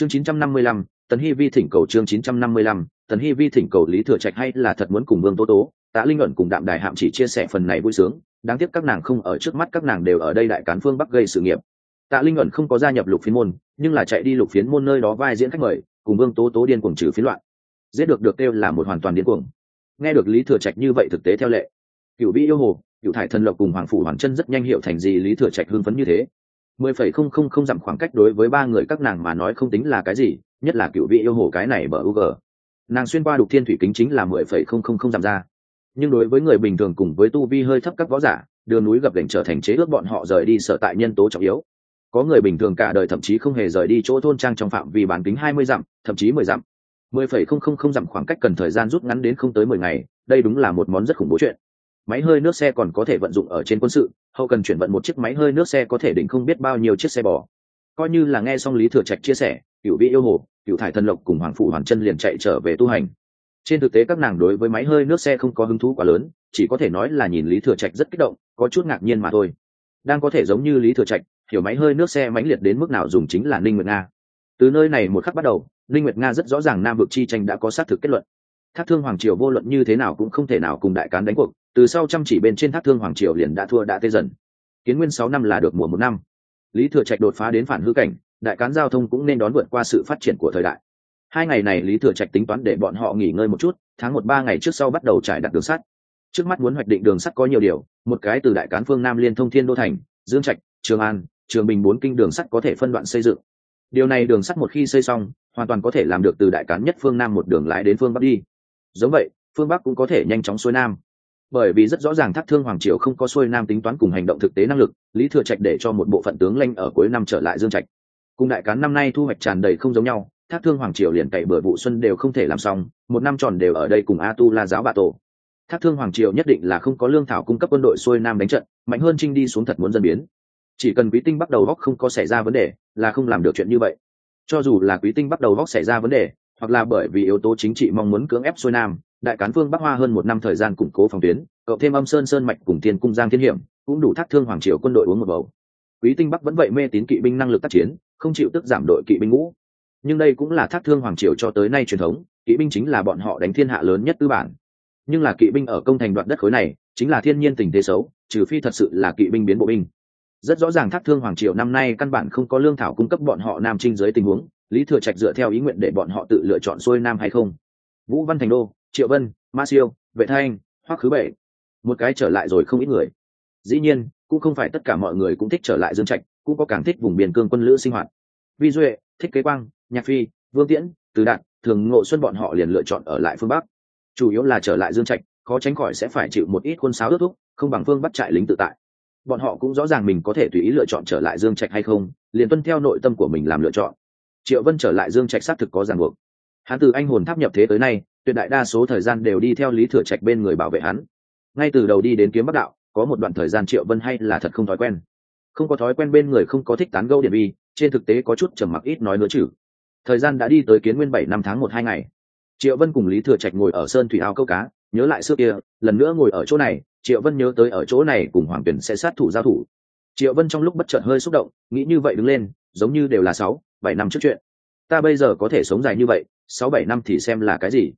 chương 955, tần hy vi thỉnh cầu chương 955, tần hy vi thỉnh cầu lý thừa trạch hay là thật muốn cùng vương tố tố tạ linh ẩn cùng đạm đài hạm chỉ chia sẻ phần này vui sướng. Đáng tiếc các nàng không ở trước mắt các nàng đều ở đây đại cán phương bắc gây sự nghiệp. Tạ linh ẩn không có gia nhập lục phiến môn nhưng là chạy đi lục phiến môn nơi đó vai diễn khách mời cùng vương tố tố điên cuồng trừ phiến loạn. Giết được được kêu là một hoàn toàn điên cuồng. Nghe được lý thừa trạch như vậy thực tế theo lệ. Cựu vị yêu hồ cựu thải thần lộc cùng hoàng phủ hoàng chân rất nhanh hiệu thành gì lý thừa trạch hưng phấn như thế mười phẩy không không không dặm khoảng cách đối với ba người các nàng mà nói không tính là cái gì, nhất là cựu vị yêu hồ cái này bờ u g nàng xuyên qua đục thiên thủy kính chính là mười phẩy không không không dặm ra. Nhưng đối với người bình thường cùng với tu vi hơi thấp các võ giả, đường núi gập đỉnh trở thành chế ước bọn họ rời đi sở tại nhân tố trọng yếu. Có người bình thường cả đời thậm chí không hề rời đi chỗ thôn trang trong phạm vi bán kính hai mươi dặm, thậm chí mười dặm. mười phẩy không không không dặm khoảng cách cần thời gian rút ngắn đến không tới mười ngày, đây đúng là một món rất khủng bố chuyện máy hơi nước xe còn có thể vận dụng ở trên quân sự, hậu cần chuyển vận một chiếc máy hơi nước xe có thể định không biết bao nhiêu chiếc xe bò. Coi như là nghe xong lý thừa trạch chia sẻ, cựu vị yêu hồ, cựu thải thần lộc cùng hoàng phụ hoàn chân liền chạy trở về tu hành. Trên thực tế các nàng đối với máy hơi nước xe không có hứng thú quá lớn, chỉ có thể nói là nhìn lý thừa trạch rất kích động, có chút ngạc nhiên mà thôi. Đang có thể giống như lý thừa trạch, hiểu máy hơi nước xe mãnh liệt đến mức nào dùng chính là ninh nguyệt nga. Từ nơi này một khắc bắt đầu, ninh nguyệt nga rất rõ ràng nam vực chi tranh đã có xác thực kết luận. Thác thương hoàng triều vô luận như thế nào cũng không thể nào cùng đại cán đánh cuộc từ sau chăm chỉ bên trên thác thương hoàng triều liền đã thua đã tê dần. Kiến nguyên sáu năm là được mùa một năm. Lý thừa trạch đột phá đến phản hư cảnh, đại cán giao thông cũng nên đón vượt qua sự phát triển của thời đại. Hai ngày này lý thừa trạch tính toán để bọn họ nghỉ ngơi một chút, tháng một ba ngày trước sau bắt đầu trải đặt đường sắt. Trước mắt muốn hoạch định đường sắt có nhiều điều, một cái từ đại cán phương nam liên thông thiên đô thành, dương trạch, trường an, trường bình bốn kinh đường sắt có thể phân đoạn xây dựng. Điều này đường sắt một khi xây xong, hoàn toàn có thể làm được từ đại cán nhất phương nam một đường lái đến phương bắc đi. Giống vậy, phương bắc cũng có thể nhanh chóng xuôi nam bởi vì rất rõ ràng thác thương hoàng triều không có xuôi nam tính toán cùng hành động thực tế năng lực, lý thừa trạch để cho một bộ phận tướng lanh ở cuối năm trở lại dương trạch. Cùng đại cán năm nay thu hoạch tràn đầy không giống nhau, thác thương hoàng triều liền cậy bừa vụ xuân đều không thể làm xong, một năm tròn đều ở đây cùng a tu la giáo bạ tổ. Thác thương hoàng triều nhất định là không có lương thảo cung cấp quân đội xuôi nam đánh trận, mạnh hơn trinh đi xuống thật muốn dân biến. Chỉ cần quý tinh bắt đầu góc không có xảy ra vấn đề, là không làm được chuyện như vậy. Cho dù là quý tinh bắt đầu góc xảy ra vấn đề hoặc là bởi vì yếu tố chính trị mong muốn cưỡng ép xuôi nam, đại cán vương bắc hoa hơn một năm thời gian củng cố phòng tuyến cậu thêm âm sơn sơn mạch cùng thiên cung giang thiên hiểm, cũng đủ thác thương hoàng triều quân đội uống một bầu. Quý tinh bắc vẫn vậy mê tín kỵ binh năng lực tác chiến, không chịu tức giảm đội kỵ binh ngũ. Nhưng đây cũng là thác thương hoàng triều cho tới nay truyền thống, kỵ binh chính là bọn họ đánh thiên hạ lớn nhất tư bản. Nhưng là kỵ binh ở công thành đoạn đất khối này, chính là thiên nhiên tình thế xấu, trừ phi thật sự là kỵ binh biến bộ binh. Rất rõ ràng thác thương hoàng triều năm nay căn bản không có lương thảo cung cấp bọn họ nam trinh dưới tình huống lý thừa trạch dựa theo ý nguyện để bọn họ tự lựa chọn xuôi nam hay không? Vũ văn thành đô, triệu vân, ma siêu, vệ thanh, hoắc khứ bảy một cái trở lại rồi không ít người. Dĩ nhiên, cũng không phải tất cả mọi người cũng thích trở lại dương trạch, cũng có càng thích vùng biên cương quân lữ sinh hoạt. Vi duệ, thích kế quang, nhạc phi, vương tiễn, từ đạn thường ngộ xuân bọn họ liền lựa chọn ở lại phương bắc. Chủ yếu là trở lại dương trạch, khó tránh khỏi sẽ phải chịu một ít quân sáo ước thúc, không bằng phương bắt trại lính tự tại. Bọn họ cũng rõ ràng mình có thể tùy ý lựa chọn trở lại dương trạch hay không, liền tuân theo nội tâm của mình làm lựa chọn triệu vân trở lại dương trạch xác thực có ràng buộc. Hắn từ anh hồn tháp nhập thế tới nay, tuyệt đại đa số thời gian đều đi theo lý thừa trạch bên người bảo vệ hắn. Ngay từ đầu đi đến kiếm bắc đạo, có một đoạn thời gian triệu vân hay là thật không thói quen. Không có thói quen bên người không có thích tán gẫu điện vi, trên thực tế có chút trầm mặc ít nói nữa chử thời gian đã đi tới kiến nguyên bảy năm tháng một hai ngày. Triệu vân cùng lý thừa trạch ngồi ở sơn thủy ao câu cá, nhớ lại xưa kia, lần nữa ngồi ở chỗ này, triệu vân nhớ tới ở chỗ này cùng hoàng tuyển sẽ sát thủ giao thủ. Triệu vân trong lúc bất chợt hơi xúc động, nghĩ như vậy đứng lên, giống như đều là sáu bảy năm trước chuyện. Ta bây giờ có thể sống dài như vậy, sáu bảy năm thì xem là cái gì?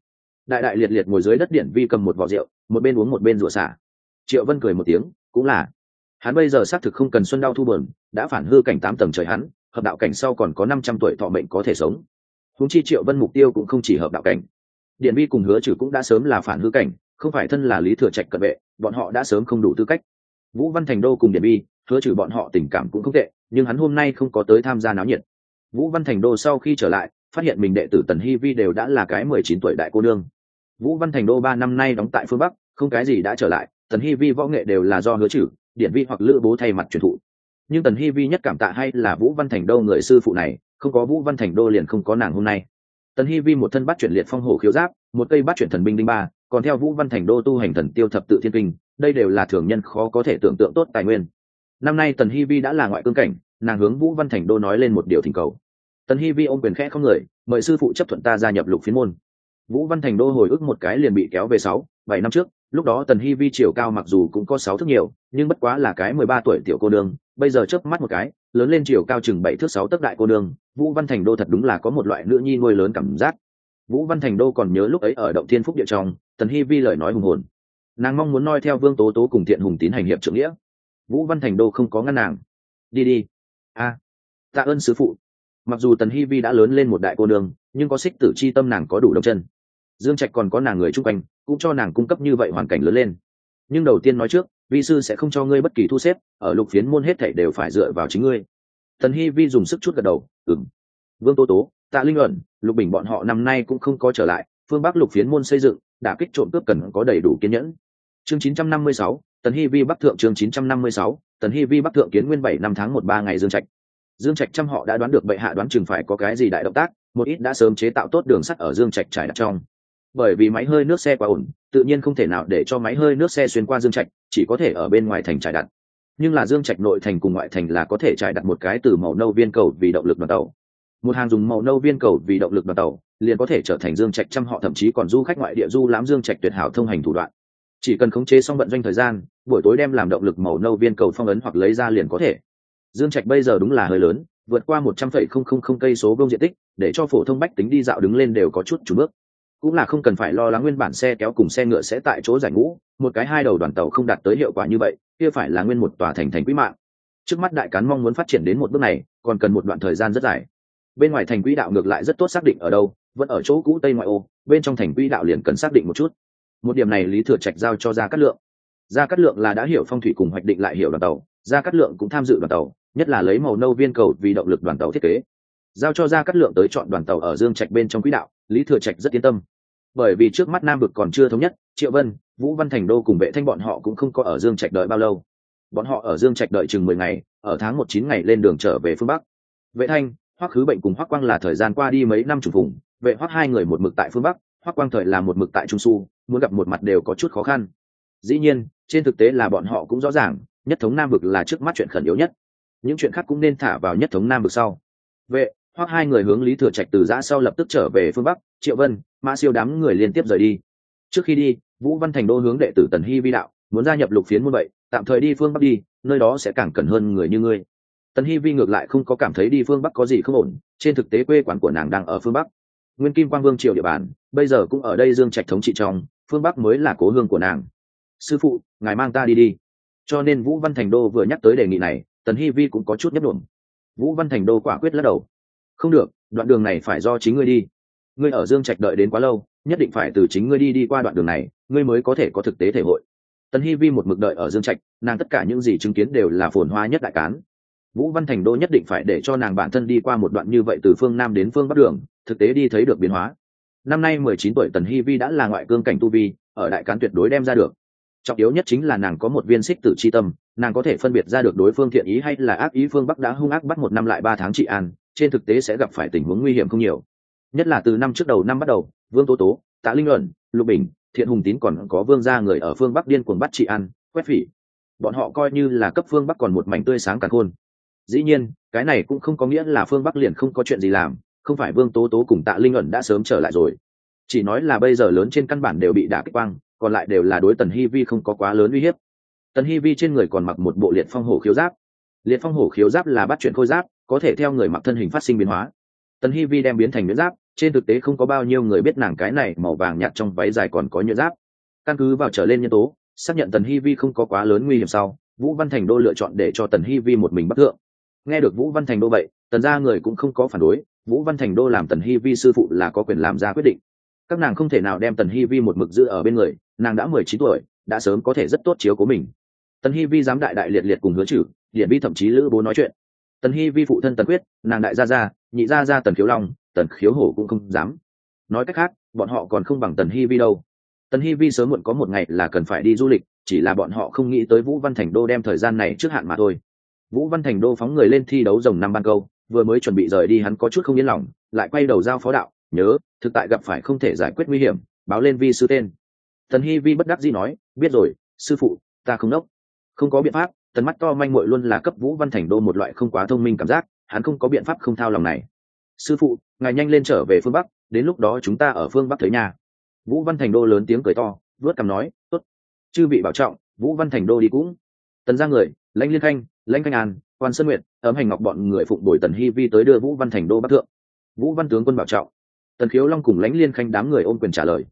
Đại đại liệt liệt ngồi dưới đất điện vi cầm một vỏ rượu, một bên uống một bên rủa xả. Triệu vân cười một tiếng, cũng là. Hắn bây giờ xác thực không cần xuân đau thu bờn, đã phản hư cảnh tám tầng trời hắn, hợp đạo cảnh sau còn có năm trăm tuổi thọ mệnh có thể sống. Húng chi triệu vân mục tiêu cũng không chỉ hợp đạo cảnh. Điện vi cùng hứa trừ cũng đã sớm là phản hư cảnh, không phải thân là lý thừa trạch cận vệ, bọn họ đã sớm không đủ tư cách. Vũ văn thành đô cùng điện vi, hứa trừ bọn họ tình cảm cũng không tệ, nhưng hắn hôm nay không có tới tham gia náo nhiệt vũ văn thành đô sau khi trở lại, phát hiện mình đệ tử tần hy vi đều đã là cái mười chín tuổi đại cô nương. Vũ văn thành đô ba năm nay đóng tại phương bắc, không cái gì đã trở lại, tần hy vi võ nghệ đều là do hứa chử điện vi hoặc lữ bố thay mặt truyền thụ. Nhưng tần hy vi nhất cảm tạ hay là vũ văn thành đô người sư phụ này, không có vũ văn thành đô liền không có nàng hôm nay. Tần hy vi một thân bắt chuyển liệt phong hổ khiếu giáp, một cây bắt chuyển thần binh đinh ba, còn theo vũ văn thành đô tu hành thần tiêu thập tự thiên kinh, đây đều là thường nhân khó có thể tưởng tượng tốt tài nguyên. Năm nay tần hy vi đã là ngoại cương cảnh nàng hướng vũ văn thành đô nói lên một điều thỉnh cầu. Tần hy vi ôm quyền khẽ không người, mời sư phụ chấp thuận ta gia nhập lục phiến môn. Vũ văn thành đô hồi ức một cái liền bị kéo về sáu, bảy năm trước, lúc đó tần hy vi chiều cao mặc dù cũng có sáu thước nhiều, nhưng bất quá là cái mười ba tuổi tiểu cô đương bây giờ chớp mắt một cái, lớn lên chiều cao chừng bảy thước sáu tấc đại cô đương vũ văn thành đô thật đúng là có một loại nữ nhi nuôi lớn cảm giác. Vũ văn thành đô còn nhớ lúc ấy ở động thiên phúc địa trong, tần hy vi lời nói hùng hồn. Nàng mong muốn noi theo vương tố tố cùng thiện hùng tín hành hiệp trưởng nghĩa. Vũ văn thành đô không có ngăn nàng. Đi đi a tạ ơn sứ phụ. Mặc dù tần Hi vi đã lớn lên một đại cô nương nhưng có xích tử c h i tâm nàng có đủ đồng chân. Dương trạch còn có nàng người chung quanh cũng cho nàng cung cấp như vậy hoàn cảnh lớn lên. Nhưng đầu tiên nói trước vi sư sẽ không cho ngươi bất kỳ thu xếp ở lục phiến môn hết thảy đều phải dựa vào chính ngươi. Tần Hi vi dùng sức chút gật đầu ừng vương tô tố tạ linh ẩn, lục bình bọn họ năm nay cũng không có trở lại phương bắc lục phiến môn xây dựng đã kích trộm cướp cần có đầy đủ kiên nhẫn. Chương 956, tần hy vi bắc thượng chương 956, tần hy vi bắc thượng kiến nguyên bảy năm tháng một ba ngày dương trạch. Dương trạch trăm họ đã đoán được bệ hạ đoán chừng phải có cái gì đại động tác một ít đã sớm chế tạo tốt đường sắt ở dương trạch trải đặt trong. Bởi vì máy hơi nước xe quá ổn tự nhiên không thể nào để cho máy hơi nước xe xuyên qua dương trạch chỉ có thể ở bên ngoài thành trải đặt. Nhưng là dương trạch nội thành cùng ngoại thành là có thể trải đặt một cái từ màu nâu viên cầu vì động lực đoàn tàu. Một hàng dùng màu nâu viên cầu vì động lực đoàn tàu liền có thể trở thành dương trạch trăm họ thậm chí còn du khách ngoại địa du lãm dương trạch tuyệt hảo thông hành thủ đoạn chỉ cần khống chế xong vận doanh thời gian, buổi tối đem làm động lực màu nâu viên cầu phong ấn hoặc lấy ra liền có thể. Dương trạch bây giờ đúng là hơi lớn, vượt qua một trăm phẩy không không không cây số bông diện tích, để cho phổ thông bách tính đi dạo đứng lên đều có chút chủ bước. Cũng là không cần phải lo lắng nguyên bản xe kéo cùng xe ngựa sẽ tại chỗ giải ngũ, một cái hai đầu đoàn tàu không đạt tới hiệu quả như vậy, kia phải là nguyên một tòa thành thành quỹ mạng. Trước mắt đại cán mong muốn phát triển đến một bước này, còn cần một đoạn thời gian rất dài. Bên ngoài thành quỹ đạo ngược lại rất tốt xác định ở đâu, vẫn ở chỗ cũ tây ngoại ô, bên trong thành quỹ đạo liền cần xác định một chút một điểm này lý thừa trạch giao cho gia cát lượng. Gia cát lượng là đã hiểu phong thủy cùng hoạch định lại hiểu đoàn tàu. Gia cát lượng cũng tham dự đoàn tàu, nhất là lấy màu nâu viên cầu vì động lực đoàn tàu thiết kế. Giao cho gia cát lượng tới chọn đoàn tàu ở dương trạch bên trong quỹ đạo, lý thừa trạch rất yên tâm. Bởi vì trước mắt nam vực còn chưa thống nhất, triệu vân, vũ văn thành đô cùng vệ thanh bọn họ cũng không có ở dương trạch đợi bao lâu. Bọn họ ở dương trạch đợi chừng mười ngày, ở tháng một chín ngày lên đường trở về phương bắc. Vệ thanh, hoắc khứ bệnh cùng hoắc quang là thời gian qua đi mấy năm trùng vùng vệ hoắc hai người một mực tại phương bắc, hoắc quang thời là một mực tại trung su muốn gặp một mặt đều có chút khó khăn. Dĩ nhiên, trên thực tế là bọn họ cũng rõ ràng, nhất thống nam vực là trước mắt chuyện khẩn yếu nhất. Những chuyện khác cũng nên thả vào nhất thống nam vực sau. Vệ hoặc hai người hướng lý thừa trạch từ giã sau lập tức trở về phương bắc, triệu vân, mã siêu đám người liên tiếp rời đi. Trước khi đi, vũ văn thành đô hướng đệ tử tần hy vi đạo, muốn gia nhập lục phiến môn vậy, tạm thời đi phương bắc đi, nơi đó sẽ càng cần hơn người như ngươi. Tần hy vi ngược lại không có cảm thấy đi phương bắc có gì không ổn, trên thực tế quê quán của nàng đang ở phương bắc. Nguyên kim quang vương triều địa bàn, bây giờ cũng ở đây dương trạch thống trị trong phương bắc mới là cố hương của nàng. Sư phụ, ngài mang ta đi đi. Cho nên vũ văn thành đô vừa nhắc tới đề nghị này, tần hy vi cũng có chút nhấp đuồng vũ văn thành đô quả quyết lắc đầu. Không được, đoạn đường này phải do chính ngươi đi. Ngươi ở dương trạch đợi đến quá lâu, nhất định phải từ chính ngươi đi đi qua đoạn đường này, ngươi mới có thể có thực tế thể hội. Tần hy vi một mực đợi ở dương trạch, nàng tất cả những gì chứng kiến đều là phồn hoa nhất đại cán. Vũ văn thành đô nhất định phải để cho nàng bản thân đi qua một đoạn như vậy từ phương nam đến phương bắc đường, thực tế đi thấy được biến hóa năm nay mười chín tuổi tần hy vi đã là ngoại cương cảnh tu vi, ở đại cán tuyệt đối đem ra được. Trọng yếu nhất chính là nàng có một viên xích tử c h i tâm, nàng có thể phân biệt ra được đối phương thiện ý hay là ác ý phương bắc đã hung ác bắt một năm lại ba tháng trị an, trên thực tế sẽ gặp phải tình huống nguy hiểm không nhiều. Nhất là từ năm trước đầu năm bắt đầu, vương tố tố, tạ linh luận, lục bình, thiện hùng tín còn có vương gia người ở phương bắc điên cuồng bắt trị an, quét phỉ. Bọn họ coi như là cấp phương bắc còn một mảnh tươi sáng càng khôn. Dĩ nhiên, cái này cũng không có nghĩa là phương bắc liền không có chuyện gì làm không phải vương tố tố cùng tạ linh ẩn đã sớm trở lại rồi. Chỉ nói là bây giờ lớn trên căn bản đều bị đả kích quang, còn lại đều là đối tần hi vi không có quá lớn uy hiếp. Tần hi vi trên người còn mặc một bộ liệt phong hổ khiếu giáp. Liệt phong hổ khiếu giáp là bắt chuyện khôi giáp, có thể theo người mặc thân hình phát sinh biến hóa. Tần hi vi đem biến thành nhuyễn giáp, trên thực tế không có bao nhiêu người biết nàng cái này màu vàng nhạt trong váy dài còn có nhuyễn giáp. Căn cứ vào trở lên nhân tố, xác nhận tần hi vi không có quá lớn nguy hiểm sau, vũ văn thành đô lựa chọn để cho tần hi vi một mình bắt thượng. Nghe được vũ văn thành đô vậy, tần ra người cũng không có phản đối vũ văn thành đô làm tần hy vi sư phụ là có quyền làm ra quyết định. Các nàng không thể nào đem tần hy vi một mực giữ ở bên người, nàng đã mười chín tuổi, đã sớm có thể rất tốt chiếu của mình. Tần hy vi dám đại đại liệt liệt cùng hứa chử điển vi thậm chí lữ bố nói chuyện. Tần hy vi phụ thân tần quyết, nàng đại gia gia, nhị gia gia tần khiếu long, tần khiếu hổ cũng không dám. Nói cách khác, bọn họ còn không bằng tần hy vi đâu. Tần hy vi sớm muộn có một ngày là cần phải đi du lịch, chỉ là bọn họ không nghĩ tới vũ văn thành đô đem thời gian này trước hạn mà thôi. Vũ văn thành đô phóng người lên thi đấu rồng năm ban câu vừa mới chuẩn bị rời đi hắn có chút không yên lòng, lại quay đầu giao phó đạo, nhớ, thực tại gặp phải không thể giải quyết nguy hiểm, báo lên vi sư tên. Tần hy vi bất đắc dĩ nói, biết rồi, sư phụ, ta không nốc không có biện pháp tần mắt to manh mội luôn là cấp vũ văn thành đô một loại không quá thông minh cảm giác, hắn không có biện pháp không thao lòng này. Sư phụ, ngài nhanh lên trở về phương bắc, đến lúc đó chúng ta ở phương bắc thấy nhà. Vũ văn thành đô lớn tiếng cười to, vớt cằm nói, tốt. Chư bị bảo trọng, vũ văn thành đô đi cũng. Tần ra người, lãnh liên khanh, lãnh khanh an quan sơn nguyệt, ấm hành ngọc bọn người phụng đổi tần hy vi tới đưa vũ văn thành đô bắc thượng. Vũ văn tướng quân bảo trọng. Tần khiếu long cùng lãnh liên khanh đám người ôm quyền trả lời.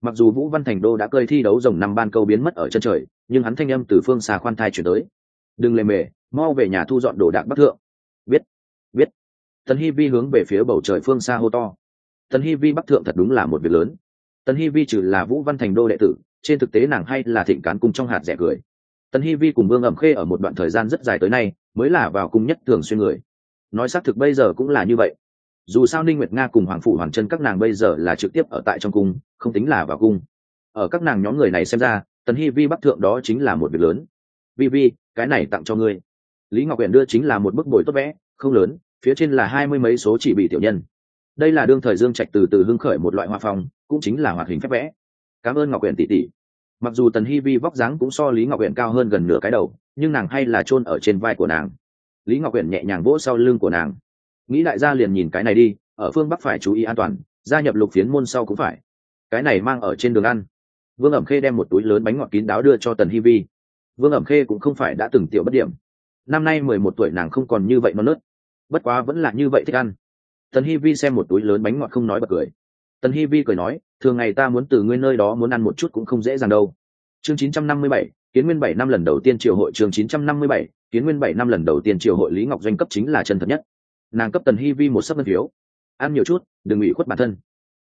Mặc dù vũ văn thành đô đã cơi thi đấu rồng năm ban câu biến mất ở chân trời, nhưng hắn thanh âm từ phương xa khoan thai chuyển tới. Đừng lề mề, mau về nhà thu dọn đồ đạc bắc thượng. Biết biết. Tần hy vi hướng về phía bầu trời phương xa hô to. Tần hy vi bắc thượng thật đúng là một việc lớn. Tần hy vi trừ là vũ văn thành đô đệ tử, trên thực tế nàng hay là thịnh cán cung trong hạt rẻ cười tần hy vi cùng vương ẩm khê ở một đoạn thời gian rất dài tới nay mới là vào cung nhất thường xuyên người. Nói xác thực bây giờ cũng là như vậy. Dù sao ninh nguyệt nga cùng hoàng phụ hoàng chân các nàng bây giờ là trực tiếp ở tại trong cung, không tính là vào cung. Ở các nàng nhóm người này xem ra, tần hy vi bắc thượng đó chính là một việc lớn. Vi vi, cái này tặng cho ngươi. Lý ngọc huyền đưa chính là một bức bồi tốt vẽ, không lớn, phía trên là hai mươi mấy số chỉ bị tiểu nhân. Đây là đương thời dương trạch từ từ hưng khởi một loại hoa phong, cũng chính là hoạt hình phép vẽ. Cảm ơn ngọc huyền tỷ tỷ mặc dù tần hy vi vóc dáng cũng so lý ngọc huyện cao hơn gần nửa cái đầu, nhưng nàng hay là chôn ở trên vai của nàng. Lý ngọc huyện nhẹ nhàng vỗ sau lưng của nàng. Nghĩ đại gia liền nhìn cái này đi, ở phương bắc phải chú ý an toàn, gia nhập lục phiến môn sau cũng phải. Cái này mang ở trên đường ăn. Vương ẩm khê đem một túi lớn bánh ngọt kín đáo đưa cho tần hy vi. Vương ẩm khê cũng không phải đã từng tiểu bất điểm. Năm nay mười một tuổi nàng không còn như vậy non nớt. Bất quá vẫn là như vậy thích ăn. Tần hy vi xem một túi lớn bánh ngọt không nói bật cười tần Hi vi cười nói, thường ngày ta muốn từ ngươi nơi đó muốn ăn một chút cũng không dễ dàng đâu. Chương chín trăm năm mươi bảy, kiến nguyên bảy năm lần đầu tiên triều hội, chương chín trăm năm mươi bảy, kiến nguyên bảy năm lần đầu tiên triều hội lý ngọc doanh cấp chính là chân thật nhất. Nàng cấp tần Hi vi một sấp ngân phiếu. Ăn nhiều chút, đừng ủy khuất bản thân.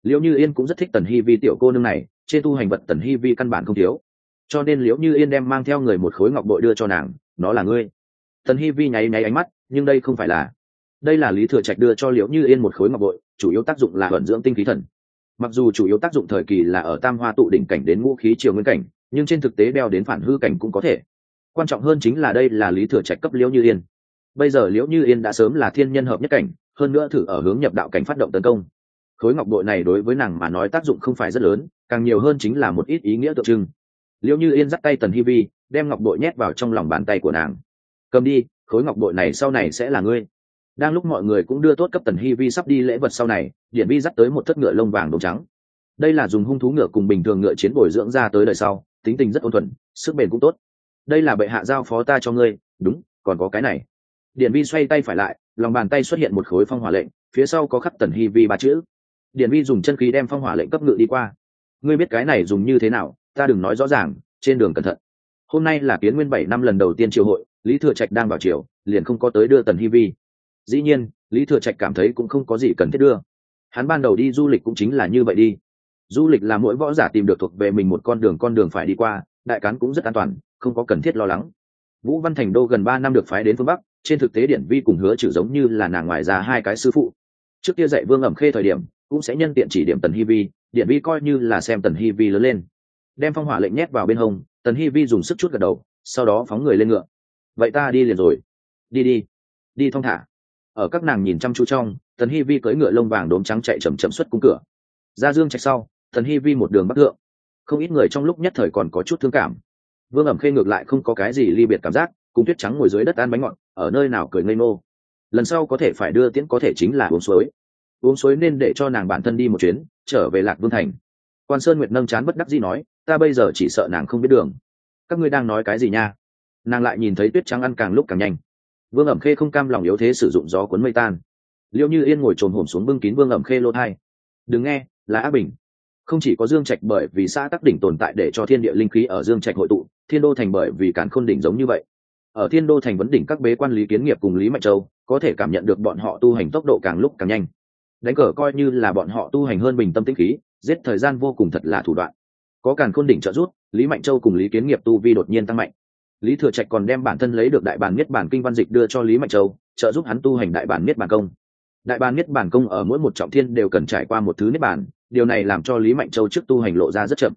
Liễu như yên cũng rất thích tần Hi vi tiểu cô nương này trên tu hành vật tần Hi vi căn bản không thiếu. Cho nên liễu như yên đem mang theo người một khối ngọc bội đưa cho nàng, nó là ngươi. Tần Hi vi nháy nháy ánh mắt, nhưng đây không phải là, đây là lý thừa trạch đưa cho liễu như yên một khối ngọc bội, chủ yếu tác dụng là vận dưỡng tinh khí thần mặc dù chủ yếu tác dụng thời kỳ là ở tam hoa tụ đỉnh cảnh đến ngũ khí triều nguyên cảnh, nhưng trên thực tế đeo đến phản hư cảnh cũng có thể. Quan trọng hơn chính là đây là lý thừa trạch cấp liễu như yên. Bây giờ liễu như yên đã sớm là thiên nhân hợp nhất cảnh, hơn nữa thử ở hướng nhập đạo cảnh phát động tấn công. Khối ngọc bội này đối với nàng mà nói tác dụng không phải rất lớn, càng nhiều hơn chính là một ít ý nghĩa tượng trưng. Liễu như yên dắt tay tần hi vi, đem ngọc bội nhét vào trong lòng bàn tay của nàng. Cầm đi, khối ngọc bội này sau này sẽ là ngươi đang lúc mọi người cũng đưa tốt cấp tần hi vi sắp đi lễ vật sau này điện vi dắt tới một thất ngựa lông vàng đồng trắng. Đây là dùng hung thú ngựa cùng bình thường ngựa chiến bồi dưỡng ra tới đời sau tính tình rất ôn thuận, sức bền cũng tốt. Đây là bệ hạ giao phó ta cho ngươi đúng còn có cái này. Điện vi xoay tay phải lại lòng bàn tay xuất hiện một khối phong hỏa lệnh phía sau có khắc tần hi vi ba chữ. Điện vi dùng chân khí đem phong hỏa lệnh cấp ngự đi qua. Ngươi biết cái này dùng như thế nào ta đừng nói rõ ràng trên đường cẩn thận. Hôm nay là kiến nguyên bảy năm lần đầu tiên triều hội lý thừa trạch đang vào triều liền không có tới đưa tần hi vi dĩ nhiên, lý thừa trạch cảm thấy cũng không có gì cần thiết đưa. Hắn ban đầu đi du lịch cũng chính là như vậy đi. Du lịch là mỗi võ giả tìm được thuộc về mình một con đường con đường phải đi qua, đại cán cũng rất an toàn, không có cần thiết lo lắng. Vũ văn thành đô gần ba năm được phái đến phương bắc, trên thực tế điển vi cùng hứa trừ giống như là nàng ngoài ra hai cái sư phụ. Trước kia dạy vương ẩm khê thời điểm, cũng sẽ nhân tiện chỉ điểm tần hi vi, điện vi coi như là xem tần hi vi lớn lên. Đem phong hỏa lệnh nhét vào bên hông, tần hi vi dùng sức chút gật đầu, sau đó phóng người lên ngựa. Vậy ta đi liền rồi. Đi đi đi thong thả ở các nàng nhìn chăm chú trong, tần hi vi cưỡi ngựa lông vàng đốm trắng chạy chậm chậm xuất cung cửa. Ra dương trạch sau, tần hi vi một đường bắc thượng. Không ít người trong lúc nhất thời còn có chút thương cảm. Vương ẩm khê ngược lại không có cái gì ly biệt cảm giác, cùng tuyết trắng ngồi dưới đất ăn bánh ngọt, ở nơi nào cười ngây ngô. Lần sau có thể phải đưa tiễn có thể chính là uống suối. Uống suối nên để cho nàng bản thân đi một chuyến, trở về lạc vương thành. Quan sơn nguyệt nâng chán bất đắc dĩ nói, ta bây giờ chỉ sợ nàng không biết đường. Các ngươi đang nói cái gì nha? Nàng lại nhìn thấy tuyết trắng ăn càng lúc càng nhanh vương ẩm khê không cam lòng yếu thế sử dụng gió cuốn mây tan. Liệu như yên ngồi trồn hổm xuống bưng kín vương ẩm khê lô thai. Đừng nghe, là á bình. Không chỉ có dương trạch bởi vì xã tắc đỉnh tồn tại để cho thiên địa linh khí ở dương trạch hội tụ, thiên đô thành bởi vì cản khôn đỉnh giống như vậy. Ở thiên đô thành vấn đỉnh các bế quan lý kiến nghiệp cùng lý mạnh châu, có thể cảm nhận được bọn họ tu hành tốc độ càng lúc càng nhanh. Đánh cờ coi như là bọn họ tu hành hơn bình tâm tĩnh khí, giết thời gian vô cùng thật là thủ đoạn. Có càn khôn đỉnh trợ giúp, lý mạnh châu cùng lý kiến nghiệp tu vi đột nhiên tăng mạnh lý thừa trạch còn đem bản thân lấy được đại bản miết bản kinh văn dịch đưa cho lý mạnh châu, trợ giúp hắn tu hành đại bản miết bản công. Đại bản miết bản công ở mỗi một trọng thiên đều cần trải qua một thứ niết bản, điều này làm cho lý mạnh châu trước tu hành lộ ra rất chậm.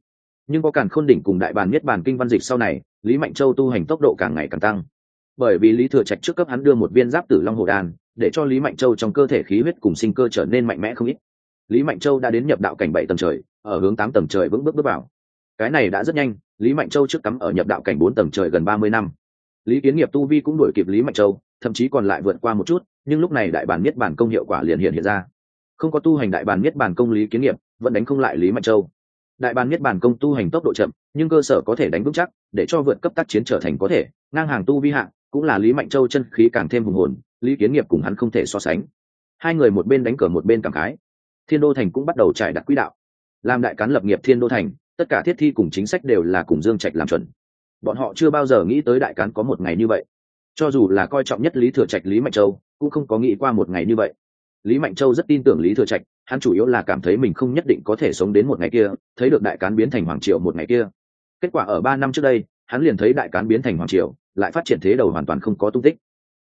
Nhưng có càn khôn đỉnh cùng đại bản miết bản kinh văn dịch sau này, lý mạnh châu tu hành tốc độ càng ngày càng tăng. Bởi vì lý thừa trạch trước cấp hắn đưa một viên giáp tử long hồ đan, để cho lý mạnh châu trong cơ thể khí huyết cùng sinh cơ trở nên mạnh mẽ không ít. Lý mạnh châu đã đến nhập đạo cảnh bảy tầng trời, ở hướng tám tầng trời vững bước bước vào cái này đã rất nhanh, lý mạnh châu trước cắm ở nhập đạo cảnh bốn tầng trời gần ba mươi năm. Lý kiến nghiệp tu vi cũng đuổi kịp lý mạnh châu, thậm chí còn lại vượt qua một chút, nhưng lúc này đại bản miết bản công hiệu quả liền hiện hiện ra. Không có tu hành đại bản miết bản công lý kiến nghiệp, vẫn đánh không lại lý mạnh châu. Đại bản miết bản công tu hành tốc độ chậm, nhưng cơ sở có thể đánh vững chắc, để cho vượt cấp tác chiến trở thành có thể, ngang hàng tu vi hạng cũng là lý mạnh châu chân khí càng thêm hùng hồn, lý kiến nghiệp cùng hắn không thể so sánh. Hai người một bên đánh cờ một bên cảm khái. Thiên đô thành cũng bắt đầu trải đặt quỹ đạo. Làm đại cán lập nghiệp thiên đô thành tất cả thiết thi cùng chính sách đều là cùng dương trạch làm chuẩn. Bọn họ chưa bao giờ nghĩ tới đại cán có một ngày như vậy. Cho dù là coi trọng nhất lý thừa trạch, lý mạnh châu, cũng không có nghĩ qua một ngày như vậy. Lý mạnh châu rất tin tưởng lý thừa trạch, hắn chủ yếu là cảm thấy mình không nhất định có thể sống đến một ngày kia, thấy được đại cán biến thành hoàng triều một ngày kia. Kết quả ở ba năm trước đây, hắn liền thấy đại cán biến thành hoàng triều, lại phát triển thế đầu hoàn toàn không có tung tích.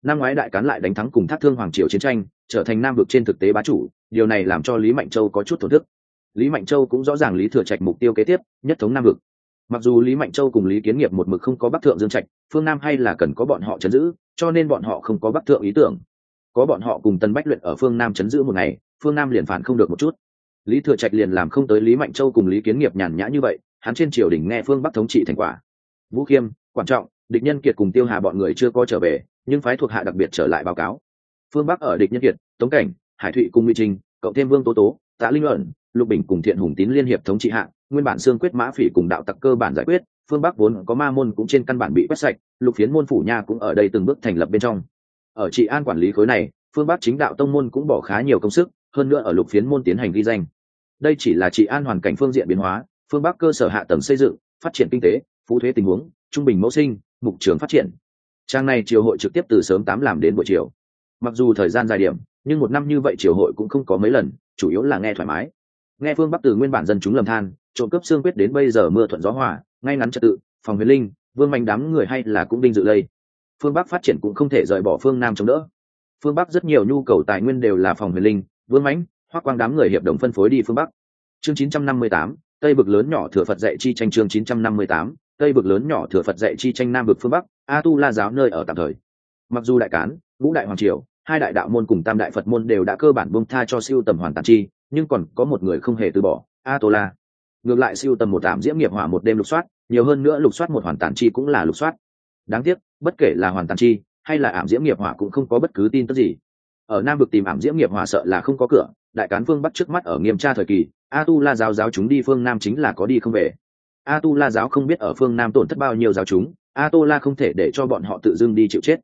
Năm ngoái đại cán lại đánh thắng cùng thác thương hoàng triều chiến tranh, trở thành nam vực trên thực tế bá chủ, điều này làm cho lý mạnh châu có chút thổn thức lý mạnh châu cũng rõ ràng lý thừa trạch mục tiêu kế tiếp, nhất thống nam vực. Mặc dù lý mạnh châu cùng lý kiến nghiệp một mực không có bắc thượng dương trạch, phương nam hay là cần có bọn họ chấn giữ, cho nên bọn họ không có bắc thượng ý tưởng. Có bọn họ cùng tân bách luyện ở phương nam chấn giữ một ngày, phương nam liền phản không được một chút. Lý thừa trạch liền làm không tới lý mạnh châu cùng lý kiến nghiệp nhàn nhã như vậy, hắn trên triều đình nghe phương bắc thống trị thành quả. Vũ khiêm quan trọng, địch nhân kiệt cùng tiêu hà bọn người chưa có trở về, nhưng phái thuộc hạ đặc biệt trở lại báo cáo. Phương bắc ở địch nhân kiệt, tống cảnh, hải thụy cùng mỹ trinh cộng thêm vương tố tố, tạ linh ẩn lục bình cùng thiện hùng tín liên hiệp thống trị hạ, nguyên bản xương quyết mã phỉ cùng đạo tặc cơ bản giải quyết, phương bắc vốn có ma môn cũng trên căn bản bị quét sạch, lục phiến môn phủ nha cũng ở đây từng bước thành lập bên trong. Ở trị an quản lý khối này, phương bắc chính đạo tông môn cũng bỏ khá nhiều công sức, hơn nữa ở lục phiến môn tiến hành ghi danh. Đây chỉ là trị an hoàn cảnh phương diện biến hóa, phương bắc cơ sở hạ tầng xây dựng, phát triển kinh tế, phú thuế tình huống, trung bình mẫu sinh, mục trường phát triển. Trang này triều hội trực tiếp từ sớm tám làm đến buổi chiều. Mặc dù thời gian dài điểm, nhưng một năm như vậy triều hội cũng không có mấy lần, chủ yếu là nghe thoải mái nghe phương bắc từ nguyên bản dân chúng lầm than trộm cướp xương quyết đến bây giờ mưa thuận gió hòa ngay ngắn trật tự phòng huyền linh vương manh đám người hay là cũng đinh dự đây. Phương bắc phát triển cũng không thể rời bỏ phương nam chống đỡ. Phương bắc rất nhiều nhu cầu tài nguyên đều là phòng huyền linh vương mãnh hoa quang đám người hiệp đồng phân phối đi phương bắc. Chương 958, tây vực lớn nhỏ thừa phật dạy chi tranh chương 958, tây vực lớn nhỏ thừa phật dạy chi tranh nam vực phương bắc a tu la giáo nơi ở tạm thời. Mặc dù đại cán ngũ đại hoàng triều hai đại đạo môn cùng tam đại phật môn đều đã cơ bản bông tha cho siêu tầm hoàn tàn chi nhưng còn có một người không hề từ bỏ a tô la ngược lại siêu tầm một tạm diễm nghiệp hỏa một đêm lục soát, nhiều hơn nữa lục soát một hoàn tàn chi cũng là lục soát. Đáng tiếc, bất kể là hoàn tàn chi hay là ảm diễm nghiệp hỏa cũng không có bất cứ tin tức gì. Ở nam vực tìm ảm diễm nghiệp hỏa sợ là không có cửa, đại cán phương bắt trước mắt ở nghiêm tra thời kỳ a tu la giáo giáo chúng đi phương nam chính là có đi không về. A tu la giáo không biết ở phương nam tổn thất bao nhiêu giáo chúng a tô la không thể để cho bọn họ tự dưng đi chịu chết.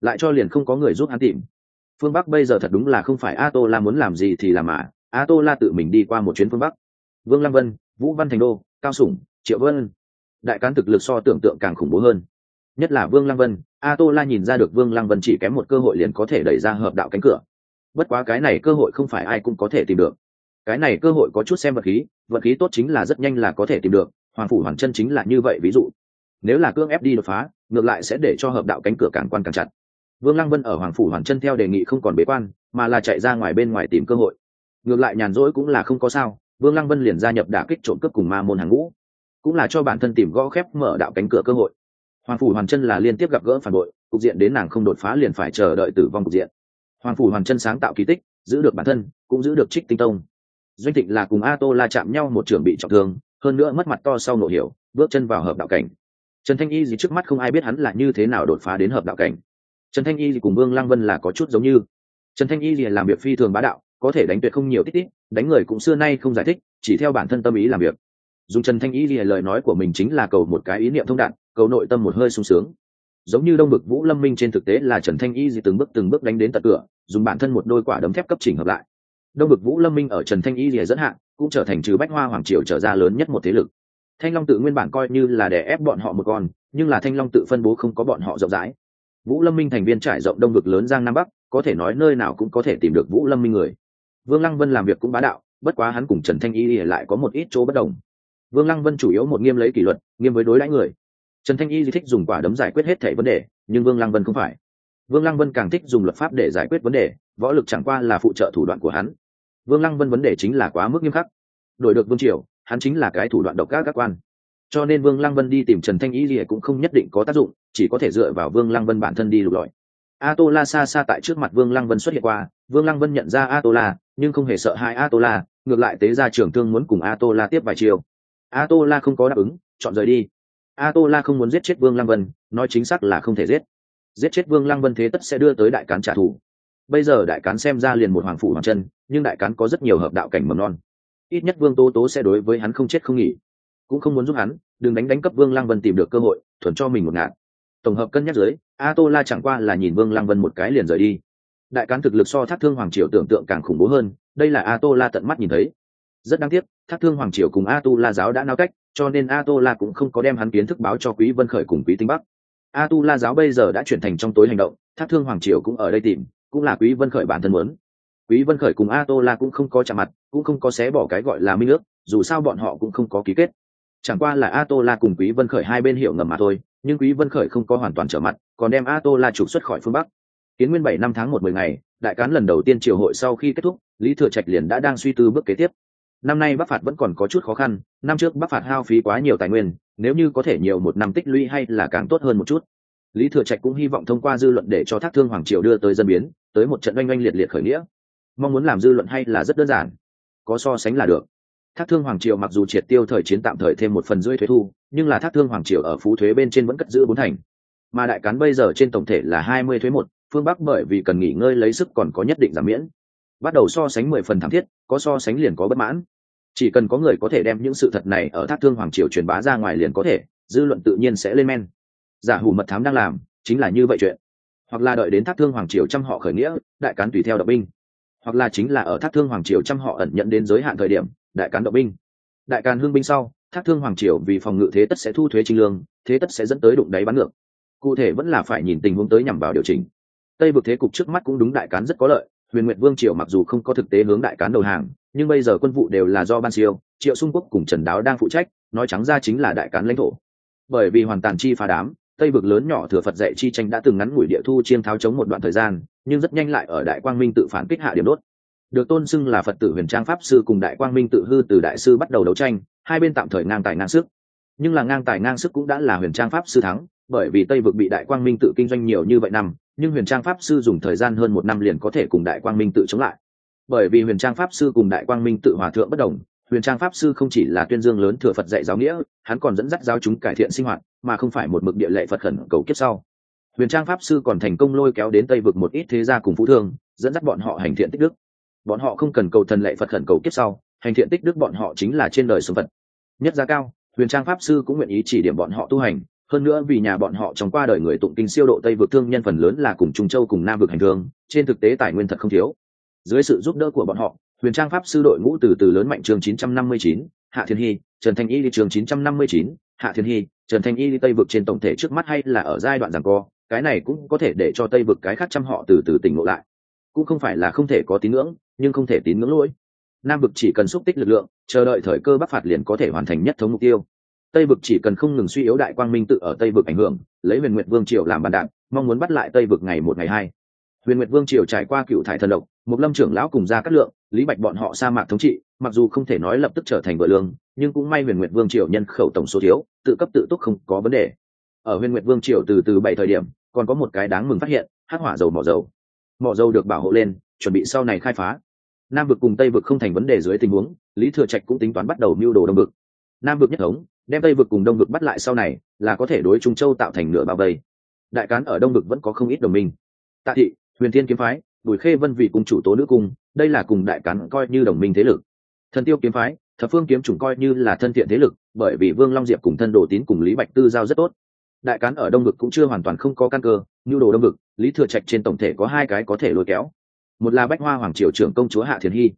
Lại cho liền không có người giúp hắn tìm. Phương bắc bây giờ thật đúng là không phải a tô la muốn làm gì thì làm mà a tô la tự mình đi qua một chuyến phương bắc. Vương lăng vân, vũ văn thành đô, cao sủng, triệu vân. Đại cán thực lực so tưởng tượng càng khủng bố hơn. Nhất là vương lăng vân a tô la nhìn ra được vương lăng vân chỉ kém một cơ hội liền có thể đẩy ra hợp đạo cánh cửa. Bất quá cái này cơ hội không phải ai cũng có thể tìm được. Cái này cơ hội có chút xem vật khí vật khí tốt chính là rất nhanh là có thể tìm được, hoàng phủ hoàn chân chính là như vậy ví dụ. Nếu là cương ép đi đột phá, ngược lại sẽ để cho hợp đạo cánh cửa càng quan càng chặt. Vương lăng vân ở hoàng phủ hoàn chân theo đề nghị không còn bế quan, mà là chạy ra ngoài bên ngoài tìm cơ hội ngược lại nhàn rỗi cũng là không có sao, vương lăng vân liền gia nhập đả kích trộm cướp cùng ma môn hàng ngũ, cũng là cho bản thân tìm gõ khép mở đạo cánh cửa cơ hội. Hoàng phủ hoàn chân là liên tiếp gặp gỡ phản bội, cục diện đến nàng không đột phá liền phải chờ đợi tử vong cục diện. Hoàng phủ hoàn chân sáng tạo kỳ tích, giữ được bản thân, cũng giữ được trích tinh tông. Doanh thịnh là cùng a tô la chạm nhau một trường bị trọng thương, hơn nữa mất mặt to sau nổ hiểu, bước chân vào hợp đạo cảnh. Trần thanh y gì trước mắt không ai biết hắn là như thế nào đột phá đến hợp đạo cảnh. Trần thanh y gì cùng vương lăng vân là có chút giống như. Trần thanh y gì làm việc phi thường bá đạo có thể đánh tuyệt không nhiều tích tích đánh người cũng xưa nay không giải thích, chỉ theo bản thân tâm ý làm việc. Dùng trần thanh y lìa lời nói của mình chính là cầu một cái ý niệm thông đạn cầu nội tâm một hơi sung sướng. Giống như đông bực vũ lâm minh trên thực tế là trần thanh y gì từng bước từng bước đánh đến tận cửa, dùng bản thân một đôi quả đấm thép cấp chỉnh hợp lại. Đông bực vũ lâm minh ở trần thanh y gì dẫn hạn cũng trở thành trừ bách hoa hoàng triều trở ra lớn nhất một thế lực. Thanh long tự nguyên bản coi như là để ép bọn họ một con, nhưng là thanh long tự phân bố không có bọn họ rộng rãi. Vũ lâm minh thành viên trải rộng đông vực lớn giang nam bắc, có thể nói nơi nào cũng có thể tìm được vũ lâm minh người vương lăng vân làm việc cũng bá đạo, bất quá hắn cùng trần thanh y lại có một ít chỗ bất đồng. Vương lăng vân chủ yếu một nghiêm lấy kỷ luật, nghiêm với đối đãi người. Trần thanh y thích dùng quả đấm giải quyết hết thẻ vấn đề, nhưng vương lăng vân không phải. Vương lăng vân càng thích dùng luật pháp để giải quyết vấn đề, võ lực chẳng qua là phụ trợ thủ đoạn của hắn. Vương lăng vân vấn đề chính là quá mức nghiêm khắc. Đổi được vương triều, hắn chính là cái thủ đoạn độc ác các quan. Cho nên vương lăng vân đi tìm trần thanh y lìa cũng không nhất định có tác dụng, chỉ có thể dựa vào vương lăng vân bản thân đi lục lọi. A tô la xa xa tại trước mặt vương lăng vân xuất hiện qua, vương lăng vân nhận ra a tô la nhưng không hề sợ hai a tô la ngược lại tế ra trưởng thương muốn cùng a tô la tiếp vài chiều a tô la không có đáp ứng, chọn rời đi. A tô la không muốn giết chết vương lăng vân, nói chính xác là không thể giết. Giết chết vương lăng vân thế tất sẽ đưa tới đại cán trả thù. Bây giờ đại cán xem ra liền một hoàng phủ hoàng chân, nhưng đại cán có rất nhiều hợp đạo cảnh mầm non. Ít nhất vương tố tố sẽ đối với hắn không chết không nghỉ. Cũng không muốn giúp hắn, đừng đánh đánh cấp vương lăng vân tìm được cơ hội, thuần cho mình một ngạn tổng hợp cân nhắc dưới a tô la chẳng qua là nhìn vương lăng vân một cái liền rời đi đại cán thực lực so thác thương hoàng triều tưởng tượng càng khủng bố hơn, đây là a tô la tận mắt nhìn thấy. Rất đáng tiếc, thác thương hoàng triều cùng a tu la giáo đã nao cách, cho nên a tô la cũng không có đem hắn kiến thức báo cho quý vân khởi cùng quý tinh bắc. A tu la giáo bây giờ đã chuyển thành trong tối hành động, thác thương hoàng triều cũng ở đây tìm, cũng là quý vân khởi bản thân muốn. Quý vân khởi cùng a tô la cũng không có chạm mặt, cũng không có xé bỏ cái gọi là minh ước, dù sao bọn họ cũng không có ký kết. Chẳng qua là a tô la cùng quý vân khởi hai bên hiểu ngầm mà thôi, nhưng quý vân khởi không có hoàn toàn trở mặt, còn đem a tô la trục xuất khỏi phương bắc kiến nguyên bảy năm tháng một mười ngày, đại cán lần đầu tiên triều hội sau khi kết thúc, lý thừa trạch liền đã đang suy tư bước kế tiếp. Năm nay bắc phạt vẫn còn có chút khó khăn, năm trước bắc phạt hao phí quá nhiều tài nguyên, nếu như có thể nhiều một năm tích lũy hay là càng tốt hơn một chút. Lý thừa trạch cũng hy vọng thông qua dư luận để cho thác thương hoàng triều đưa tới dân biến, tới một trận oanh oanh liệt liệt khởi nghĩa. Mong muốn làm dư luận hay là rất đơn giản, có so sánh là được. Thác thương hoàng triều mặc dù triệt tiêu thời chiến tạm thời thêm một phần rưỡi thuế thu, nhưng là thác thương hoàng triều ở phú thuế bên trên vẫn cất giữ bốn thành. Mà đại cán bây giờ trên tổng thể là hai mươi thuế một phương bắc bởi vì cần nghỉ ngơi lấy sức còn có nhất định giảm miễn. Bắt đầu so sánh mười phần thảm thiết, có so sánh liền có bất mãn. Chỉ cần có người có thể đem những sự thật này ở thác thương hoàng triều truyền bá ra ngoài liền có thể, dư luận tự nhiên sẽ lên men. Giả hủ mật thám đang làm, chính là như vậy chuyện. Hoặc là đợi đến thác thương hoàng triều trăm họ khởi nghĩa, đại cán tùy theo động binh. Hoặc là chính là ở thác thương hoàng triều trăm họ ẩn nhận đến giới hạn thời điểm, đại cán động binh. Đại càn hương binh sau, thác thương hoàng triều vì phòng ngự thế tất sẽ thu thuế trinh lương, thế tất sẽ dẫn tới đụng đáy bắn ngược. Cụ thể vẫn là phải nhìn tình huống tới nhằm vào điều chỉnh tây vực thế cục trước mắt cũng đúng đại cán rất có lợi, huyền nguyệt vương triều mặc dù không có thực tế hướng đại cán đầu hàng, nhưng bây giờ quân vụ đều là do ban siêu, triệu xung quốc cùng trần đáo đang phụ trách, nói trắng ra chính là đại cán lãnh thổ. Bởi vì hoàn tàn chi phá đám, tây vực lớn nhỏ thừa phật dạy chi tranh đã từng ngắn ngủi địa thu chiêm tháo chống một đoạn thời gian, nhưng rất nhanh lại ở đại quang minh tự phản kích hạ điểm đốt. Được tôn xưng là phật tử huyền trang pháp sư cùng đại quang minh tự hư từ đại sư bắt đầu đấu tranh, hai bên tạm thời ngang tài ngang sức. Nhưng là ngang tài ngang sức cũng đã là huyền trang pháp sư thắng, bởi vì tây vực bị đại quang minh tự kinh doanh nhiều như vậy năm nhưng huyền trang pháp sư dùng thời gian hơn một năm liền có thể cùng đại quang minh tự chống lại. Bởi vì huyền trang pháp sư cùng đại quang minh tự hòa thượng bất đồng, huyền trang pháp sư không chỉ là tuyên dương lớn thừa phật dạy giáo nghĩa, hắn còn dẫn dắt giáo chúng cải thiện sinh hoạt, mà không phải một mực địa lệ phật khẩn cầu kiếp sau. Huyền trang pháp sư còn thành công lôi kéo đến tây vực một ít thế gia cùng phú thương, dẫn dắt bọn họ hành thiện tích đức. Bọn họ không cần cầu thần lệ phật khẩn cầu kiếp sau, hành thiện tích đức bọn họ chính là trên đời sống phật. Nhất giá cao, huyền trang pháp sư cũng nguyện ý chỉ điểm bọn họ tu hành hơn nữa vì nhà bọn họ trong qua đời người tụng kinh siêu độ tây vực thương nhân phần lớn là cùng trung châu cùng nam vực hành thương trên thực tế tài nguyên thật không thiếu. Dưới sự giúp đỡ của bọn họ huyền trang pháp sư đội ngũ từ từ lớn mạnh trường 959, hạ thiên hy trần thanh y đi trường 959, hạ thiên hy trần thanh y đi tây vực trên tổng thể trước mắt hay là ở giai đoạn rằng co cái này cũng có thể để cho tây vực cái khác trăm họ từ từ tỉnh ngộ lại. Cũng không phải là không thể có tín ngưỡng nhưng không thể tín ngưỡng lỗi. Nam vực chỉ cần xúc tích lực lượng chờ đợi thời cơ bắc phạt liền có thể hoàn thành nhất thống mục tiêu tây vực chỉ cần không ngừng suy yếu đại quang minh tự ở tây vực ảnh hưởng, lấy huyền nguyệt vương triều làm bàn đạn, mong muốn bắt lại tây vực ngày một ngày hai. Huyền nguyệt vương triều trải qua cựu thải thần độc một lâm trưởng lão cùng ra cát lượng, lý bạch bọn họ sa mạc thống trị, mặc dù không thể nói lập tức trở thành vợ lương, nhưng cũng may huyền nguyệt vương triều nhân khẩu tổng số thiếu, tự cấp tự túc không có vấn đề. Ở huyền nguyệt vương triều từ từ bảy thời điểm, còn có một cái đáng mừng phát hiện, hắc hỏa dầu mỏ dầu. Mỏ dầu được bảo hộ lên, chuẩn bị sau này khai phá. Nam vực cùng tây vực không thành vấn đề dưới tình huống, lý thừa trạch cũng tính toán bắt đầu mưu đồ đông vực. Nam vực nhất thống đem tây vực cùng đông vực bắt lại sau này là có thể đối trung châu tạo thành nửa bao vây. Đại cán ở đông vực vẫn có không ít đồng minh. Tạ thị, huyền thiên kiếm phái, bùi khê vân vị cùng chủ tố nữ cung, đây là cùng đại cán coi như đồng minh thế lực. Thần tiêu kiếm phái, thập phương kiếm chủng coi như là thân thiện thế lực, bởi vì vương long diệp cùng thân đồ tín cùng lý bạch tư giao rất tốt. Đại cán ở đông vực cũng chưa hoàn toàn không có căn cơ như đồ đông vực, lý thừa trạch trên tổng thể có hai cái có thể lôi kéo. Một là bách hoa hoàng triều trưởng công chúa hạ thiền hy.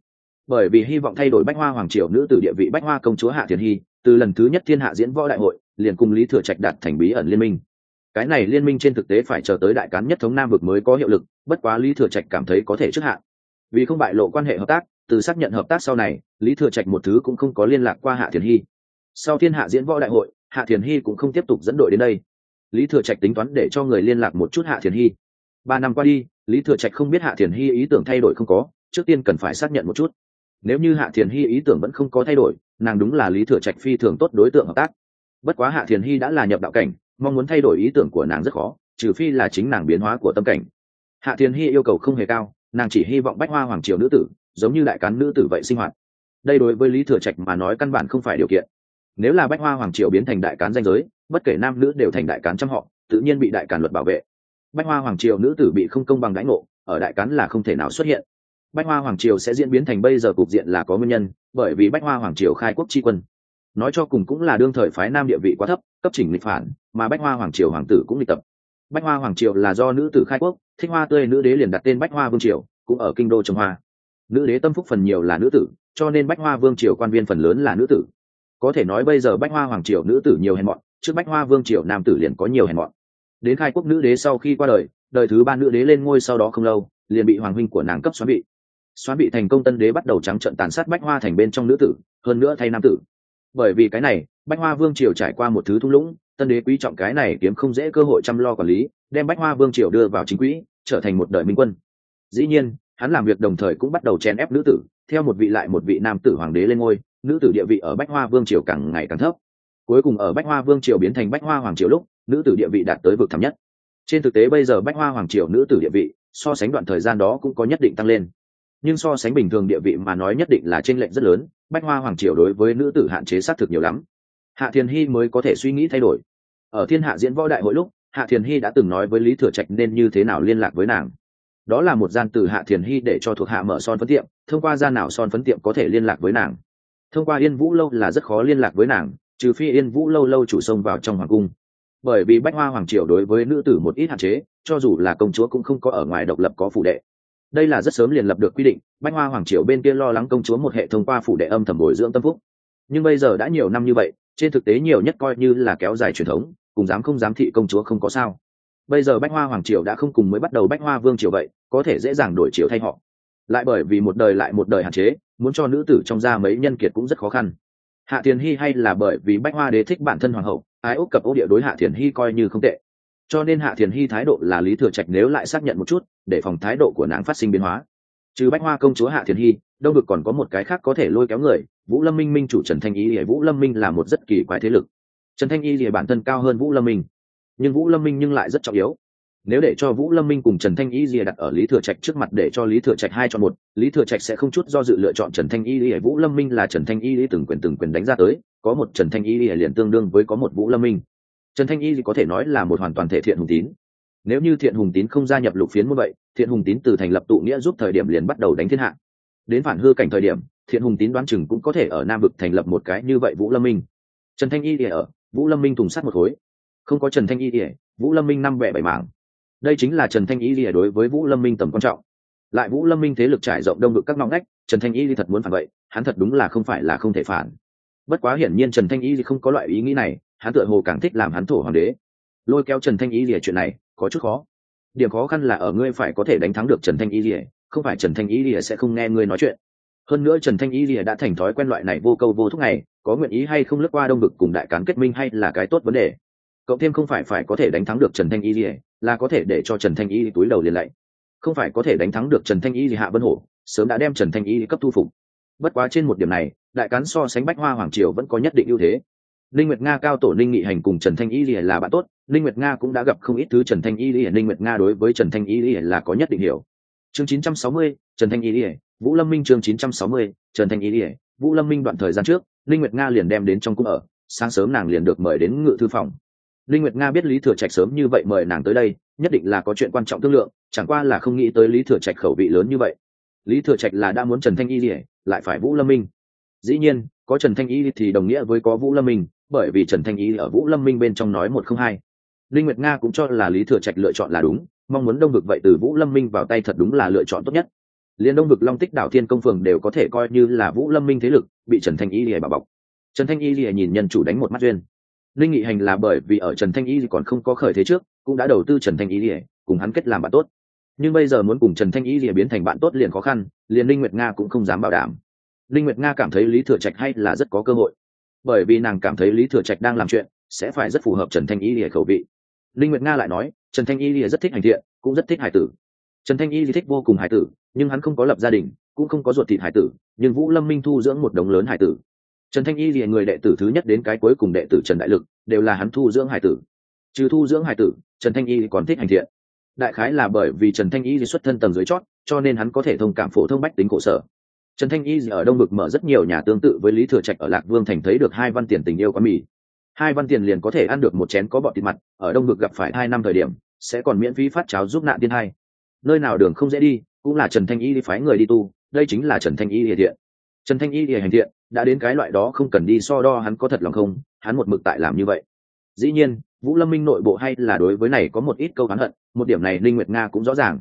Bởi vì hy vọng thay đổi bách hoa hoàng triều nữ từ địa vị bách hoa công chúa hạ thiền hy từ lần thứ nhất thiên hạ diễn võ đại hội, liền cùng lý thừa trạch đạt thành bí ẩn liên minh. Cái này liên minh trên thực tế phải chờ tới đại cán nhất thống nam vực mới có hiệu lực, bất quá lý thừa trạch cảm thấy có thể trước hạn. Vì không bại lộ quan hệ hợp tác, từ xác nhận hợp tác sau này, lý thừa trạch một thứ cũng không có liên lạc qua hạ thiền hy. Sau thiên hạ diễn võ đại hội, hạ thiền hy cũng không tiếp tục dẫn đội đến đây. Lý thừa trạch tính toán để cho người liên lạc một chút hạ thiền hy. Ba năm qua đi, lý thừa trạch không biết hạ thiền hy ý tưởng thay đổi không có, trước tiên cần phải xác nhận một chút. Nếu như hạ thiền hy ý tưởng vẫn không có thay đổi nàng đúng là lý thừa trạch phi thường tốt đối tượng hợp tác. Bất quá hạ thiền hy đã là nhập đạo cảnh, mong muốn thay đổi ý tưởng của nàng rất khó, trừ phi là chính nàng biến hóa của tâm cảnh. Hạ thiền hy yêu cầu không hề cao, nàng chỉ hy vọng bách hoa hoàng triều nữ tử, giống như đại cán nữ tử vậy sinh hoạt. Đây đối với lý thừa trạch mà nói căn bản không phải điều kiện. Nếu là bách hoa hoàng triều biến thành đại cán danh giới, bất kể nam nữ đều thành đại cán trăm họ, tự nhiên bị đại cản luật bảo vệ. Bách hoa hoàng triều nữ tử bị không công bằng đãi ngộ, ở đại cán là không thể nào xuất hiện bách hoa hoàng triều sẽ diễn biến thành bây giờ cục diện là có nguyên nhân, bởi vì bách hoa hoàng triều khai quốc tri quân. Nói cho cùng cũng là đương thời phái nam địa vị quá thấp, cấp chỉnh lịch phản, mà bách hoa hoàng triều hoàng tử cũng lịch tập. Bách hoa hoàng triều là do nữ tử khai quốc, thích hoa tươi nữ đế liền đặt tên bách hoa vương triều, cũng ở kinh đô trồng hoa. Nữ đế tâm phúc phần nhiều là nữ tử, cho nên bách hoa vương triều quan viên phần lớn là nữ tử. Có thể nói bây giờ bách hoa hoàng triều nữ tử nhiều hèn mọn, trước bách hoa vương triều nam tử liền có nhiều hèn mọn. Đến khai quốc nữ đế sau khi qua đời đời thứ ba nữ đế lên ngôi sau đó không lâu, liền bị hoàng huynh của nàng cấp xoán bị xoán bị thành công tân đế bắt đầu trắng trận tàn sát bách hoa thành bên trong nữ tử, hơn nữa thay nam tử. Bởi vì cái này, bách hoa vương triều trải qua một thứ thung lũng, tân đế quý trọng cái này kiếm không dễ cơ hội chăm lo quản lý, đem bách hoa vương triều đưa vào chính quỹ, trở thành một đời minh quân. Dĩ nhiên, hắn làm việc đồng thời cũng bắt đầu chèn ép nữ tử, theo một vị lại một vị nam tử hoàng đế lên ngôi, nữ tử địa vị ở bách hoa vương triều càng ngày càng thấp. Cuối cùng ở bách hoa vương triều biến thành bách hoa hoàng triều lúc, nữ tử địa vị đạt tới vực thẳm nhất. Trên thực tế bây giờ bách hoa hoàng triều nữ tử địa vị, so sánh đoạn thời gian đó cũng có nhất định tăng lên nhưng so sánh bình thường địa vị mà nói nhất định là t r ê n lệch rất lớn, bách hoa hoàng triều đối với nữ tử hạn chế xác thực nhiều lắm. Hạ thiền hy mới có thể suy nghĩ thay đổi. Ở thiên hạ diễn võ đại hội lúc, hạ thiền hy đã từng nói với lý thừa trạch nên như thế nào liên lạc với nàng. Đó là một gian từ hạ thiền hy để cho thuộc hạ mở son phấn tiệm, thông qua gian nào son phấn tiệm có thể liên lạc với nàng. Thông qua yên vũ lâu là rất khó liên lạc với nàng, trừ phi yên vũ lâu lâu chủ sông vào trong hoàng cung. Bởi vì bách hoa hoàng triều đối với nữ tử một ít hạn chế, cho dù là công chúa cũng không có ở ngoài độc lập có phụ đệ đây là rất sớm liền lập được quy định, bách hoa hoàng triều bên kia lo lắng công chúa một hệ thông qua phủ đệ âm thầm bồi dưỡng tâm phúc. Nhưng bây giờ đã nhiều năm như vậy, trên thực tế nhiều nhất coi như là kéo dài truyền thống, cùng dám không dám thị công chúa không có sao. Bây giờ bách hoa hoàng triều đã không cùng mới bắt đầu bách hoa vương triều vậy, có thể dễ dàng đổi triều thay họ. Lại bởi vì một đời lại một đời hạn chế, muốn cho nữ tử trong gia mấy nhân kiệt cũng rất khó khăn. Hạ thiền hy hay là bởi vì bách hoa đế thích bản thân hoàng hậu, ái úc cập ô địa đối hạ thiền hy coi như không tệ. Cho nên hạ thiền hy thái độ là lý thừa trạch nếu lại xác nhận một chút để phòng thái độ của nàng phát sinh biến hóa. Trừ bách hoa công chúa hạ thiền hy đâu được còn có một cái khác có thể lôi kéo người, vũ lâm minh minh chủ trần thanh y thì vũ lâm minh là một rất kỳ quái thế lực. Trần thanh y thì bản thân cao hơn vũ lâm minh. Nhưng vũ lâm minh nhưng lại rất trọng yếu. Nếu để cho vũ lâm minh cùng trần thanh y rìa đặt ở lý thừa trạch trước mặt để cho lý thừa trạch hai chọn một, lý thừa trạch sẽ không chút do dự lựa chọn trần thanh y rìa vũ lâm minh là trần thanh y rìa từng quyền từng quyền đánh ra tới, có một trần thanh y rìa liền tương đương với có một vũ lâm minh. Trần thanh y có thể nói là một hoàn toàn thể thiện hùng tín nếu như thiện hùng tín không gia nhập lục phiến như vậy, thiện hùng tín từ thành lập tụ nghĩa giúp thời điểm liền bắt đầu đánh thiên hạ. Đến phản hư cảnh thời điểm, thiện hùng tín đoán chừng cũng có thể ở nam vực thành lập một cái như vậy vũ lâm minh. Trần thanh y ỉa ở vũ lâm minh thùng sắt một khối. Không có trần thanh y ỉa vũ lâm minh năm vẻ bảy mảng. Đây chính là trần thanh y lìa đối với vũ lâm minh tầm quan trọng. Lại vũ lâm minh thế lực trải rộng đông vực các ngõ ngách, trần thanh y thì thật muốn phản vậy, hắn thật đúng là không phải là không thể phản. Bất quá hiển nhiên trần thanh y thì không có loại ý nghĩ này, hắn tựa hồ càng thích làm hắn thổ hoàng đế lôi kéo trần thanh y lìa chuyện này, có chút khó. Điểm khó khăn là ở ngươi phải có thể đánh thắng được trần thanh y lìa, không phải trần thanh y lìa sẽ không nghe ngươi nói chuyện. Hơn nữa trần thanh y lìa đã thành thói quen loại này vô câu vô thúc này, có nguyện ý hay không lướt qua đông vực cùng đại cán kết minh hay là cái tốt vấn đề. Cộng thêm không phải phải có thể đánh thắng được trần thanh y lìa, là có thể để cho trần thanh y túi đầu liền lạy. Không phải có thể đánh thắng được trần thanh y thì hạ vân hổ, sớm đã đem trần thanh y cấp thu phục. Bất quá trên một điểm này, đại cán so sánh bách hoa hoàng triều vẫn có nhất định ưu thế. Linh nguyệt nga, cao tổ linh nghị hành cùng trần thanh y lìa là bạn tốt linh nguyệt nga cũng đã gặp không ít thứ trần thanh y lìa. Linh nguyệt nga đối với trần thanh y lìa là có nhất định hiểu. Chương 960, trần thanh y lìa. Vũ lâm minh chương 960, trần thanh y lìa. Vũ lâm minh đoạn thời gian trước linh nguyệt nga liền đem đến trong cung ở. Sáng sớm nàng liền được mời đến ngự thư phòng. Linh nguyệt nga biết lý thừa trạch sớm như vậy mời nàng tới đây nhất định là có chuyện quan trọng thương lượng chẳng qua là không nghĩ tới lý thừa trạch khẩu vị lớn như vậy. Lý thừa trạch là đã muốn trần thanh y lìa lại phải vũ lâm minh. Dĩ nhiên có trần thanh y thì đồng nghĩa với có vũ lâm minh bởi vì trần thanh y ở vũ lâm minh bên trong nói một không hai linh nguyệt nga cũng cho là lý thừa trạch lựa chọn là đúng, mong muốn đông vực vậy từ vũ lâm minh vào tay thật đúng là lựa chọn tốt nhất. Liên đông vực, long tích đảo thiên công phường đều có thể coi như là vũ lâm minh thế lực, bị trần thanh y lìa bảo bọc. Trần thanh y lìa nhìn nhân chủ đánh một mắt duyên. Linh nghị hành là bởi vì ở trần thanh y còn không có khởi thế trước, cũng đã đầu tư trần thanh y lìa, cùng hắn kết làm bạn tốt. Nhưng bây giờ muốn cùng trần thanh y lìa biến thành bạn tốt liền khó khăn, liền linh nguyệt nga cũng không dám bảo đảm. Linh nguyệt nga cảm thấy lý thừa trạch hay là rất có cơ hội. Bởi vì nàng cảm thấy lý thừa trạch đang làm chuyện sẽ phải rất phù hợp trần thanh y lìa khẩu vị linh nguyệt nga lại nói, trần thanh y lìa rất thích hành thiện, cũng rất thích hải tử. Trần thanh y thì thích vô cùng hải tử, nhưng hắn không có lập gia đình, cũng không có ruột thịt hải tử, nhưng vũ lâm minh thu dưỡng một đống lớn hải tử. Trần thanh y là người đệ tử thứ nhất đến cái cuối cùng đệ tử trần đại lực, đều là hắn thu dưỡng hải tử. Trừ thu dưỡng hải tử, trần thanh y còn thích hành thiện. Đại khái là bởi vì trần thanh y xuất thân tầng dưới chót, cho nên hắn có thể thông cảm phổ thông bách tính cổ sở. Trần thanh y ở đông bực mở rất nhiều nhà tương tự với lý thừa trạch ở lạc vương thành thấy được hai văn tiền tình yêu quá mì hai văn tiền liền có thể ăn được một chén có bọt thịt mặt, ở đông ngực gặp phải hai năm thời điểm, sẽ còn miễn phí phát cháo giúp nạn tiên hai. Nơi nào đường không dễ đi, cũng là trần thanh y đi phái người đi tu, đây chính là trần thanh y địa thiện. Trần thanh y địa hành thiện, đã đến cái loại đó không cần đi so đo hắn có thật lòng không, hắn một mực tại làm như vậy. Dĩ nhiên, vũ lâm minh nội bộ hay là đối với này có một ít câu hắn hận, một điểm này linh nguyệt nga cũng rõ ràng.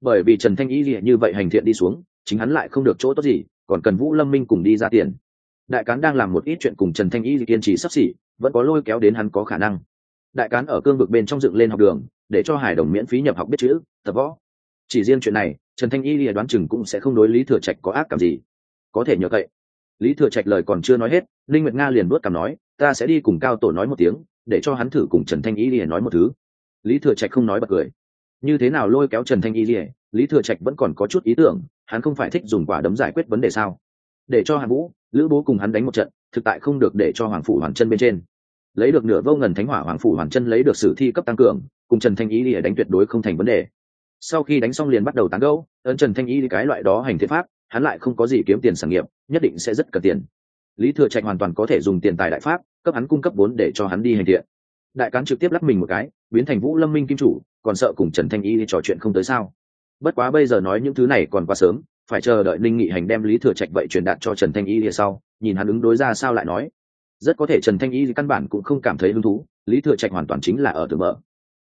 Bởi vì trần thanh y lìa như vậy hành thiện đi xuống, chính hắn lại không được chỗ tốt gì, còn cần vũ lâm minh cùng đi ra tiền. Đại cán đang làm một ít chuyện cùng trần thanh y kiên trì sắp xỉ vẫn có lôi kéo đến hắn có khả năng. Đại cán ở cương vực bên trong dựng lên học đường, để cho hải đồng miễn phí nhập học biết chữ, tập võ. Chỉ riêng chuyện này, trần thanh y lìa đoán chừng cũng sẽ không đối lý thừa trạch có ác cảm gì. Có thể nhờ cậy. Lý thừa trạch lời còn chưa nói hết linh nguyệt nga liền bước cảm nói, ta sẽ đi cùng cao tổ nói một tiếng, để cho hắn thử cùng trần thanh y lìa nói một thứ. Lý thừa trạch không nói bật cười. Như thế nào lôi kéo trần thanh y lìa, lý thừa trạch vẫn còn có chút ý tưởng, hắn không phải thích dùng quả đấm giải quyết vấn đề sao? Để cho hàn vũ, lữ bố cùng hắn đánh một trận, thực tại không được để cho hoàng phủ hoàn chân bên trên lấy được nửa vô ngần thánh hỏa hoàng phủ hoàn chân lấy được sử thi cấp tăng cường, cùng trần thanh ý đi đánh tuyệt đối không thành vấn đề. Sau khi đánh xong liền bắt đầu tán gẫu ấn trần thanh y cái loại đó hành thế pháp, hắn lại không có gì kiếm tiền sản nghiệp, nhất định sẽ rất cần tiền. Lý thừa trạch hoàn toàn có thể dùng tiền tài đại pháp, cấp hắn cung cấp vốn để cho hắn đi hành thiện. Đại cán trực tiếp lắp mình một cái, biến thành vũ lâm minh kim chủ, còn sợ cùng trần thanh y đi trò chuyện không tới sao. Bất quá bây giờ nói những thứ này còn quá sớm, phải chờ đợi ninh nghị hành đem lý thừa trạch vậy truyền đạt cho trần thanh y đi sau, nhìn hắn ứng đối ra sao lại nói rất có thể trần thanh y căn bản cũng không cảm thấy hứng thú, lý thừa trạch hoàn toàn chính là ở từ mở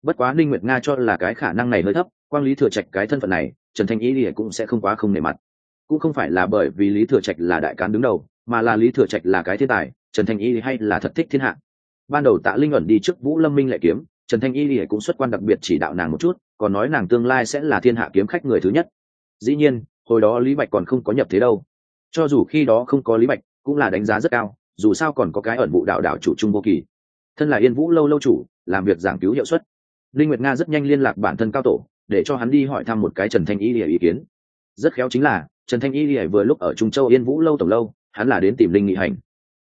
bất quá ninh nguyệt nga cho là cái khả năng này hơi thấp, quang lý thừa trạch cái thân phận này, trần thanh y thì cũng sẽ không quá không nề mặt. Cũng không phải là bởi vì lý thừa trạch là đại cán đứng đầu, mà là lý thừa trạch là cái thiên tài, trần thanh y hay là thật thích thiên hạ. Ban đầu tạ linh ẩn đi trước vũ lâm minh lại kiếm, trần thanh y thì cũng xuất quan đặc biệt chỉ đạo nàng một chút, còn nói nàng tương lai sẽ là thiên hạ kiếm khách người thứ nhất. Dĩ nhiên, hồi đó lý bạch còn không có nhập thế đâu. Cho dù khi đó không có lý bạch, cũng là đánh giá rất cao dù sao còn có cái ẩn vụ đạo đạo chủ trung vô kỳ. Thân là yên vũ lâu lâu chủ, làm việc giảng cứu hiệu suất. Linh nguyệt nga rất nhanh liên lạc bản thân cao tổ, để cho hắn đi hỏi thăm một cái trần thanh y lìa ý kiến. Rất khéo chính là, trần thanh y lìa vừa lúc ở trung châu yên vũ lâu tổng lâu, hắn là đến tìm linh nghị hành.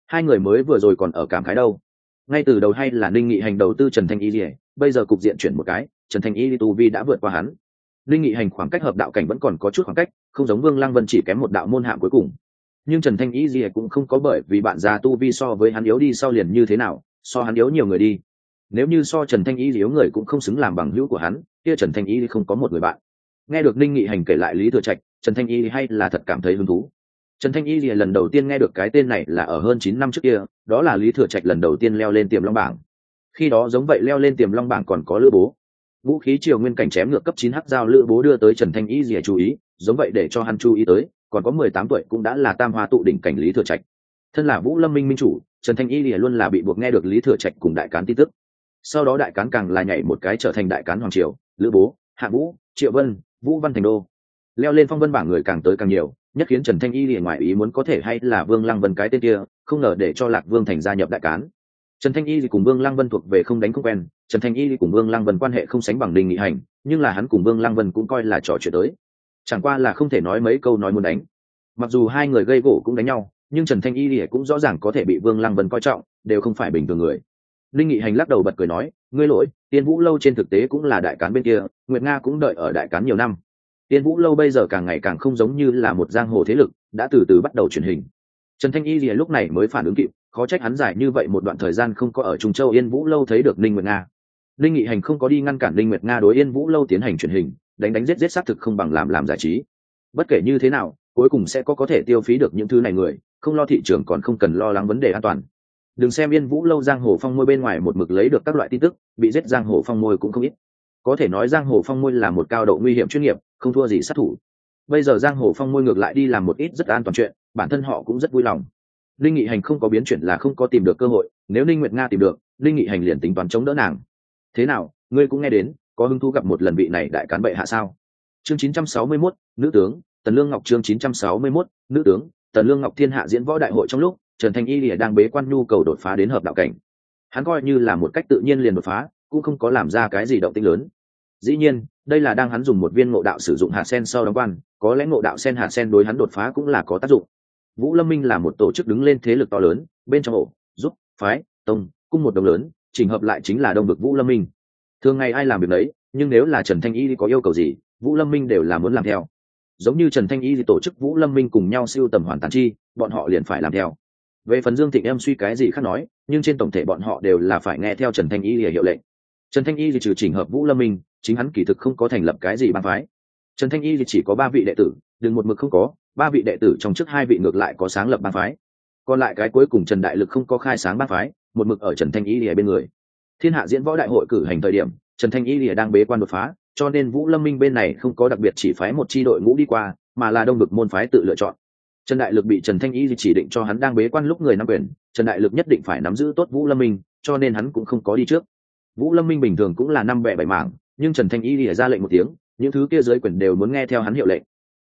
Hai người mới vừa rồi còn ở cảm khái đâu. Ngay từ đầu hay là linh nghị hành đầu tư trần thanh y lìa, bây giờ cục diện chuyển một cái, trần thanh y tu vi đã vượt qua hắn. Linh nghị hành khoảng cách hợp đạo cảnh vẫn còn có chút khoảng cách, không giống vương lăng vân chỉ kém một đạo môn hạng cuối cùng nhưng trần thanh y gì cũng không có bởi vì bạn già tu vi so với hắn yếu đi sau liền như thế nào, so hắn yếu nhiều người đi. Nếu như so trần thanh y yếu người cũng không xứng làm bằng hữu của hắn, kia trần thanh y không có một người bạn. Nghe được ninh nghị hành kể lại lý thừa trạch, trần thanh y hay là thật cảm thấy hứng thú. Trần thanh y lần đầu tiên nghe được cái tên này là ở hơn chín năm trước kia, đó là lý thừa trạch lần đầu tiên leo lên tiềm long bảng. Khi đó giống vậy leo lên tiềm long bảng còn có lữ bố. Vũ khí triều nguyên cảnh chém ngược cấp chín hắc giao lữ bố đưa tới trần thanh y rìa chú ý, giống vậy để cho hắn chú ý tới còn có mười tám tuổi cũng đã là tam hoa tụ đỉnh cảnh lý thừa trạch. Thân là vũ lâm minh minh chủ, trần thanh y lìa luôn là bị buộc nghe được lý thừa trạch cùng đại cán tin tức. Sau đó đại cán càng là nhảy một cái trở thành đại cán hoàng triều, lữ bố, hạ vũ, triệu vân, vũ văn thành đô. Leo lên phong vân bảng người càng tới càng nhiều, nhất khiến trần thanh y lìa ngoài ý muốn có thể hay là vương lăng vân cái tên kia, không ngờ để cho lạc vương thành gia nhập đại cán. Trần thanh y thì cùng vương lăng vân thuộc về không đánh không quen, trần thanh y thì cùng vương lăng vân quan hệ không sánh bằng đình nghị hành, nhưng là hắn cùng vương lăng vân cũng coi là trò chuyện tới chẳng qua là không thể nói mấy câu nói muốn đánh. Mặc dù hai người gây gỗ cũng đánh nhau, nhưng trần thanh y thì cũng rõ ràng có thể bị vương lăng vân coi trọng, đều không phải bình thường người. Linh nghị hành lắc đầu bật cười nói, ngươi lỗi, tiên vũ lâu trên thực tế cũng là đại cán bên kia, nguyệt nga cũng đợi ở đại cán nhiều năm. Tiên vũ lâu bây giờ càng ngày càng không giống như là một giang hồ thế lực, đã từ từ bắt đầu truyền hình. Trần thanh y thì lúc này mới phản ứng kịp, khó trách hắn giải như vậy một đoạn thời gian không có ở trung châu yên vũ lâu thấy được ninh nguyệt nga. Linh nghị hành không có đi ngăn cản Linh nguyệt nga đối yên vũ lâu tiến hành truyền hình đánh đánh giết giết xác thực không bằng làm làm giải trí. Bất kể như thế nào, cuối cùng sẽ có có thể tiêu phí được những thứ này người, không lo thị trường còn không cần lo lắng vấn đề an toàn. Đừng xem yên vũ lâu giang hồ phong môi bên ngoài một mực lấy được các loại tin tức, bị giết giang hồ phong môi cũng không ít. Có thể nói giang hồ phong môi là một cao độ nguy hiểm chuyên nghiệp, không thua gì sát thủ. Bây giờ giang hồ phong môi ngược lại đi làm một ít rất an toàn chuyện, bản thân họ cũng rất vui lòng. Linh nghị hành không có biến chuyển là không có tìm được cơ hội, nếu linh nguyệt nga tìm được linh nghị hành liền tính toán chống đỡ nàng. Thế nào, ngươi cũng nghe đến có hứng thú gặp một lần vị này đại cán bệ hạ sao? Chương 961, nữ tướng tần lương ngọc chương 961, nữ tướng tần lương ngọc thiên hạ diễn võ đại hội trong lúc trần thanh y lìa đang bế quan nhu cầu đột phá đến hợp đạo cảnh. Hắn coi như là một cách tự nhiên liền đột phá cũng không có làm ra cái gì động tĩnh lớn. Dĩ nhiên đây là đang hắn dùng một viên ngộ đạo sử dụng hạt sen sau đóng quan có lẽ ngộ đạo sen hạt sen đối hắn đột phá cũng là có tác dụng. Vũ lâm minh là một tổ chức đứng lên thế lực to lớn bên trong ổ giúp phái tông cung một đồng lớn chỉnh hợp lại chính là đông vực vũ lâm minh thường ngày ai làm việc đấy nhưng nếu là trần thanh y có yêu cầu gì, vũ lâm minh đều là muốn làm theo. Giống như trần thanh y thì tổ chức vũ lâm minh cùng nhau siêu tầm hoàn tàn chi, bọn họ liền phải làm theo. Về phần dương thịnh em suy cái gì khác nói, nhưng trên tổng thể bọn họ đều là phải nghe theo trần thanh y để hiệu lệnh. Trần thanh y thì trừ chỉnh hợp vũ lâm minh, chính hắn kỳ thực không có thành lập cái gì bang phái. Trần thanh y thì chỉ có ba vị đệ tử, đừng một mực không có, ba vị đệ tử trong trước hai vị ngược lại có sáng lập bang phái. Còn lại cái cuối cùng trần đại lực không có khai sáng bang phái, một mực ở trần thanh y lìa bên người thiên hạ diễn võ đại hội cử hành thời điểm, trần thanh y lìa đang bế quan đột phá, cho nên vũ lâm minh bên này không có đặc biệt chỉ phái một chi đội ngũ đi qua, mà là đông được môn phái tự lựa chọn. Trần đại lực bị trần thanh y chỉ định cho hắn đang bế quan lúc người nắm quyền, trần đại lực nhất định phải nắm giữ tốt vũ lâm minh, cho nên hắn cũng không có đi trước. Vũ lâm minh bình thường cũng là năm bẻ bảy mảng, nhưng trần thanh y lìa ra lệnh một tiếng, những thứ kia dưới quyền đều muốn nghe theo hắn hiệu lệnh.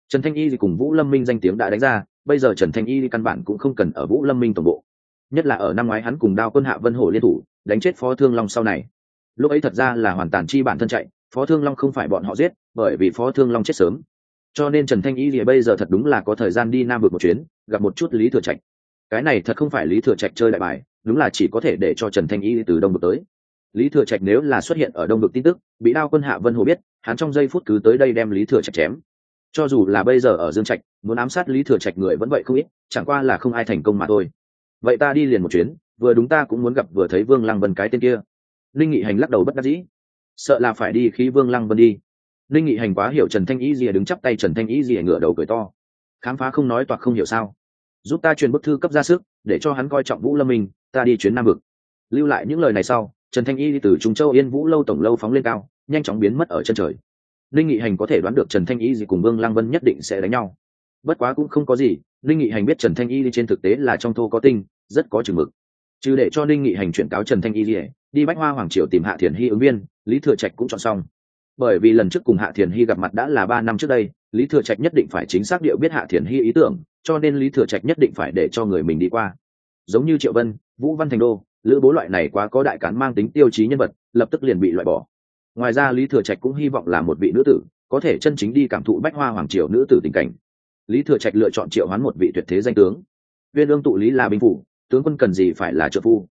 Trần thanh y cùng vũ lâm minh danh tiếng đã đánh ra, bây giờ trần thanh y căn bản cũng không cần ở vũ lâm minh tổng bộ. Nhất là ở năm ngoái hắn cùng đao quân hạ vân hổ liên thủ đánh chết phó thương long sau này. Lúc ấy thật ra là hoàn toàn chi bản thân chạy, phó thương long không phải bọn họ giết, bởi vì phó thương long chết sớm. Cho nên trần thanh y thì bây giờ thật đúng là có thời gian đi nam vượt một chuyến, gặp một chút lý thừa trạch. Cái này thật không phải lý thừa trạch chơi đại bài, đúng là chỉ có thể để cho trần thanh y từ đông vực tới. Lý thừa trạch nếu là xuất hiện ở đông vực tin tức, bị đao quân hạ vân hồ biết, hắn trong giây phút cứ tới đây đem lý thừa trạch chém. Cho dù là bây giờ ở dương trạch, muốn ám sát lý thừa trạch người vẫn vậy không ít, chẳng qua là không ai thành công mà thôi. Vậy ta đi liền một chuyến vừa đúng ta cũng muốn gặp vừa thấy vương lăng vân cái tên kia. Linh nghị hành lắc đầu bất đắc dĩ. Sợ là phải đi khi vương lăng vân đi. Linh nghị hành quá hiểu trần thanh ý gì đứng chắp tay trần thanh ý gì ngửa đầu cười to. Khám phá không nói toạc không hiểu sao. Giúp ta truyền bức thư cấp ra sức, để cho hắn coi trọng vũ lâm minh ta đi chuyến nam vực. Lưu lại những lời này sau, trần thanh y đi từ trung châu yên vũ lâu tổng lâu phóng lên cao, nhanh chóng biến mất ở chân trời. Linh nghị hành có thể đoán được trần thanh y gì cùng vương lang vân nhất định sẽ đánh nhau. Bất quá cũng không có gì linh nghị hành biết trần thanh y đi trên thực tế là trong thô có tinh, rất có chừng mực chứ để cho Ninh nghị hành chuyển cáo trần thanh y dỉa đi bách hoa hoàng triều tìm hạ thiền hy ứng viên, lý thừa trạch cũng chọn xong. Bởi vì lần trước cùng hạ thiền hy gặp mặt đã là ba năm trước đây, lý thừa trạch nhất định phải chính xác điệu biết hạ thiền hy ý tưởng, cho nên lý thừa trạch nhất định phải để cho người mình đi qua. Giống như triệu vân, vũ văn thành đô, lữ bố loại này quá có đại cán mang tính tiêu chí nhân vật, lập tức liền bị loại bỏ. Ngoài ra lý thừa trạch cũng hy vọng là một vị nữ tử, có thể chân chính đi cảm thụ bách hoa hoàng triều nữ tử tình cảnh. Lý thừa trạch lựa chọn triệu hoán một vị tuyệt thế danh tướng. Viên ương tụ lý là binh phủ tướng quân cần gì phải là trợ phu.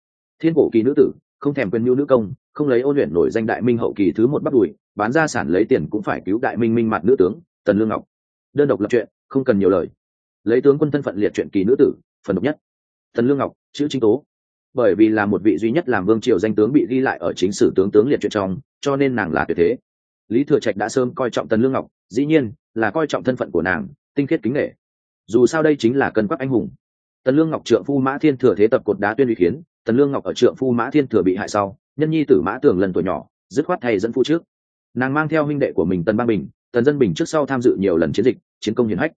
Thiên cổ kỳ nữ tử, không thèm quên nhu nữ công, không lấy ôn luyện nổi danh đại minh hậu kỳ thứ một bắt đùi bán ra sản lấy tiền cũng phải cứu đại minh minh mặt nữ tướng, tần lương ngọc. Đơn độc lập chuyện, không cần nhiều lời. Lấy tướng quân thân phận liệt chuyện kỳ nữ tử, phần độc nhất. Tần lương ngọc, chữ chính tố. Bởi vì là một vị duy nhất làm vương triều danh tướng bị ghi lại ở chính sử tướng tướng liệt chuyện trong, cho nên nàng là tuyệt thế. Lý thừa trạch đã sớm coi trọng tần lương ngọc, dĩ nhiên là coi trọng thân phận của nàng, tinh khiết kính nghệ dù sao đây chính là cân quắc anh hùng tần lương ngọc trượng phu mã thiên thừa thế tập cột đá tuyên uy khiến, tần lương ngọc ở trượng phu mã thiên thừa bị hại sau, nhân nhi tử mã tường lần tuổi nhỏ, dứt khoát thay dẫn phu trước. Nàng mang theo huynh đệ của mình tần bang bình, tần dân bình trước sau tham dự nhiều lần chiến dịch, chiến công hiển hách.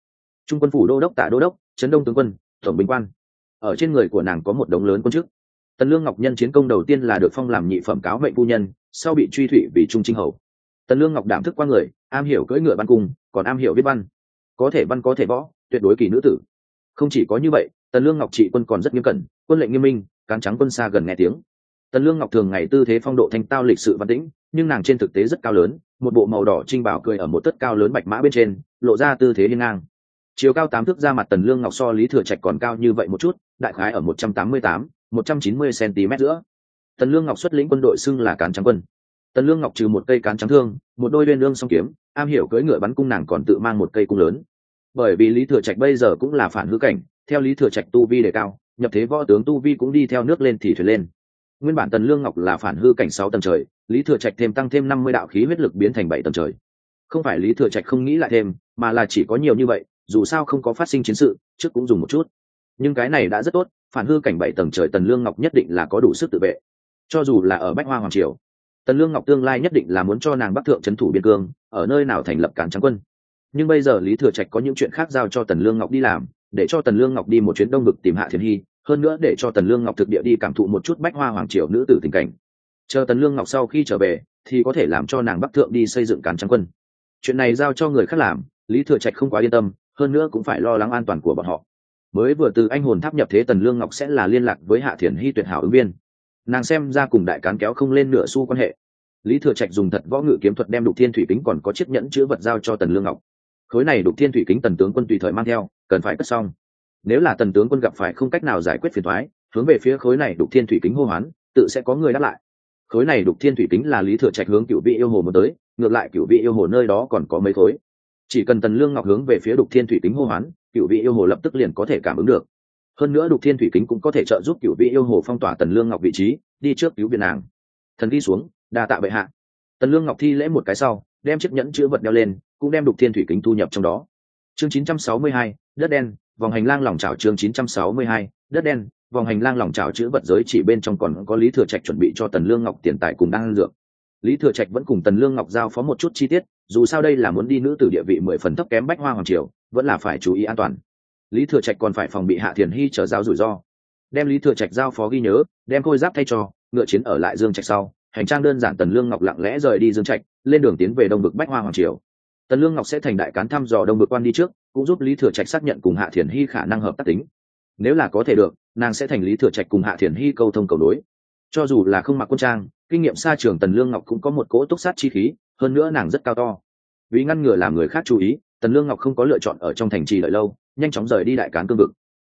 Trung quân phủ đô đốc tạ đô đốc, trấn đông tướng quân, tổng binh quan. Ở trên người của nàng có một đống lớn quân chức. Tần lương ngọc nhân chiến công đầu tiên là được phong làm nhị phẩm cáo mệnh phu nhân, sau bị truy thụy vì trung trinh hầu. Tần lương ngọc đảm thức qua người, am hiểu cưỡi ngựa văn cung, còn am hiểu viết văn. Có thể văn có thể võ, tuyệt đối kỳ nữ tử. Không chỉ có như vậy tần lương ngọc trị quân còn rất nghiêm cẩn, quân lệnh nghiêm minh, cán trắng quân xa gần nghe tiếng. Tần lương ngọc thường ngày tư thế phong độ thanh tao lịch sự văn tĩnh, nhưng nàng trên thực tế rất cao lớn, một bộ màu đỏ trinh bảo cười ở một tất cao lớn bạch mã bên trên, lộ ra tư thế liên ngang. Chiều cao tám thước ra mặt tần lương ngọc so lý thừa trạch còn cao như vậy một chút, đại khái ở một trăm tám mươi tám, một trăm chín mươi cm giữa. Tần lương ngọc xuất lĩnh quân đội xưng là cán trắng quân. Tần lương ngọc trừ một cây cán trắng thương, một đôi bên lương song kiếm, am hiểu cưỡi ngựa bắn cung nàng còn tự mang một cây cung lớn. Bởi vì lý thừa trạch bây giờ cũng là phản hữ cảnh theo lý thừa trạch tu vi đề cao, nhập thế võ tướng tu vi cũng đi theo nước lên thì thuyền lên. Nguyên bản tần lương ngọc là phản hư cảnh sáu tầng trời, lý thừa trạch thêm tăng thêm năm mươi đạo khí huyết lực biến thành bảy tầng trời. Không phải lý thừa trạch không nghĩ lại thêm, mà là chỉ có nhiều như vậy, dù sao không có phát sinh chiến sự, trước cũng dùng một chút. Nhưng cái này đã rất tốt, phản hư cảnh bảy tầng trời tần lương ngọc nhất định là có đủ sức tự vệ. Cho dù là ở bách hoa hoàng triều, tần lương ngọc tương lai nhất định là muốn cho nàng bắc thượng trấn thủ biên cương, ở nơi nào thành lập cản trắng quân. Nhưng bây giờ lý thừa trạch có những chuyện khác giao cho tần lương ngọc đi làm để cho tần lương ngọc đi một chuyến đông vực tìm hạ thiền hy, hơn nữa để cho tần lương ngọc thực địa đi cảm thụ một chút bách hoa hoàng triều nữ tử tình cảnh. Chờ tần lương ngọc sau khi trở về, thì có thể làm cho nàng bắc thượng đi xây dựng cán trắng quân. Chuyện này giao cho người khác làm, lý thừa trạch không quá yên tâm, hơn nữa cũng phải lo lắng an toàn của bọn họ. Mới vừa từ anh hồn tháp nhập thế tần lương ngọc sẽ là liên lạc với hạ thiền hy tuyệt hảo ứng viên. Nàng xem ra cùng đại cán kéo không lên nửa xu quan hệ. Lý thừa trạch dùng thật võ ngự kiếm thuật đem đục thiên thủy kính còn có chiếc nhẫn chữ vật giao cho tần lương ngọc. Khối này đục thiên thủy kính tần tướng quân tùy thời mang theo cần phải cất xong. Nếu là tần tướng quân gặp phải không cách nào giải quyết phiền thoái hướng về phía khối này đục thiên thủy kính hô hoán, tự sẽ có người đáp lại. Khối này đục thiên thủy kính là lý thừa trạch hướng cựu vị yêu hồ một tới, ngược lại cựu vị yêu hồ nơi đó còn có mấy khối. Chỉ cần tần lương ngọc hướng về phía đục thiên thủy kính hô hoán cựu vị yêu hồ lập tức liền có thể cảm ứng được. Hơn nữa đục thiên thủy kính cũng có thể trợ giúp cựu vị yêu hồ phong tỏa tần lương ngọc vị trí, đi trước cứu viện nàng. Thần đi xuống, đa tạ bệ hạ. Tần lương ngọc thi lễ một cái sau, đem chiếc nhẫn chữ vật đeo lên, cũng đem đục thiên thủy kính thu nhập trong đó chương 962, đất đen vòng hành lang lòng trào chương 962, đất đen vòng hành lang lòng trào chữ vật giới chỉ bên trong còn có lý thừa trạch chuẩn bị cho tần lương ngọc tiền tài cùng đang ăn dược. Lý thừa trạch vẫn cùng tần lương ngọc giao phó một chút chi tiết dù sao đây là muốn đi nữ tử địa vị mười phần thấp kém bách hoa hoàng triều vẫn là phải chú ý an toàn. Lý thừa trạch còn phải phòng bị hạ thiền hy trở giao rủi ro. Đem lý thừa trạch giao phó ghi nhớ đem khôi giáp thay cho ngựa chiến ở lại dương trạch sau hành trang đơn giản tần lương ngọc lặng lẽ rời đi dương trạch lên đường tiến về đông vực bách hoa hoàng triều tần lương ngọc sẽ thành đại cán thăm dò đông bực quan đi trước, cũng giúp lý thừa trạch xác nhận cùng hạ thiền hy khả năng hợp tác tính. Nếu là có thể được, nàng sẽ thành lý thừa trạch cùng hạ thiền hy câu thông cầu đối cho dù là không mặc quân trang, kinh nghiệm xa trường tần lương ngọc cũng có một cỗ túc sát chi khí, hơn nữa nàng rất cao to. Vì ngăn ngừa làm người khác chú ý, tần lương ngọc không có lựa chọn ở trong thành trì đợi lâu, nhanh chóng rời đi đại cán cương vực.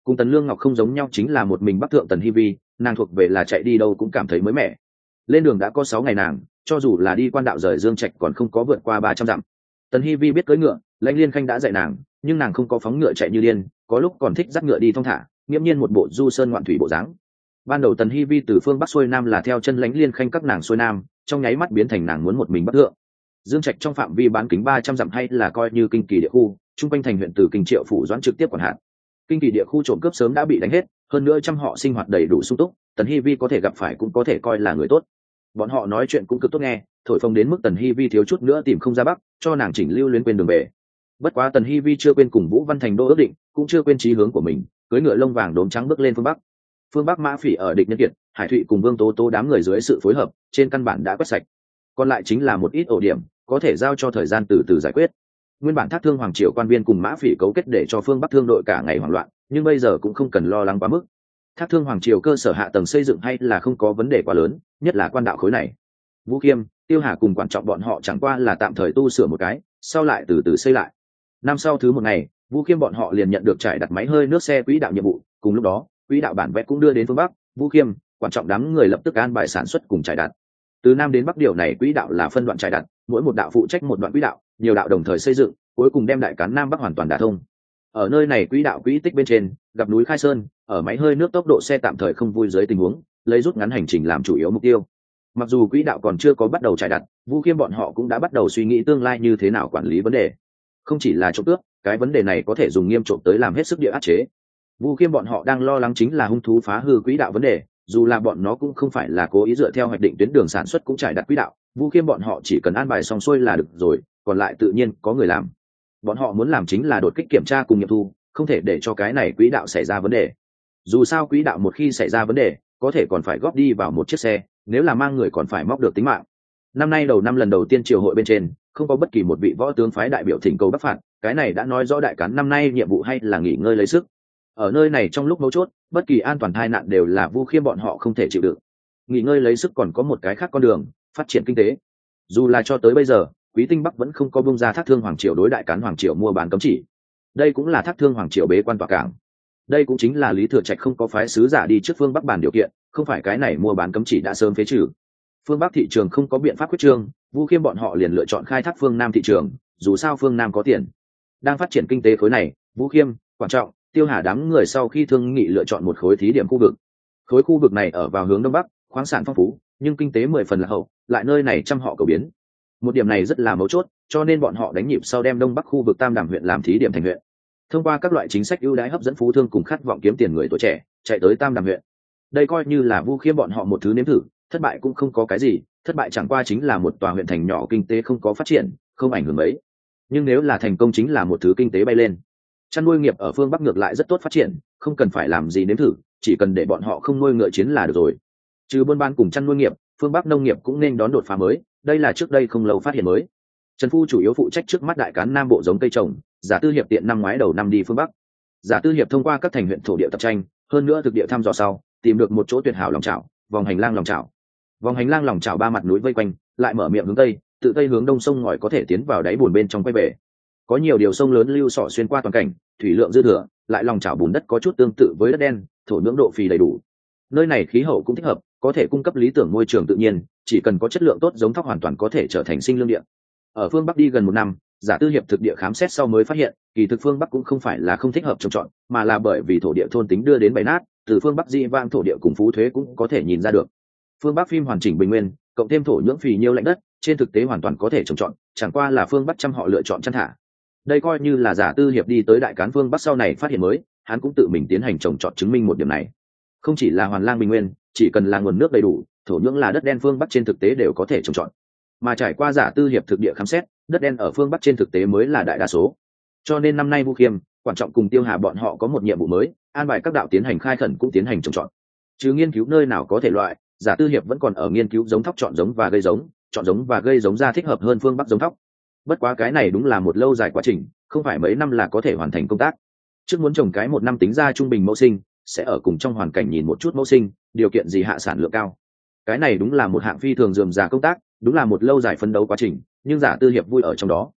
Cùng tần lương ngọc không giống nhau chính là một mình bắc thượng tần hy vi, nàng thuộc về là chạy đi đâu cũng cảm thấy mới mẻ. Lên đường đã có sáu ngày nàng, cho dù là đi quan đạo rời dương trạch còn không có vượt qua ba trăm dặm tần hy vi biết cưỡi ngựa, lãnh liên khanh đã dạy nàng, nhưng nàng không có phóng ngựa chạy như liên có lúc còn thích dắt ngựa đi thong thả, nghiễm nhiên một bộ du sơn ngoạn thủy bộ dáng. Ban đầu tần hy vi từ phương bắc xuôi nam là theo chân lãnh liên khanh các nàng xuôi nam, trong nháy mắt biến thành nàng muốn một mình bắc thượng. Dương trạch trong phạm vi bán kính ba trăm dặm hay là coi như kinh kỳ địa khu trung quanh thành huyện từ kinh triệu phủ doãn trực tiếp quản hạt. Kinh kỳ địa khu trộm cướp sớm đã bị đánh hết, hơn nữa trăm họ sinh hoạt đầy đủ sung túc, tần hy vi có thể gặp phải cũng có thể coi là người tốt bọn họ nói chuyện cũng cực tốt nghe, thổi phồng đến mức tần hi vi thiếu chút nữa tìm không ra bắc, cho nàng chỉnh lưu luyến quên đường về. Bất quá tần hi vi chưa quên cùng vũ văn thành đô ước định, cũng chưa quên trí hướng của mình cưới ngựa lông vàng đốm trắng bước lên phương bắc. Phương bắc mã phỉ ở địch nhân kiệt, hải thụy cùng vương tố tố đám người dưới sự phối hợp, trên căn bản đã quét sạch. Còn lại chính là một ít ổ điểm, có thể giao cho thời gian từ từ giải quyết. Nguyên bản thác thương hoàng triều quan viên cùng mã phỉ cấu kết để cho phương bắc thương đội cả ngày hoảng loạn, nhưng bây giờ cũng không cần lo lắng quá mức thác thương hoàng triều cơ sở hạ tầng xây dựng hay là không có vấn đề quá lớn, nhất là quan đạo khối này. Vũ khiêm, tiêu hà cùng quan trọng bọn họ chẳng qua là tạm thời tu sửa một cái, sau lại từ từ xây lại. Năm sau thứ một ngày, vũ khiêm bọn họ liền nhận được trải đặt máy hơi nước xe quỹ đạo nhiệm vụ, cùng lúc đó, quỹ đạo bản vẽ cũng đưa đến phương bắc. Vũ khiêm quan trọng đám người lập tức an bài sản xuất cùng trải đặt. Từ nam đến bắc điều này quỹ đạo là phân đoạn trải đặt, mỗi một đạo phụ trách một đoạn quỹ đạo, nhiều đạo đồng thời xây dựng, cuối cùng đem đại cán nam bắc hoàn toàn đả thông. Ở nơi này quỹ đạo quỹ tích bên trên, gặp núi khai sơn ở máy hơi nước tốc độ xe tạm thời không vui dưới tình huống, lấy rút ngắn hành trình làm chủ yếu mục tiêu. Mặc dù quỹ đạo còn chưa có bắt đầu trải đặt, vũ khiêm bọn họ cũng đã bắt đầu suy nghĩ tương lai như thế nào quản lý vấn đề. Không chỉ là trộm cướp, cái vấn đề này có thể dùng nghiêm trộm tới làm hết sức địa áp chế. Vũ khiêm bọn họ đang lo lắng chính là hung thú phá hư quỹ đạo vấn đề, dù là bọn nó cũng không phải là cố ý dựa theo hoạch định tuyến đường sản xuất cũng trải đặt quỹ đạo, vũ khiêm bọn họ chỉ cần an bài xong xuôi là được rồi, còn lại tự nhiên có người làm. Bọn họ muốn làm chính là đột kích kiểm tra cùng nghiệm thu, không thể để cho cái này quỹ đạo xảy ra vấn đề dù sao quỹ đạo một khi xảy ra vấn đề, có thể còn phải góp đi vào một chiếc xe, nếu là mang người còn phải móc được tính mạng. Năm nay đầu năm lần đầu tiên triều hội bên trên, không có bất kỳ một vị võ tướng phái đại biểu thỉnh cầu bắc phạt, cái này đã nói rõ đại cán năm nay nhiệm vụ hay là nghỉ ngơi lấy sức. Ở nơi này trong lúc mấu chốt, bất kỳ an toàn tai nạn đều là vu khiêm bọn họ không thể chịu được. Nghỉ ngơi lấy sức còn có một cái khác con đường, phát triển kinh tế. Dù là cho tới bây giờ, quý tinh bắc vẫn không có bông ra thác thương hoàng triều đối đại cán hoàng triều mua bán cấm chỉ. Đây cũng là thác thương hoàng triều bế quan tòa cảng đây cũng chính là lý thừa trạch không có phái sứ giả đi trước phương bắc bàn điều kiện, không phải cái này mua bán cấm chỉ đã sớm phế trừ. Phương bắc thị trường không có biện pháp quyết trương, vu khiêm bọn họ liền lựa chọn khai thác phương nam thị trường, dù sao phương nam có tiền. Đang phát triển kinh tế khối này vũ khiêm quan trọng, tiêu hà đám người sau khi thương nghị lựa chọn một khối thí điểm khu vực. Khối khu vực này ở vào hướng đông bắc, khoáng sản phong phú, nhưng kinh tế mười phần là hậu, lại nơi này chăm họ cầu biến. Một điểm này rất là mấu chốt, cho nên bọn họ đánh nhịp sau đem đông bắc khu vực tam đàm huyện làm thí điểm thành huyện thông qua các loại chính sách ưu đãi hấp dẫn phú thương cùng khát vọng kiếm tiền người tuổi trẻ, chạy tới tam đàm huyện. Đây coi như là vu khiêm bọn họ một thứ nếm thử, thất bại cũng không có cái gì, thất bại chẳng qua chính là một tòa huyện thành nhỏ kinh tế không có phát triển, không ảnh hưởng mấy. Nhưng nếu là thành công chính là một thứ kinh tế bay lên. Chăn nuôi nghiệp ở phương bắc ngược lại rất tốt phát triển, không cần phải làm gì nếm thử, chỉ cần để bọn họ không nuôi ngựa chiến là được rồi. Trừ buôn bán cùng chăn nuôi nghiệp, phương bắc nông nghiệp cũng nên đón đột phá mới, đây là trước đây không lâu phát hiện mới. Trần phu chủ yếu phụ trách trước mắt đại cán nam bộ giống cây trồng giả tư hiệp tiện năm ngoái đầu năm đi phương bắc. Giả tư hiệp thông qua các thành huyện thổ địa tập tranh, hơn nữa thực địa thăm dò sau, tìm được một chỗ tuyệt hảo lòng trào vòng hành lang lòng trào vòng hành lang lòng trào ba mặt núi vây quanh, lại mở miệng hướng tây, tự tây hướng đông sông ngòi có thể tiến vào đáy bùn bên trong quay về. Có nhiều điều sông lớn lưu sỏ xuyên qua toàn cảnh, thủy lượng dư thừa, lại lòng trào bùn đất có chút tương tự với đất đen, thổ nhưỡng độ phì đầy đủ. Nơi này khí hậu cũng thích hợp, có thể cung cấp lý tưởng môi trường tự nhiên, chỉ cần có chất lượng tốt giống thóc hoàn toàn có thể trở thành sinh lương địa. Ở phương bắc đi gần một năm giả tư hiệp thực địa khám xét sau mới phát hiện, kỳ thực phương bắc cũng không phải là không thích hợp trồng trọt, mà là bởi vì thổ địa thôn tính đưa đến bày nát, từ phương bắc di vang thổ địa cùng phú thuế cũng có thể nhìn ra được. Phương bắc phim hoàn chỉnh bình nguyên, cộng thêm thổ nhưỡng phì nhiêu lạnh đất, trên thực tế hoàn toàn có thể trồng trọt, chẳng qua là phương bắc trăm họ lựa chọn chăn thả. Đây coi như là giả tư hiệp đi tới đại cán phương bắc sau này phát hiện mới, hắn cũng tự mình tiến hành trồng trọt chứng minh một điểm này. Không chỉ là hoàn lang bình nguyên, chỉ cần là nguồn nước đầy đủ, thổ nhưỡng là đất đen phương bắc trên thực tế đều có thể trồng trọt mà trải qua giả tư hiệp thực địa khám xét, đất đen ở phương bắc trên thực tế mới là đại đa số. Cho nên năm nay vu khiêm, quan trọng cùng tiêu hà bọn họ có một nhiệm vụ mới, an bài các đạo tiến hành khai khẩn cũng tiến hành trồng trọt. Chứ nghiên cứu nơi nào có thể loại, giả tư hiệp vẫn còn ở nghiên cứu giống thóc chọn giống và gây giống, chọn giống và gây giống ra thích hợp hơn phương bắc giống thóc. Bất quá cái này đúng là một lâu dài quá trình, không phải mấy năm là có thể hoàn thành công tác. Trước muốn trồng cái một năm tính ra trung bình mẫu sinh, sẽ ở cùng trong hoàn cảnh nhìn một chút mẫu sinh, điều kiện gì hạ sản lượng cao. Cái này đúng là một hạng phi thường dườm già công tác đúng là một lâu dài phấn đấu quá trình nhưng giả tư hiệp vui ở trong đó.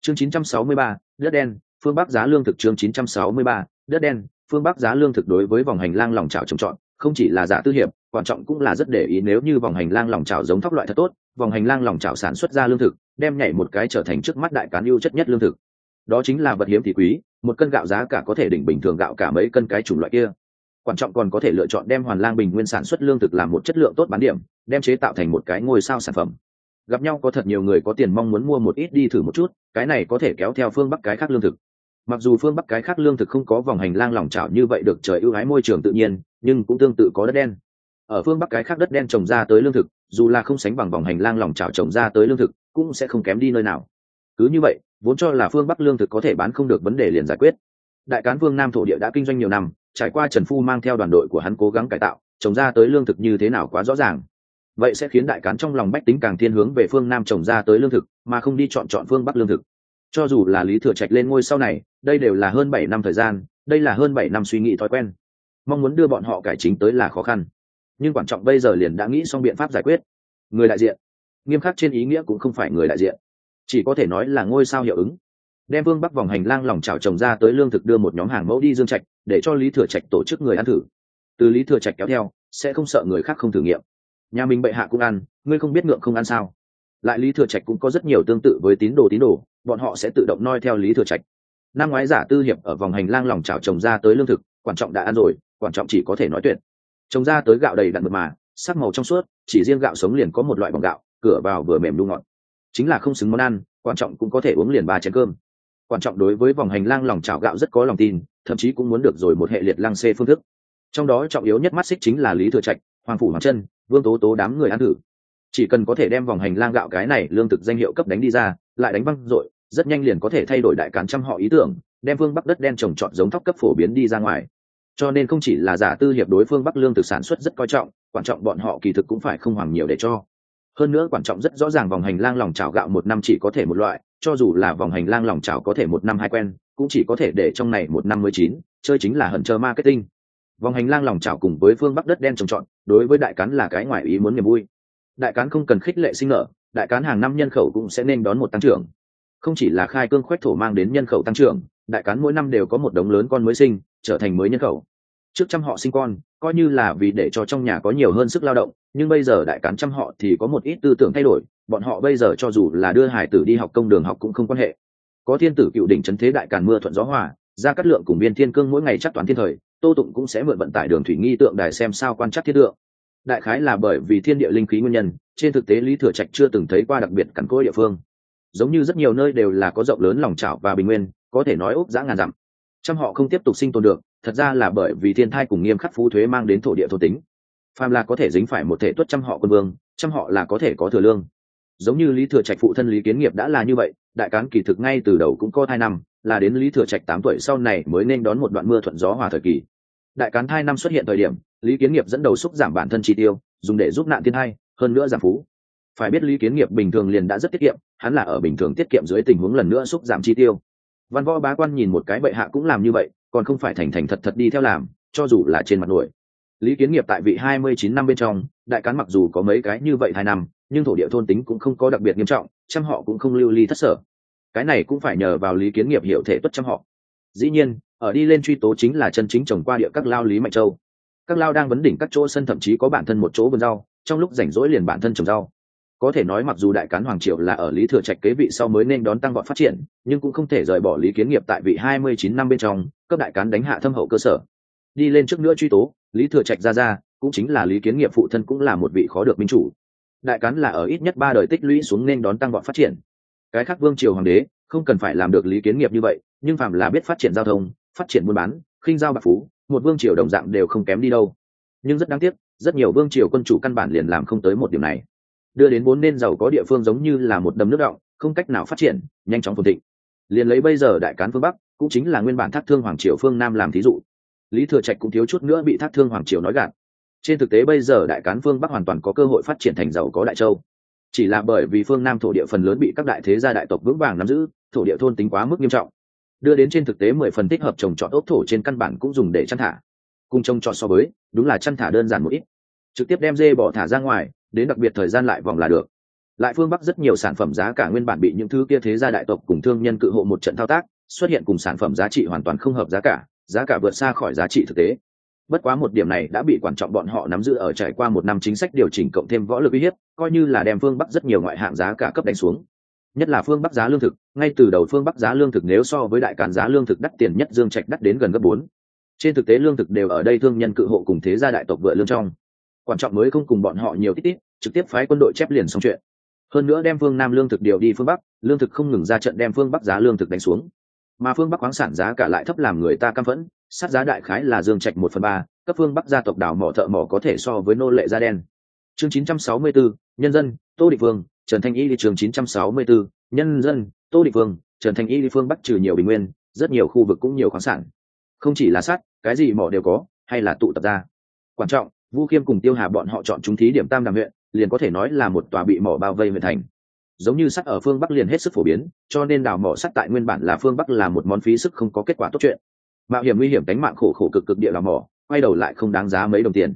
Chương 963, đất đen phương bắc giá lương thực chương 963, đất đen phương bắc giá lương thực đối với vòng hành lang lòng trào trồng trọt không chỉ là giả tư hiệp quan trọng cũng là rất để ý nếu như vòng hành lang lòng trào giống thóc loại thật tốt vòng hành lang lòng trào sản xuất ra lương thực đem nhảy một cái trở thành trước mắt đại cán ưu chất nhất lương thực. Đó chính là vật hiếm thì quý một cân gạo giá cả có thể đỉnh bình thường gạo cả mấy cân cái chủng loại kia. Quan trọng còn có thể lựa chọn đem hoàn lang bình nguyên sản xuất lương thực làm một chất lượng tốt bán điểm đem chế tạo thành một cái ngôi sao sản phẩm gặp nhau có thật nhiều người có tiền mong muốn mua một ít đi thử một chút, cái này có thể kéo theo phương bắc cái khác lương thực. Mặc dù phương bắc cái khác lương thực không có vòng hành lang lòng trào như vậy được trời ưu ái môi trường tự nhiên, nhưng cũng tương tự có đất đen. Ở phương bắc cái khác đất đen trồng ra tới lương thực, dù là không sánh bằng vòng hành lang lòng trào trồng ra tới lương thực, cũng sẽ không kém đi nơi nào. Cứ như vậy, vốn cho là phương bắc lương thực có thể bán không được vấn đề liền giải quyết. Đại cán vương nam thổ địa đã kinh doanh nhiều năm, trải qua trần phu mang theo đoàn đội của hắn cố gắng cải tạo, trồng ra tới lương thực như thế nào quá rõ ràng vậy sẽ khiến đại cán trong lòng bách tính càng thiên hướng về phương nam trồng ra tới lương thực, mà không đi chọn chọn phương bắc lương thực. Cho dù là lý thừa trạch lên ngôi sau này, đây đều là hơn bảy năm thời gian, đây là hơn bảy năm suy nghĩ thói quen. Mong muốn đưa bọn họ cải chính tới là khó khăn. Nhưng quan trọng bây giờ liền đã nghĩ xong biện pháp giải quyết. Người đại diện. Nghiêm khắc trên ý nghĩa cũng không phải người đại diện. Chỉ có thể nói là ngôi sao hiệu ứng. Đem vương bắc vòng hành lang lòng trào trồng ra tới lương thực đưa một nhóm hàng mẫu đi dương trạch, để cho lý thừa trạch tổ chức người ăn thử. Từ lý thừa trạch kéo theo, sẽ không sợ người khác không thử nghiệm nhà mình bệ hạ cũng ăn, ngươi không biết ngượng không ăn sao? Lại lý thừa trạch cũng có rất nhiều tương tự với tín đồ tín đồ, bọn họ sẽ tự động noi theo lý thừa trạch. Năm ngoái giả tư hiệp ở vòng hành lang lòng trào trồng ra tới lương thực, quan trọng đã ăn rồi, quan trọng chỉ có thể nói tuyệt. Trồng ra tới gạo đầy đặn mượt mà, sắc màu trong suốt, chỉ riêng gạo sống liền có một loại bằng gạo, cửa vào vừa mềm đu ngọt. Chính là không xứng món ăn, quan trọng cũng có thể uống liền ba chén cơm. Quan trọng đối với vòng hành lang lòng chảo gạo rất có lòng tin, thậm chí cũng muốn được rồi một hệ liệt lăng xê phương thức. Trong đó trọng yếu nhất mắt xích chính là lý thừa trạch hoàng phủ hoàng chân, vương tố tố đám người ăn thử. Chỉ cần có thể đem vòng hành lang gạo cái này lương thực danh hiệu cấp đánh đi ra, lại đánh văng rồi rất nhanh liền có thể thay đổi đại cán trăm họ ý tưởng, đem phương bắc đất đen trồng trọt giống thóc cấp phổ biến đi ra ngoài. Cho nên không chỉ là giả tư hiệp đối phương bắc lương thực sản xuất rất coi trọng, quan trọng bọn họ kỳ thực cũng phải không hoàng nhiều để cho. Hơn nữa quan trọng rất rõ ràng vòng hành lang lòng chảo gạo một năm chỉ có thể một loại, cho dù là vòng hành lang lòng chảo có thể một năm hai quen, cũng chỉ có thể để trong này một năm mới chín, chơi chính là hận chờ marketing vòng hành lang lòng chảo cùng với phương bắc đất đen trồng trọt, đối với đại cán là cái ngoại ý muốn niềm vui. Đại cán không cần khích lệ sinh nở đại cán hàng năm nhân khẩu cũng sẽ nên đón một tăng trưởng. Không chỉ là khai cương khoét thổ mang đến nhân khẩu tăng trưởng, đại cán mỗi năm đều có một đống lớn con mới sinh, trở thành mới nhân khẩu. Trước trăm họ sinh con, coi như là vì để cho trong nhà có nhiều hơn sức lao động, nhưng bây giờ đại cán trăm họ thì có một ít tư tưởng thay đổi, bọn họ bây giờ cho dù là đưa hải tử đi học công đường học cũng không quan hệ. Có thiên tử cựu đỉnh trấn thế đại càn mưa thuận gió hòa, ra cắt lượng cùng biên thiên cương mỗi ngày chắc toán thiên thời tô tụng cũng sẽ mượn vận tải đường thủy nghi tượng đài xem sao quan trắc thiết tượng. Đại khái là bởi vì thiên địa linh khí nguyên nhân, trên thực tế lý thừa trạch chưa từng thấy qua đặc biệt cắn cỗi địa phương. Giống như rất nhiều nơi đều là có rộng lớn lòng trảo và bình nguyên, có thể nói úp giã ngàn dặm. Trăm họ không tiếp tục sinh tồn được, thật ra là bởi vì thiên thai cùng nghiêm khắc phú thuế mang đến thổ địa thổ tính. Phàm là có thể dính phải một thể tuất trăm họ quân vương, trăm họ là có thể có thừa lương. Giống như lý thừa trạch phụ thân lý kiến nghiệp đã là như vậy, đại cán kỳ thực ngay từ đầu cũng có hai năm là đến lý thừa trạch tám tuổi sau này mới nên đón một đoạn mưa thuận gió hòa thời kỳ. Đại cán hai năm xuất hiện thời điểm, lý kiến nghiệp dẫn đầu xúc giảm bản thân chi tiêu, dùng để giúp nạn thiên hai hơn nữa giảm phú. Phải biết lý kiến nghiệp bình thường liền đã rất tiết kiệm, hắn là ở bình thường tiết kiệm dưới tình huống lần nữa xúc giảm chi tiêu. Văn võ bá quan nhìn một cái bệ hạ cũng làm như vậy, còn không phải thành thành thật thật đi theo làm, cho dù là trên mặt nổi lý kiến nghiệp tại vị hai mươi chín năm bên trong, đại cán mặc dù có mấy cái như vậy hai năm, nhưng thổ địa thôn tính cũng không có đặc biệt nghiêm trọng, trăm họ cũng không lưu ly thất sở cái này cũng phải nhờ vào lý kiến nghiệp hiểu thể tuất trong họ. Dĩ nhiên, ở đi lên truy tố chính là chân chính trồng qua địa các lao lý mạnh châu. Các lao đang vấn đỉnh các chỗ sân thậm chí có bản thân một chỗ vườn rau, trong lúc rảnh rỗi liền bản thân trồng rau. Có thể nói mặc dù đại cán hoàng triều là ở lý thừa trạch kế vị sau mới nên đón tăng vọt phát triển, nhưng cũng không thể rời bỏ lý kiến nghiệp tại vị hai mươi chín năm bên trong, cấp đại cán đánh hạ thâm hậu cơ sở. Đi lên trước nữa truy tố, lý thừa trạch ra ra, cũng chính là lý kiến nghiệp phụ thân cũng là một vị khó được minh chủ. Đại cán là ở ít nhất ba đời tích lũy xuống nên đón tăng vọt phát triển cái khác vương triều hoàng đế, không cần phải làm được lý kiến nghiệp như vậy, nhưng phạm là biết phát triển giao thông, phát triển buôn bán, khinh giao bạc phú, một vương triều đồng dạng đều không kém đi đâu. Nhưng rất đáng tiếc, rất nhiều vương triều quân chủ căn bản liền làm không tới một điểm này. Đưa đến vốn nên giàu có địa phương giống như là một đầm nước động không cách nào phát triển, nhanh chóng phồn thịnh. Liền lấy bây giờ đại cán phương bắc, cũng chính là nguyên bản thác thương hoàng triều phương nam làm thí dụ. Lý thừa trạch cũng thiếu chút nữa bị thác thương hoàng triều nói gạt. Trên thực tế bây giờ đại cán phương bắc hoàn toàn có cơ hội phát triển thành giàu có đại châu chỉ là bởi vì phương nam thổ địa phần lớn bị các đại thế gia đại tộc vững vàng nắm giữ, thổ địa thôn tính quá mức nghiêm trọng. Đưa đến trên thực tế mười phần thích hợp trồng trọt ốc thổ trên căn bản cũng dùng để chăn thả. Cùng trồng trọt so với, đúng là chăn thả đơn giản một ít. Trực tiếp đem dê bỏ thả ra ngoài, đến đặc biệt thời gian lại vòng là được. Lại phương bắc rất nhiều sản phẩm giá cả nguyên bản bị những thứ kia thế gia đại tộc cùng thương nhân cự hộ một trận thao tác, xuất hiện cùng sản phẩm giá trị hoàn toàn không hợp giá cả giá cả vượt xa khỏi giá trị thực tế bất quá một điểm này đã bị quan trọng bọn họ nắm giữ ở trải qua một năm chính sách điều chỉnh cộng thêm võ lực uy hiếp, coi như là đem phương bắc rất nhiều ngoại hạng giá cả cấp đánh xuống. Nhất là phương bắc giá lương thực, ngay từ đầu phương bắc giá lương thực nếu so với đại càn giá lương thực đắt tiền nhất dương trạch đắt đến gần gấp bốn. Trên thực tế lương thực đều ở đây thương nhân cự hộ cùng thế gia đại tộc vựa lương trong. Quan trọng mới không cùng bọn họ nhiều tít tít trực tiếp phái quân đội chép liền xong chuyện. Hơn nữa đem phương nam lương thực điều đi phương bắc, lương thực không ngừng ra trận đem phương bắc giá lương thực đánh xuống. Mà phương bắc khoáng sản giá cả lại thấp làm người ta căm phẫn sát giá đại khái là dương trạch một phần ba cấp phương bắc gia tộc đào mỏ thợ mỏ có thể so với nô lệ da đen. Chương 964, nhân dân tô địch vương trần thanh y đi trường 964, nhân dân tô địch vương trần thanh y đi phương bắc trừ nhiều bình nguyên rất nhiều khu vực cũng nhiều khoáng sản. Không chỉ là sắt cái gì mỏ đều có hay là tụ tập ra. Quan trọng vu khiêm cùng tiêu hà bọn họ chọn chúng thí điểm tam đàm huyện liền có thể nói là một tòa bị mỏ bao vây huyện thành. Giống như sắt ở phương bắc liền hết sức phổ biến cho nên đào mỏ sắt tại nguyên bản là phương bắc là một món phí sức không có kết quả tốt chuyện mạo hiểm nguy hiểm đánh mạng khổ khổ cực cực địa làm mỏ, quay đầu lại không đáng giá mấy đồng tiền.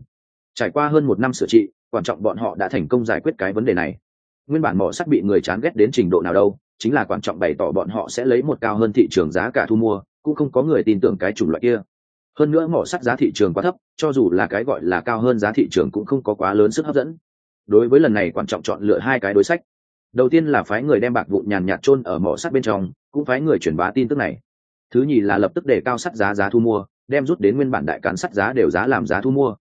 Trải qua hơn một năm sửa trị, quan trọng bọn họ đã thành công giải quyết cái vấn đề này. Nguyên bản mỏ sắt bị người chán ghét đến trình độ nào đâu, chính là quan trọng bày tỏ bọn họ sẽ lấy một cao hơn thị trường giá cả thu mua, cũng không có người tin tưởng cái chủng loại kia. Hơn nữa mỏ sắt giá thị trường quá thấp, cho dù là cái gọi là cao hơn giá thị trường cũng không có quá lớn sức hấp dẫn. Đối với lần này quan trọng chọn lựa hai cái đối sách. Đầu tiên là phái người đem bạc vụn nhàn nhạt chôn ở mỏ sắt bên trong, cũng phái người truyền bá tin tức này thứ nhì là lập tức để cao sắt giá giá thu mua, đem rút đến nguyên bản đại cán sắt giá đều giá làm giá thu mua.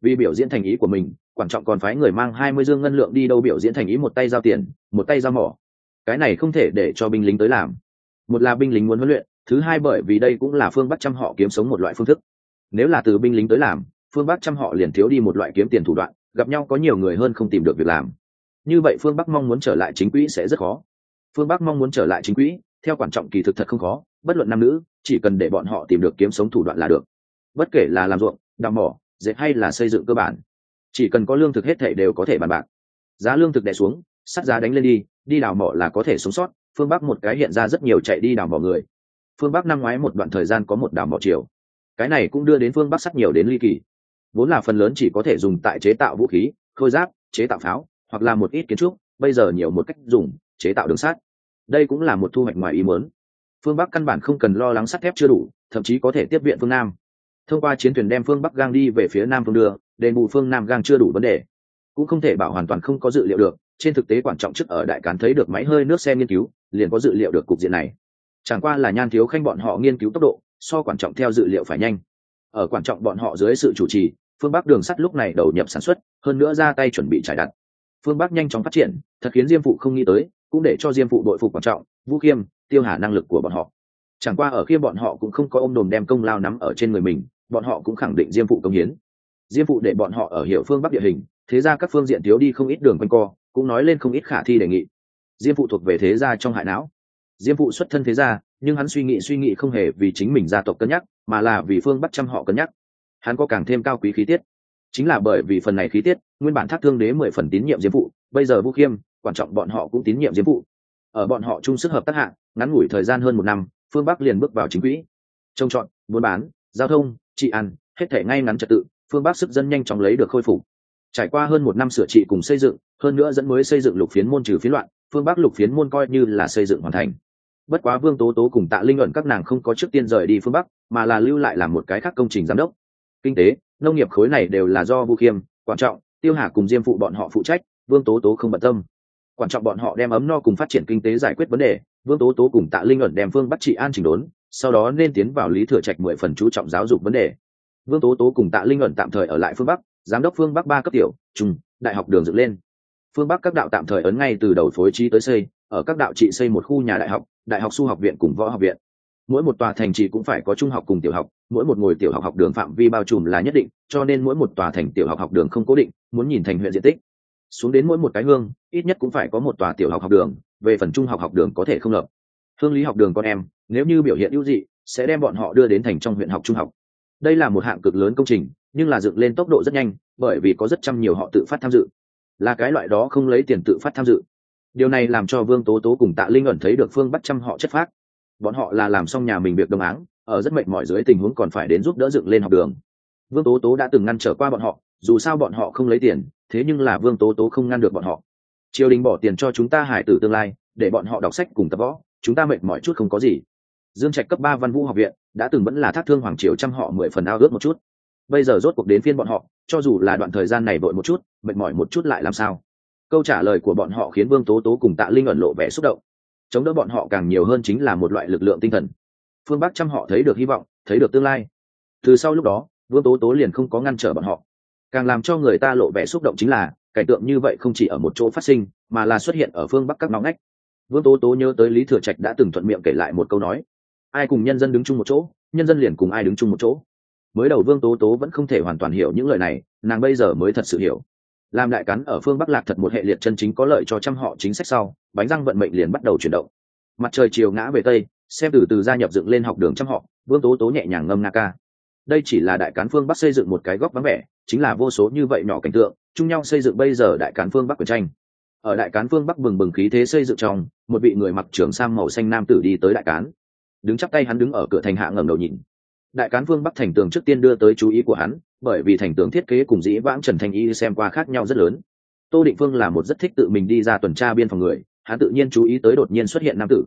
Vì biểu diễn thành ý của mình, quan trọng còn phái người mang hai mươi dương ngân lượng đi đâu biểu diễn thành ý một tay giao tiền, một tay giao mỏ. Cái này không thể để cho binh lính tới làm. Một là binh lính muốn huấn luyện, thứ hai bởi vì đây cũng là phương bắc trăm họ kiếm sống một loại phương thức. Nếu là từ binh lính tới làm, phương bắc trăm họ liền thiếu đi một loại kiếm tiền thủ đoạn, gặp nhau có nhiều người hơn không tìm được việc làm. Như vậy phương bắc mong muốn trở lại chính quỹ sẽ rất khó. Phương bắc mong muốn trở lại chính quỹ theo quản trọng kỳ thực thật không khó, bất luận nam nữ, chỉ cần để bọn họ tìm được kiếm sống thủ đoạn là được. Bất kể là làm ruộng, đào mỏ, dệt hay là xây dựng cơ bản, chỉ cần có lương thực hết thể đều có thể bàn bạc. Giá lương thực đẻ xuống, sắt giá đánh lên đi đi đào mỏ là có thể sống sót, phương bắc một cái hiện ra rất nhiều chạy đi đào mỏ người. Phương bắc năm ngoái một đoạn thời gian có một đào mỏ chiều cái này cũng đưa đến phương bắc sắt nhiều đến ly kỳ. Vốn là phần lớn chỉ có thể dùng tại chế tạo vũ khí, khôi giáp, chế tạo pháo, hoặc là một ít kiến trúc, bây giờ nhiều một cách dùng, chế tạo đường sắt đây cũng là một thu hoạch ngoài ý muốn. Phương bắc căn bản không cần lo lắng sắt thép chưa đủ, thậm chí có thể tiếp viện phương nam. Thông qua chiến thuyền đem phương bắc gang đi về phía nam phương đưa, đền bù phương nam gang chưa đủ vấn đề. Cũng không thể bảo hoàn toàn không có dự liệu được, trên thực tế quan trọng trước ở đại cán thấy được máy hơi nước xe nghiên cứu, liền có dự liệu được cục diện này. Chẳng qua là nhan thiếu khanh bọn họ nghiên cứu tốc độ, so quan trọng theo dự liệu phải nhanh. Ở quan trọng bọn họ dưới sự chủ trì, phương bắc đường sắt lúc này đầu nhập sản xuất, hơn nữa ra tay chuẩn bị trải đặt. Phương bắc nhanh chóng phát triển, thật khiến diêm phụ không nghĩ tới cũng để cho diêm phụ đội phục quan trọng, vũ khiêm, tiêu hà năng lực của bọn họ. Chẳng qua ở khiêm bọn họ cũng không có ôm đồm đem công lao nắm ở trên người mình, bọn họ cũng khẳng định diêm phụ công hiến. Diêm phụ để bọn họ ở hiệu phương bắc địa hình, thế ra các phương diện thiếu đi không ít đường quanh co, cũng nói lên không ít khả thi đề nghị. Diêm phụ thuộc về thế gia trong hại não. Diêm phụ xuất thân thế gia, nhưng hắn suy nghĩ suy nghĩ không hề vì chính mình gia tộc cân nhắc, mà là vì phương bắt chăm họ cân nhắc. Hắn có càng thêm cao quý khí tiết. Chính là bởi vì phần này khí tiết, nguyên bản thác thương đế mười phần tín nhiệm diêm phụ, bây giờ vũ khiêm quan trọng bọn họ cũng tín nhiệm diêm phụ. Ở bọn họ chung sức hợp tác hạng, ngắn ngủi thời gian hơn một năm, phương bắc liền bước vào chính quỹ. Trông chọn buôn bán, giao thông, trị ăn hết thể ngay ngắn trật tự, phương bắc sức dân nhanh chóng lấy được khôi phục. Trải qua hơn một năm sửa trị cùng xây dựng, hơn nữa dẫn mới xây dựng lục phiến môn trừ phiến loạn, phương bắc lục phiến môn coi như là xây dựng hoàn thành. Bất quá vương tố tố cùng tạ linh luận các nàng không có trước tiên rời đi phương bắc, mà là lưu lại làm một cái khác công trình giám đốc. Kinh tế, nông nghiệp khối này đều là do vũ khiêm quan trọng, tiêu hà cùng diêm phụ bọn họ phụ trách, vương tố tố không bận tâm quan trọng bọn họ đem ấm no cùng phát triển kinh tế giải quyết vấn đề, vương tố tố cùng tạ linh ẩn đem phương bắt trị an chỉnh đốn, sau đó nên tiến vào lý thừa trạch mười phần chú trọng giáo dục vấn đề. Vương tố tố cùng tạ linh ẩn tạm thời ở lại phương bắc, giám đốc phương bắc ba cấp tiểu, trung, đại học đường dựng lên. Phương bắc các đạo tạm thời ấn ngay từ đầu phối trí tới xây, ở các đạo trị xây một khu nhà đại học đại học su học viện cùng võ học viện. Mỗi một tòa thành trì cũng phải có trung học cùng tiểu học, mỗi một ngồi tiểu học học đường phạm vi bao trùm là nhất định, cho nên mỗi một tòa thành tiểu học học đường không cố định, muốn nhìn thành huyện diện tích xuống đến mỗi một cái hương ít nhất cũng phải có một tòa tiểu học học đường, về phần trung học học đường có thể không lập hương lý học đường con em, nếu như biểu hiện ưu dị, sẽ đem bọn họ đưa đến thành trong huyện học trung học. Đây là một hạng cực lớn công trình, nhưng là dựng lên tốc độ rất nhanh, bởi vì có rất chăm nhiều họ tự phát tham dự. Là cái loại đó không lấy tiền tự phát tham dự. Điều này làm cho vương tố tố cùng tạ linh ẩn thấy được phương bắt chăm họ chất phát bọn họ là làm xong nhà mình việc đồng áng, ở rất mệt mỏi dưới tình huống còn phải đến giúp đỡ dựng lên học đường. Vương tố tố đã từng ngăn trở qua bọn họ, dù sao bọn họ không lấy tiền thế nhưng là vương tố tố không ngăn được bọn họ. Triều đình bỏ tiền cho chúng ta hải tử tương lai, để bọn họ đọc sách cùng tập võ, chúng ta mệt mỏi chút không có gì. Dương trạch cấp ba văn vũ học viện, đã từng vẫn là thác thương hoàng triều chăm họ mười phần ao ước một chút. Bây giờ rốt cuộc đến phiên bọn họ, cho dù là đoạn thời gian này vội một chút, mệt mỏi một chút lại làm sao? Câu trả lời của bọn họ khiến vương tố tố cùng tạ linh ẩn lộ vẻ xúc động. Chống đỡ bọn họ càng nhiều hơn chính là một loại lực lượng tinh thần. Phương bắc chăm họ thấy được hy vọng, thấy được tương lai. Từ sau lúc đó, vương tố tố liền không có ngăn trở bọn họ càng làm cho người ta lộ vẻ xúc động chính là, cảnh tượng như vậy không chỉ ở một chỗ phát sinh, mà là xuất hiện ở phương bắc các ngõ ngách. Vương tố tố nhớ tới lý thừa trạch đã từng thuận miệng kể lại một câu nói, ai cùng nhân dân đứng chung một chỗ, nhân dân liền cùng ai đứng chung một chỗ. Mới đầu vương tố tố vẫn không thể hoàn toàn hiểu những lời này, nàng bây giờ mới thật sự hiểu. Làm đại cắn ở phương bắc lạc thật một hệ liệt chân chính có lợi cho trăm họ chính sách sau, bánh răng vận mệnh liền bắt đầu chuyển động. Mặt trời chiều ngã về tây, xem từ từ gia nhập dựng lên học đường trăm họ, vương tố tố nhẹ nhàng ngâm nga ca đây chỉ là đại cán phương bắc xây dựng một cái góc vắng vẻ, chính là vô số như vậy nhỏ cảnh tượng, chung nhau xây dựng bây giờ đại cán phương bắc quyền tranh. Ở đại cán phương bắc bừng bừng khí thế xây dựng trong, một vị người mặc trường sang màu xanh nam tử đi tới đại cán. Đứng chắp tay hắn đứng ở cửa thành hạ ngẩng đầu nhìn. Đại cán phương bắc thành tường trước tiên đưa tới chú ý của hắn, bởi vì thành tường thiết kế cùng dĩ vãng trần thanh y xem qua khác nhau rất lớn. Tô định phương là một rất thích tự mình đi ra tuần tra biên phòng người, hắn tự nhiên chú ý tới đột nhiên xuất hiện nam tử.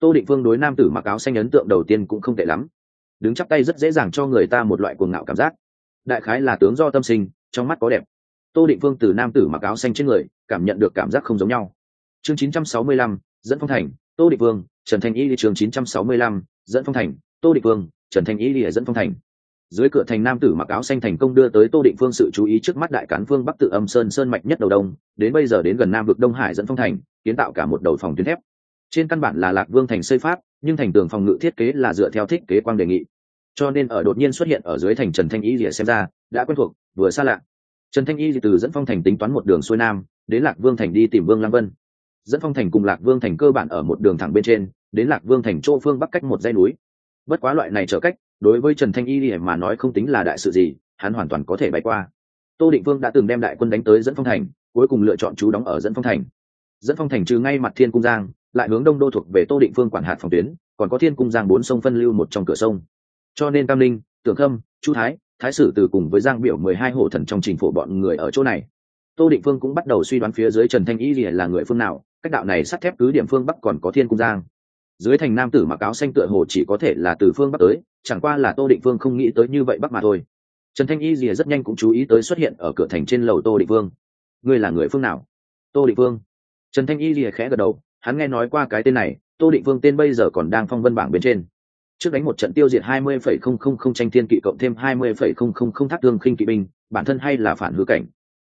Tô định phương đối nam tử mặc áo xanh ấn tượng đầu tiên cũng không tệ lắm đứng chắp tay rất dễ dàng cho người ta một loại cuồng ngạo cảm giác. Đại khái là tướng do tâm sinh trong mắt có đẹp. Tô định phương từ nam tử mặc áo xanh trên người cảm nhận được cảm giác không giống nhau. Chương 965, dẫn phong thành tô định vương trần thanh y đi chương 965, dẫn phong thành tô định vương trần thanh y đi dẫn phong thành. Dưới cửa thành nam tử mặc áo xanh thành công đưa tới tô định phương sự chú ý trước mắt đại cán phương bắc tự âm sơn sơn mạch nhất đầu đông đến bây giờ đến gần nam vực đông hải dẫn phong thành kiến tạo cả một đầu phòng tuyến thép. Trên căn bản là lạc vương thành xây pháp nhưng thành tường phòng ngự thiết kế là dựa theo thiết kế quang đề nghị. Cho nên ở đột nhiên xuất hiện ở dưới thành trần thanh y rỉa xem ra, đã quen thuộc, vừa xa lạ. Trần thanh y từ dẫn phong thành tính toán một đường xuôi nam, đến lạc vương thành đi tìm vương lăng vân. Dẫn phong thành cùng lạc vương thành cơ bản ở một đường thẳng bên trên, đến lạc vương thành chỗ phương bắc cách một dãy núi. Bất quá loại này trở cách, đối với trần thanh y mà nói không tính là đại sự gì, hắn hoàn toàn có thể bay qua. Tô định vương đã từng đem đại quân đánh tới dẫn phong thành, cuối cùng lựa chọn chú đóng ở dẫn phong thành. Dẫn phong thành trừ ngay mặt thiên cung giang lại hướng đông đô thuộc về tô định phương quản hạt phòng tuyến, còn có thiên cung giang bốn sông phân lưu một trong cửa sông. Cho nên tam linh tưởng khâm, chu thái thái sử từ cùng với giang biểu mười hai hộ thần trong trình phổ bọn người ở chỗ này. Tô định phương cũng bắt đầu suy đoán phía dưới trần thanh y gì là người phương nào, cách đạo này sắt thép cứ điểm phương bắc còn có thiên cung giang. Dưới thành nam tử mặc áo xanh tựa hồ chỉ có thể là từ phương bắc tới, chẳng qua là tô định phương không nghĩ tới như vậy bắc mà thôi. Trần thanh y rìa rất nhanh cũng chú ý tới xuất hiện ở cửa thành trên lầu tô định phương. Ngươi là người phương nào? Tô định phương. Trần thanh y rìa khẽ gật đầu hắn nghe nói qua cái tên này, tô định vương tên bây giờ còn đang phong vân bảng bên trên. Trước đánh một trận tiêu diệt hai mươi phẩy không không không tranh thiên kỵ cộng thêm hai mươi phẩy không không không thác thương khinh kỵ binh, bản thân hay là phản hư cảnh.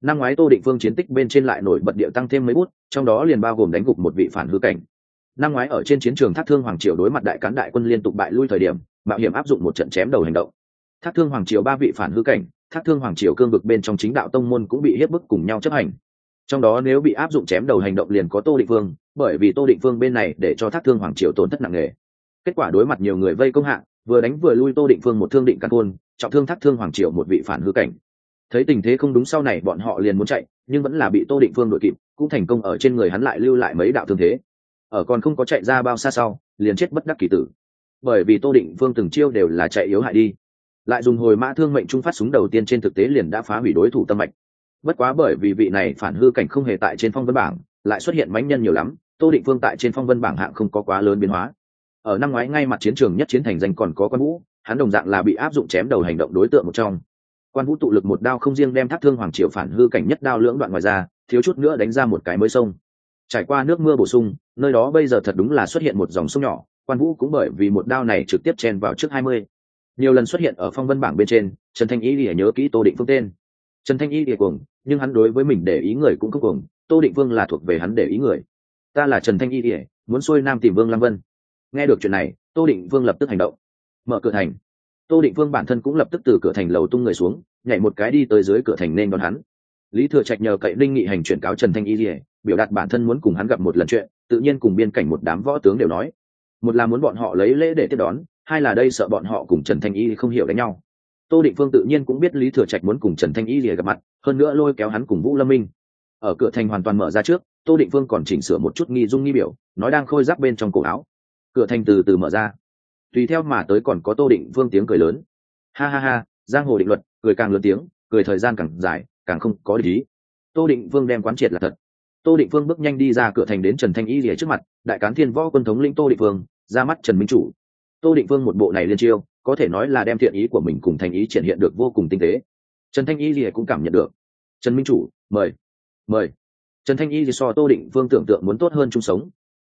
Năm ngoái tô định vương chiến tích bên trên lại nổi bật điệu tăng thêm mấy bút, trong đó liền bao gồm đánh gục một vị phản hư cảnh. Năm ngoái ở trên chiến trường thác thương hoàng triều đối mặt đại cán đại quân liên tục bại lui thời điểm, mạo hiểm áp dụng một trận chém đầu hành động. Thác thương hoàng triều ba vị phản hư cảnh, thác thương hoàng triều cương vực bên trong chính đạo tông môn cũng bị hiếp bức cùng nhau chấp hành. Trong đó nếu bị áp dụng chém đầu hành động liền có tô định vương bởi vì tô định phương bên này để cho thác thương hoàng triều tổn thất nặng nề. Kết quả đối mặt nhiều người vây công hạ vừa đánh vừa lui tô định phương một thương định căn côn trọng thương thác thương hoàng triều một vị phản hư cảnh. Thấy tình thế không đúng sau này bọn họ liền muốn chạy, nhưng vẫn là bị tô định phương đội kịp, cũng thành công ở trên người hắn lại lưu lại mấy đạo thương thế. Ở còn không có chạy ra bao xa sau, liền chết bất đắc kỳ tử. Bởi vì tô định phương từng chiêu đều là chạy yếu hại đi. Lại dùng hồi mã thương mệnh trung phát súng đầu tiên trên thực tế liền đã phá hủy đối thủ tâm mạch. Bất quá bởi vì vị này phản hư cảnh không hề tại trên phong vân bảng, lại xuất hiện mãnh nhân nhiều lắm tô định phương tại trên phong vân bảng hạng không có quá lớn biến hóa. Ở năm ngoái ngay mặt chiến trường nhất chiến thành danh còn có quan vũ, hắn đồng dạng là bị áp dụng chém đầu hành động đối tượng một trong. Quan vũ tụ lực một đao không riêng đem thác thương hoàng triều phản hư cảnh nhất đao lưỡng đoạn ngoài ra, thiếu chút nữa đánh ra một cái mới sông. Trải qua nước mưa bổ sung, nơi đó bây giờ thật đúng là xuất hiện một dòng sông nhỏ, quan vũ cũng bởi vì một đao này trực tiếp chen vào trước hai mươi. Nhiều lần xuất hiện ở phong vân bảng bên trên, trần thanh y lìa nhớ kỹ tô định phương tên. Trần thanh y lìa cuồng, nhưng hắn đối với mình để ý người cũng không cuồng, tô định phương là thuộc về hắn để ý người ta là trần thanh y lìa muốn xuôi nam tìm vương lam vân. Nghe được chuyện này, tô định vương lập tức hành động. Mở cửa thành. Tô định vương bản thân cũng lập tức từ cửa thành lầu tung người xuống, nhảy một cái đi tới dưới cửa thành nên đón hắn. Lý thừa trạch nhờ cậy linh nghị hành chuyển cáo trần thanh y lìa biểu đạt bản thân muốn cùng hắn gặp một lần chuyện, tự nhiên cùng biên cảnh một đám võ tướng đều nói. Một là muốn bọn họ lấy lễ để tiếp đón, hai là đây sợ bọn họ cùng trần thanh y không hiểu đánh nhau. Tô định phương tự nhiên cũng biết lý thừa trạch muốn cùng trần thanh y lìa gặp mặt, hơn nữa lôi kéo hắn cùng vũ lâm minh. Ở cửa thành hoàn toàn mở ra trước tô định phương còn chỉnh sửa một chút nghi dung nghi biểu, nói đang khôi giáp bên trong cổ áo. Cửa thành từ từ mở ra. Tùy theo mà tới còn có tô định phương tiếng cười lớn. Ha ha ha, giang hồ định luật, cười càng lớn tiếng, cười thời gian càng dài, càng không có lý. Tô định phương đem quán triệt là thật. Tô định phương bước nhanh đi ra cửa thành đến trần thanh y rỉa trước mặt, đại cán thiên võ quân thống lĩnh tô định phương, ra mắt trần minh chủ. Tô định phương một bộ này liên chiêu, có thể nói là đem thiện ý của mình cùng thành ý triển hiện được vô cùng tinh tế. Trần thanh y rỉa cũng cảm nhận được. Trần minh chủ, mời mời trần thanh y thì so tô định phương tưởng tượng muốn tốt hơn chung sống.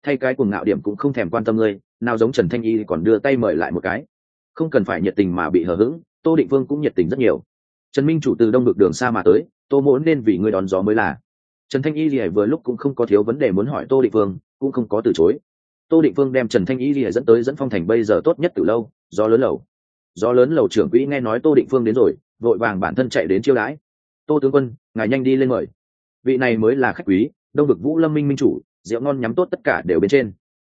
Thay cái cuồng ngạo điểm cũng không thèm quan tâm ngươi, nào giống trần thanh y thì còn đưa tay mời lại một cái. Không cần phải nhiệt tình mà bị hờ hững, tô định phương cũng nhiệt tình rất nhiều. Trần minh chủ từ đông ngực đường xa mà tới, tô mỗ nên vì ngươi đón gió mới là. Trần thanh y lìa vừa lúc cũng không có thiếu vấn đề muốn hỏi tô định phương cũng không có từ chối. Tô định phương đem trần thanh y lìa dẫn tới dẫn phong thành bây giờ tốt nhất từ lâu do lớn lầu. Do lớn lầu trưởng quỹ nghe nói tô định phương đến rồi, vội vàng bản thân chạy đến chiêu đãi. Tô tướng quân, ngài nhanh đi lên mời vị này mới là khách quý, đông vực vũ lâm minh minh chủ, rượu ngon nhắm tốt tất cả đều bên trên.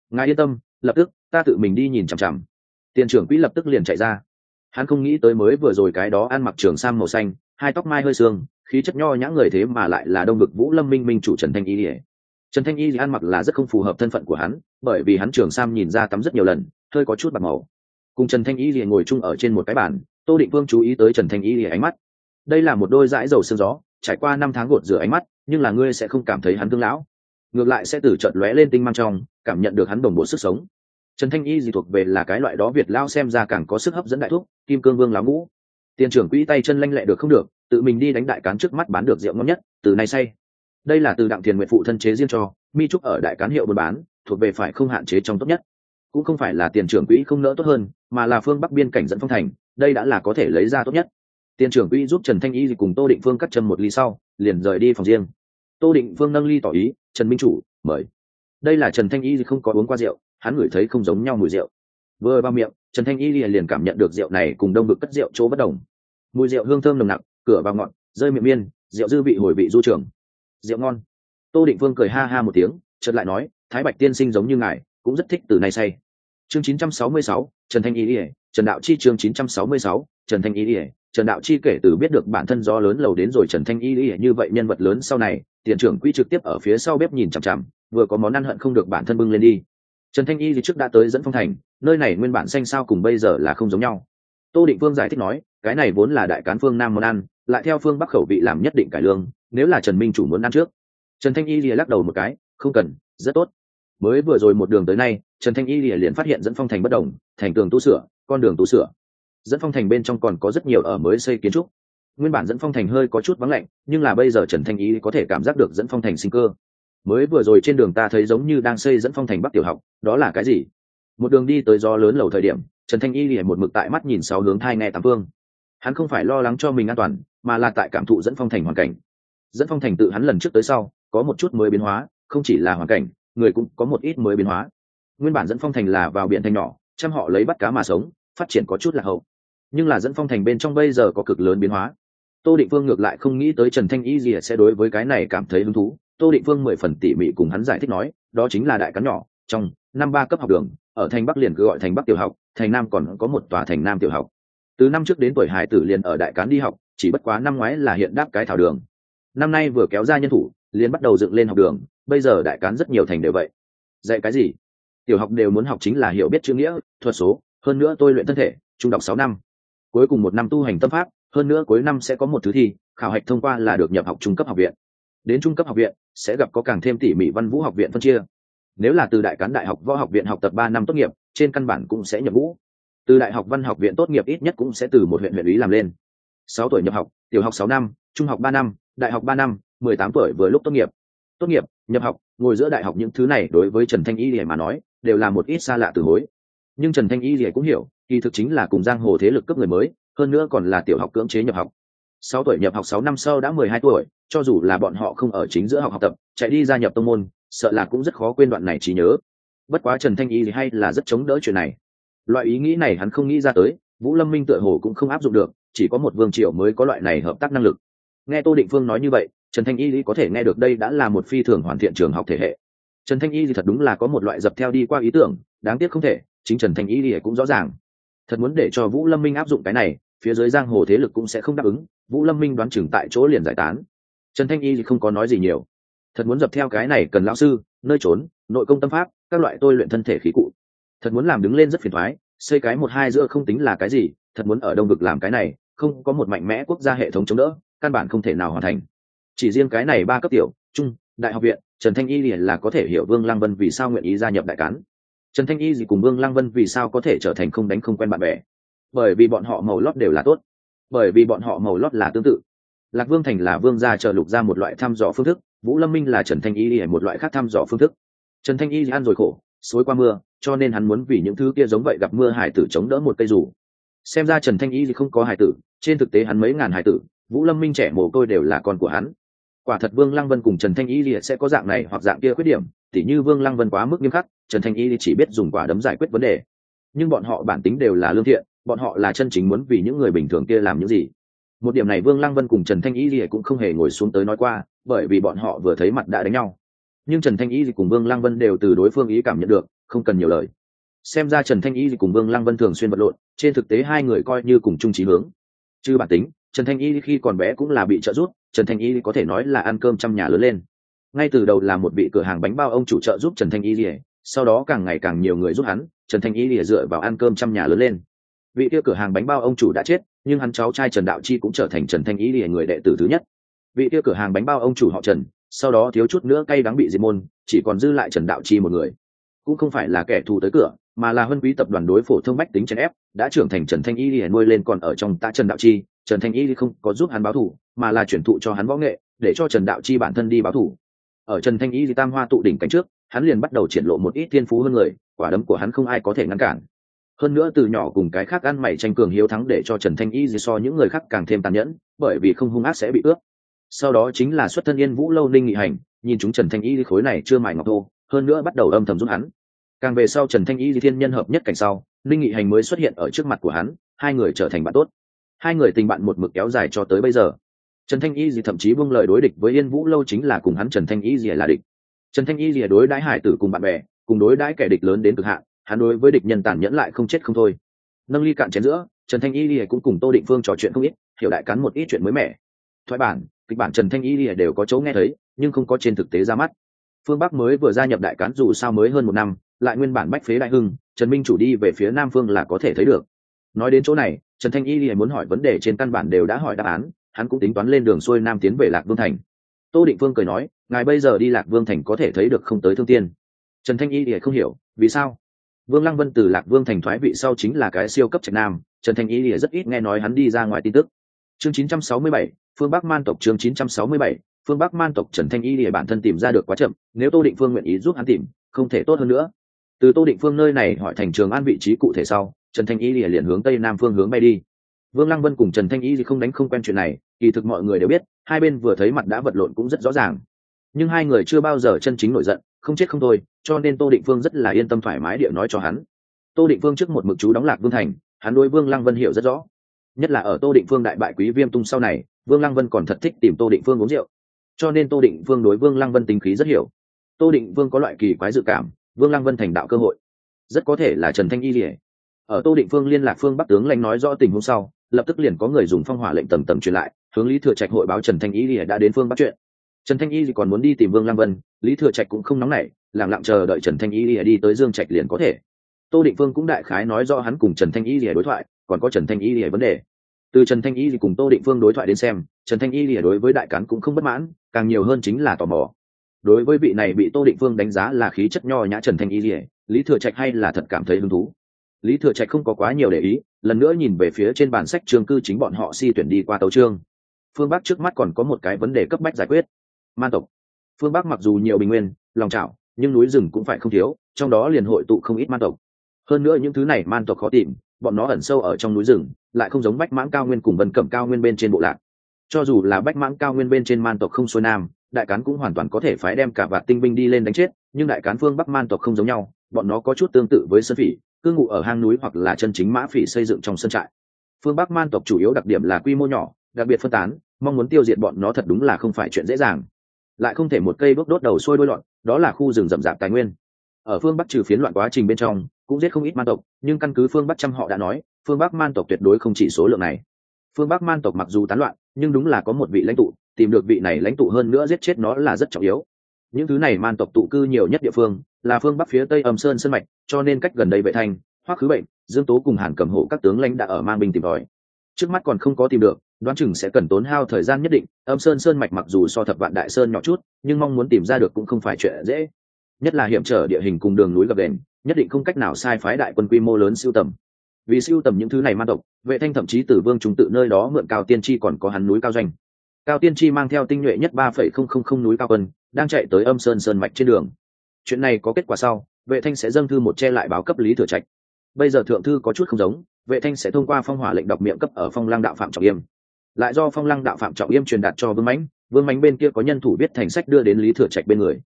Ngài yên tâm, lập tức, ta tự mình đi nhìn chằm chằm. Tiền trưởng quỹ lập tức liền chạy ra. Hắn không nghĩ tới mới vừa rồi cái đó ăn mặc trường sam màu xanh, hai tóc mai hơi sương, khí chất nho nhã người thế mà lại là đông vực vũ lâm minh minh chủ trần thanh y ỉa trần thanh y ăn mặc là rất không phù hợp thân phận của hắn, bởi vì hắn trường sam nhìn ra tắm rất nhiều lần, hơi có chút bạc màu. Cùng trần thanh y ỉa ngồi chung ở trên một cái bàn, tô định vương chú ý tới trần thanh y ỉa ánh mắt. Đây là một đôi dãi dầu sương gió, trải qua năm tháng gột rửa ánh mắt nhưng là ngươi sẽ không cảm thấy hắn thương lão. Ngược lại sẽ từ trận lóe lên tinh mang trong, cảm nhận được hắn đồng bộ sức sống. Trần thanh y gì thuộc về là cái loại đó việt lao xem ra càng có sức hấp dẫn đại thúc, kim cương vương lão ngũ. Tiền trưởng quỹ tay chân lanh lẹ được không được, tự mình đi đánh đại cán trước mắt bán được rượu ngon nhất, từ nay say. Đây là từ đặng thiền nguyện phụ thân chế riêng cho, mi trúc ở đại cán hiệu buôn bán, thuộc về phải không hạn chế trong tốt nhất. Cũng không phải là tiền trưởng quỹ không nỡ tốt hơn, mà là phương bắc biên cảnh dẫn phong thành, đây đã là có thể lấy ra tốt nhất. Tiền trưởng quỹ giúp trần thanh y cùng tô định phương cắt chân một ly sau liền rời đi phòng riêng. Tô định phương nâng ly tỏ ý trần minh chủ mời. Đây là trần thanh y không có uống qua rượu hắn ngửi thấy không giống nhau mùi rượu. Vừa vào miệng trần thanh y liền cảm nhận được rượu này cùng đông bực cất rượu chỗ bất đồng. Mùi rượu hương thơm nồng nặc cửa vào ngọn rơi miệng miên rượu dư vị hồi vị du trường rượu ngon. Tô định phương cười ha ha một tiếng chợt lại nói thái bạch tiên sinh giống như ngài cũng rất thích từ nay say. Chương 966, trần thanh y ỉa trần đạo chi chương 966, trần thanh y ỉa trần đạo chi kể từ biết được bản thân do lớn lầu đến rồi trần thanh y y như vậy nhân vật lớn sau này, tiền trưởng quỹ trực tiếp ở phía sau bếp nhìn chằm chằm, vừa có món ăn hận không được bản thân bưng lên đi. Trần thanh y thì trước đã tới dẫn phong thành, nơi này nguyên bản xanh sao cùng bây giờ là không giống nhau. Tô định phương giải thích nói, cái này vốn là đại cán phương nam món ăn, lại theo phương bắc khẩu vị làm nhất định cải lương, nếu là trần minh chủ muốn ăn trước. Trần thanh y lìa lắc đầu một cái, không cần, rất tốt. Mới vừa rồi một đường tới nay, trần thanh y lìa liền phát hiện dẫn phong thành bất đồng, thành tường tu sửa, con đường tu sửa dẫn phong thành bên trong còn có rất nhiều ở mới xây kiến trúc. Nguyên bản dẫn phong thành hơi có chút vắng lạnh, nhưng là bây giờ trần thanh ý có thể cảm giác được dẫn phong thành sinh cơ. Mới vừa rồi trên đường ta thấy giống như đang xây dẫn phong thành bắc tiểu học, đó là cái gì? Một đường đi tới gió lớn lầu thời điểm, trần thanh y liền một mực tại mắt nhìn sáu hướng thai nghe tám phương. Hắn không phải lo lắng cho mình an toàn, mà là tại cảm thụ dẫn phong thành hoàn cảnh. Dẫn phong thành tự hắn lần trước tới sau, có một chút mới biến hóa, không chỉ là hoàn cảnh, người cũng có một ít mới biến hóa. Nguyên bản dẫn phong thành là vào biển thành nhỏ, chăm họ lấy bắt cá mà sống, phát triển có chút là hậu nhưng là dẫn phong thành bên trong bây giờ có cực lớn biến hóa. Tô định phương ngược lại không nghĩ tới trần thanh y gì sẽ đối với cái này cảm thấy hứng thú. Tô định phương mười phần tỉ mỉ cùng hắn giải thích nói, đó chính là đại cắn nhỏ, trong năm ba cấp học đường, ở thành bắc liền cứ gọi thành bắc tiểu học, thành nam còn có một tòa thành nam tiểu học. Từ năm trước đến tuổi hải tử liền ở đại cán đi học, chỉ bất quá năm ngoái là hiện đáp cái thảo đường. Năm nay vừa kéo ra nhân thủ, liền bắt đầu dựng lên học đường, bây giờ đại cán rất nhiều thành đều vậy. Dạy cái gì? Tiểu học đều muốn học chính là hiểu biết chữ nghĩa, thuật số, hơn nữa tôi luyện thân thể, trung đọc sáu năm cuối cùng một năm tu hành tâm pháp, hơn nữa cuối năm sẽ có một thứ thi, khảo hạch thông qua là được nhập học trung cấp học viện. Đến trung cấp học viện, sẽ gặp có càng thêm tỉ mỉ văn vũ học viện phân chia. Nếu là từ đại cán đại học võ học viện học tập ba năm tốt nghiệp, trên căn bản cũng sẽ nhập ngũ. Từ đại học văn học viện tốt nghiệp ít nhất cũng sẽ từ một huyện huyện ý làm lên. Sáu tuổi nhập học, tiểu học sáu năm, trung học ba năm, đại học ba năm, mười tám tuổi vừa lúc tốt nghiệp. Tốt nghiệp, nhập học, ngồi giữa đại học những thứ này đối với trần thanh y lìa mà nói, đều là một ít xa lạ từ hối. Nhưng trần thanh y lìa cũng hiểu kỳ thực chính là cùng giang hồ thế lực cấp người mới, hơn nữa còn là tiểu học cưỡng chế nhập học. Sáu tuổi nhập học sáu năm sau đã mười hai tuổi, cho dù là bọn họ không ở chính giữa học học tập, chạy đi gia nhập tông môn, sợ là cũng rất khó quên đoạn này trí nhớ. Bất quá trần thanh y hay là rất chống đỡ chuyện này. Loại ý nghĩ này hắn không nghĩ ra tới, vũ lâm minh tựa hồ cũng không áp dụng được, chỉ có một vương triều mới có loại này hợp tác năng lực. Nghe tô định phương nói như vậy, trần thanh y lý có thể nghe được đây đã là một phi thường hoàn thiện trường học thể hệ. Trần thanh y thì thật đúng là có một loại dập theo đi qua ý tưởng, đáng tiếc không thể, chính trần thanh y thì cũng rõ ràng thật muốn để cho vũ lâm minh áp dụng cái này, phía dưới giang hồ thế lực cũng sẽ không đáp ứng, vũ lâm minh đoán chừng tại chỗ liền giải tán. Trần thanh y thì không có nói gì nhiều. Thật muốn dập theo cái này cần lão sư, nơi trốn, nội công tâm pháp, các loại tôi luyện thân thể khí cụ. Thật muốn làm đứng lên rất phiền thoái xây cái một hai giữa không tính là cái gì, thật muốn ở đông vực làm cái này, không có một mạnh mẽ quốc gia hệ thống chống đỡ, căn bản không thể nào hoàn thành. Chỉ riêng cái này ba cấp tiểu, trung, đại học viện, trần thanh y liền là có thể hiểu vương lăng vân vì sao nguyện ý gia nhập đại cán trần thanh y gì cùng vương lăng vân vì sao có thể trở thành không đánh không quen bạn bè? Bởi vì bọn họ màu lót đều là tốt. Bởi vì bọn họ màu lót là tương tự. Lạc vương thành là vương gia chờ lục ra một loại thăm dò phương thức, vũ lâm minh là trần thanh y một loại khác thăm dò phương thức. Trần thanh y ăn rồi khổ, xối qua mưa, cho nên hắn muốn vì những thứ kia giống vậy gặp mưa hải tử chống đỡ một cây dù. Xem ra trần thanh y không có hải tử, trên thực tế hắn mấy ngàn hải tử, vũ lâm minh trẻ mồ côi đều là con của hắn quả thật vương lăng vân cùng trần thanh y lìa sẽ có dạng này hoặc dạng kia khuyết điểm, tỉ như vương lăng vân quá mức nghiêm khắc, trần thanh y chỉ biết dùng quả đấm giải quyết vấn đề. Nhưng bọn họ bản tính đều là lương thiện, bọn họ là chân chính muốn vì những người bình thường kia làm những gì. Một điểm này vương lăng vân cùng trần thanh y lìa cũng không hề ngồi xuống tới nói qua, bởi vì bọn họ vừa thấy mặt đã đánh nhau. Nhưng trần thanh y cùng vương lăng vân đều từ đối phương ý cảm nhận được, không cần nhiều lời. Xem ra trần thanh y cùng vương lăng vân thường xuyên vật lộn, trên thực tế hai người coi như cùng chung trí hướng. Chứ bản tính, trần thanh y khi còn bé cũng là bị trợ giúp trần thanh y có thể nói là ăn cơm trong nhà lớn lên. Ngay từ đầu là một vị cửa hàng bánh bao ông chủ trợ giúp trần thanh y lìa sau đó càng ngày càng nhiều người giúp hắn, trần thanh y lìa dựa vào ăn cơm trong nhà lớn lên. Vị kia cửa hàng bánh bao ông chủ đã chết, nhưng hắn cháu trai trần đạo chi cũng trở thành trần thanh y lìa người đệ tử thứ nhất. Vị kia cửa hàng bánh bao ông chủ họ trần, sau đó thiếu chút nữa cay đắng bị diệt môn, chỉ còn dư lại trần đạo chi một người. Cũng không phải là kẻ thù tới cửa, mà là huân quý tập đoàn đối phổ thông bách tính Trần ép, đã trưởng thành trần thanh y lìa nuôi lên còn ở trong ta trần đạo chi trần thanh y không có giúp hắn báo thù mà là chuyển thụ cho hắn võ nghệ, để cho trần đạo chi bản thân đi báo thù ở trần thanh y tam hoa tụ đỉnh cánh trước, hắn liền bắt đầu triển lộ một ít thiên phú hơn người, quả đấm của hắn không ai có thể ngăn cản. Hơn nữa từ nhỏ cùng cái khác ăn mày tranh cường hiếu thắng để cho trần thanh y gì so những người khác càng thêm tàn nhẫn, bởi vì không hung ác sẽ bị ướp sau đó chính là xuất thân yên vũ lâu ninh nghị hành, nhìn chúng trần thanh y khối này chưa mài ngọc thô, hơn nữa bắt đầu âm thầm giúp hắn. Càng về sau trần thanh y thiên nhân hợp nhất cảnh sau, ninh nghị hành mới xuất hiện ở trước mặt của hắn, hai người trở thành bạn tốt hai người tình bạn một mực kéo dài cho tới bây giờ. Trần thanh y gì thậm chí buông lời đối địch với yên vũ lâu chính là cùng hắn trần thanh y gì là địch. Trần thanh y gì đối đãi hải tử cùng bạn bè, cùng đối đãi kẻ địch lớn đến cực hạn, hắn đối với địch nhân tàn nhẫn lại không chết không thôi. Nâng ly cạn chén giữa, trần thanh y gì cũng cùng tô định phương trò chuyện không ít, hiểu đại cắn một ít chuyện mới mẻ. Thoại bản, kịch bản trần thanh y gì đều có chỗ nghe thấy, nhưng không có trên thực tế ra mắt. Phương bắc mới vừa gia nhập đại cán dù sao mới hơn một năm, lại nguyên bản bách phế đại hưng, trần minh chủ đi về phía nam phương là có thể thấy được nói đến chỗ này trần thanh y muốn hỏi vấn đề trên căn bản đều đã hỏi đáp án hắn cũng tính toán lên đường xuôi nam tiến về lạc vương thành. Tô định vương cười nói ngài bây giờ đi lạc vương thành có thể thấy được không tới thương tiên. Trần thanh y không hiểu vì sao? Vương lăng vân từ lạc vương thành thoái vị sau chính là cái siêu cấp trạch nam trần thanh y rất ít nghe nói hắn đi ra ngoài tin tức. Chương 967, phương bắc man tộc chương 967, phương bắc man tộc trần thanh y thì bản thân tìm ra được quá chậm nếu tô định phương nguyện ý giúp hắn tìm không thể tốt hơn nữa. Từ tô định phương nơi này hỏi thành trường an vị trí cụ thể sau trần thanh y lìa liền hướng tây nam phương hướng bay đi. Vương lăng vân cùng trần thanh y không đánh không quen chuyện này, kỳ thực mọi người đều biết, hai bên vừa thấy mặt đã vật lộn cũng rất rõ ràng. Nhưng hai người chưa bao giờ chân chính nổi giận, không chết không thôi, cho nên tô định phương rất là yên tâm thoải mái địa nói cho hắn. Tô định phương trước một mực chú đóng lạc vương thành, hắn đối vương lăng vân hiểu rất rõ. Nhất là ở tô định phương đại bại quý viêm tung sau này, vương lăng vân còn thật thích tìm tô định phương uống rượu. Cho nên tô định vương đối vương lăng vân tính khí rất hiểu. Tô định vương có loại kỳ quái dự cảm, vương lăng vân thành đạo cơ hội. Rất có thể là trần thanh y lìa ở tô định phương liên lạc phương bắc tướng lãnh nói rõ tình huống sau, lập tức liền có người dùng phong hỏa lệnh tầm tầm truyền lại, hướng lý thừa trạch hội báo trần thanh y lìa đã đến phương bắc chuyện. Trần thanh y còn muốn đi tìm vương lăng vân, lý thừa trạch cũng không nóng nảy lẳng lặng chờ đợi trần thanh y lìa đi tới dương trạch liền có thể. Tô định phương cũng đại khái nói rõ hắn cùng trần thanh y lìa đối thoại, còn có trần thanh y lìa vấn đề. Từ trần thanh y cùng tô định phương đối thoại đến xem, trần thanh y lìa đối với đại cán cũng không bất mãn, càng nhiều hơn chính là tò mò. Đối với vị này bị tô định phương đánh giá là khí chất nho nhã trần thanh y lìa, lý thừa trạch hay là thật cảm thấy hứng thú lý thừa trạch không có quá nhiều để ý, lần nữa nhìn về phía trên bản sách trường cư chính bọn họ si tuyển đi qua tấu trương phương bắc trước mắt còn có một cái vấn đề cấp bách giải quyết. Man tộc. Phương bắc mặc dù nhiều bình nguyên, lòng trạo nhưng núi rừng cũng phải không thiếu, trong đó liền hội tụ không ít man tộc. Hơn nữa những thứ này man tộc khó tìm, bọn nó ẩn sâu ở trong núi rừng, lại không giống bách mãng cao nguyên cùng vân cẩm cao nguyên bên trên bộ lạc. Cho dù là bách mãng cao nguyên bên trên man tộc không xuôi nam, đại cán cũng hoàn toàn có thể phái đem cả vạt tinh binh đi lên đánh chết, nhưng đại cán phương bắc man tộc không giống nhau, bọn nó có chút tương tự với sơn phỉ cư ngụ ở hang núi hoặc là chân chính mã phỉ xây dựng trong sân trại. Phương bắc man tộc chủ yếu đặc điểm là quy mô nhỏ, đặc biệt phân tán, mong muốn tiêu diệt bọn nó thật đúng là không phải chuyện dễ dàng. Lại không thể một cây bước đốt đầu sôi đôi loạn đó là khu rừng rậm rạp tài nguyên. Ở phương bắc trừ phiến loạn quá trình bên trong, cũng giết không ít man tộc, nhưng căn cứ phương bắc trăm họ đã nói, phương bắc man tộc tuyệt đối không chỉ số lượng này. Phương bắc man tộc mặc dù tán loạn, nhưng đúng là có một vị lãnh tụ, tìm được vị này lãnh tụ hơn nữa giết chết nó là rất trọng yếu những thứ này man tộc tụ cư nhiều nhất địa phương là phương bắc phía tây âm sơn sân mạch, cho nên cách gần đây vệ thanh hoắc khứ bệnh, dương tố cùng hàn cầm hộ các tướng lãnh đã ở mang binh tìm tòi. Trước mắt còn không có tìm được, đoán chừng sẽ cần tốn hao thời gian nhất định, âm sơn sơn mạch mặc dù so thập vạn đại sơn nhỏ chút, nhưng mong muốn tìm ra được cũng không phải chuyện dễ. Nhất là hiểm trở địa hình cùng đường núi gập đền, nhất định không cách nào sai phái đại quân quy mô lớn siêu tầm. Vì siêu tầm những thứ này man tộc, vệ thanh thậm chí từ vương chúng tự nơi đó mượn cao tiên tri còn có hắn núi cao doanh cao tiên tri mang theo tinh nhuệ nhất ba phẩy không không không núi cao quân, đang chạy tới âm sơn sơn mạch trên đường. Chuyện này có kết quả sau, vệ thanh sẽ dâng thư một che lại báo cấp lý thừa trạch. Bây giờ thượng thư có chút không giống, vệ thanh sẽ thông qua phong hỏa lệnh đọc miệng cấp ở phong lăng đạo phạm trọng yêm. Lại do phong lăng đạo phạm trọng yêm truyền đạt cho vương mãnh vương mãnh bên kia có nhân thủ biết thành sách đưa đến lý thừa trạch bên người.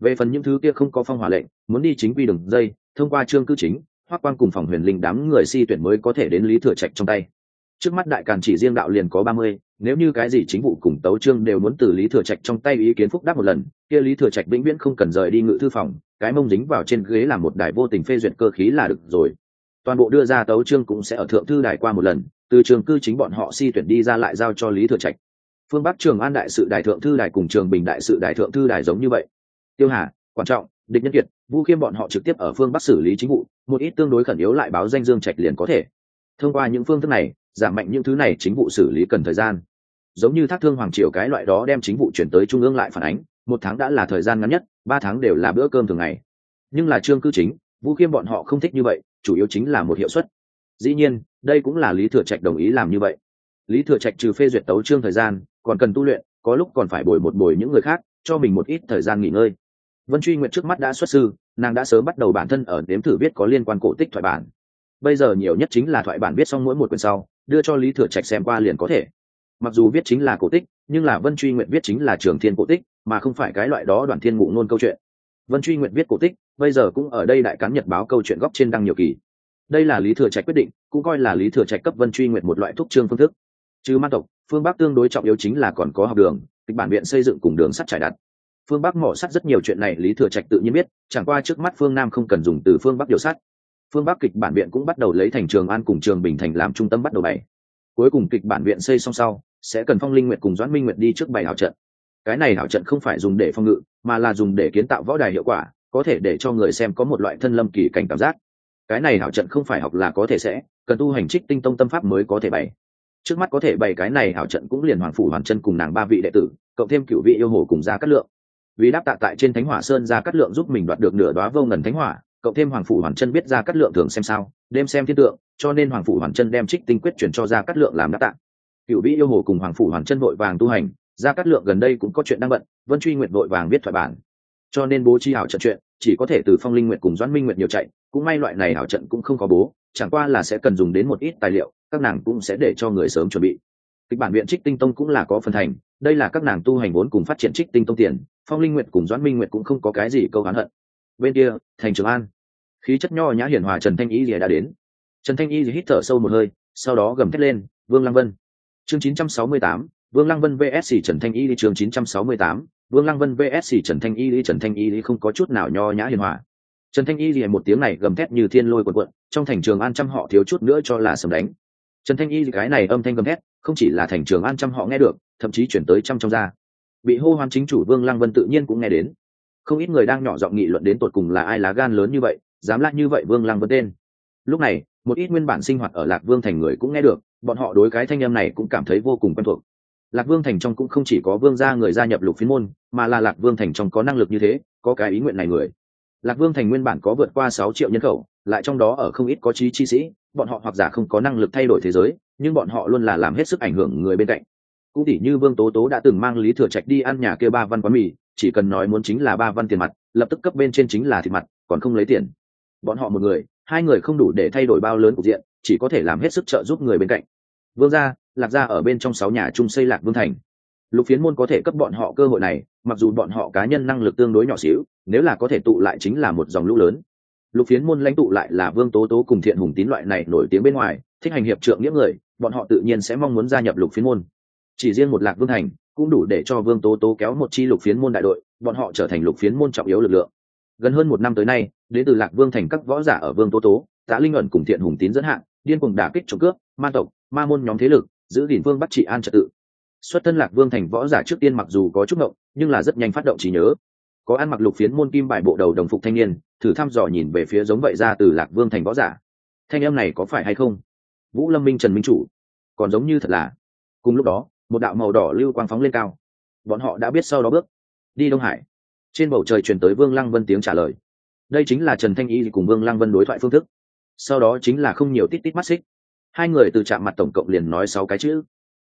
Về phần những thứ kia không có phong hỏa lệnh, muốn đi chính quy đường dây, thông qua trương cư chính hoác quan cùng phòng huyền linh đám người si tuyển mới có thể đến lý thừa trạch trong tay. Trước mắt đại càn chỉ riêng đạo liền có ba mươi nếu như cái gì chính vụ cùng tấu trương đều muốn từ lý thừa trạch trong tay ý kiến phúc đáp một lần, kia lý thừa trạch vĩnh viễn không cần rời đi ngự thư phòng, cái mông dính vào trên ghế làm một đài vô tình phê duyệt cơ khí là được rồi. Toàn bộ đưa ra tấu trương cũng sẽ ở thượng thư đài qua một lần, từ trường cư chính bọn họ si tuyển đi ra lại giao cho lý thừa trạch. Phương bắc trường an đại sự đài thượng thư đài cùng trường bình đại sự đài thượng thư đài giống như vậy. Tiêu hà quan trọng, địch nhân kiệt, vũ khiêm bọn họ trực tiếp ở phương bắc xử lý chính vụ, một ít tương đối khẩn yếu lại báo danh dương trạch liền có thể. Thông qua những phương thức này, giảm mạnh những thứ này chính vụ xử lý cần thời gian giống như thác thương hoàng triều cái loại đó đem chính vụ chuyển tới trung ương lại phản ánh, một tháng đã là thời gian ngắn nhất, ba tháng đều là bữa cơm thường ngày. Nhưng là trương cư chính, vũ khiêm bọn họ không thích như vậy, chủ yếu chính là một hiệu suất. Dĩ nhiên, đây cũng là lý thừa trạch đồng ý làm như vậy. Lý thừa trạch trừ phê duyệt tấu trương thời gian, còn cần tu luyện, có lúc còn phải bồi một bồi những người khác, cho mình một ít thời gian nghỉ ngơi. Vân truy nguyện trước mắt đã xuất sư, nàng đã sớm bắt đầu bản thân ở đếm thử viết có liên quan cổ tích thoại bản. Bây giờ nhiều nhất chính là thoại bản viết xong mỗi một quyển sau, đưa cho lý thừa trạch xem qua liền có thể mặc dù viết chính là cổ tích, nhưng là vân truy nguyện viết chính là trường thiên cổ tích, mà không phải cái loại đó đoàn thiên ngụ nôn câu chuyện. Vân truy nguyện viết cổ tích, bây giờ cũng ở đây đại cán nhật báo câu chuyện góc trên đăng nhiều kỳ. Đây là lý thừa trạch quyết định, cũng coi là lý thừa trạch cấp vân truy nguyện một loại thúc trương phương thức. Chứ man tộc, phương bắc tương đối trọng yếu chính là còn có học đường, kịch bản viện xây dựng cùng đường sắt trải đặt phương bắc mỏ sắt rất nhiều chuyện này lý thừa trạch tự nhiên biết, chẳng qua trước mắt phương nam không cần dùng từ phương bắc điều sắt. Phương bắc kịch bản viện cũng bắt đầu lấy thành trường an cùng trường bình thành làm trung tâm bắt đầu bày. Cuối cùng kịch bản viện xây xong sau sẽ cần phong linh nguyệt cùng doãn minh nguyệt đi trước bày hảo trận. Cái này hảo trận không phải dùng để phong ngự, mà là dùng để kiến tạo võ đài hiệu quả, có thể để cho người xem có một loại thân lâm kỳ cảnh cảm giác. Cái này hảo trận không phải học là có thể sẽ, cần tu hành trích tinh tông tâm pháp mới có thể bày. Trước mắt có thể bày cái này hảo trận cũng liền hoàng phủ hoàn chân cùng nàng ba vị đệ tử, cộng thêm cựu vị yêu hồ cùng gia cát lượng. Vì đáp tạ tại trên thánh hỏa sơn gia cát lượng giúp mình đoạt được nửa đoá vô ngần thánh hỏa, cộng thêm hoàng phủ hoàn chân biết gia cát lượng thường xem sao, đêm xem thiên tượng, cho nên hoàng phủ hoàn chân đem trích tinh quyết chuyển cho gia cát lượng làm đáp tạ cựu vĩ yêu hồ cùng hoàng phủ hoàn chân vội vàng tu hành, gia cát lượng gần đây cũng có chuyện đang bận, vân truy nguyện vội vàng viết thoại bản. Cho nên bố trí hảo trận chuyện, chỉ có thể từ phong linh nguyện cùng doãn minh nguyện nhiều chạy, cũng may loại này hảo trận cũng không có bố, chẳng qua là sẽ cần dùng đến một ít tài liệu, các nàng cũng sẽ để cho người sớm chuẩn bị. Kịch bản viện trích tinh tông cũng là có phần thành, đây là các nàng tu hành vốn cùng phát triển trích tinh tông tiền, phong linh nguyện cùng doãn minh nguyện cũng không có cái gì câu hán hận. Bên kia, thành trường an. Khí chất nho nhã hiển hòa trần thanh y rìa đã đến. Trần thanh y hít thở sâu một hơi, sau đó gầm thét lên, vương lăng vân chương 968, vương lăng vân VS trần thanh y đi chương 968, vương lăng vân VS trần thanh y đi trần thanh y đi không có chút nào nho nhã hiền hòa. Trần thanh y lìa một tiếng này gầm thét như thiên lôi cuộn cuộn, trong thành trường an trăm họ thiếu chút nữa cho là sầm đánh. Trần thanh y cái này âm thanh gầm thét không chỉ là thành trường an trăm họ nghe được thậm chí chuyển tới trăm trong ra. bị hô hoan chính chủ vương lăng vân tự nhiên cũng nghe đến. Không ít người đang nhỏ giọng nghị luận đến tột cùng là ai lá gan lớn như vậy dám lại như vậy vương lăng vân tên lúc này, một ít nguyên bản sinh hoạt ở lạc vương thành người cũng nghe được, bọn họ đối cái thanh em này cũng cảm thấy vô cùng quen thuộc. Lạc vương thành trong cũng không chỉ có vương gia người gia nhập lục phiến môn, mà là lạc vương thành trong có năng lực như thế, có cái ý nguyện này người. Lạc vương thành nguyên bản có vượt qua sáu triệu nhân khẩu, lại trong đó ở không ít có trí chi sĩ, bọn họ hoặc giả không có năng lực thay đổi thế giới, nhưng bọn họ luôn là làm hết sức ảnh hưởng người bên cạnh. Cũng tỉ như vương tố tố đã từng mang lý thừa trạch đi ăn nhà kia ba văn quán mì, chỉ cần nói muốn chính là ba văn tiền mặt, lập tức cấp bên trên chính là thịt mặt, còn không lấy tiền. Bọn họ một người hai người không đủ để thay đổi bao lớn cục diện, chỉ có thể làm hết sức trợ giúp người bên cạnh. Vương gia, lạc gia ở bên trong sáu nhà chung xây lạc vương thành. Lục phiến môn có thể cấp bọn họ cơ hội này, mặc dù bọn họ cá nhân năng lực tương đối nhỏ xíu, nếu là có thể tụ lại chính là một dòng lũ lớn. Lục phiến môn lãnh tụ lại là vương tố tố cùng thiện hùng tín loại này nổi tiếng bên ngoài, thích hành hiệp trượng nghĩa người, bọn họ tự nhiên sẽ mong muốn gia nhập lục phiến môn. Chỉ riêng một lạc vương thành, cũng đủ để cho vương tố tố kéo một chi lục phiến môn đại đội, bọn họ trở thành lục phiến môn trọng yếu lực lượng. Gần hơn một năm tới nay đến từ lạc vương thành các võ giả ở vương tố tố, tạ linh ẩn cùng thiện hùng tín dẫn hạng điên cuồng đả kích trộm cướp, ma tộc, ma môn nhóm thế lực, giữ gìn vương bắt trị an trật tự. Xuất thân lạc vương thành võ giả trước tiên mặc dù có chút ngộng, nhưng là rất nhanh phát động trí nhớ. Có ăn mặc lục phiến môn kim bài bộ đầu đồng phục thanh niên, thử thăm dò nhìn về phía giống vậy ra từ lạc vương thành võ giả. Thanh em này có phải hay không? Vũ lâm minh trần minh chủ. Còn giống như thật là. Cùng lúc đó, một đạo màu đỏ lưu quang phóng lên cao. Bọn họ đã biết sau đó bước. Đi đông hải. Trên bầu trời truyền tới vương lăng vân tiếng trả lời đây chính là trần thanh y cùng vương lăng vân đối thoại phương thức. Sau đó chính là không nhiều tít tít mắt xích. Hai người từ chạm mặt tổng cộng liền nói sáu cái chữ.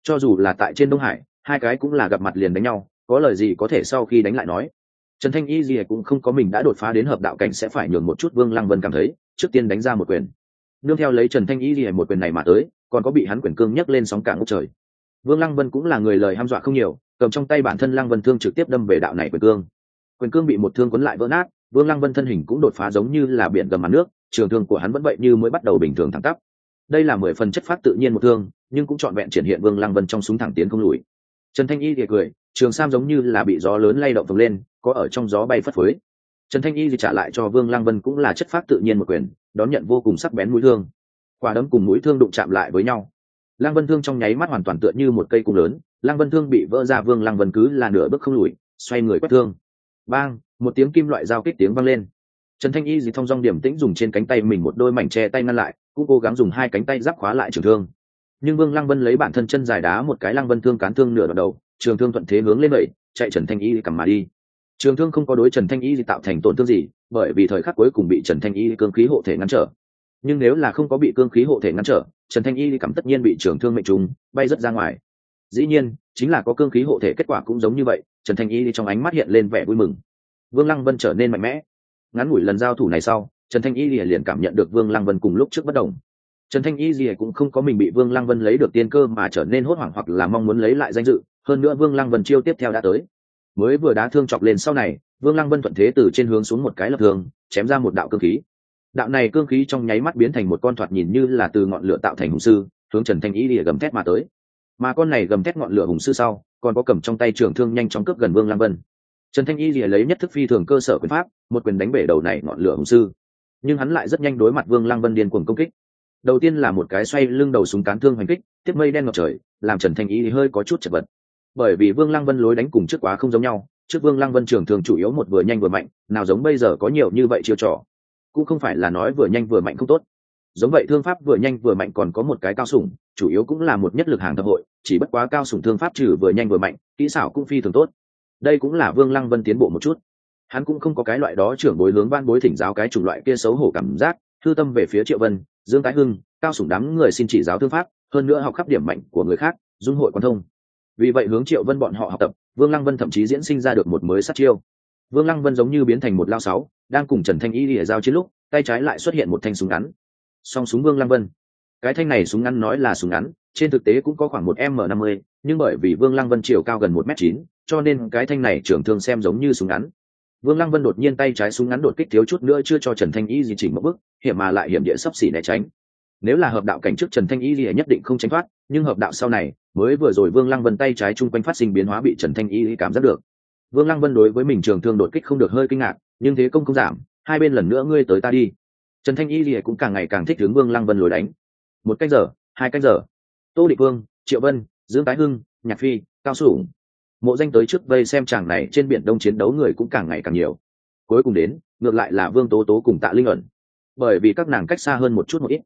Cho dù là tại trên đông hải, hai cái cũng là gặp mặt liền đánh nhau, có lời gì có thể sau khi đánh lại nói. Trần thanh y gì cũng không có mình đã đột phá đến hợp đạo cảnh sẽ phải nhường một chút vương lăng vân cảm thấy, trước tiên đánh ra một quyền. Nương theo lấy trần thanh y gì một quyền này mà tới, còn có bị hắn quyền cương nhấc lên sóng cả ngốc trời. Vương lăng vân cũng là người lời ham dọa không nhiều, cầm trong tay bản thân lăng vân thương trực tiếp đâm về đạo này quyền cương. Quyền cương bị một thương quấn lại vỡ nát vương lăng vân thân hình cũng đột phá giống như là biển gầm mặt nước, trường thương của hắn vẫn vậy như mới bắt đầu bình thường thẳng tắp. Đây là mười phần chất phát tự nhiên một thương, nhưng cũng trọn vẹn triển hiện vương lăng vân trong súng thẳng tiến không lùi. Trần thanh y thì cười, trường sam giống như là bị gió lớn lay động phồng lên, có ở trong gió bay phất phới. Trần thanh y thì trả lại cho vương lăng vân cũng là chất phát tự nhiên một quyền, đón nhận vô cùng sắc bén mũi thương. Quả đấm cùng mũi thương đụng chạm lại với nhau. Lăng vân thương trong nháy mắt hoàn toàn tựa như một cây cung lớn, lăng vân thương bị vỡ ra, vương lăng vân cứ là nửa bước không lùi, xoay người quét thương. Bang! Một tiếng kim loại giao kích tiếng vang lên. Trần thanh y dì thong dong điểm tĩnh dùng trên cánh tay mình một đôi mảnh che tay ngăn lại, cũng cố gắng dùng hai cánh tay giáp khóa lại trường thương. Nhưng vương lăng vân lấy bản thân chân dài đá một cái lăng vân thương cán thương nửa đoạn đầu, trường thương thuận thế hướng lên vậy, chạy trần thanh y cầm mà đi. Trường thương không có đối trần thanh y tạo thành tổn thương gì, bởi vì thời khắc cuối cùng bị trần thanh y cương khí hộ thể ngăn trở. Nhưng nếu là không có bị cương khí hộ thể ngăn trở, trần thanh y cảm tất nhiên bị trường thương mệnh trùng bay rất ra ngoài. Dĩ nhiên, chính là có cương khí hộ thể kết quả cũng giống như vậy, trần thanh y trong ánh mắt hiện lên vẻ vui mừng vương lăng vân trở nên mạnh mẽ. Ngắn ngủi lần giao thủ này sau, trần thanh y liền cảm nhận được vương lăng vân cùng lúc trước bất đồng. Trần thanh y gì cũng không có mình bị vương lăng vân lấy được tiên cơ mà trở nên hốt hoảng hoặc là mong muốn lấy lại danh dự, hơn nữa vương lăng vân chiêu tiếp theo đã tới. Mới vừa đá thương chọc lên sau này, vương lăng vân thuận thế từ trên hướng xuống một cái lập thường chém ra một đạo cương khí. Đạo này cương khí trong nháy mắt biến thành một con thoạt nhìn như là từ ngọn lửa tạo thành hùng sư, hướng trần thanh y lìa gầm thét mà tới. Mà con này gầm thét ngọn lửa hùng sư sau, còn có cầm trong tay trường thương nhanh chóng cướp gần vương lăng vân trần thanh y lìa lấy nhất thức phi thường cơ sở quyền pháp, một quyền đánh bể đầu này ngọn lửa hùng sư. Nhưng hắn lại rất nhanh đối mặt vương lăng vân điên cuồng công kích. Đầu tiên là một cái xoay lưng đầu súng cán thương hành kích, tiếp mây đen ngập trời, làm trần thanh y hơi có chút chật vật. Bởi vì vương lăng vân lối đánh cùng trước quá không giống nhau, trước vương lăng vân trường thường chủ yếu một vừa nhanh vừa mạnh, nào giống bây giờ có nhiều như vậy chiêu trò. Cũng không phải là nói vừa nhanh vừa mạnh không tốt. Giống vậy thương pháp vừa nhanh vừa mạnh còn có một cái cao sủng, chủ yếu cũng là một nhất lực hàng thập hội, chỉ bất quá cao sủng thương pháp trừ vừa nhanh vừa mạnh, kỹ xảo cũng phi thường tốt đây cũng là vương lăng vân tiến bộ một chút. Hắn cũng không có cái loại đó trưởng bối hướng ban bối thỉnh giáo cái chủng loại kia xấu hổ cảm giác, thư tâm về phía triệu vân, dương tái hưng, cao sủng đám người xin chỉ giáo thương pháp, hơn nữa học khắp điểm mạnh của người khác, dung hội quan thông. Vì vậy hướng triệu vân bọn họ học tập, vương lăng vân thậm chí diễn sinh ra được một mới sát chiêu. Vương lăng vân giống như biến thành một lao sáu, đang cùng trần thanh y lìa giao chiến lúc, tay trái lại xuất hiện một thanh súng ngắn. Song súng vương lăng vân. Cái thanh này súng ngắn nói là súng ngắn, trên thực tế cũng có khoảng một m năm mươi, nhưng bởi vì vương lăng vân chiều cao gần một m chín cho nên cái thanh này trưởng thương xem giống như súng ngắn. Vương lăng vân đột nhiên tay trái súng ngắn đột kích thiếu chút nữa chưa cho trần thanh y gì chỉnh một bước, hiểm mà lại hiểm địa sắp xỉ né tránh. Nếu là hợp đạo cảnh trước trần thanh y thì nhất định không tránh thoát, nhưng hợp đạo sau này, mới vừa rồi vương lăng vân tay trái chung quanh phát sinh biến hóa bị trần thanh y cảm giác được. Vương lăng vân đối với mình trường thương đột kích không được hơi kinh ngạc, nhưng thế công không giảm, hai bên lần nữa ngươi tới ta đi. Trần thanh y thì cũng càng ngày càng thích hướng vương lăng vân lối đánh. Một cách giờ, hai cách giờ. Tô địch vương, triệu vân, dương tái hưng, nhạc phi, cao sủng mộ danh tới trước vây xem chàng này trên biển đông chiến đấu người cũng càng ngày càng nhiều. Cuối cùng đến ngược lại là vương tố tố cùng tạ linh ẩn. Bởi vì các nàng cách xa hơn một chút một ít.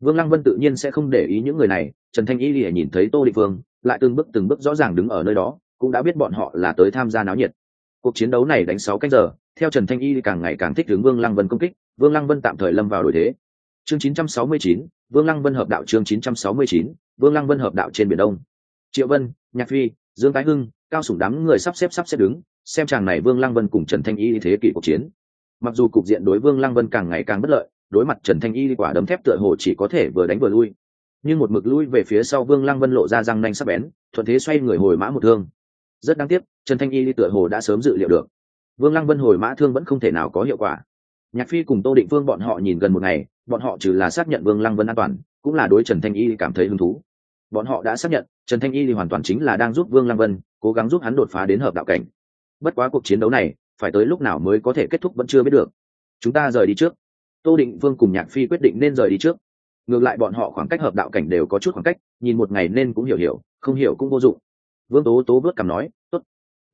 Vương lăng vân tự nhiên sẽ không để ý những người này trần thanh y lìa nhìn thấy tô định vương lại từng bước từng bước rõ ràng đứng ở nơi đó cũng đã biết bọn họ là tới tham gia náo nhiệt. Cuộc chiến đấu này đánh sáu cách giờ theo trần thanh y càng ngày càng thích hướng vương lăng vân công kích vương lăng vân tạm thời lâm vào đổi thế. Chương 969, vương lăng vân hợp đạo chương 969, vương lăng vân hợp đạo trên biển đông. Triệu vân nhạc phi dương tái hưng cao sủng đám người sắp xếp sắp xếp đứng, xem chàng này vương lăng vân cùng trần thanh y thế kỷ cuộc chiến. Mặc dù cục diện đối vương lăng vân càng ngày càng bất lợi, đối mặt trần thanh y quả đấm thép tựa hồ chỉ có thể vừa đánh vừa lui. Nhưng một mực lui về phía sau vương lăng vân lộ ra răng nanh sắc bén, thuận thế xoay người hồi mã một thương. Rất đáng tiếc, trần thanh y tựa hồ đã sớm dự liệu được. Vương lăng vân hồi mã thương vẫn không thể nào có hiệu quả. Nhạc phi cùng tô định vương bọn họ nhìn gần một ngày, bọn họ trừ là xác nhận vương lăng vân an toàn, cũng là đối trần thanh y cảm thấy hứng thú. Bọn họ đã xác nhận, trần thanh y thì hoàn toàn chính là đang giúp vương lăng vân cố gắng giúp hắn đột phá đến hợp đạo cảnh. Bất quá cuộc chiến đấu này, phải tới lúc nào mới có thể kết thúc vẫn chưa biết được. Chúng ta rời đi trước. Tô định vương cùng nhạc phi quyết định nên rời đi trước. Ngược lại bọn họ khoảng cách hợp đạo cảnh đều có chút khoảng cách, nhìn một ngày nên cũng hiểu hiểu, không hiểu cũng vô dụng. Vương tố tố vớt cằm nói, tốt.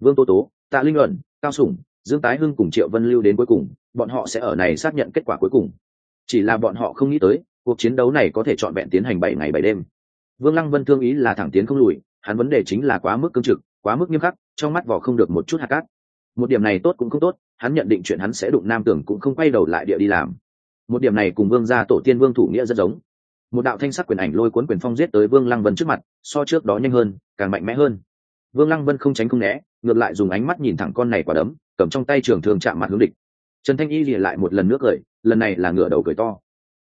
Vương tố tố tạ linh luận cao sủng, dương tái hưng cùng triệu vân lưu đến cuối cùng, bọn họ sẽ ở này xác nhận kết quả cuối cùng. Chỉ là bọn họ không nghĩ tới, cuộc chiến đấu này có thể trọn vẹn tiến hành bảy ngày bảy đêm. Vương lăng vân thương ý là thẳng tiến không lùi, hắn vấn đề chính là quá mức cương trực quá mức nghiêm khắc, trong mắt vỏ không được một chút hạt cát. Một điểm này tốt cũng không tốt, hắn nhận định chuyện hắn sẽ đụng nam tưởng cũng không quay đầu lại địa đi làm. Một điểm này cùng vương gia tổ tiên vương thủ nghĩa rất giống. Một đạo thanh sắc quyền ảnh lôi cuốn quyền phong giết tới vương lăng vân trước mặt, so trước đó nhanh hơn, càng mạnh mẽ hơn. Vương lăng vân không tránh không né, ngược lại dùng ánh mắt nhìn thẳng con này quả đấm, cầm trong tay trường thường chạm mặt hướng địch. Trần thanh y lìa lại một lần nước cười, lần này là ngửa đầu cười to.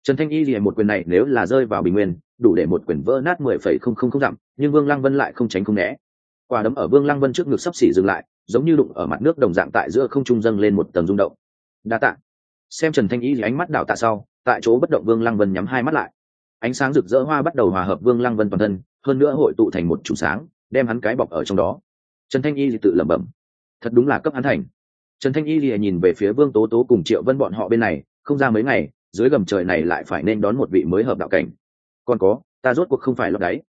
Trần thanh y lìa một quyền này nếu là rơi vào bình nguyên, đủ để một quyền vỡ nát mười phẩy không không không dặm, nhưng vương lăng vân lại không tránh không né quả đấm ở vương lăng vân trước ngực sắp xỉ dừng lại, giống như đụng ở mặt nước đồng dạng tại giữa không trung dâng lên một tầng rung động. Đa tạ. Xem trần thanh y ánh mắt đảo tạ sau, tại chỗ bất động vương lăng vân nhắm hai mắt lại. Ánh sáng rực rỡ hoa bắt đầu hòa hợp vương lăng vân toàn thân, hơn nữa hội tụ thành một chủ sáng, đem hắn cái bọc ở trong đó. Trần thanh y thì tự lẩm bẩm, thật đúng là cấp hắn thành. Trần thanh y thì nhìn về phía vương tố tố cùng triệu vân bọn họ bên này, không ra mấy ngày, dưới gầm trời này lại phải nên đón một vị mới hợp đạo cảnh. Còn có, ta rốt cuộc không phải lọt đáy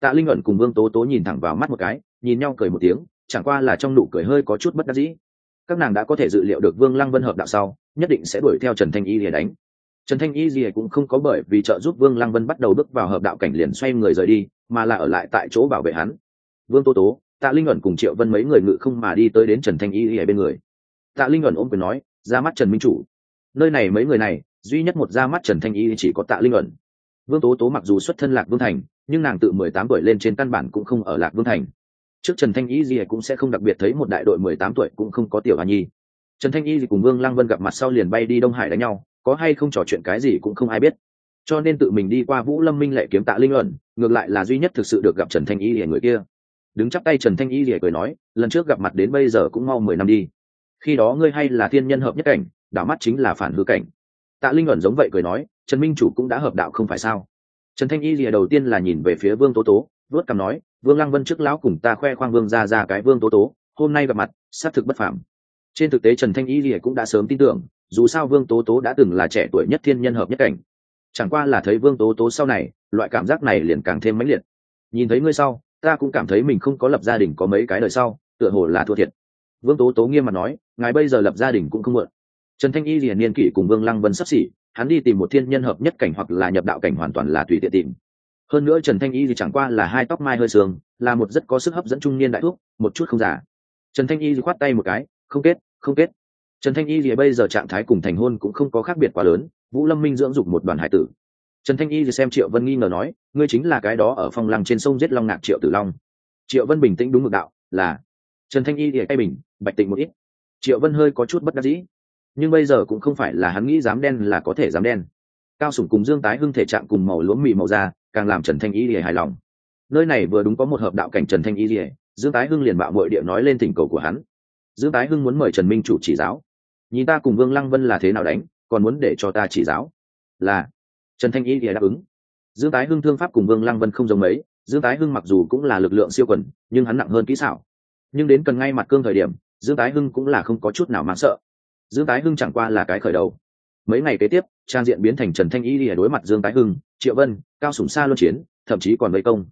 tạ linh ẩn cùng vương tố tố nhìn thẳng vào mắt một cái nhìn nhau cười một tiếng, chẳng qua là trong nụ cười hơi có chút bất đắc dĩ. Các nàng đã có thể dự liệu được vương lăng vân hợp đạo sau, nhất định sẽ đuổi theo trần thanh y để đánh. Trần thanh y gì cũng không có bởi vì trợ giúp vương lăng vân bắt đầu bước vào hợp đạo cảnh liền xoay người rời đi, mà là ở lại tại chỗ bảo vệ hắn. Vương tố tố, tạ linh ẩn cùng triệu vân mấy người ngự không mà đi tới đến trần thanh y lìa bên người. Tạ linh ẩn ôm quyền nói, ra mắt trần minh chủ. Nơi này mấy người này, duy nhất một ra mắt trần thanh y chỉ có tạ linh ẩn. Vương tố tố mặc dù xuất thân lạc vương thành, nhưng nàng tự mười tám tuổi lên trên căn bản cũng không ở lạc vương thành trước trần thanh y gì cũng sẽ không đặc biệt thấy một đại đội mười tám tuổi cũng không có tiểu hà nhi. Trần thanh y gì cùng vương lăng vân gặp mặt sau liền bay đi đông hải đánh nhau, có hay không trò chuyện cái gì cũng không ai biết. Cho nên tự mình đi qua vũ lâm minh lệ kiếm tạ linh ẩn ngược lại là duy nhất thực sự được gặp trần thanh y gì người kia. Đứng chắp tay trần thanh y gì cười nói, lần trước gặp mặt đến bây giờ cũng mau mười năm đi. Khi đó ngươi hay là thiên nhân hợp nhất cảnh, đảo mắt chính là phản hư cảnh. Tạ linh ẩn giống vậy cười nói, trần minh chủ cũng đã hợp đạo không phải sao? Trần thanh y gì đầu tiên là nhìn về phía vương tố tố vớt cằm nói vương lăng vân trước lão cùng ta khoe khoang vương ra ra cái vương tố tố, hôm nay gặp mặt, xác thực bất phạm trên thực tế trần thanh y lìa cũng đã sớm tin tưởng, dù sao vương tố tố đã từng là trẻ tuổi nhất thiên nhân hợp nhất cảnh. Chẳng qua là thấy vương tố tố sau này, loại cảm giác này liền càng thêm mãnh liệt. Nhìn thấy ngươi sau, ta cũng cảm thấy mình không có lập gia đình có mấy cái đời sau, tựa hồ là thua thiệt. Vương tố tố nghiêm mặt nói, ngài bây giờ lập gia đình cũng không mượn trần thanh y liền niên kỷ cùng vương lăng vân sắp xỉ, hắn đi tìm một thiên nhân hợp nhất cảnh hoặc là nhập đạo cảnh hoàn toàn là tùy tiện tìm hơn nữa trần thanh y thì chẳng qua là hai tóc mai hơi sương là một rất có sức hấp dẫn trung niên đại thuốc một chút không giả. Trần thanh y thì khoát tay một cái, không kết không kết. Trần thanh y thì bây giờ trạng thái cùng thành hôn cũng không có khác biệt quá lớn, vũ lâm minh dưỡng dục một đoàn hải tử. Trần thanh y thì xem triệu vân nghi ngờ nói, ngươi chính là cái đó ở phòng lăng trên sông giết long ngạc triệu tử long. Triệu vân bình tĩnh đúng ngược đạo, là. Trần thanh y thì cay bình, bạch tịnh một ít. Triệu vân hơi có chút bất đắc dĩ. Nhưng bây giờ cũng không phải là hắn nghĩ dám đen là có thể dám đen. Cao sủng cùng dương tái hưng thể trạng cùng màu lúa mì màu da càng làm trần thanh y lìa hài lòng. Nơi này vừa đúng có một hợp đạo cảnh trần thanh y lìa, dương tái hưng liền bạo mội địa nói lên tình cầu của hắn. Dương tái hưng muốn mời trần minh chủ chỉ giáo. Nhìn ta cùng vương lăng vân là thế nào đánh, còn muốn để cho ta chỉ giáo? Là. Trần thanh y lìa đáp ứng. Dương tái hưng thương pháp cùng vương lăng vân không giống mấy, dương tái hưng mặc dù cũng là lực lượng siêu quần, nhưng hắn nặng hơn kỹ xảo. Nhưng đến cần ngay mặt cương thời điểm, dương tái hưng cũng là không có chút nào mang sợ. Dương tái hưng chẳng qua là cái khởi đầu mấy ngày kế tiếp, trang diện biến thành trần thanh y lìa đối mặt dương tái hưng, triệu vân, cao sủng xa luân chiến, thậm chí còn vây công.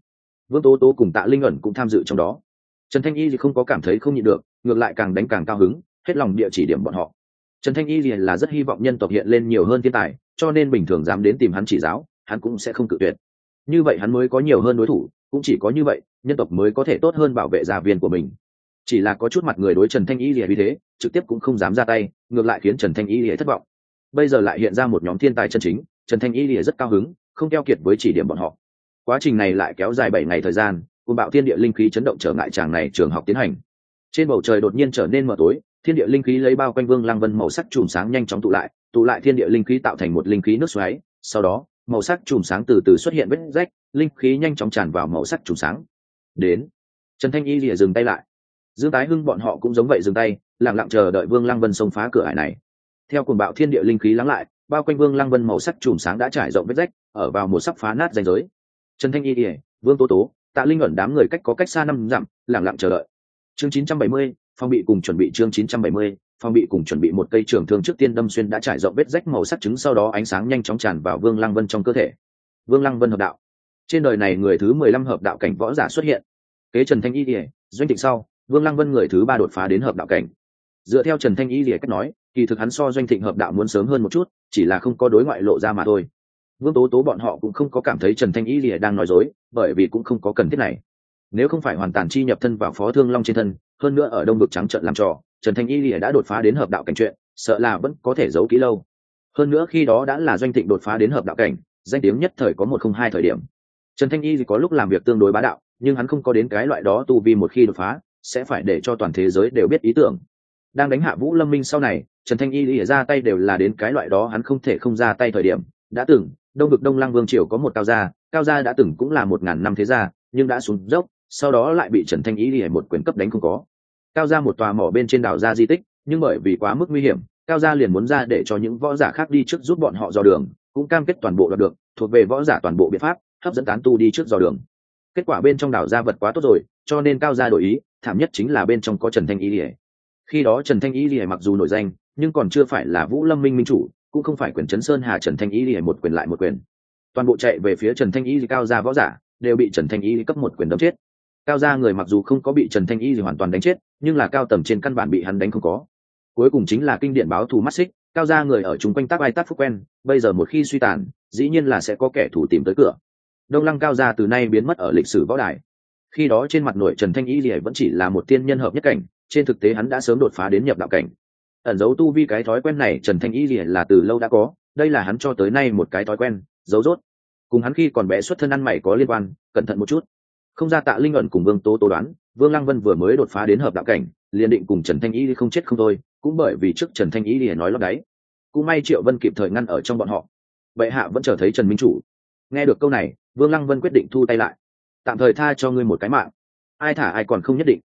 Vương tố tố cùng tạ linh ẩn cũng tham dự trong đó. Trần thanh y thì không có cảm thấy không nhịn được, ngược lại càng đánh càng cao hứng, hết lòng địa chỉ điểm bọn họ. Trần thanh y thì là rất hy vọng nhân tộc hiện lên nhiều hơn thiên tài, cho nên bình thường dám đến tìm hắn chỉ giáo, hắn cũng sẽ không cự tuyệt. Như vậy hắn mới có nhiều hơn đối thủ, cũng chỉ có như vậy, nhân tộc mới có thể tốt hơn bảo vệ gia viên của mình. Chỉ là có chút mặt người đối trần thanh y lìa vì thế, trực tiếp cũng không dám ra tay, ngược lại khiến trần thanh y lìa thất vọng bây giờ lại hiện ra một nhóm thiên tài chân chính, trần thanh y lìa rất cao hứng, không keo kiệt với chỉ điểm bọn họ. Quá trình này lại kéo dài bảy ngày thời gian cùng bạo thiên địa linh khí chấn động trở ngại tràng này trường học tiến hành. Trên bầu trời đột nhiên trở nên mờ tối, thiên địa linh khí lấy bao quanh vương lang vân màu sắc chùm sáng nhanh chóng tụ lại tụ lại thiên địa linh khí tạo thành một linh khí nước xoáy, sau đó, màu sắc chùm sáng từ từ xuất hiện vết rách, linh khí nhanh chóng tràn vào màu sắc chùm sáng. Đến, trần thanh y lìa dừng tay lại. Dương tái hưng bọn họ cũng giống vậy dừng tay, lặng lặng chờ đợi vương lăng vân xông phá cửa hải này theo cuồng bạo thiên địa linh khí lắng lại bao quanh vương lăng vân màu sắc chùm sáng đã trải rộng vết rách ở vào một sắp phá nát danh giới. Trần thanh y ỉa vương tố tố tạ linh ẩn đám người cách có cách xa năm dặm lẳng lặng chờ đợi. Chương 970, phong bị cùng chuẩn bị chương 970, phong bị cùng chuẩn bị một cây trường thương trước tiên đâm xuyên đã trải rộng vết rách màu sắc trứng sau đó ánh sáng nhanh chóng tràn vào vương lăng vân trong cơ thể. Vương lăng vân hợp đạo. Trên đời này người thứ mười lăm hợp đạo cảnh võ giả xuất hiện. Kế trần thanh y ỉa doanh thịnh sau vương lăng vân người thứ ba đột phá đến hợp đạo cảnh. Dựa theo trần thanh y ỉa cách nói kỳ thực hắn so doanh thịnh hợp đạo muốn sớm hơn một chút, chỉ là không có đối ngoại lộ ra mà thôi. Vương tố tố bọn họ cũng không có cảm thấy trần thanh y Lìa đang nói dối, bởi vì cũng không có cần thiết này. Nếu không phải hoàn toàn chi nhập thân vào phó thương long trên thân, hơn nữa ở đông vực trắng trận làm trò, trần thanh y lìa đã đột phá đến hợp đạo cảnh chuyện, sợ là vẫn có thể giấu kỹ lâu. Hơn nữa khi đó đã là doanh thịnh đột phá đến hợp đạo cảnh, danh tiếng nhất thời có một không hai thời điểm. Trần thanh y có lúc làm việc tương đối bá đạo, nhưng hắn không có đến cái loại đó tu vi một khi đột phá, sẽ phải để cho toàn thế giới đều biết ý tưởng đang đánh hạ vũ lâm minh sau này, trần thanh y lìa ra tay đều là đến cái loại đó hắn không thể không ra tay thời điểm. Đã từng, đông vực đông lăng vương triều có một cao gia cao gia đã từng cũng là một ngàn năm thế gia, nhưng đã xuống dốc, sau đó lại bị trần thanh y lìa một quyền cấp đánh không có. Cao gia một tòa mỏ bên trên đảo ra di tích, nhưng bởi vì quá mức nguy hiểm, cao gia liền muốn ra để cho những võ giả khác đi trước giúp bọn họ dò đường, cũng cam kết toàn bộ đạt được, thuộc về võ giả toàn bộ biện pháp, hấp dẫn tán tu đi trước dò đường. Kết quả bên trong đảo ra vật quá tốt rồi, cho nên cao gia đổi ý, thảm nhất chính là bên trong có trần thanh y lìa khi đó trần thanh y lìa mặc dù nổi danh, nhưng còn chưa phải là vũ lâm minh minh chủ, cũng không phải quyền trấn sơn hà trần thanh y lìa một quyền lại một quyền. Toàn bộ chạy về phía trần thanh y cao gia võ giả, đều bị trần thanh y cấp một quyền đấm chết. Cao gia người mặc dù không có bị trần thanh y gì hoàn toàn đánh chết, nhưng là cao tầm trên căn bản bị hắn đánh không có. Cuối cùng chính là kinh điển báo thù mắt xích, cao gia người ở chung quanh tác ai tác phúc quen, bây giờ một khi suy tàn, dĩ nhiên là sẽ có kẻ thù tìm tới cửa. Đông lăng cao gia từ nay biến mất ở lịch sử võ đài. Khi đó trên mặt nội trần thanh y gì vẫn chỉ là một tiên nhân hợp nhất cảnh trên thực tế hắn đã sớm đột phá đến nhập đạo cảnh. Ẩn dấu tu vi cái thói quen này trần thanh y gì là từ lâu đã có, đây là hắn cho tới nay một cái thói quen dấu dốt cùng hắn khi còn bé xuất thân ăn mày có liên quan, cẩn thận một chút. Không ra tạ linh ẩn cùng vương tố tố đoán, vương lăng vân vừa mới đột phá đến hợp đạo cảnh, liền định cùng trần thanh y không chết không thôi, cũng bởi vì trước trần thanh y thì nói lót đáy. Cũng may triệu vân kịp thời ngăn ở trong bọn họ. Bệ hạ vẫn chờ thấy trần minh chủ. Nghe được câu này, vương lăng vân quyết định thu tay lại. Tạm thời tha cho ngươi một cái mạng. Ai thả ai còn không nhất định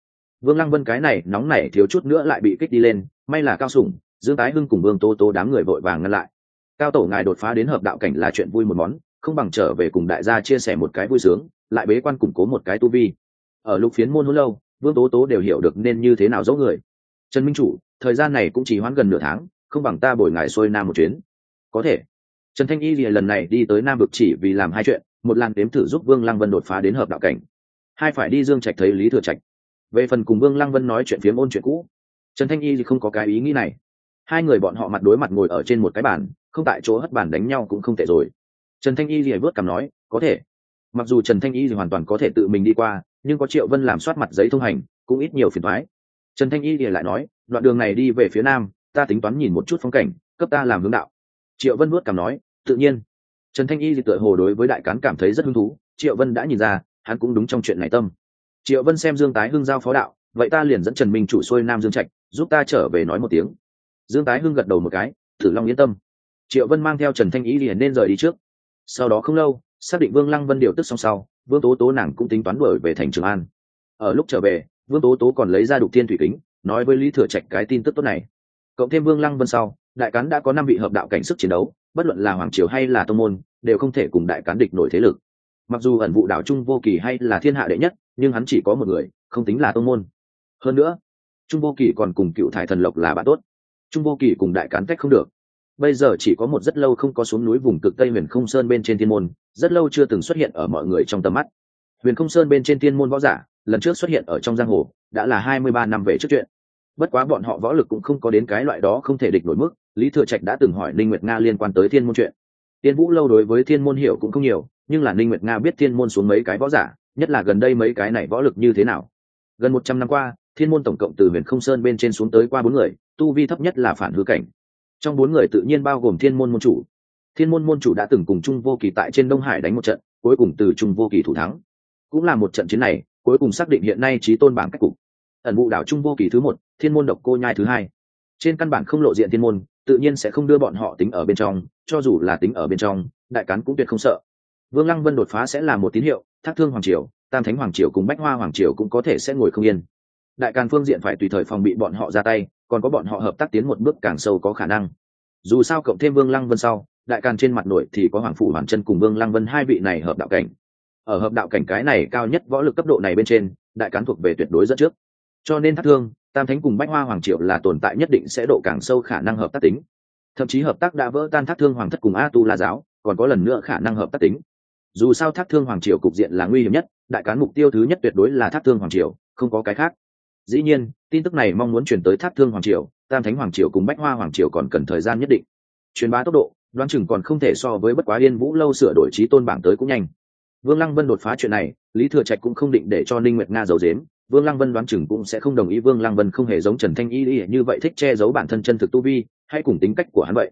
vương lăng vân cái này nóng nảy thiếu chút nữa lại bị kích đi lên, may là cao sủng, dương tái hưng cùng vương Tô Tô đám người vội vàng ngăn lại. Cao tổ ngài đột phá đến hợp đạo cảnh là chuyện vui một món, không bằng trở về cùng đại gia chia sẻ một cái vui sướng, lại bế quan củng cố một cái tu vi. Ở lục phiến môn hôn lâu, vương tố tố đều hiểu được nên như thế nào dỗ người. Trần minh chủ, thời gian này cũng chỉ hoãn gần nửa tháng, không bằng ta bồi ngài xuôi nam một chuyến. Có thể. Trần thanh y lìa lần này đi tới nam vực chỉ vì làm hai chuyện, một làn đếm thử giúp vương lăng vân đột phá đến hợp đạo cảnh. Hai phải đi dương trạch thấy lý thừa trạch về phần cùng vương lăng vân nói chuyện phiếm ôn chuyện cũ, trần thanh y thì không có cái ý nghĩ này. Hai người bọn họ mặt đối mặt ngồi ở trên một cái bàn, không tại chỗ hất bàn đánh nhau cũng không tệ rồi. Trần thanh y thì vớt cảm nói, có thể. Mặc dù trần thanh y thì hoàn toàn có thể tự mình đi qua, nhưng có triệu vân làm soát mặt giấy thông hành, cũng ít nhiều phiền thoái trần thanh y thì lại nói, đoạn đường này đi về phía nam, ta tính toán nhìn một chút phong cảnh, cấp ta làm hướng đạo. Triệu vân vớt cảm nói, tự nhiên. Trần thanh y thì tựa hồ đối với đại cán cảm thấy rất hứng thú, triệu vân đã nhìn ra, hắn cũng đúng trong chuyện này tâm triệu vân xem dương tái hưng giao phó đạo, vậy ta liền dẫn trần minh chủ xuôi nam dương trạch, giúp ta trở về nói một tiếng. Dương tái hưng gật đầu một cái, thử long yên tâm. Triệu vân mang theo trần thanh Ý liền nên rời đi trước. Sau đó không lâu, xác định vương lăng vân điều tức xong sau, vương tố tố nàng cũng tính toán đổi về thành trường an. Ở lúc trở về, vương tố tố còn lấy ra đục thiên thủy kính, nói với lý thừa trạch cái tin tức tốt này. Cộng thêm vương lăng vân sau, đại cán đã có năm vị hợp đạo cảnh sức chiến đấu, bất luận là hoàng triều hay là tô môn, đều không thể cùng đại cán địch nổi thế lực mặc dù ẩn vụ đảo trung vô kỳ hay là thiên hạ đệ nhất, nhưng hắn chỉ có một người, không tính là tô môn. Hơn nữa, trung vô kỳ còn cùng cựu thải thần lộc là bạn tốt. Trung vô kỳ cùng đại cán cách không được. Bây giờ chỉ có một rất lâu không có xuống núi vùng cực tây huyền không sơn bên trên thiên môn, rất lâu chưa từng xuất hiện ở mọi người trong tầm mắt. Huyền không sơn bên trên thiên môn võ giả, lần trước xuất hiện ở trong giang hồ, đã là hai mươi ba năm về trước chuyện. Bất quá bọn họ võ lực cũng không có đến cái loại đó không thể địch nổi mức, lý thừa trạch đã từng hỏi Linh nguyệt nga liên quan tới thiên môn chuyện. Tiên vũ lâu đối với thiên môn hiểu cũng không nhiều nhưng là ninh nguyệt nga biết thiên môn xuống mấy cái võ giả, nhất là gần đây mấy cái này võ lực như thế nào. Gần một trăm năm qua, thiên môn tổng cộng từ huyền không sơn bên trên xuống tới qua bốn người, tu vi thấp nhất là phản hư cảnh. Trong bốn người tự nhiên bao gồm thiên môn môn chủ. Thiên môn môn chủ đã từng cùng trung vô kỳ tại trên đông hải đánh một trận, cuối cùng từ trung vô kỳ thủ thắng. Cũng là một trận chiến này, cuối cùng xác định hiện nay trí tôn bảng cách cục. Ẩn vụ đảo trung vô kỳ thứ một, thiên môn độc cô nhai thứ hai. Trên căn bản không lộ diện thiên môn, tự nhiên sẽ không đưa bọn họ tính ở bên trong, cho dù là tính ở bên trong, đại cán cũng tuyệt không sợ vương lăng vân đột phá sẽ là một tín hiệu, thác thương hoàng triều, tam thánh hoàng triều cùng bách hoa hoàng triều cũng có thể sẽ ngồi không yên. Đại càn phương diện phải tùy thời phòng bị bọn họ ra tay, còn có bọn họ hợp tác tiến một bước càng sâu có khả năng. Dù sao cộng thêm vương lăng vân sau, đại càn trên mặt nội thì có hoàng phủ Hoàng chân cùng vương lăng vân hai vị này hợp đạo cảnh. Ở hợp đạo cảnh cái này cao nhất võ lực cấp độ này bên trên, đại cán thuộc về tuyệt đối dẫn trước. Cho nên thác thương, tam thánh cùng bách hoa hoàng triệu là tồn tại nhất định sẽ độ càng sâu khả năng hợp tác tính. Thậm chí hợp tác đã vỡ tan thác thương hoàng thất cùng a tu la giáo, còn có lần nữa khả năng hợp tác tính dù sao thác thương hoàng triều cục diện là nguy hiểm nhất, đại cán mục tiêu thứ nhất tuyệt đối là thác thương hoàng triều, không có cái khác. Dĩ nhiên, tin tức này mong muốn chuyển tới thác thương hoàng triều, tam thánh hoàng triều cùng bách hoa hoàng triều còn cần thời gian nhất định. Truyền bá tốc độ, đoán chừng còn không thể so với bất quá yên vũ lâu sửa đổi trí tôn bảng tới cũng nhanh. Vương lăng vân đột phá chuyện này, lý thừa trạch cũng không định để cho ninh nguyệt nga giấu dếm vương lăng vân đoán chừng cũng sẽ không đồng ý vương lăng vân không hề giống trần thanh y như vậy thích che giấu bản thân chân thực tu vi, hay cùng tính cách của hắn vậy.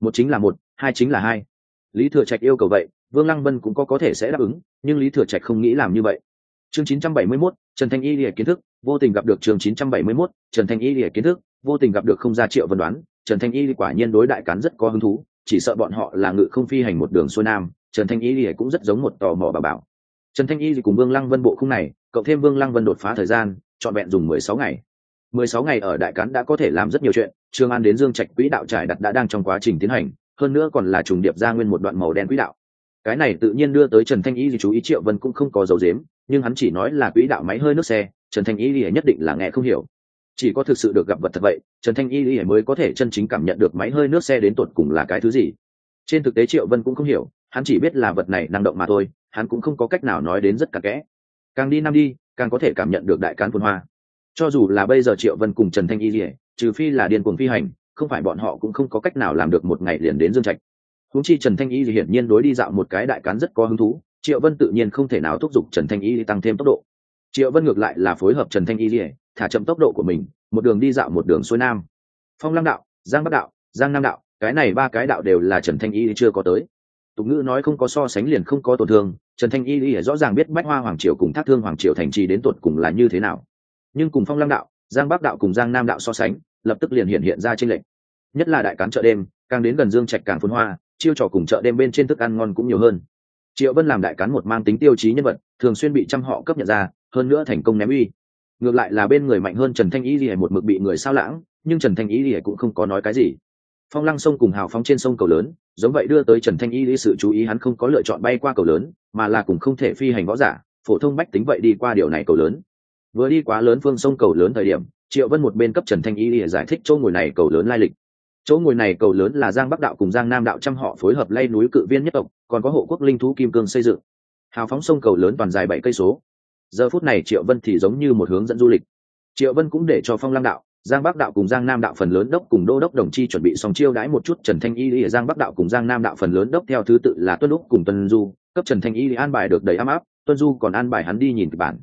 Một chính là một, hai chính là hai. Lý thừa trạch yêu cầu vậy vương lăng vân cũng có có thể sẽ đáp ứng nhưng lý thừa trạch không nghĩ làm như vậy. Chương 971, trần thanh y lìa kiến thức vô tình gặp được chương 971, trần thanh y lìa kiến thức vô tình gặp được không ra triệu vân đoán trần thanh y quả nhiên đối đại cán rất có hứng thú chỉ sợ bọn họ là ngự không phi hành một đường xuôi nam trần thanh y lìa cũng rất giống một tò mò bà bảo. Trần thanh y cùng vương lăng vân bộ khung này cộng thêm vương lăng vân đột phá thời gian trọn vẹn dùng mười sáu ngày. mười sáu ngày ở đại cán đã có thể làm rất nhiều chuyện trương an đến dương trạch quỹ đạo trải đặt đã đang trong quá trình tiến hành hơn nữa còn là trùng điệp ra nguyên một đoạn màu đen quỹ đạo cái này tự nhiên đưa tới trần thanh y chú ý, triệu vân cũng không có dấu dếm nhưng hắn chỉ nói là quỹ đạo máy hơi nước xe, trần thanh y lìa nhất định là nghe không hiểu. Chỉ có thực sự được gặp vật thật vậy, trần thanh y lìa mới có thể chân chính cảm nhận được máy hơi nước xe đến tột cùng là cái thứ gì. Trên thực tế triệu vân cũng không hiểu, hắn chỉ biết là vật này năng động mà thôi, hắn cũng không có cách nào nói đến rất cặn kẽ. Càng đi năm đi, càng có thể cảm nhận được đại cán phun hoa. Cho dù là bây giờ triệu vân cùng trần thanh y lìa trừ phi là điên cuồng phi hành, không phải bọn họ cũng không có cách nào làm được một ngày liền đến dương trạch húng chi trần thanh y thì hiển nhiên đối đi dạo một cái đại cán rất có hứng thú, triệu vân tự nhiên không thể nào thúc giục trần thanh y tăng thêm tốc độ. Triệu vân ngược lại là phối hợp trần thanh y thả chậm tốc độ của mình, một đường đi dạo một đường xuôi nam. Phong lăng đạo, giang bắc đạo, giang nam đạo, cái này ba cái đạo đều là trần thanh y chưa có tới. Tục ngữ nói không có so sánh liền không có tổn thương, trần thanh y rõ ràng biết bách hoa hoàng triều cùng thác thương hoàng triều thành trì đến tột cùng là như thế nào. Nhưng cùng phong lăng đạo, giang bắc đạo cùng giang nam đạo so sánh, lập tức liền hiện hiện ra trên lệnh nhất là đại cán chợ đêm, càng đến gần dương trạch càng phun hoa chiêu trò cùng chợ đêm bên trên thức ăn ngon cũng nhiều hơn. Triệu vân làm đại cán một mang tính tiêu chí nhân vật, thường xuyên bị trăm họ cấp nhận ra, hơn nữa thành công ném uy. Ngược lại là bên người mạnh hơn trần thanh y lìa một mực bị người sao lãng, nhưng trần thanh y lìa cũng không có nói cái gì. Phong lăng sông cùng hào phóng trên sông cầu lớn, giống vậy đưa tới trần thanh y lý sự chú ý hắn không có lựa chọn bay qua cầu lớn, mà là cùng không thể phi hành võ giả, phổ thông bách tính vậy đi qua điều này cầu lớn. Vừa đi quá lớn phương sông cầu lớn thời điểm, triệu vân một bên cấp trần thanh y lý giải thích chỗ ngồi này cầu lớn lai lịch chỗ ngồi này cầu lớn là giang bắc đạo cùng giang nam đạo trăm họ phối hợp lay núi cự viên nhất tộc, còn có hộ quốc linh thú kim cương xây dựng. Hào phóng sông cầu lớn toàn dài bảy cây số. Giờ phút này triệu vân thì giống như một hướng dẫn du lịch. Triệu vân cũng để cho phong lăng đạo, giang bắc đạo cùng giang nam đạo phần lớn đốc cùng đô đốc đồng chi chuẩn bị xong chiêu đãi một chút trần thanh y ở giang bắc đạo cùng giang nam đạo phần lớn đốc theo thứ tự là tuân lúc cùng tuân du. Cấp trần thanh y an bài được đầy ấm áp, tuân du còn an bài hắn đi nhìn kịch bản.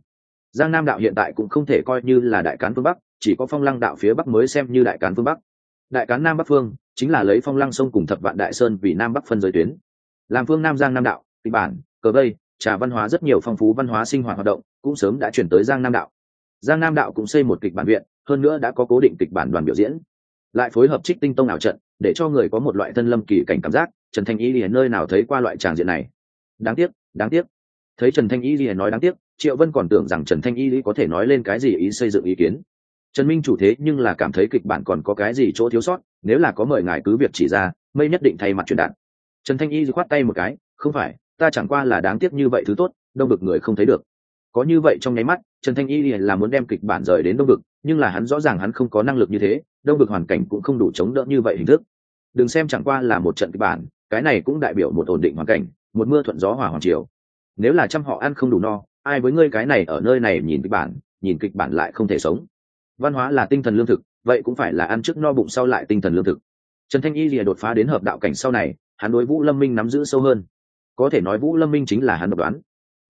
Giang nam đạo hiện tại cũng không thể coi như là đại cán phương bắc, chỉ có phong lăng đạo phía bắc mới xem như đại cán phương bắc đại cán nam bắc phương chính là lấy phong lăng sông cùng thập vạn đại sơn vì nam bắc phân giới tuyến làm phương nam giang nam đạo kịch bản cờ vây trà văn hóa rất nhiều phong phú văn hóa sinh hoạt hoạt động cũng sớm đã chuyển tới giang nam đạo giang nam đạo cũng xây một kịch bản viện hơn nữa đã có cố định kịch bản đoàn biểu diễn lại phối hợp trích tinh tông ảo trận để cho người có một loại thân lâm kỳ cảnh cảm giác trần thanh y liền nơi nào thấy qua loại tràng diện này đáng tiếc đáng tiếc thấy trần thanh y liền nói đáng tiếc triệu vân còn tưởng rằng trần thanh y có thể nói lên cái gì ý xây dựng ý kiến trần minh chủ thế nhưng là cảm thấy kịch bản còn có cái gì chỗ thiếu sót, nếu là có mời ngài cứ việc chỉ ra, mây nhất định thay mặt truyền đạt. Trần thanh y khoát tay một cái, không phải, ta chẳng qua là đáng tiếc như vậy thứ tốt, đông được người không thấy được. Có như vậy trong nháy mắt, trần thanh y là muốn đem kịch bản rời đến đông vực, nhưng là hắn rõ ràng hắn không có năng lực như thế, đông vực hoàn cảnh cũng không đủ chống đỡ như vậy hình thức. Đừng xem chẳng qua là một trận kịch bản, cái này cũng đại biểu một ổn định hoàn cảnh, một mưa thuận gió hòa hoàng triều. Nếu là trăm họ ăn không đủ no, ai với ngươi cái này ở nơi này nhìn kịch bản, nhìn kịch bản lại không thể sống văn hóa là tinh thần lương thực, vậy cũng phải là ăn trước no bụng sau lại tinh thần lương thực. Trần thanh y lìa đột phá đến hợp đạo cảnh sau này, hắn đối vũ lâm minh nắm giữ sâu hơn. Có thể nói vũ lâm minh chính là hắn độc đoán.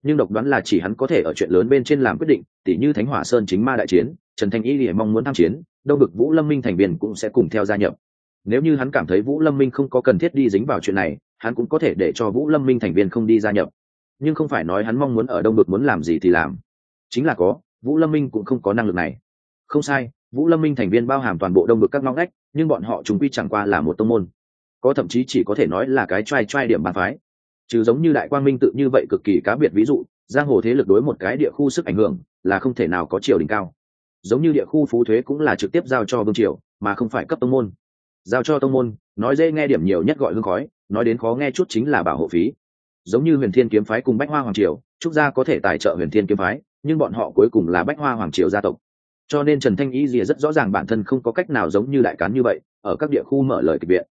Nhưng độc đoán là chỉ hắn có thể ở chuyện lớn bên trên làm quyết định, tỉ như thánh hỏa sơn chính ma đại chiến, trần thanh y lìa mong muốn tham chiến, đông bực vũ lâm minh thành viên cũng sẽ cùng theo gia nhập. Nếu như hắn cảm thấy vũ lâm minh không có cần thiết đi dính vào chuyện này, hắn cũng có thể để cho vũ lâm minh thành viên không đi gia nhập. Nhưng không phải nói hắn mong muốn ở đông bực muốn làm gì thì làm. Chính là có, vũ lâm minh cũng không có năng lực này không sai, vũ lâm minh thành viên bao hàm toàn bộ đông vực các ngõ ngách, nhưng bọn họ chúng quy chẳng qua là một tông môn. Có thậm chí chỉ có thể nói là cái t r a i t r a i điểm bàn phái. Trừ giống như đại quang minh tự như vậy cực kỳ cá biệt ví dụ, giang hồ thế lực đối một cái địa khu sức ảnh hưởng là không thể nào có triều đỉnh cao. Giống như địa khu phú thuế cũng là trực tiếp giao cho vương triều, mà không phải cấp tông môn. Giao cho tông môn, nói dễ nghe điểm nhiều nhất gọi hương khói, nói đến khó nghe chút chính là bảo hộ phí. Giống như huyền thiên kiếm phái cùng bách hoa hoàng triều, trúc gia có thể tài trợ huyền thiên kiếm phái, nhưng bọn họ cuối cùng là bách hoa hoàng triều gia tộc cho nên trần thanh y rìa rất rõ ràng bản thân không có cách nào giống như đại cán như vậy, ở các địa khu mở lời kịch viện.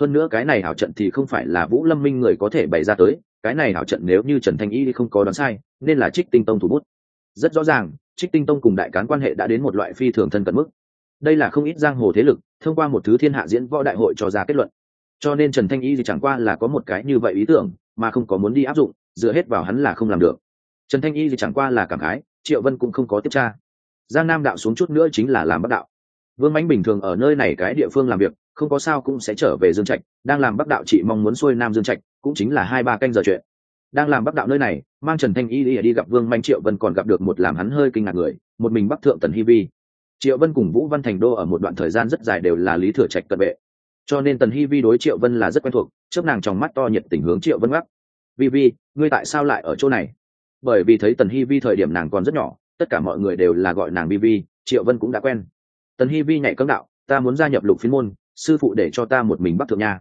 Hơn nữa cái này hảo trận thì không phải là vũ lâm minh người có thể bày ra tới, cái này hảo trận nếu như trần thanh y không có đoán sai, nên là trích tinh tông thủ bút. Rất rõ ràng, trích tinh tông cùng đại cán quan hệ đã đến một loại phi thường thân cận mức. Đây là không ít giang hồ thế lực, thông qua một thứ thiên hạ diễn võ đại hội cho ra kết luận. Cho nên trần thanh y thì chẳng qua là có một cái như vậy ý tưởng, mà không có muốn đi áp dụng, dựa hết vào hắn là không làm được. Trần thanh y thì chẳng qua là cảm khái, triệu vân cũng không có tiếp tra giang nam đạo xuống chút nữa chính là làm bắc đạo. Vương mãnh bình thường ở nơi này cái địa phương làm việc không có sao cũng sẽ trở về dương trạch đang làm bắc đạo chị mong muốn xuôi nam dương trạch cũng chính là hai ba canh giờ chuyện. Đang làm bắc đạo nơi này mang trần thanh y đi, đi gặp vương manh triệu vân còn gặp được một làm hắn hơi kinh ngạc người một mình bắc thượng tần Hi vi. Triệu vân cùng vũ văn thành đô ở một đoạn thời gian rất dài đều là lý thừa trạch cận vệ. Cho nên tần Hi vi đối triệu vân là rất quen thuộc trước nàng trong mắt to nhiệt tình hướng triệu vân gác vi vi ngươi tại sao lại ở chỗ này? Bởi vì thấy tần Hi vi thời điểm nàng còn rất nhỏ tất cả mọi người đều là gọi nàng vi vi triệu vân cũng đã quen. Tần Hi vi nhảy cấm đạo ta muốn gia nhập lục phiên môn sư phụ để cho ta một mình bắc thượng nha.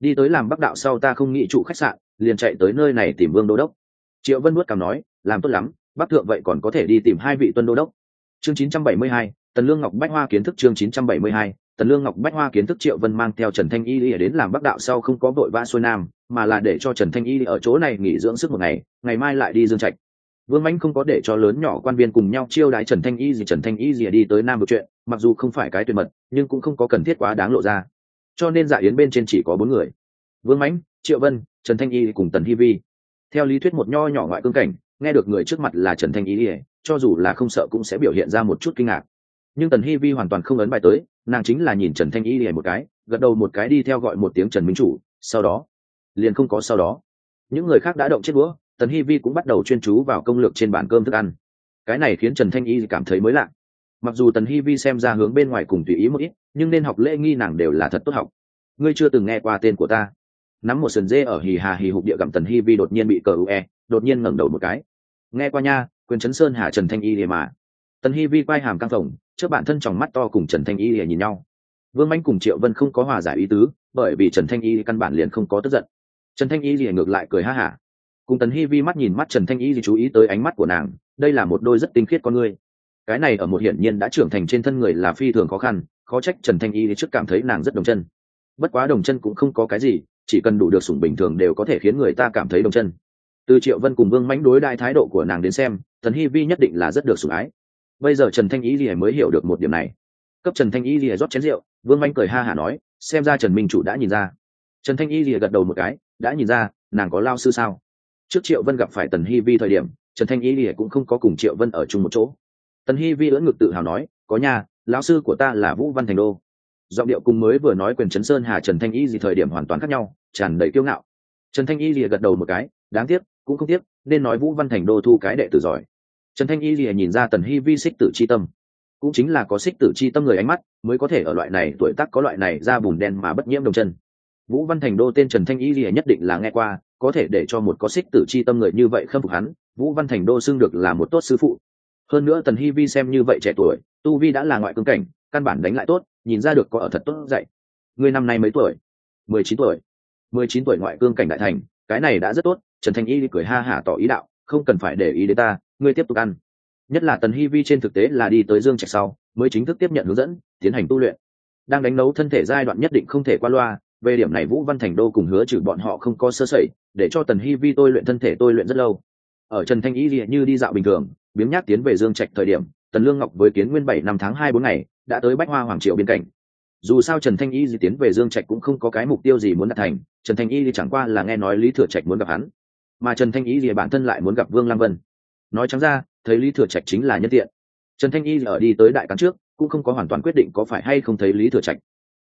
Đi tới làm bắc đạo sau ta không nghĩ trụ khách sạn liền chạy tới nơi này tìm vương đô đốc. Triệu vân nuốt cảm nói làm tốt lắm bắc thượng vậy còn có thể đi tìm hai vị tuân đô đốc. Chương 972, tần lương ngọc bách hoa kiến thức chương 972, tần lương ngọc bách hoa kiến thức triệu vân mang theo trần thanh y đến làm bắc đạo sau không có vội vã xuôi nam mà là để cho trần thanh y ở chỗ này nghỉ dưỡng sức một ngày ngày mai lại đi dương trạch vương mãnh không có để cho lớn nhỏ quan viên cùng nhau chiêu đái trần thanh y gì trần thanh y gì đi tới nam vực chuyện, mặc dù không phải cái tuyệt mật, nhưng cũng không có cần thiết quá đáng lộ ra. Cho nên dạ yến bên trên chỉ có bốn người. Vương mãnh, triệu vân, trần thanh y cùng tần Hi vi. Theo lý thuyết một nho nhỏ ngoại cương cảnh, nghe được người trước mặt là trần thanh y cho dù là không sợ cũng sẽ biểu hiện ra một chút kinh ngạc. Nhưng tần Hi vi hoàn toàn không ấn bài tới, nàng chính là nhìn trần thanh y một cái, gật đầu một cái đi theo gọi một tiếng trần minh chủ, sau đó, liền không có sau đó. Những người khác đã động chết đũa tần hy vi cũng bắt đầu chuyên chú vào công lược trên bàn cơm thức ăn. Cái này khiến trần thanh y cảm thấy mới lạ. Mặc dù tần hy vi xem ra hướng bên ngoài cùng tùy ý một ít, nhưng nên học lễ nghi nàng đều là thật tốt học. Ngươi chưa từng nghe qua tên của ta. Nắm một sườn dê ở hì hà hì hục địa gặm tần hy vi đột nhiên bị cờ ue đột nhiên ngẩng đầu một cái. Nghe qua nha, quyền Trấn sơn hà trần thanh y để mà. Tần hy vi quay hàm căng phồng, trước bản thân tròng mắt to cùng trần thanh y để nhìn nhau. Vương manh cùng triệu vân không có hòa giải ý tứ, bởi vì trần thanh y căn bản liền không có tức giận. Trần thanh y thì ngược lại cười ha hả cùng tần hy vi mắt nhìn mắt trần thanh y thì chú ý tới ánh mắt của nàng, đây là một đôi rất tinh khiết con người. Cái này ở một hiển nhiên đã trưởng thành trên thân người là phi thường khó khăn, khó trách trần thanh y thì trước cảm thấy nàng rất đồng chân. Bất quá đồng chân cũng không có cái gì, chỉ cần đủ được sủng bình thường đều có thể khiến người ta cảm thấy đồng chân. Từ triệu vân cùng vương mãnh đối đại thái độ của nàng đến xem, tần hy vi nhất định là rất được sủng ái. Bây giờ trần thanh y lìa mới hiểu được một điểm này. Cấp trần thanh y lìa rót chén rượu, vương mãnh cười ha hả nói, xem ra trần minh chủ đã nhìn ra. Trần thanh y lìa gật đầu một cái, đã nhìn ra, nàng có lao sư sao? Trước triệu vân gặp phải tần hy vi thời điểm, trần thanh y lìa cũng không có cùng triệu vân ở chung một chỗ. Tần hy vi lưỡng ngực tự hào nói, có nhà lão sư của ta là vũ văn thành đô. Giọng điệu cùng mới vừa nói quyền chấn sơn hà trần thanh y gì thời điểm hoàn toàn khác nhau, tràn đầy kiêu ngạo. Trần thanh y lìa gật đầu một cái, đáng tiếc, cũng không tiếc, nên nói vũ văn thành đô thu cái đệ tử giỏi. Trần thanh y lìa nhìn ra tần hy vi xích tử c h i tâm. Cũng chính là có xích tử c h i tâm người ánh mắt, mới có thể ở loại này tuổi tác có loại này ra bùn đen mà bất nhiễm đồng chân. Vũ văn thành đô tên trần thanh y lìa nhất định là nghe qua có thể để cho một có xích tử chi tâm người như vậy khâm phục hắn, vũ văn thành đô xưng được là một tốt sư phụ. Hơn nữa tần hi vi xem như vậy trẻ tuổi, tu vi đã là ngoại cương cảnh, căn bản đánh lại tốt, nhìn ra được có ở thật tốt dạy. Người năm nay mấy tuổi? Mười chín tuổi. Mười chín tuổi ngoại cương cảnh đại thành, cái này đã rất tốt, trần thanh y cười ha hả tỏ ý đạo, không cần phải để ý đến ta, ngươi tiếp tục ăn. Nhất là tần hi vi trên thực tế là đi tới dương trạch sau, mới chính thức tiếp nhận hướng dẫn, tiến hành tu luyện. Đang đánh nấu thân thể giai đoạn nhất định không thể qua loa về điểm này vũ văn thành đô cùng hứa trừ bọn họ không có sơ sẩy, để cho tần hy vi tôi luyện thân thể tôi luyện rất lâu. Ở trần thanh y như đi dạo bình thường biếng nhác tiến về dương trạch thời điểm, tần lương ngọc với kiến nguyên bảy năm tháng hai bốn ngày, đã tới bách hoa hoàng triệu biên cảnh dù sao trần thanh y di tiến về dương trạch cũng không có cái mục tiêu gì muốn đạt thành, trần thanh y thì chẳng qua là nghe nói lý thừa trạch muốn gặp hắn. Mà trần thanh y thì bản thân lại muốn gặp vương lam vân. Nói chẳng ra, thấy lý thừa trạch chính là nhân tiện. Trần thanh y ở đi tới đại cán trước, cũng không có hoàn toàn quyết định có phải hay không thấy lý thừa trạch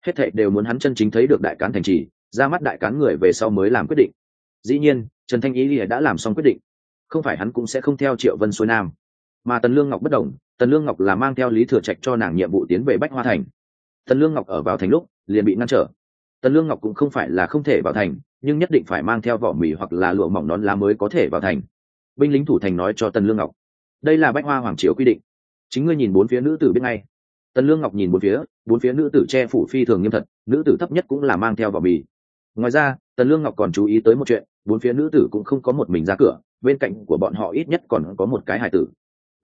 hết thệ đều muốn hắn chân chính thấy được đại cán thành trì, ra mắt đại cán người về sau mới làm quyết định. Dĩ nhiên, trần thanh y đã làm xong quyết định. Không phải hắn cũng sẽ không theo triệu vân xuôi nam. Mà tần lương ngọc bất đồng tần lương ngọc là mang theo lý thừa trạch cho nàng nhiệm vụ tiến về bách hoa thành. Tần lương ngọc ở vào thành lúc, liền bị ngăn trở. Tần lương ngọc cũng không phải là không thể vào thành, nhưng nhất định phải mang theo vỏ mì hoặc là lụa mỏng nón lá mới có thể vào thành. Binh lính thủ thành nói cho tần lương ngọc, đây là bách hoa hoàng triều quy định. Chính ngươi nhìn bốn phía nữ tử biết ngay tần lương ngọc nhìn bốn phía bốn phía nữ tử che phủ phi thường nghiêm thật, nữ tử thấp nhất cũng là mang theo vào bì ngoài ra, tần lương ngọc còn chú ý tới một chuyện, bốn phía nữ tử cũng không có một mình ra cửa, bên cạnh của bọn họ ít nhất còn có một cái hải tử.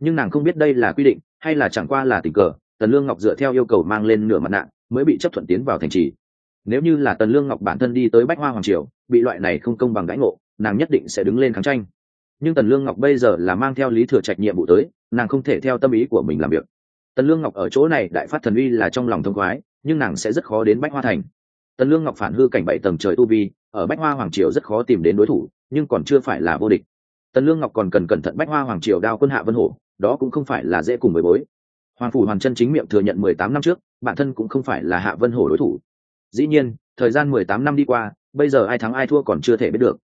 Nhưng nàng không biết đây là quy định, hay là chẳng qua là tình cờ, tần lương ngọc dựa theo yêu cầu mang lên nửa mặt nạ, mới bị chấp thuận tiến vào thành trì. Nếu như là tần lương ngọc bản thân đi tới bách hoa hoàng triều, bị loại này không công bằng đãi ngộ, nàng nhất định sẽ đứng lên kháng tranh. Nhưng tần lương ngọc bây giờ là mang theo lý thừa trạch nhiệm vụ tới, nàng không thể theo tâm ý của mình làm việc tần lương ngọc ở chỗ này đại phát thần uy là trong lòng thông khoái, nhưng nàng sẽ rất khó đến bách hoa thành. Tần lương ngọc phản hư cảnh bảy tầng trời tu vi, ở bách hoa hoàng triều rất khó tìm đến đối thủ, nhưng còn chưa phải là vô địch. Tần lương ngọc còn cần cẩn thận bách hoa hoàng triều đao quân hạ vân hổ, đó cũng không phải là dễ cùng với bối. Hoàng phủ hoàn chân chính miệng thừa nhận mười tám năm trước, bản thân cũng không phải là hạ vân hổ đối thủ. Dĩ nhiên, thời gian mười tám năm đi qua, bây giờ ai thắng ai thua còn chưa thể biết được.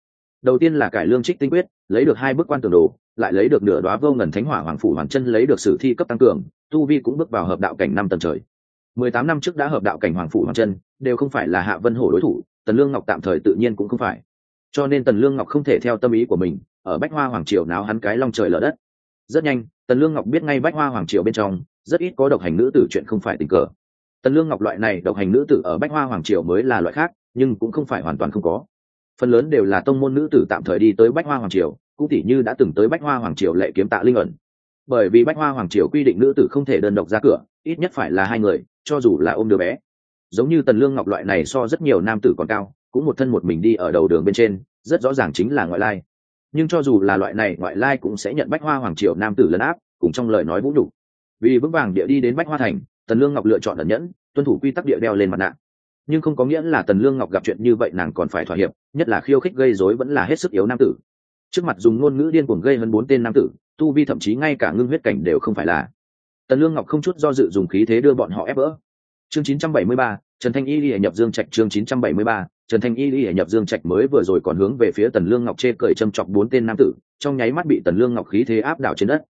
Đầu tiên là cải lương trích tinh quyết, lấy được hai bức quan tường đồ, lại lấy được nửa đoá vô ngần thánh hỏa hoàng phủ hoàn chân lấy được sử thi cấp tăng cường tu vi cũng bước vào hợp đạo cảnh năm tầng trời. Mười tám năm trước đã hợp đạo cảnh hoàng phủ hoàng chân đều không phải là hạ vân hổ đối thủ, tần lương ngọc tạm thời tự nhiên cũng không phải. Cho nên tần lương ngọc không thể theo tâm ý của mình, ở bách hoa hoàng triều náo hắn cái long trời lở đất. Rất nhanh, tần lương ngọc biết ngay bách hoa hoàng triều bên trong, rất ít có độc hành nữ tử chuyện không phải tình cờ. Tần lương ngọc loại này độc hành nữ tử ở bách hoa hoàng triều mới là loại khác, nhưng cũng không phải hoàn toàn không có. Phần lớn đều là tông môn nữ tử tạm thời đi tới bách hoa hoàng triều, cũng tỉ như đã từng tới bách hoa hoàng triều lệ kiếm tạ linh ẩn bởi vì bách hoa hoàng triều quy định nữ tử không thể đơn độc ra cửa, ít nhất phải là hai người, cho dù là ôm đứa bé. Giống như tần lương ngọc loại này so rất nhiều nam tử còn cao, cũng một thân một mình đi ở đầu đường bên trên, rất rõ ràng chính là ngoại lai. Nhưng cho dù là loại này, ngoại lai cũng sẽ nhận bách hoa hoàng triều nam tử lấn áp, cùng trong lời nói vũ nhục. Vì vững vàng địa đi đến bách hoa thành, tần lương ngọc lựa chọn ẩn nhẫn, tuân thủ quy tắc địa đeo lên mặt nạ. Nhưng không có nghĩa là tần lương ngọc gặp chuyện như vậy nàng còn phải thỏa hiệp, nhất là khiêu khích gây rối vẫn là hết sức yếu nam tử. Trước mặt dùng ngôn ngữ điên cuồng gây hơn bốn tên nam tử tu vi thậm chí ngay cả ngưng huyết cảnh đều không phải là. Tần lương ngọc không chút do dự dùng khí thế đưa bọn họ ép vỡ. Chương 973, trần thanh y lìa nhập dương trạch chương 973, trần thanh y lìa nhập dương trạch mới vừa rồi còn hướng về phía tần lương ngọc chê cởi châm chọc bốn tên nam tử trong nháy mắt bị tần lương ngọc khí thế áp đảo trên đất.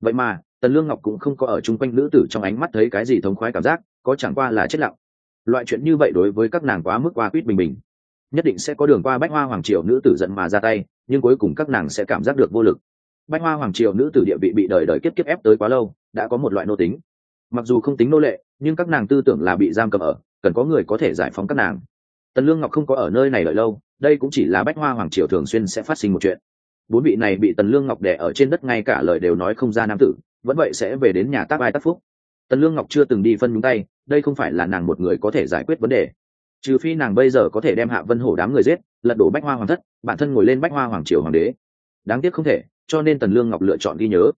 Vậy mà tần lương ngọc cũng không có ở chung quanh nữ tử trong ánh mắt thấy cái gì thống khoái cảm giác có chẳng qua là chết lặng. Loại chuyện như vậy đối với các nàng quá mức qua quýt bình bình. Nhất định sẽ có đường qua bách hoa hoàng triều nữ tử giận mà ra tay nhưng cuối cùng các nàng sẽ cảm giác được vô lực bách hoa hoàng triều nữ tử địa vị bị đời đời kiếp kiếp ép tới quá lâu, đã có một loại nô tính. Mặc dù không tính nô lệ, nhưng các nàng tư tưởng là bị giam cầm ở, cần có người có thể giải phóng các nàng. Tần lương ngọc không có ở nơi này đợi lâu, đây cũng chỉ là bách hoa hoàng triều thường xuyên sẽ phát sinh một chuyện. Bốn vị này bị tần lương ngọc đẻ ở trên đất ngay cả lời đều nói không ra nam tử, vẫn vậy sẽ về đến nhà tác ai tác phúc. Tần lương ngọc chưa từng đi phân nhúng tay, đây không phải là nàng một người có thể giải quyết vấn đề. Trừ phi nàng bây giờ có thể đem hạ vân hổ đám người giết, lật đổ bách hoa hoàng thất, bản thân ngồi lên bách hoa hoàng triều hoàng đế. Đáng tiếc không thể cho nên tần lương ngọc lựa chọn ghi nhớ.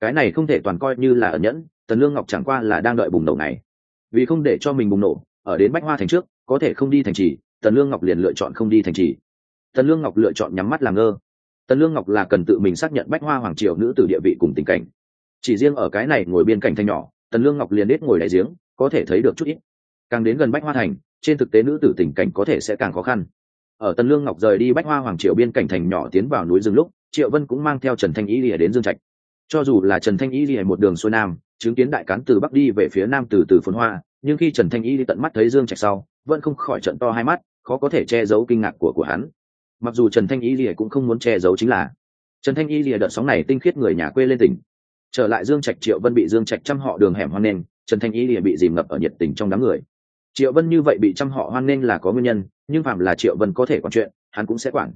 Cái này không thể toàn coi như là ẩn nhẫn, tần lương ngọc chẳng qua là đang đợi bùng nổ này. Vì không để cho mình bùng nổ, ở đến bách hoa thành trước, có thể không đi thành trì, tần lương ngọc liền lựa chọn không đi thành trì. Tần lương ngọc lựa chọn nhắm mắt làm ngơ. Tần lương ngọc là cần tự mình xác nhận bách hoa hoàng triều nữ tử địa vị cùng tình cảnh. Chỉ riêng ở cái này ngồi bên cạnh thanh nhỏ, tần lương ngọc liền đết ngồi đại giếng, có thể thấy được chút ít. Càng đến gần bách hoa thành, trên thực tế nữ tử tình cảnh có thể sẽ càng khó khăn. Ở tần lương ngọc rời đi bách hoa hoàng triều biên cảnh thành nhỏ tiến vào núi rừng lúc triệu vân cũng mang theo trần thanh ý lìa đến dương trạch. Cho dù là trần thanh ý lìa một đường xuôi nam, chứng kiến đại cán từ bắc đi về phía nam từ từ phồn hoa, nhưng khi trần thanh ý đi tận mắt thấy dương trạch sau, vẫn không khỏi trận to hai mắt, khó có thể che giấu kinh ngạc của của hắn. Mặc dù trần thanh ý lìa cũng không muốn che giấu chính là, trần thanh ý lìa đợt sóng này tinh khiết người nhà quê lên tỉnh. Trở lại dương trạch, triệu vân bị dương trạch chăm họ đường hẻm hoan nghênh trần thanh ý lìa bị dìm ngập ở nhiệt tình trong đám người. Triệu vân như vậy bị chăm họ hoan nghênh là có nguyên nhân, nhưng phạm là triệu vân có thể quản chuyện, hắn cũng sẽ quản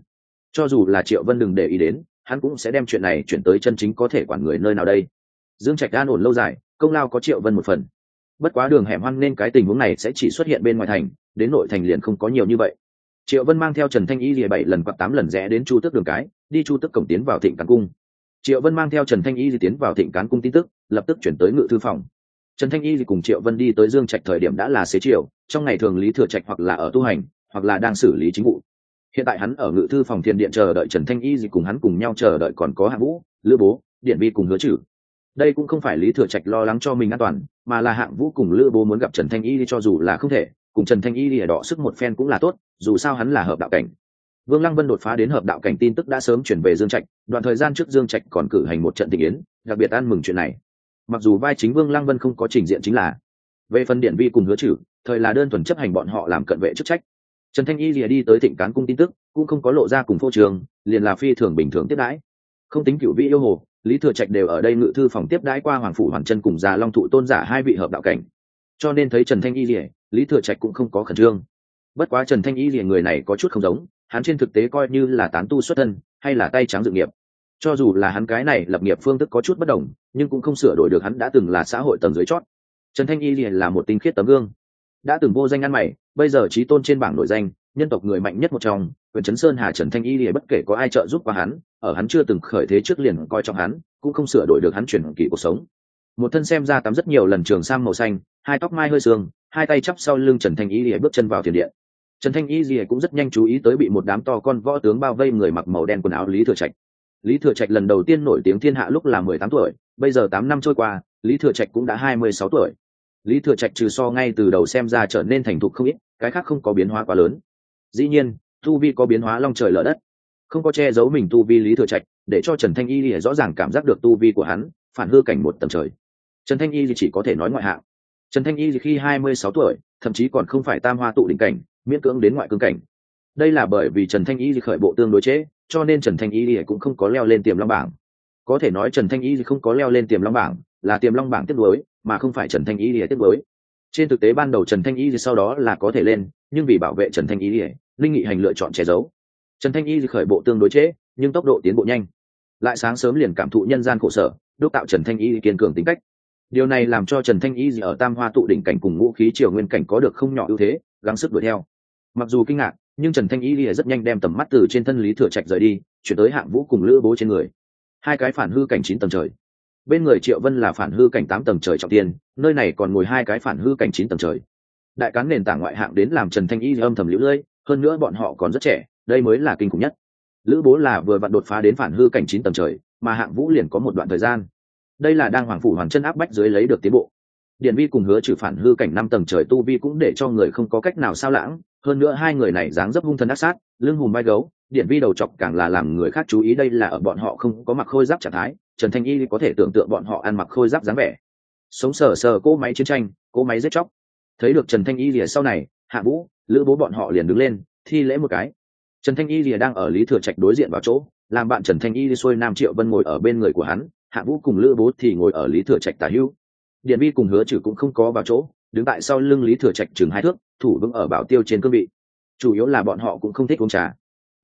cho dù là triệu vân đừng để ý đến, hắn cũng sẽ đem chuyện này chuyển tới chân chính có thể quản người nơi nào đây. Dương trạch an ổn lâu dài, công lao có triệu vân một phần. Bất quá đường hẻm hoang nên cái tình huống này sẽ chỉ xuất hiện bên ngoài thành, đến nội thành liền không có nhiều như vậy. Triệu vân mang theo trần thanh y lìa bảy lần hoặc tám lần rẽ đến chu tước đường cái, đi chu tước cổng tiến vào thịnh cán cung. Triệu vân mang theo trần thanh y di tiến vào thịnh cán cung tin tức, lập tức chuyển tới ngự thư phòng. Trần thanh y cùng triệu vân đi tới dương trạch thời điểm đã là xế chiều, trong ngày thường lý thừa trạch hoặc là ở tu hành, hoặc là đang xử lý chính vụ hiện tại hắn ở ngự thư phòng thiên điện chờ đợi trần thanh y gì cùng hắn cùng nhau chờ đợi còn có hạ vũ, lữ bố, điện vi cùng hứa trừ đây cũng không phải lý thừa trạch lo lắng cho mình an toàn, mà là hạng vũ cùng lữ bố muốn gặp trần thanh y cho dù là không thể, cùng trần thanh y thì đỏ sức một phen cũng là tốt, dù sao hắn là hợp đạo cảnh. Vương lăng vân đột phá đến hợp đạo cảnh tin tức đã sớm chuyển về dương trạch, đoạn thời gian trước dương trạch còn cử hành một trận tình yến, đặc biệt ăn mừng chuyện này. Mặc dù vai chính vương lăng vân không có trình diện chính là, về phần điện vi cùng hứa trừ thời là đơn thuần chấp hành bọn họ làm cận vệ chức trách trần thanh y lìa đi tới thịnh cán cung tin tức, cũng không có lộ ra cùng phô trường, liền là phi thường bình thường tiếp đãi. Không tính cựu vị yêu hồ, lý thừa trạch đều ở đây ngự thư phòng tiếp đãi qua hoàng phủ hoàn chân cùng già long thụ tôn giả hai vị hợp đạo cảnh. Cho nên thấy trần thanh y lìa, lý thừa trạch cũng không có khẩn trương. Bất quá trần thanh y lìa người này có chút không giống, hắn trên thực tế coi như là tán tu xuất thân, hay là tay trắng dự nghiệp. Cho dù là hắn cái này lập nghiệp phương thức có chút bất đồng, nhưng cũng không sửa đổi được hắn đã từng là xã hội tầng dưới chót. Trần thanh y lìa là một tinh khiết tấm gương đã từng vô danh ăn mày, bây giờ trí tôn trên bảng nổi danh, nhân tộc người mạnh nhất một trong, quyền trấn sơn hà trần thanh y lìa bất kể có ai trợ giúp qua hắn, ở hắn chưa từng khởi thế trước liền coi trọng hắn, cũng không sửa đổi được hắn chuyển kỳ cuộc sống. Một thân xem ra tắm rất nhiều lần trường sang màu xanh, hai tóc mai hơi sương, hai tay chắp sau lưng trần thanh y lìa bước chân vào tiền điện. Trần thanh y lìa cũng rất nhanh chú ý tới bị một đám to con võ tướng bao vây người mặc màu đen quần áo lý thừa trạch. Lý thừa trạch lần đầu tiên nổi tiếng thiên hạ lúc là mười tám tuổi, bây giờ tám năm trôi qua, lý thừa trạch cũng đã hai mươi sáu tuổi lý thừa trạch trừ so ngay từ đầu xem ra trở nên thành thục không ít cái khác không có biến hóa quá lớn. Dĩ nhiên tu vi có biến hóa long trời lở đất. Không có che giấu mình tu vi lý thừa trạch để cho trần thanh y lìa rõ ràng cảm giác được tu vi của hắn phản hư cảnh một tầng trời. Trần thanh y chỉ có thể nói ngoại hạng. Trần thanh y khi hai mươi sáu tuổi thậm chí còn không phải tam hoa tụ đỉnh cảnh miễn cưỡng đến ngoại cương cảnh. Đây là bởi vì trần thanh y khởi bộ tương đối chế, cho nên trần thanh y cũng không có leo lên tiềm long bảng. Có thể nói trần thanh y không có leo lên tiềm long bảng là tiềm long bảng tiếp nối mà không phải trần thanh y tiếp nối. Trên thực tế ban đầu trần thanh y sau đó là có thể lên nhưng vì bảo vệ trần thanh y linh nghị hành lựa chọn che giấu. Trần thanh y khởi bộ tương đối chế, nhưng tốc độ tiến bộ nhanh. Lại sáng sớm liền cảm thụ nhân gian khổ sở đúc tạo trần thanh y kiên cường tính cách. Điều này làm cho trần thanh y ở tam hoa tụ đỉnh cảnh cùng ngũ khí triều nguyên cảnh có được không nhỏ ưu thế gắng sức đuổi theo. Mặc dù kinh ngạc nhưng trần thanh y lìa rất nhanh đem tầm mắt từ trên thân lý thừa trạch rời đi chuyển tới hạng vũ cùng lữ bố trên người. Hai cái phản hư cảnh chín tầng trời bên người triệu vân là phản hư cảnh tám tầng trời trọng tiên, nơi này còn ngồi hai cái phản hư cảnh chín tầng trời. Đại cán nền tảng ngoại hạng đến làm trần thanh y âm thầm lũ lơi, hơn nữa bọn họ còn rất trẻ, đây mới là kinh khủng nhất. Lữ bố là vừa vặn đột phá đến phản hư cảnh chín tầng trời, mà hạng vũ liền có một đoạn thời gian. Đây là đang hoàng phủ hoàn chân áp bách dưới lấy được tiến bộ. Điện vi cùng hứa trừ phản hư cảnh năm tầng trời tu vi cũng để cho người không có cách nào sao lãng, hơn nữa hai người này dáng dấp hung thần ác sát, lưng hùm vai gấu điện vi đầu chọc càng là làm người khác chú ý đây là ở bọn họ không có mặc khôi giáp trạng thái trần thanh y có thể tưởng tượng bọn họ ăn mặc khôi giáp dáng vẻ. Sống sờ sờ cỗ máy chiến tranh, cỗ máy giết chóc. Thấy được trần thanh y lìa sau này, hạ vũ, lữ bố bọn họ liền đứng lên, thi lễ một cái. Trần thanh y lìa đang ở lý thừa trạch đối diện vào chỗ, làm bạn trần thanh y đi xuôi nam triệu vân ngồi ở bên người của hắn, hạ vũ cùng lữ bố thì ngồi ở lý thừa trạch tả hữu điện vi cùng hứa trừ cũng không có vào chỗ, đứng tại sau lưng lý thừa trạch chừng hai thước, thủ vững ở bảo tiêu trên cương vị. Chủ yếu là bọn họ cũng không thích uống trà.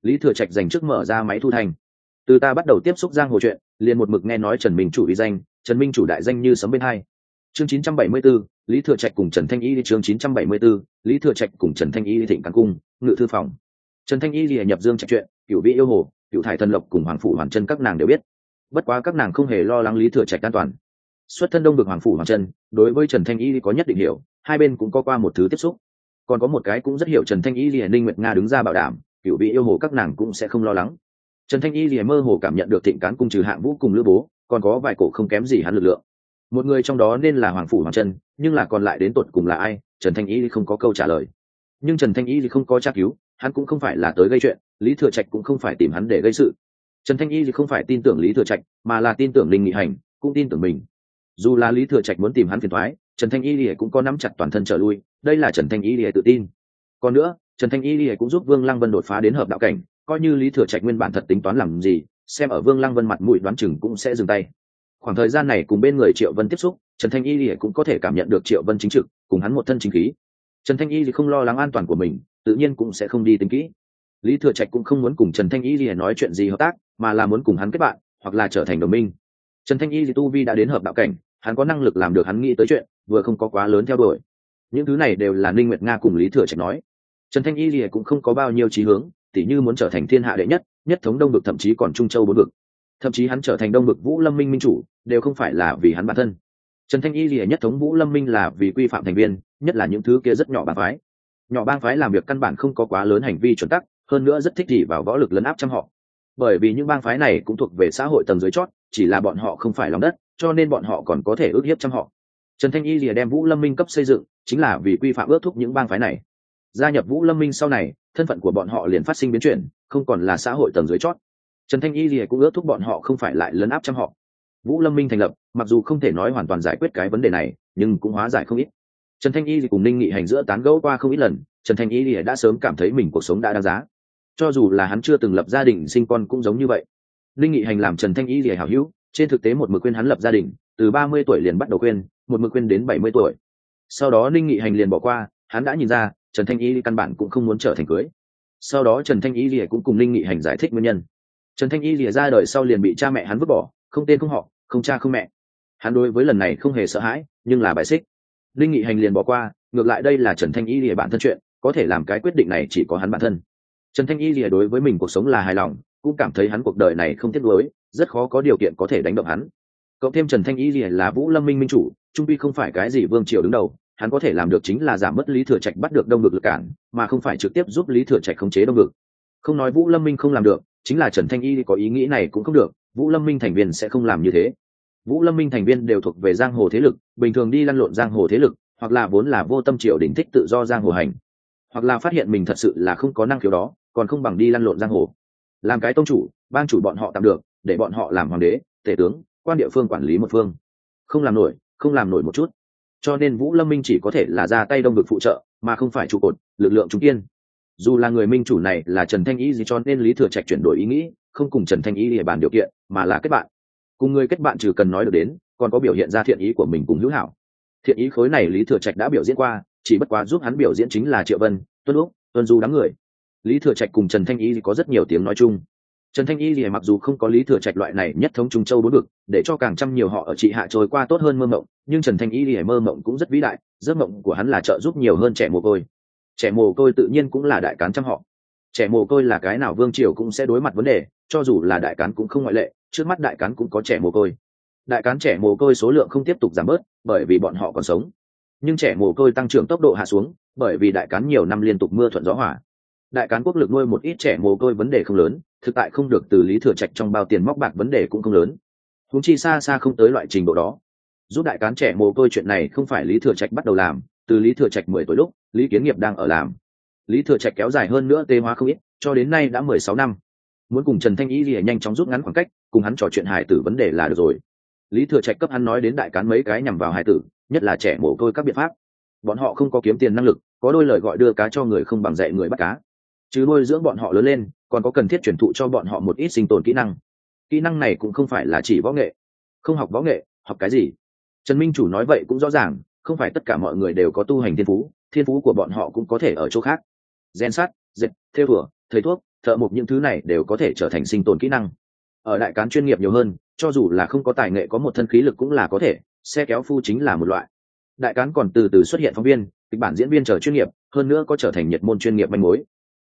Lý thừa trạch dành trước mở ra máy thu thành từ ta bắt đầu tiếp xúc giang hồ chuyện liền một mực nghe nói trần minh chủ uy danh trần minh chủ đại danh như sấm bên hai. Chương 974, lý thừa trạch cùng trần thanh y đi chương 974, lý thừa trạch cùng trần thanh y đi thịnh căn cung ngự thư phòng. Trần thanh y lìa nhập dương trạch chuyện cựu vị yêu hồ cựu thải thần lộc cùng hoàng phủ hoàn chân các nàng đều biết. Bất quá các nàng không hề lo lắng lý thừa trạch an toàn. Xuất thân đông được hoàng phủ hoàng chân đối với trần thanh y có nhất định hiểu hai bên cũng có qua một thứ tiếp xúc. Còn có một cái cũng rất hiểu trần thanh y lìa ninh nguyệt nga đứng ra bảo đảm cựu vị yêu hồ các nàng cũng sẽ không lo lắng trần thanh y thì mơ hồ cảm nhận được thịnh cán cung trừ hạng vũ cùng lữ bố, còn có vài cổ không kém gì hắn lực lượng. Một người trong đó nên là hoàng phủ hoàng trân, nhưng là còn lại đến tột cùng là ai, trần thanh y không có câu trả lời. Nhưng trần thanh y thì không có tra cứu, hắn cũng không phải là tới gây chuyện, lý thừa trạch cũng không phải tìm hắn để gây sự. Trần thanh y thì không phải tin tưởng lý thừa trạch, mà là tin tưởng linh nghị hành, cũng tin tưởng mình. Dù là lý thừa trạch muốn tìm hắn phiền thoái trần thanh y thì cũng có nắm chặt toàn thân trở lui, đây là trần thanh y thì tự tin. Còn nữa, trần thanh y thì cũng giúp vương lăng vân đột phá đến hợp đạo cảnh coi như lý thừa trạch nguyên bản thật tính toán làm gì, xem ở vương lăng vân mặt mũi đoán chừng cũng sẽ dừng tay. Khoảng thời gian này cùng bên người triệu vân tiếp xúc, trần thanh y lìa cũng có thể cảm nhận được triệu vân chính trực, cùng hắn một thân chính khí. Trần thanh y thì không lo lắng an toàn của mình, tự nhiên cũng sẽ không đi tính kỹ. Lý thừa trạch cũng không muốn cùng trần thanh y lìa nói chuyện gì hợp tác, mà là muốn cùng hắn kết bạn, hoặc là trở thành đồng minh. Trần thanh y thì tu vi đã đến hợp đạo cảnh, hắn có năng lực làm được hắn nghĩ tới chuyện, vừa không có quá lớn theo đuổi. Những thứ này đều là ninh nguyệt nga cùng lý thừa trạch nói. Trần thanh y lìa cũng không có bao nhiêu trí hướng tỉ như muốn trở thành thiên hạ đệ nhất nhất thống đông bực thậm chí còn trung châu bốn bực, thậm chí hắn trở thành đông bực vũ lâm minh minh chủ đều không phải là vì hắn bản thân. Trần thanh y lìa nhất thống vũ lâm minh là vì quy phạm thành viên nhất là những thứ kia rất nhỏ bang phái. Nhỏ bang phái làm việc căn bản không có quá lớn hành vi chuẩn tắc hơn nữa rất thích gì vào võ lực lấn áp trăm họ. Bởi vì những bang phái này cũng thuộc về xã hội tầng dưới chót chỉ là bọn họ không phải lòng đất cho nên bọn họ còn có thể ước hiếp trăm họ. Trần thanh y lìa đem vũ lâm minh cấp xây dựng chính là vì quy phạm ước thúc những bang phái này. Gia nhập vũ lâm minh sau này thân phận của bọn họ liền phát sinh biến chuyển, không còn là xã hội tầng dưới chót. Trần thanh y thì cũng ước thúc bọn họ không phải lại lấn áp trăm họ. Vũ lâm minh thành lập, mặc dù không thể nói hoàn toàn giải quyết cái vấn đề này, nhưng cũng hóa giải không ít. Trần thanh y cùng ninh nghị hành giữa tán gẫu qua không ít lần, trần thanh y đã sớm cảm thấy mình cuộc sống đã đáng giá. Cho dù là hắn chưa từng lập gia đình, sinh con cũng giống như vậy. Ninh nghị hành làm trần thanh y hảo hữu, trên thực tế một mực khuyên hắn lập gia đình, từ ba mươi tuổi liền bắt đầu khuyên, một mực khuyên đến bảy mươi tuổi. Sau đó ninh nghị hành liền bỏ qua, hắn đã nhìn ra trần thanh y căn bản cũng không muốn trở thành cưới. Sau đó trần thanh y lìa cũng cùng Linh nghị hành giải thích nguyên nhân. Trần thanh y lìa ra đời sau liền bị cha mẹ hắn vứt bỏ, không tên không họ, không cha không mẹ. Hắn đối với lần này không hề sợ hãi, nhưng là bài xích. Linh nghị hành liền bỏ qua, ngược lại đây là trần thanh y lìa bản thân chuyện, có thể làm cái quyết định này chỉ có hắn bản thân. Trần thanh y lìa đối với mình cuộc sống là hài lòng, cũng cảm thấy hắn cuộc đời này không tiếc lối rất khó có điều kiện có thể đánh động hắn. Cộng thêm trần thanh y lìa là vũ lâm minh minh chủ, trung pi không phải cái gì vương triều đứng đầu hắn có thể làm được chính là giảm bớt lý thừa trạch bắt được đông ngực lực cản, mà không phải trực tiếp giúp lý thừa trạch khống chế đông ngực không nói vũ lâm minh không làm được, chính là trần thanh y có ý nghĩ này cũng không được, vũ lâm minh thành viên sẽ không làm như thế. Vũ lâm minh thành viên đều thuộc về giang hồ thế lực, bình thường đi lăn lộn giang hồ thế lực, hoặc là vốn là vô tâm triều đỉnh thích tự do giang hồ hành, hoặc là phát hiện mình thật sự là không có năng khiếu đó, còn không bằng đi lăn lộn giang hồ. Làm cái tông chủ, ban chủ bọn họ tạm được, để bọn họ làm hoàng đế, tể tướng, quan địa phương quản lý một phương. Không làm nổi, không làm nổi một chút cho nên vũ lâm minh chỉ có thể là ra tay đông vực phụ trợ, mà không phải trụ cột, lực lượng trung kiên. Dù là người minh chủ này là trần thanh ý gì cho nên lý thừa trạch chuyển đổi ý nghĩ, không cùng trần thanh ý địa bàn điều kiện, mà là kết bạn. Cùng người kết bạn trừ cần nói được đến, còn có biểu hiện ra thiện ý của mình cùng hữu hảo. Thiện ý khối này lý thừa trạch đã biểu diễn qua, chỉ bất quá giúp hắn biểu diễn chính là triệu vân, tuân úc, tuân du đám người. Lý thừa trạch cùng trần thanh ý có rất nhiều tiếng nói chung trần thanh y thì mặc dù không có lý thừa trạch loại này nhất thống trung châu bốn vực, để cho càng trăm nhiều họ ở trị hạ trôi qua tốt hơn mơ mộng, nhưng trần thanh y thì mơ mộng cũng rất vĩ đại, giấc mộng của hắn là trợ giúp nhiều hơn trẻ mồ côi. Trẻ mồ côi tự nhiên cũng là đại cán trăm họ. Trẻ mồ côi là cái nào vương triều cũng sẽ đối mặt vấn đề, cho dù là đại cán cũng không ngoại lệ, trước mắt đại cán cũng có trẻ mồ côi. Đại cán trẻ mồ côi số lượng không tiếp tục giảm bớt, bởi vì bọn họ còn sống. Nhưng trẻ mồ côi tăng trưởng tốc độ hạ xuống, bởi vì đại cán nhiều năm liên tục mưa thuận gió hỏa đại cán quốc lực nuôi một ít trẻ mồ côi vấn đề không lớn thực tại không được từ lý thừa trạch trong bao tiền móc bạc vấn đề cũng không lớn. Húng chi xa xa không tới loại trình độ đó. Giúp đại cán trẻ mồ côi chuyện này không phải lý thừa trạch bắt đầu làm, từ lý thừa trạch mười tuổi lúc, lý kiến nghiệp đang ở làm. Lý thừa trạch kéo dài hơn nữa tê hóa không ít, cho đến nay đã mười sáu năm. Muốn cùng trần thanh ý gì nhanh chóng rút ngắn khoảng cách, cùng hắn trò chuyện hài tử vấn đề là được rồi. Lý thừa trạch cấp hắn nói đến đại cán mấy cái nhằm vào hài tử, nhất là trẻ mồ côi các biện pháp. Bọn họ không có kiếm tiền năng lực, có đôi lời gọi đưa cá cho người không bằng dạy người bắt cá. Chứ nuôi dưỡng bọn họ lớn lên còn có cần thiết truyền thụ cho bọn họ một ít sinh tồn kỹ năng. Kỹ năng này cũng không phải là chỉ võ nghệ. Không học võ nghệ học cái gì? Trần minh chủ nói vậy cũng rõ ràng không phải tất cả mọi người đều có tu hành thiên phú thiên phú của bọn họ cũng có thể ở chỗ khác. Gen sắt dệt thêu vừa, thầy thuốc thợ mộc những thứ này đều có thể trở thành sinh tồn kỹ năng. Ở đại cán chuyên nghiệp nhiều hơn cho dù là không có tài nghệ có một thân khí lực cũng là có thể xe kéo phu chính là một loại. Đại cán còn từ từ xuất hiện phóng viên kịch bản diễn viên trở chuyên nghiệp hơn nữa có trở thành nhiệt môn chuyên nghiệp manh mối.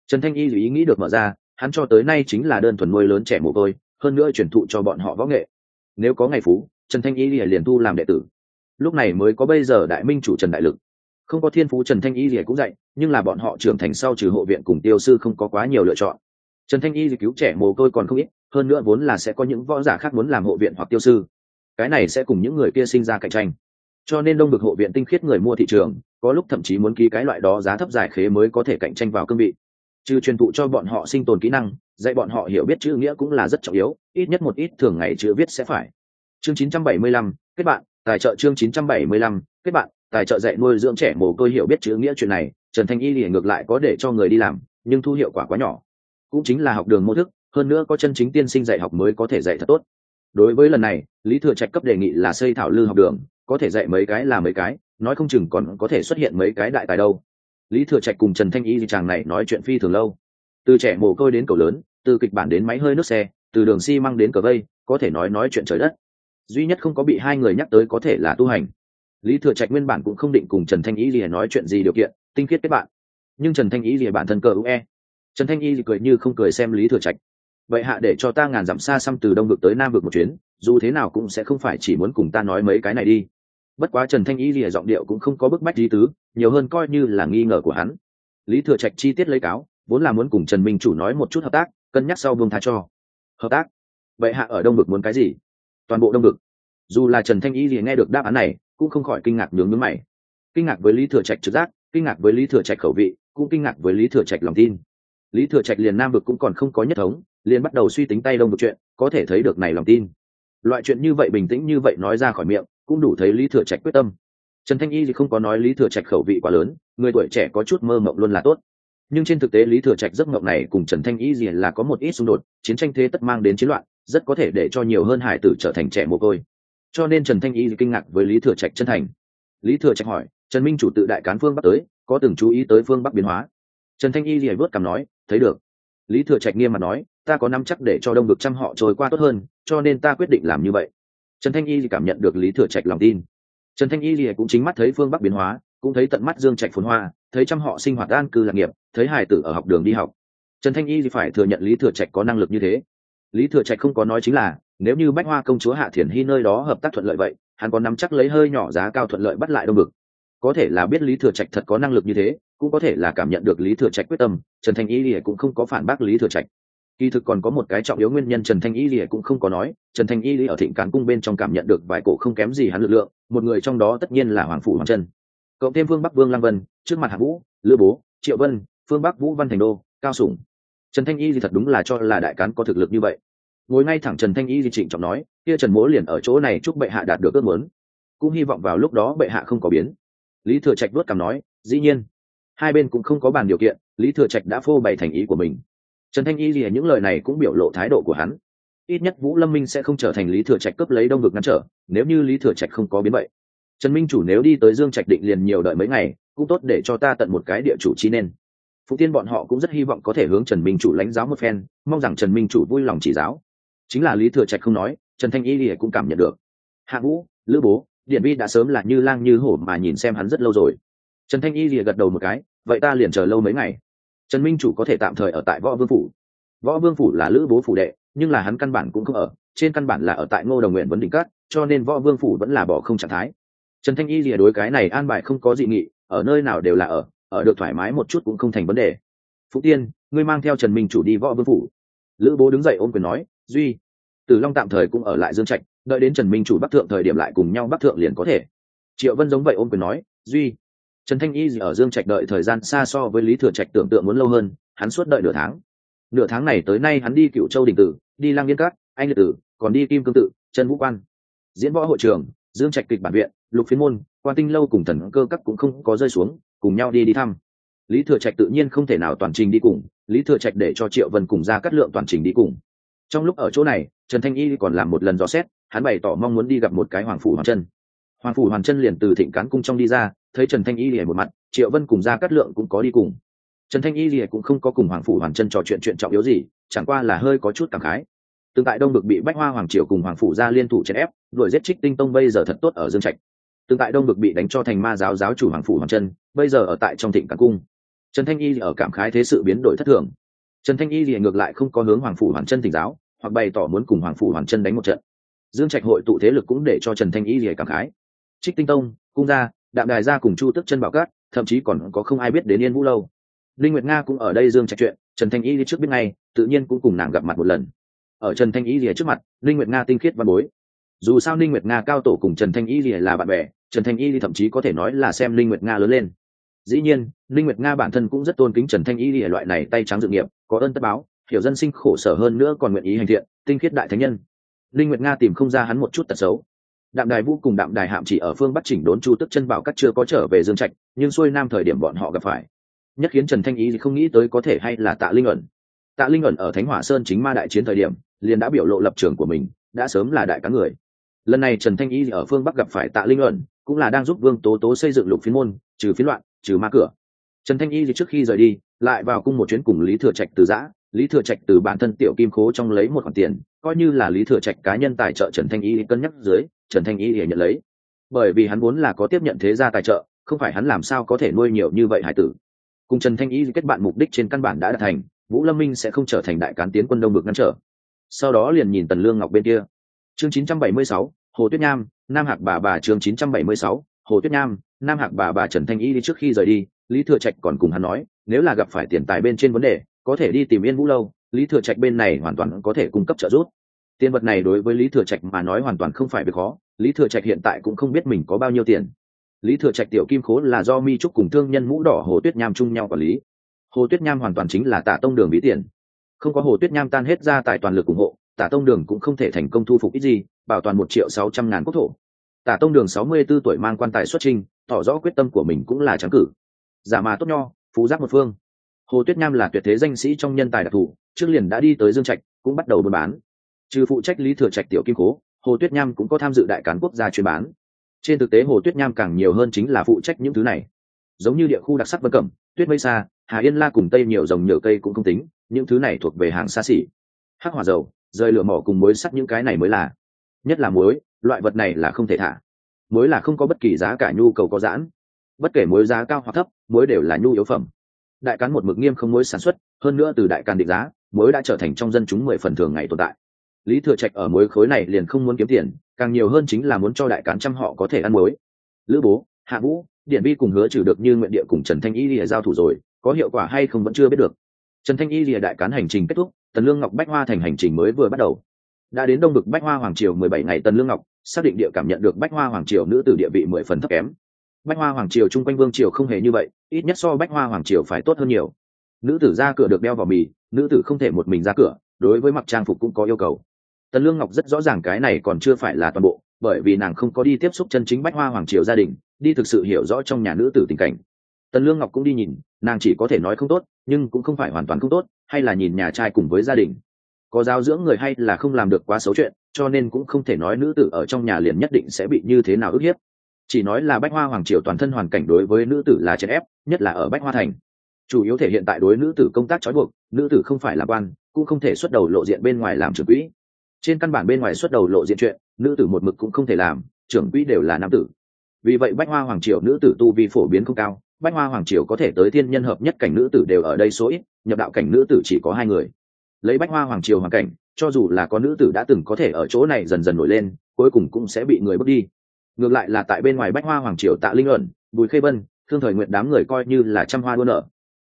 Trần thanh y ý nghĩ được mở ra hắn cho tới nay chính là đơn thuần nuôi lớn trẻ mồ côi, hơn nữa truyền thụ cho bọn họ võ nghệ. Nếu có ngày phú, trần thanh y liền thu làm đệ tử. Lúc này mới có bây giờ đại minh chủ trần đại lực. Không có thiên phú trần thanh y lìa cũng dạy, nhưng là bọn họ trưởng thành sau trừ hộ viện cùng tiêu sư không có quá nhiều lựa chọn. Trần thanh y cứu trẻ mồ côi còn không ít, hơn nữa vốn là sẽ có những võ giả khác muốn làm hộ viện hoặc tiêu sư. Cái này sẽ cùng những người kia sinh ra cạnh tranh. Cho nên đông được hộ viện tinh khiết người mua thị trường, có lúc thậm chí muốn ký cái loại đó giá thấp giải khế mới có thể cạnh tranh vào cương vị trừ truyền thụ cho bọn họ sinh tồn kỹ năng dạy bọn họ hiểu biết chữ nghĩa cũng là rất trọng yếu ít nhất một ít thường ngày chữ viết sẽ phải. Chương 975, kết bạn tài trợ chương 975, kết bạn tài trợ dạy nuôi dưỡng trẻ mồ côi hiểu biết chữ nghĩa chuyện này trần thanh y liền ngược lại có để cho người đi làm nhưng thu hiệu quả quá nhỏ. Cũng chính là học đường mô thức hơn nữa có chân chính tiên sinh dạy học mới có thể dạy thật tốt. Đối với lần này lý thừa trạch cấp đề nghị là xây thảo lư học đường có thể dạy mấy cái là mấy cái nói không chừng còn có thể xuất hiện mấy cái đại tài đâu lý thừa trạch cùng trần thanh y chàng này nói chuyện phi thường lâu. Từ trẻ mồ côi đến cầu lớn, từ kịch bản đến máy hơi nước xe, từ đường xi măng đến cờ vây, có thể nói nói chuyện trời đất. Duy nhất không có bị hai người nhắc tới có thể là tu hành. Lý thừa trạch nguyên bản cũng không định cùng trần thanh y gì nói chuyện gì điều kiện, tinh khiết kết bạn. Nhưng trần thanh y gì bản thân cờ ue trần thanh y cười như không cười xem lý thừa trạch. Vậy hạ để cho ta ngàn dặm xa xăm từ đông vực tới nam vực một chuyến, dù thế nào cũng sẽ không phải chỉ muốn cùng ta nói mấy cái này đi bất quá trần thanh y lìa giọng điệu cũng không có bức bách lý tứ, nhiều hơn coi như là nghi ngờ của hắn. Lý thừa trạch chi tiết lấy cáo, vốn là muốn cùng trần minh chủ nói một chút hợp tác, cân nhắc sau vương tha cho. Hợp tác? Vậy hạ ở đông vực muốn cái gì? Toàn bộ đông vực. Dù là trần thanh y lìa nghe được đáp án này, cũng không khỏi kinh ngạc nhướng nhướng mày. Kinh ngạc với lý thừa trạch trực giác, kinh ngạc với lý thừa trạch khẩu vị, cũng kinh ngạc với lý thừa trạch lòng tin. Lý thừa trạch liền nam vực cũng còn không có nhất thống, liền bắt đầu suy tính tay đông vực chuyện, có thể thấy được này lòng tin. Loại chuyện như vậy bình tĩnh như vậy nói ra khỏi miệng cũng đủ thấy lý thừa trạch quyết tâm. Trần thanh y thì không có nói lý thừa trạch khẩu vị quá lớn, người tuổi trẻ có chút mơ mộng luôn là tốt. Nhưng trên thực tế lý thừa trạch giấc mộng này cùng trần thanh y gì là có một ít xung đột, chiến tranh thế tất mang đến chiến loạn, rất có thể để cho nhiều hơn hải tử trở thành trẻ mồ côi. Cho nên trần thanh y kinh ngạc với lý thừa trạch chân thành. Lý thừa trạch hỏi, trần minh chủ tự đại cán phương bắc tới, có từng chú ý tới phương bắc biến hóa? Trần thanh y gì vớt cảm nói, thấy được. Lý thừa trạch nghiêm mặt nói, ta có nắm chắc để cho đông được trăm họ trôi qua tốt hơn, cho nên ta quyết định làm như vậy trần thanh y cảm nhận được lý thừa trạch lòng tin. Trần thanh y thì cũng chính mắt thấy phương bắc biến hóa, cũng thấy tận mắt dương trạch phồn hoa, thấy trăm họ sinh hoạt an cư lạc nghiệp, thấy hải tử ở học đường đi học. Trần thanh y thì phải thừa nhận lý thừa trạch có năng lực như thế. Lý thừa trạch không có nói chính là, nếu như bách hoa công chúa hạ thiền hy nơi đó hợp tác thuận lợi vậy, hắn có nắm chắc lấy hơi nhỏ giá cao thuận lợi bắt lại đông bực có thể là biết lý thừa trạch thật có năng lực như thế, cũng có thể là cảm nhận được lý thừa trạch quyết tâm, trần thanh y thì cũng không có phản bác lý thừa trạch kỳ thực còn có một cái trọng yếu nguyên nhân trần thanh y lìa cũng không có nói, trần thanh y lìa ở thịnh cán cung bên trong cảm nhận được vài cổ không kém gì hắn lực lượng, một người trong đó tất nhiên là hoàng phủ hoàng trân. Cộng thêm vương bắc vương lăng vân, trước mặt hạ vũ lữ bố, triệu vân, phương bắc vũ văn thành đô, cao sủng. Trần thanh y thì thật đúng là cho là đại cán có thực lực như vậy. Ngồi ngay thẳng trần thanh y thì trịnh trọng nói, kia trần mỗ liền ở chỗ này chúc bệ hạ đạt được ước muốn. Cũng hy vọng vào lúc đó bệ hạ không có biến. Lý thừa trạch đốt cảm nói, dĩ nhiên. Hai bên cũng không có bàn điều kiện, lý thừa trạch đã phô bày thành ý của mình trần thanh y thì những lời này cũng biểu lộ thái độ của hắn. Ít nhất vũ lâm minh sẽ không trở thành lý thừa trạch cướp lấy đông vực ngăn trở, nếu như lý thừa trạch không có biến vậy. Trần minh chủ nếu đi tới dương trạch định liền nhiều đợi mấy ngày, cũng tốt để cho ta tận một cái địa chủ chi nên. Phụ tiên bọn họ cũng rất hy vọng có thể hướng trần minh chủ lãnh giáo một phen, mong rằng trần minh chủ vui lòng chỉ giáo. Chính là lý thừa trạch không nói, trần thanh y lìa cũng cảm nhận được. Hạ vũ, lữ bố, điện vi đã sớm là như lang như hổ mà nhìn xem hắn rất lâu rồi. Trần thanh y lìa gật đầu một cái, vậy ta liền chờ lâu mấy ngày trần minh chủ có thể tạm thời ở tại võ vương phủ. Võ vương phủ là lữ bố phủ đệ, nhưng là hắn căn bản cũng không ở, trên căn bản là ở tại ngô đồng nguyện vấn đỉnh cát cho nên võ vương phủ vẫn là bỏ không trạng thái. Trần thanh y rìa đối cái này an bài không có dị nghị, ở nơi nào đều là ở ở được thoải mái một chút cũng không thành vấn đề. Phúc tiên, ngươi mang theo trần minh chủ đi võ vương phủ. Lữ bố đứng dậy ôm quyền nói, duy. Tử long tạm thời cũng ở lại dương trạch, đợi đến trần minh chủ bắc thượng thời điểm lại cùng nhau bắc thượng liền có thể. Triệu vân giống vậy ôm quyền nói, duy trần thanh y ở dương trạch đợi thời gian xa so với lý thừa trạch tưởng tượng muốn lâu hơn, hắn suốt đợi nửa tháng. Nửa tháng này tới nay hắn đi cựu châu đình tử, đi lang yên cát anh liệt tử, còn đi kim cương tự, trần vũ quan. Diễn võ hội trường dương trạch kịch bản viện, lục phiên môn, quan tinh lâu cùng thần cơ các cũng không có rơi xuống, cùng nhau đi đi thăm. Lý thừa trạch tự nhiên không thể nào toàn trình đi cùng, lý thừa trạch để cho triệu vân cùng ra cắt lượng toàn trình đi cùng. Trong lúc ở chỗ này, trần thanh y còn làm một lần dò xét, hắn bày tỏ mong muốn đi gặp một cái hoàng phủ hoàng chân. Hoàng phủ hoàng chân liền từ thịnh cán cung trong đi ra thấy trần thanh y lìa một mặt, triệu vân cùng ra cát lượng cũng có đi cùng. Trần thanh y lìa cũng không có cùng hoàng phủ hoàng chân trò chuyện chuyện trọng yếu gì, chẳng qua là hơi có chút cảm khái. Tương tại đông bực bị bách hoa hoàng triều cùng hoàng phủ ra liên thủ chèn ép, đuổi giết trích tinh tông bây giờ thật tốt ở dương trạch. Tương tại đông bực bị đánh cho thành ma giáo giáo chủ hoàng phủ hoàng chân, bây giờ ở tại trong thịnh cản cung. Trần thanh y ở cảm khái thế sự biến đổi thất thường. Trần thanh y thì ngược lại không có hướng hoàng phủ hoàng chân thỉnh giáo, hoặc bày tỏ muốn cùng hoàng phủ hoàng chân đánh một trận. Dương trạch hội tụ thế lực cũng để cho trần thanh y thì cảm khái. Trích tinh tông, cung gia đạm đài ra cùng chu tức chân bảo cát, thậm chí còn có không ai biết đến yên vũ lâu. Linh nguyệt nga cũng ở đây dương trạch chuyện, trần thanh y đi trước biết ngay, tự nhiên cũng cùng nàng gặp mặt một lần. Ở trần thanh y lìa trước mặt, linh nguyệt nga tinh khiết văn bối. Dù sao linh nguyệt nga cao tổ cùng trần thanh y lìa là bạn bè, trần thanh y thậm chí có thể nói là xem linh nguyệt nga lớn lên. Dĩ nhiên, linh nguyệt nga bản thân cũng rất tôn kính trần thanh y lìa loại này tay trắng dự nghiệp, có ơn tất báo, hiểu dân sinh khổ sở hơn nữa còn nguyện ý hành thiện, tinh khiết đại thánh nhân. Linh nguyệt nga tìm không ra hắn một chút tật xấu đạm đài vũ cùng đạm đài hạm chỉ ở phương bắc chỉnh đốn chu tức chân bảo các chưa có trở về dương trạch, nhưng xuôi nam thời điểm bọn họ gặp phải. Nhất khiến trần thanh ý không nghĩ tới có thể hay là tạ linh ẩn. Tạ linh ẩn ở thánh hỏa sơn chính ma đại chiến thời điểm, liền đã biểu lộ lập trường của mình, đã sớm là đại cá người. Lần này trần thanh ý ở phương bắc gặp phải tạ linh ẩn, cũng là đang giúp vương tố tố xây dựng lục phiến môn, trừ phiến loạn, trừ ma cửa. Trần thanh y trước khi rời đi, lại vào cung một chuyến cùng lý thừa trạch từ giã. Lý thừa trạch từ bản thân tiểu kim khố trong lấy một khoản tiền, coi như là lý thừa trạch cá nhân tài trợ trần thanh y cân nhắc dưới trần thanh y để nhận lấy. Bởi vì hắn vốn là có tiếp nhận thế gia tài trợ không phải hắn làm sao có thể nuôi nhiều như vậy hải tử. Cùng trần thanh y kết bạn mục đích trên căn bản đã đạt thành vũ lâm minh sẽ không trở thành đại cán tiến quân đông bực ngăn trở. Sau đó liền nhìn tần lương ngọc bên kia. Chương 976, hồ tuyết nham nam hạc bà bà chương 976, hồ tuyết nham nam hạc bà bà trần thanh y đi trước khi rời đi lý thừa trạch còn cùng hắn nói nếu là gặp phải tiền tài bên trên vấn đề có thể đi tìm yên vũ lâu lý thừa trạch bên này hoàn toàn có thể cung cấp trợ giúp tiền vật này đối với lý thừa trạch mà nói hoàn toàn không phải việc khó lý thừa trạch hiện tại cũng không biết mình có bao nhiêu tiền. Lý thừa trạch tiểu kim khố là do mi trúc cùng thương nhân mũ đỏ hồ tuyết nham chung nhau quản lý. Hồ tuyết nham hoàn toàn chính là tả tông đường bí tiền. Không có hồ tuyết nham tan hết ra tại toàn lực ủng hộ tả tông đường cũng không thể thành công thu phục ít gì bảo toàn một triệu sáu trăm ngàn quốc thổ. Tả tông đường sáu mươi b ố tuổi mang quan tài xuất trình, tỏ rõ quyết tâm của mình cũng là trắng cử. Giả mà tốt nho phú giác một phương. Hồ tuyết nham là tuyệt thế danh sĩ trong nhân tài đặc thù trước liền đã đi tới dương trạch cũng bắt đầu buôn bán trừ phụ trách lý thừa trạch tiểu kim cố hồ tuyết nham cũng có tham dự đại cán quốc gia chuyên bán. Trên thực tế hồ tuyết nham càng nhiều hơn chính là phụ trách những thứ này. Giống như địa khu đặc sắc vân cẩm, tuyết mây xa, hà yên la cùng tây nhiều dòng nhựa cây cũng không tính, những thứ này thuộc về hàng xa xỉ. Hắc hỏa dầu rơi lửa mỏ cùng muối sắt những cái này mới là. Nhất là muối, loại vật này là không thể thả. Muối là không có bất kỳ giá cả nhu cầu có giãn. Bất kể muối giá cao hoặc thấp, muối đều là nhu yếu phẩm. Đại cán một mực nghiêm không muối sản xuất, hơn nữa từ đại càn định giá, muối đã trở thành trong dân chúng mười phần thường ngày tồn tại lý thừa trạch ở mối khối này liền không muốn kiếm tiền, càng nhiều hơn chính là muốn cho đại cán trăm họ có thể ăn muối. Lữ bố, hạ vũ, điện vi cùng hứa trừ được như nguyện địa cùng trần thanh y lìa giao thủ rồi, có hiệu quả hay không vẫn chưa biết được. Trần thanh y lìa đại cán hành trình kết thúc, tần lương ngọc bách hoa thành hành trình mới vừa bắt đầu. Đã đến đông vực bách hoa hoàng triều mười bảy ngày tần lương ngọc xác định địa cảm nhận được bách hoa hoàng triều nữ tử địa vị mười phần thấp kém. Bách hoa hoàng triều chung quanh vương triều không hề như vậy, ít nhất so bách hoa hoàng triều phải tốt hơn nhiều. Nữ tử ra cửa được đeo vào mì, nữ tử không thể một mình ra cửa, đối với mặc trang phục cũng có yêu cầu tần lương ngọc rất rõ ràng cái này còn chưa phải là toàn bộ, bởi vì nàng không có đi tiếp xúc chân chính bách hoa hoàng triều gia đình, đi thực sự hiểu rõ trong nhà nữ tử tình cảnh. Tần lương ngọc cũng đi nhìn, nàng chỉ có thể nói không tốt, nhưng cũng không phải hoàn toàn không tốt, hay là nhìn nhà trai cùng với gia đình. Có giáo dưỡng người hay là không làm được quá xấu chuyện, cho nên cũng không thể nói nữ tử ở trong nhà liền nhất định sẽ bị như thế nào ức hiếp. Chỉ nói là bách hoa hoàng triều toàn thân hoàn cảnh đối với nữ tử là chèn ép, nhất là ở bách hoa thành. Chủ yếu thể hiện tại đối nữ tử công tác trói buộc, nữ tử không phải là quan, cũng không thể xuất đầu lộ diện bên ngoài làm trưởng quỹ trên căn bản bên ngoài xuất đầu lộ diện chuyện, nữ tử một mực cũng không thể làm, trưởng quỹ đều là nam tử. Vì vậy bách hoa hoàng triều nữ tử tu vi phổ biến không cao, bách hoa hoàng triều có thể tới thiên nhân hợp nhất cảnh nữ tử đều ở đây số ít, nhập đạo cảnh nữ tử chỉ có hai người. Lấy bách hoa hoàng triều hoàn cảnh, cho dù là có nữ tử đã từng có thể ở chỗ này dần dần nổi lên, cuối cùng cũng sẽ bị người bước đi. Ngược lại là tại bên ngoài bách hoa hoàng triều tạ linh ẩn, bùi khê vân thương thời nguyện đám người coi như là trăm hoa đua nở.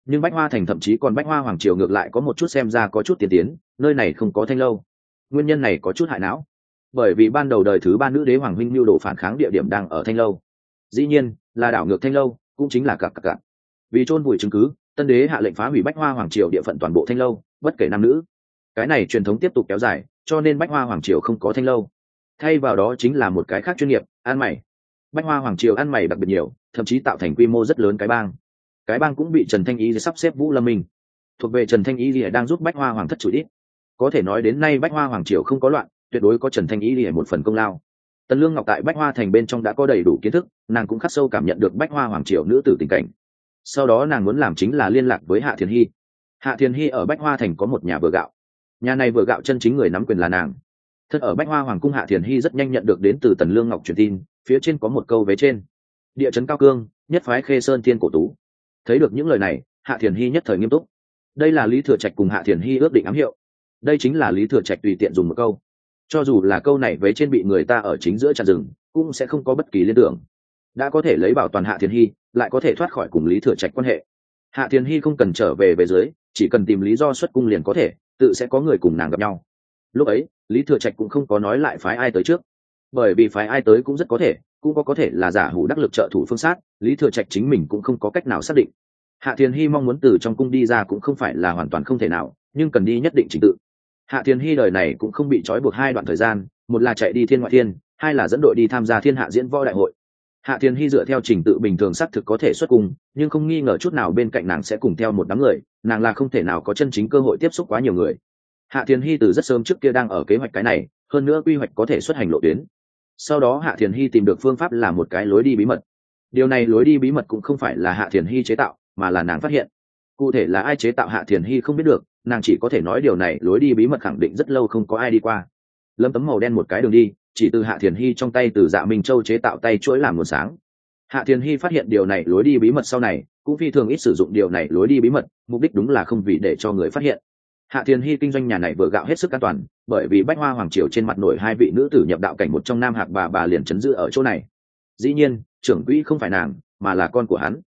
Nhưng bách hoa thành thậm chí còn bách hoa hoàng triều ngược lại có một chút xem ra có chút tiền tiến, nơi này không có thanh lâu nguyên nhân này có chút hại não. Bởi vì ban đầu đời thứ ba nữ đế hoàng huynh mưu đồ phản kháng địa điểm đang ở thanh lâu. Dĩ nhiên, là đảo ngược thanh lâu, cũng chính là cặp cặp cặp. Vì chôn vùi chứng cứ, tân đế hạ lệnh phá hủy bách hoa hoàng triều địa phận toàn bộ thanh lâu, bất kể nam nữ. Cái này truyền thống tiếp tục kéo dài, cho nên bách hoa hoàng triều không có thanh lâu. Thay vào đó chính là một cái khác chuyên nghiệp ăn mày. Bách hoa hoàng triều ăn mày đặc biệt nhiều, thậm chí tạo thành quy mô rất lớn cái bang. Cái bang cũng bị trần thanh ý sắp xếp vũ lâm minh. Thuộc về trần thanh ý thì đang giúp bách hoa hoàng thất chủ ít có thể nói đến nay bách hoa hoàng triều không có loạn, tuyệt đối có trần thanh ý lìa một phần công lao. Tần lương ngọc tại bách hoa thành bên trong đã có đầy đủ kiến thức, nàng cũng khắc sâu cảm nhận được bách hoa hoàng triều nữ tử tình cảnh. Sau đó nàng muốn làm chính là liên lạc với hạ thiền hy. Hạ thiền hy ở bách hoa thành có một nhà vừa gạo. Nhà này vừa gạo chân chính người nắm quyền là nàng. Thật ở bách hoa hoàng cung hạ thiền hy rất nhanh nhận được đến từ tần lương ngọc truyền tin, phía trên có một câu vế trên. Địa chấn cao cương, nhất phái khê sơn thiên cổ tú. Thấy được những lời này, hạ thiền hy nhất thời nghiêm túc. Đây là lý thừa trạch cùng hạ thiền hy ước định ám hiệu đây chính là lý thừa trạch tùy tiện dùng một câu. Cho dù là câu này vế trên bị người ta ở chính giữa chặt rừng, cũng sẽ không có bất kỳ liên tưởng. Đã có thể lấy bảo toàn hạ thiền hy, lại có thể thoát khỏi cùng lý thừa trạch quan hệ. Hạ thiền hy không cần trở về về dưới, chỉ cần tìm lý do xuất cung liền có thể, tự sẽ có người cùng nàng gặp nhau. Lúc ấy, lý thừa trạch cũng không có nói lại phái ai tới trước. Bởi vì phái ai tới cũng rất có thể, cũng có có thể là giả hủ đắc lực trợ thủ phương sát, lý thừa trạch chính mình cũng không có cách nào xác định. Hạ thiền hy mong muốn từ trong cung đi ra cũng không phải là hoàn toàn không thể nào, nhưng cần đi nhất định trình tự hạ thiền hy đời này cũng không bị trói buộc hai đoạn thời gian, một là chạy đi thiên ngoại thiên, hai là dẫn đội đi tham gia thiên hạ diễn võ đại hội. Hạ thiền hy dựa theo trình tự bình thường xác thực có thể xuất cung, nhưng không nghi ngờ chút nào bên cạnh nàng sẽ cùng theo một đám người, nàng là không thể nào có chân chính cơ hội tiếp xúc quá nhiều người. Hạ thiền hy từ rất sớm trước kia đang ở kế hoạch cái này, hơn nữa quy hoạch có thể xuất hành lộ tuyến. Sau đó hạ thiền hy tìm được phương pháp là một cái lối đi bí mật. Điều này lối đi bí mật cũng không phải là hạ thiền hy chế tạo, mà là nàng phát hiện. Cụ thể là ai chế tạo hạ thiền hy không biết được nàng chỉ có thể nói điều này, lối đi bí mật khẳng định rất lâu không có ai đi qua. Lâm tấm màu đen một cái đường đi, chỉ từ hạ thiền hy trong tay từ dạ minh châu chế tạo tay chuỗi làm nguồn sáng. Hạ thiền hy phát hiện điều này, lối đi bí mật sau này, cũng phi thường ít sử dụng điều này, lối đi bí mật, mục đích đúng là không vì để cho người phát hiện. Hạ thiền hy kinh doanh nhà này vừa gạo hết sức an toàn, bởi vì bách hoa hoàng triều trên mặt nổi hai vị nữ tử nhập đạo cảnh một trong nam hạc bà bà liền chấn giữ ở chỗ này. Dĩ nhiên, trưởng quỹ không phải nàng, mà là con của hắn.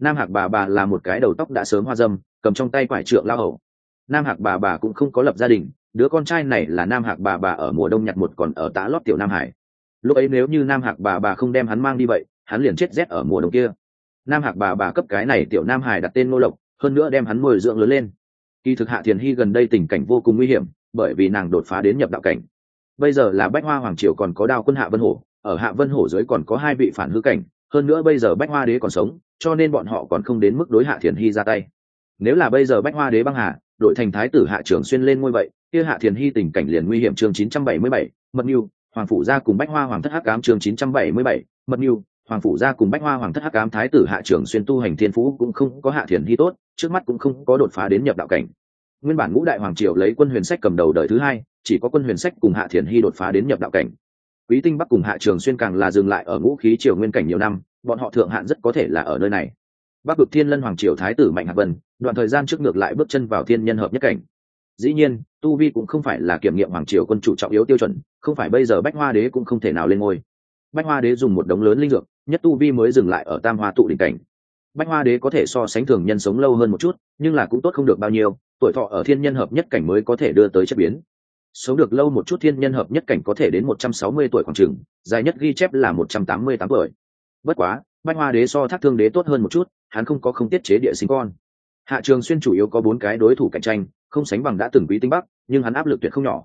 Nam hạc bà bà là một cái đầu tóc đã sớm hoa dâm, cầm trong tay quải trượng lao hầu nam hạc bà bà cũng không có lập gia đình, đứa con trai này là nam hạc bà bà ở mùa đông nhặt một còn ở tá lót tiểu nam hải. Lúc ấy nếu như nam hạc bà bà không đem hắn mang đi vậy, hắn liền chết rét ở mùa đông kia. Nam hạc bà bà cấp cái này tiểu nam hải đặt tên ngô lộc, hơn nữa đem hắn nuôi dưỡng lớn lên. Kỳ thực hạ thiền hy gần đây tình cảnh vô cùng nguy hiểm, bởi vì nàng đột phá đến nhập đạo cảnh. Bây giờ là bách hoa hoàng triều còn có đao quân hạ vân hổ, ở hạ vân hổ dưới còn có hai vị phản hư cảnh, hơn nữa bây giờ bách hoa đế còn sống, cho nên bọn họ còn không đến mức đối hạ thiền hy ra tay. Nếu là bây giờ bách hoa đế băng hà đội thành thái tử hạ trưởng xuyên lên ngôi vậy kia hạ thiền hy tình cảnh liền nguy hiểm chương 977, mật mưu hoàng phủ gia cùng bách hoa hoàng thất hắc cám chương 977, mật mưu hoàng phủ gia cùng bách hoa hoàng thất hắc cám thái tử hạ trưởng xuyên tu hành thiên phú cũng không có hạ thiền hy tốt trước mắt cũng không có đột phá đến nhập đạo cảnh. Nguyên bản ngũ đại hoàng triều lấy quân huyền sách cầm đầu đời thứ hai chỉ có quân huyền sách cùng hạ thiền hy đột phá đến nhập đạo cảnh. Quý tinh bắc cùng hạ trường xuyên càng là dừng lại ở ngũ khí triều nguyên cảnh nhiều năm bọn họ thượng hạn rất có thể là ở nơi này bắc cực thiên lân hoàng triều thái tử mạnh hạc vân đoạn thời gian trước ngược lại bước chân vào thiên nhân hợp nhất cảnh. Dĩ nhiên tu vi cũng không phải là kiểm nghiệm hoàng triều quân chủ trọng yếu tiêu chuẩn không phải bây giờ bách hoa đế cũng không thể nào lên ngôi. Bách hoa đế dùng một đống lớn linh dược nhất tu vi mới dừng lại ở tam hoa tụ đỉnh cảnh. Bách hoa đế có thể so sánh thường nhân sống lâu hơn một chút nhưng là cũng tốt không được bao nhiêu tuổi thọ ở thiên nhân hợp nhất cảnh mới có thể đưa tới chất biến. Sống được lâu một chút thiên nhân hợp nhất cảnh có thể đến một trăm sáu mươi tuổi khoảng chừng, dài nhất ghi chép là một trăm tám mươi tám tuổi. Bất quá bách hoa đế so thác thương đế tốt hơn một chút hắn không có không tiết chế địa sinh con. Hạ trường xuyên chủ yếu có bốn cái đối thủ cạnh tranh, không sánh bằng đã từng quý tinh bắc, nhưng hắn áp lực tuyệt không nhỏ.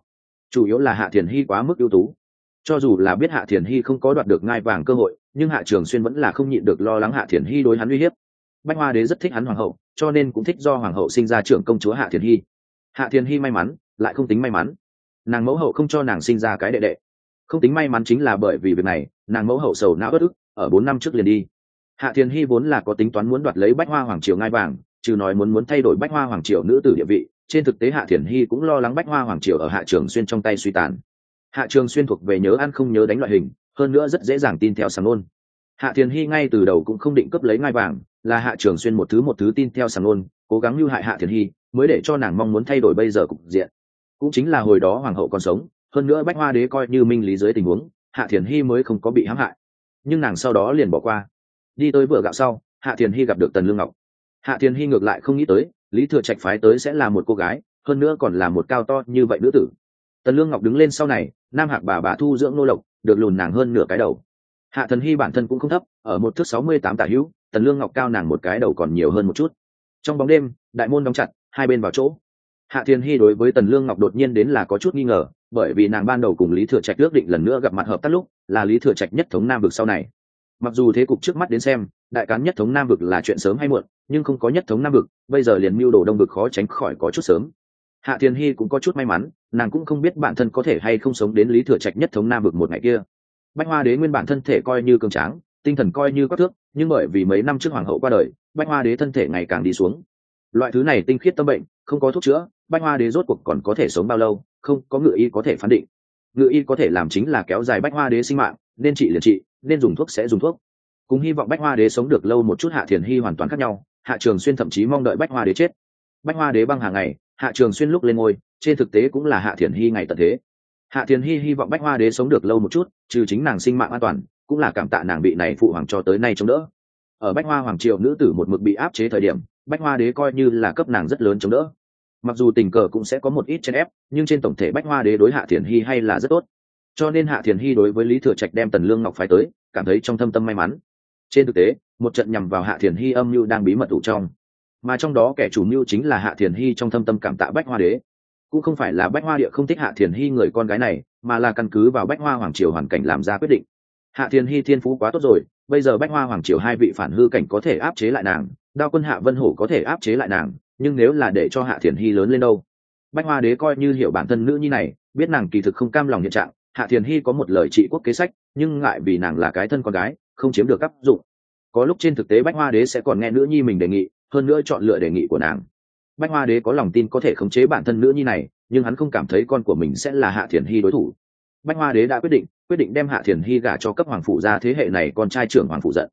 Chủ yếu là hạ thiền hy quá mức ưu tú. Cho dù là biết hạ thiền hy không có đoạt được ngai vàng cơ hội, nhưng hạ trường xuyên vẫn là không nhịn được lo lắng hạ thiền hy đối hắn uy hiếp. Bách hoa đế rất thích hắn hoàng hậu, cho nên cũng thích do hoàng hậu sinh ra trưởng công chúa hạ thiền hy. Hạ thiền hy may mắn, lại không tính may mắn. Nàng mẫu hậu không cho nàng sinh ra cái đệ đệ. Không tính may mắn chính là bởi vì việc này, nàng mẫu hậu sầu não bất ức, ở bốn năm trước liền đi hạ thiền hy vốn là có tính toán muốn đoạt lấy bách hoa hoàng triều ngai vàng trừ nói muốn muốn thay đổi bách hoa hoàng triều nữ tử địa vị, trên thực tế hạ thiền hy cũng lo lắng bách hoa hoàng triều ở hạ trường xuyên trong tay suy tàn. Hạ trường xuyên thuộc về nhớ ăn không nhớ đánh loại hình, hơn nữa rất dễ dàng tin theo sàng nôn hạ thiền hy ngay từ đầu cũng không định cấp lấy ngai vàng, là hạ trường xuyên một thứ một thứ tin theo sàng nôn cố gắng lưu hại hạ thiền hy, mới để cho nàng mong muốn thay đổi bây giờ cục diện. Cũng chính là hồi đó hoàng hậu còn sống, hơn nữa bách hoa đế coi như minh lý dưới tình huống, hạ thiền hy mới không có bị hãm hại. Nhưng nàng sau đó liền bỏ qua đi tới vựa gạo sau, hạ thiền hy gặp được tần lương ngọc. Hạ thiền hy ngược lại không nghĩ tới, lý thừa trạch phái tới sẽ là một cô gái, hơn nữa còn là một cao to như vậy nữ tử. Tần lương ngọc đứng lên sau này, nam hạc bà bà thu dưỡng nô lộc, được lùn nàng hơn nửa cái đầu. Hạ thần hy bản thân cũng không thấp, ở một thước sáu mươi tám tả hữu, tần lương ngọc cao nàng một cái đầu còn nhiều hơn một chút. Trong bóng đêm, đại môn đóng chặt, hai bên vào chỗ. Hạ thiên hy đối với tần lương ngọc đột nhiên đến là có chút nghi ngờ, bởi vì nàng ban đầu cùng lý thừa trạch ước định lần nữa gặp mặt hợp tác lúc, là lý thừa trạch nhất thống nam vực sau này mặc dù thế cục trước mắt đến xem, đại cán nhất thống nam vực là chuyện sớm hay muộn, nhưng không có nhất thống nam vực, bây giờ liền mưu đồ đông vực khó tránh khỏi có chút sớm. Hạ thiên hy cũng có chút may mắn, nàng cũng không biết bản thân có thể hay không sống đến lý thừa trạch nhất thống nam vực một ngày kia. Bách hoa đế nguyên bản thân thể coi như cường tráng, tinh thần coi như các thước, nhưng bởi vì mấy năm trước hoàng hậu qua đời, bách hoa đế thân thể ngày càng đi xuống. Loại thứ này tinh khiết tâm bệnh, không có thuốc chữa, bách hoa đế rốt cuộc còn có thể sống bao lâu, không có ngự y có thể phán định. Ngự y có thể làm chính là kéo dài bách hoa đế sinh mạng, nên trị liền trị nên dùng thuốc sẽ dùng thuốc. Cùng hy vọng bách hoa đế sống được lâu một chút hạ thiền hy hoàn toàn khác nhau, hạ trường xuyên thậm chí mong đợi bách hoa đế chết. Bách hoa đế băng hàng ngày, hạ trường xuyên lúc lên ngôi, trên thực tế cũng là hạ thiền hy ngày tận thế. Hạ thiền hy hy vọng bách hoa đế sống được lâu một chút, trừ chính nàng sinh mạng an toàn, cũng là cảm tạ nàng bị này phụ hoàng cho tới nay chống đỡ. Ở bách hoa hoàng triều nữ tử một mực bị áp chế thời điểm, bách hoa đế coi như là cấp nàng rất lớn chống đỡ. Mặc dù tình cờ cũng sẽ có một ít chen ép, nhưng trên tổng thể bách hoa đế đối hạ thiền hy hay là rất tốt cho nên hạ thiền hy đối với lý thừa trạch đem tần lương ngọc phái tới, cảm thấy trong thâm tâm may mắn. Trên thực tế, một trận nhằm vào hạ thiền hy âm mưu đang bí mật ủ trong. Mà trong đó kẻ chủ mưu chính là hạ thiền hy trong thâm tâm cảm tạ bách hoa đế. Cũng không phải là bách hoa địa không thích hạ thiền hy người con gái này, mà là căn cứ vào bách hoa hoàng triều hoàn cảnh làm ra quyết định. Hạ thiền hy thiên phú quá tốt rồi, bây giờ bách hoa hoàng triều hai vị phản hư cảnh có thể áp chế lại nàng, đao quân hạ vân hổ có thể áp chế lại nàng, nhưng nếu là để cho hạ thiền hy lớn lên đâu? Bách hoa đế coi như hiểu bản thân nữ nhi này, biết nàng kỳ thực không cam lòng hiện trạng hạ thiền hy có một lời trị quốc kế sách, nhưng ngại vì nàng là cái thân con gái, không chiếm được áp dụng. Có lúc trên thực tế bách hoa đế sẽ còn nghe nữ nhi mình đề nghị, hơn nữa chọn lựa đề nghị của nàng. Bách hoa đế có lòng tin có thể khống chế bản thân nữ nhi này, nhưng hắn không cảm thấy con của mình sẽ là hạ thiền hy đối thủ. Bách hoa đế đã quyết định quyết định đem hạ thiền hy gả cho cấp hoàng phụ ra thế hệ này con trai trưởng hoàng phụ giận.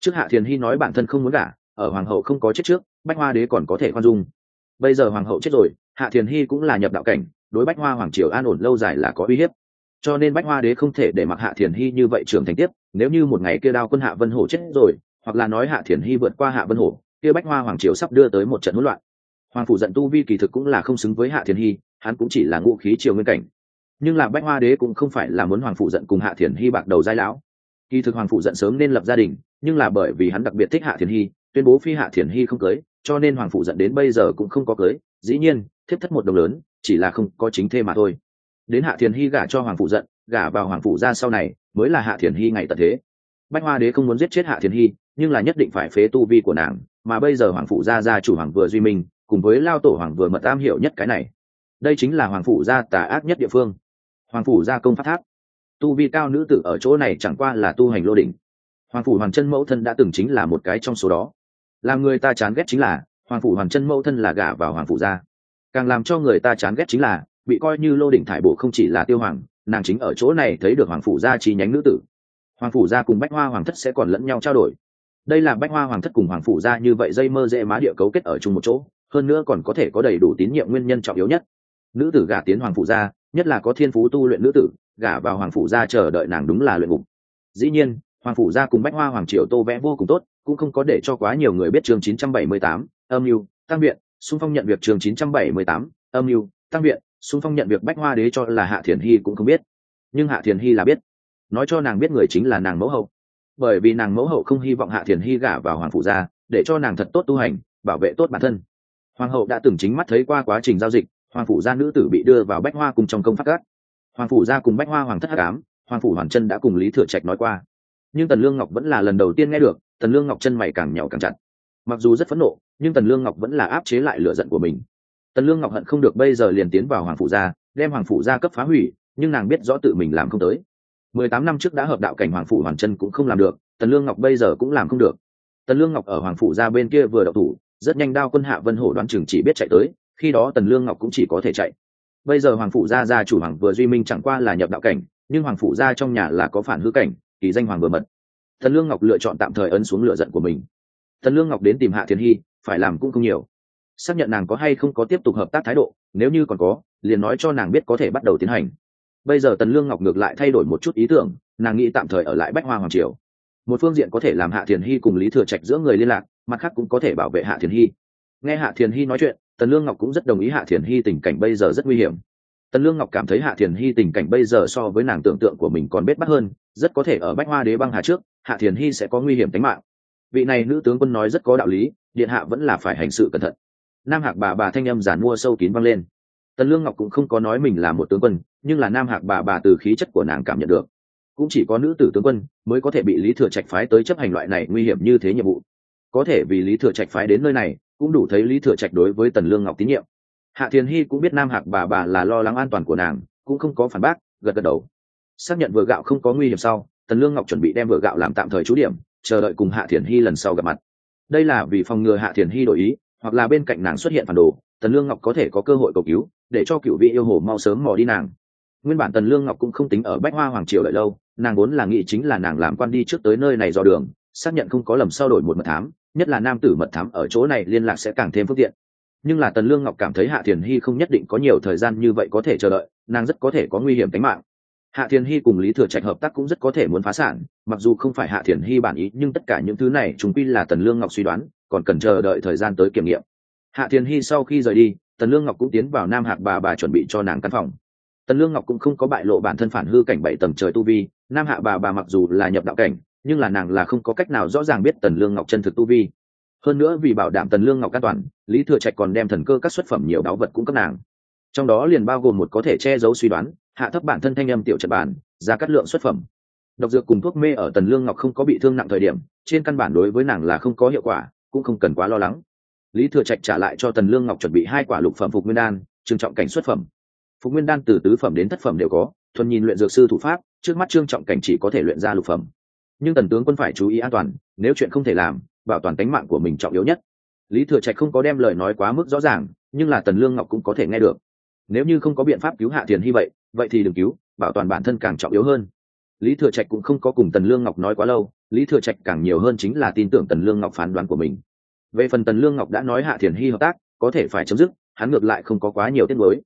Trước hạ thiền hy nói bản thân không muốn gả, ở hoàng hậu không có chết trước, bách hoa đế còn có thể khoan dung. Bây giờ hoàng hậu chết rồi, hạ thiền hy cũng là nhập đạo cảnh, đối bách hoa hoàng triều an ổn lâu dài là có uy hiếp cho nên bách hoa đế không thể để mặc hạ thiền hy như vậy trưởng thành tiếp, nếu như một ngày kia đao quân hạ vân hổ chết rồi, hoặc là nói hạ thiền hy vượt qua hạ vân hổ, kia bách hoa hoàng triều sắp đưa tới một trận hỗn loạn. Hoàng phủ giận tu vi kỳ thực cũng là không xứng với hạ thiền hy, hắn cũng chỉ là ngũ khí triều nguyên cảnh. Nhưng là bách hoa đế cũng không phải là muốn hoàng phủ giận cùng hạ thiền hy bạc đầu giai lão. Kỳ thực hoàng phủ giận sớm nên lập gia đình, nhưng là bởi vì hắn đặc biệt thích hạ thiền hy, tuyên bố phi hạ thiền hy không cưới, cho nên hoàng phủ giận đến bây giờ cũng không có cưới. Dĩ nhiên, thiếp thất một đồng lớn, chỉ là không có chính thê mà thôi đến hạ thiền hy gả cho hoàng phủ giận, gả vào hoàng phủ ra sau này, mới là hạ thiền hy ngày tận thế. Bách hoa đế không muốn giết chết hạ thiền hy, nhưng là nhất định phải phế tu vi của nàng, mà bây giờ hoàng phủ gia gia chủ hoàng vừa duy minh, cùng với lao tổ hoàng vừa mật am hiểu nhất cái này. Đây chính là hoàng phủ gia tà ác nhất địa phương. Hoàng phủ gia công phát tháp. Tu vi cao nữ tử ở chỗ này chẳng qua là tu hành lô đỉnh. Hoàng phủ Hoàng chân mẫu thân đã từng chính là một cái trong số đó. Làm người ta chán ghét chính là, hoàng phủ Hoàng chân mẫu thân là gả vào hoàng phủ gia. Càng làm cho người ta chán ghét chính là bị coi như lô đỉnh thải bộ không chỉ là tiêu hoàng nàng chính ở chỗ này thấy được hoàng phủ gia chi nhánh nữ tử. Hoàng phủ gia cùng bách hoa hoàng thất sẽ còn lẫn nhau trao đổi. Đây là bách hoa hoàng thất cùng hoàng phủ gia như vậy dây mơ dễ má địa cấu kết ở chung một chỗ hơn nữa còn có thể có đầy đủ tín nhiệm nguyên nhân trọng yếu nhất. Nữ tử gả tiến hoàng phủ gia nhất là có thiên phú tu luyện nữ tử gả vào hoàng phủ gia chờ đợi nàng đúng là luyện ngục. Dĩ nhiên hoàng phủ gia cùng bách hoa hoàng triều tô vẽ vô cùng tốt cũng không có để cho quá nhiều người biết chương 978, âm mưu tăng viện xung phong nhận việc chương 978, âm mưu tăng viện xung phong nhận việc bách hoa đế cho là hạ thiền hy cũng không biết. Nhưng hạ thiền hy là biết. Nói cho nàng biết người chính là nàng mẫu hậu. Bởi vì nàng mẫu hậu không hy vọng hạ thiền hy gả vào hoàng phụ gia để cho nàng thật tốt tu hành, bảo vệ tốt bản thân. Hoàng hậu đã từng chính mắt thấy qua quá trình giao dịch, hoàng phủ gia nữ tử bị đưa vào bách hoa cùng trong công phát gác hoàng phủ gia cùng bách hoa hoàng thất hắc ám, hoàng phủ hoàn chân đã cùng lý thừa trạch nói qua. Nhưng tần lương ngọc vẫn là lần đầu tiên nghe được, tần lương ngọc chân mày càng nhỏ càng chặt. Mặc dù rất phẫn nộ, nhưng tần lương ngọc vẫn là áp chế lại lửa giận của mình tần lương ngọc hận không được bây giờ liền tiến vào hoàng phủ gia, đem hoàng phủ gia cấp phá hủy, nhưng nàng biết rõ tự mình làm không tới. Mười tám năm trước đã hợp đạo cảnh hoàng phủ hoàn chân cũng không làm được, tần lương ngọc bây giờ cũng làm không được. Tần lương ngọc ở hoàng phủ gia bên kia vừa đậu thủ, rất nhanh đao quân hạ vân hổ đoán chừng chỉ biết chạy tới, khi đó tần lương ngọc cũng chỉ có thể chạy. Bây giờ hoàng phủ gia gia chủ hoàng vừa duy minh chẳng qua là nhập đạo cảnh, nhưng hoàng phủ gia trong nhà là có phản hư cảnh, kỳ danh hoàng vừa mật. Tần lương ngọc lựa chọn tạm thời ấn xuống lựa giận của mình. Tần lương ngọc đến tìm hạ thiên hy, phải làm cũng không nhiều xác nhận nàng có hay không có tiếp tục hợp tác thái độ, nếu như còn có, liền nói cho nàng biết có thể bắt đầu tiến hành. Bây giờ tần lương ngọc ngược lại thay đổi một chút ý tưởng, nàng nghĩ tạm thời ở lại bách hoa hoàng triều. Một phương diện có thể làm hạ thiền hy cùng lý thừa trạch giữa người liên lạc, mặt khác cũng có thể bảo vệ hạ thiền hy. Nghe hạ thiền hy nói chuyện, tần lương ngọc cũng rất đồng ý hạ thiền hy tình cảnh bây giờ rất nguy hiểm. Tần lương ngọc cảm thấy hạ thiền hy tình cảnh bây giờ so với nàng tưởng tượng của mình còn bết bắt hơn, rất có thể ở bách hoa đế băng hà trước, hạ thiền hy sẽ có nguy hiểm tính mạng. Vị này nữ tướng quân nói rất có đạo lý, điện hạ vẫn là phải hành sự cẩn thận nam hạc bà bà thanh âm giản mua sâu kín văng lên. Tần lương ngọc cũng không có nói mình là một tướng quân, nhưng là nam hạc bà bà từ khí chất của nàng cảm nhận được. Cũng chỉ có nữ tử tướng quân mới có thể bị lý thừa trạch phái tới chấp hành loại này nguy hiểm như thế nhiệm vụ. Có thể vì lý thừa trạch phái đến nơi này, cũng đủ thấy lý thừa trạch đối với tần lương ngọc tín nhiệm. Hạ thiền hy cũng biết nam hạc bà bà là lo lắng an toàn của nàng, cũng không có phản bác, gật gật đầu. Xác nhận vừa gạo không có nguy hiểm sau, tần lương ngọc chuẩn bị đem vừa gạo làm tạm thời trú điểm, chờ đợi cùng hạ thiền hy lần sau gặp mặt. Đây là vì phòng ngừa hạ thiền hy đổi ý hoặc là bên cạnh nàng xuất hiện phản đồ, tần lương ngọc có thể có cơ hội cầu cứu, để cho cựu vị yêu hồ mau sớm mò đi nàng. Nguyên bản tần lương ngọc cũng không tính ở bách hoa hoàng triều đợi lâu, nàng vốn là nghĩ chính là nàng làm quan đi trước tới nơi này dò đường, xác nhận không có lầm sau đổi một mật thám, nhất là nam tử mật thám ở chỗ này liên lạc sẽ càng thêm phương tiện. Nhưng là tần lương ngọc cảm thấy hạ thiền hy không nhất định có nhiều thời gian như vậy có thể chờ đợi, nàng rất có thể có nguy hiểm tính mạng. Hạ thiền hy cùng lý thừa trạch hợp tác cũng rất có thể muốn phá sản, mặc dù không phải hạ thiền hy bản ý, nhưng tất cả những thứ này chúng quy là tần lương ngọc suy đoán còn cần chờ đợi thời gian tới kiểm nghiệm. Hạ thiền hy sau khi rời đi, tần lương ngọc cũng tiến vào nam hạc bà bà chuẩn bị cho nàng căn phòng. Tần lương ngọc cũng không có bại lộ bản thân phản hư cảnh bảy tầng trời tu vi, nam hạ bà bà mặc dù là nhập đạo cảnh, nhưng là nàng là không có cách nào rõ ràng biết tần lương ngọc chân thực tu vi. Hơn nữa vì bảo đảm tần lương ngọc an toàn, lý thừa trạch còn đem thần cơ các xuất phẩm nhiều đáo vật cũng cấp nàng. Trong đó liền bao gồm một có thể che giấu suy đoán, hạ thấp bản thân thanh âm tiểu trật bản ra cắt lượng xuất phẩm. Độc dược cùng thuốc mê ở tần lương ngọc không có bị thương nặng thời điểm, trên căn bản đối với nàng là không có hiệu quả cũng không cần quá lo lắng. Lý thừa trạch trả lại cho tần lương ngọc chuẩn bị hai quả lục phẩm phục nguyên đan trương trọng cảnh xuất phẩm. Phục nguyên đan từ tứ phẩm đến thất phẩm đều có, thuần nhìn luyện dược sư thủ pháp, trước mắt trương trọng cảnh chỉ có thể luyện ra lục phẩm. Nhưng tần tướng quân phải chú ý an toàn, nếu chuyện không thể làm, bảo toàn tính mạng của mình trọng yếu nhất. Lý thừa trạch không có đem lời nói quá mức rõ ràng, nhưng là tần lương ngọc cũng có thể nghe được. Nếu như không có biện pháp cứu hạ tiền hy vậy vậy thì đừng cứu, bảo toàn bản thân càng trọng yếu hơn lý thừa trạch cũng không có cùng tần lương ngọc nói quá lâu, lý thừa trạch càng nhiều hơn chính là tin tưởng tần lương ngọc phán đoán của mình. Về phần tần lương ngọc đã nói hạ thiền hy hợp tác, có thể phải chấm dứt, hắn ngược lại không có quá nhiều tiết mới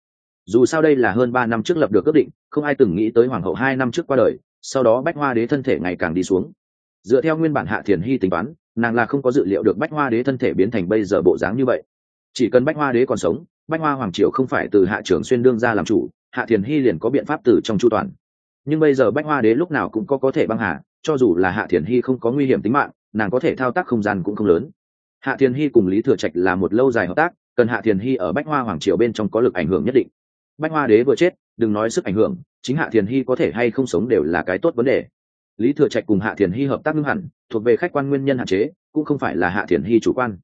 dù sao đây là hơn ba năm trước lập được ước định, không ai từng nghĩ tới hoàng hậu hai năm trước qua đời, sau đó bách hoa đế thân thể ngày càng đi xuống. Dựa theo nguyên bản hạ thiền hy tính toán, nàng là không có dự liệu được bách hoa đế thân thể biến thành bây giờ bộ dáng như vậy. Chỉ cần bách hoa đế còn sống, bách hoa hoàng triều không phải từ hạ trưởng xuyên đương ra làm chủ, hạ thiền hy liền có biện pháp từ trong chu toàn nhưng bây giờ bách hoa đế lúc nào cũng có có thể băng hà, cho dù là hạ thiền hy không có nguy hiểm tính mạng nàng có thể thao tác không gian cũng không lớn. Hạ thiền hy cùng lý thừa trạch là một lâu dài hợp tác cần hạ thiền hy ở bách hoa hoàng triều bên trong có lực ảnh hưởng nhất định. Bách hoa đế vừa chết đừng nói sức ảnh hưởng chính hạ thiền hy có thể hay không sống đều là cái tốt vấn đề. Lý thừa trạch cùng hạ thiền hy hợp tác ngưng hẳn thuộc về khách quan nguyên nhân hạn chế cũng không phải là hạ thiền hy chủ quan.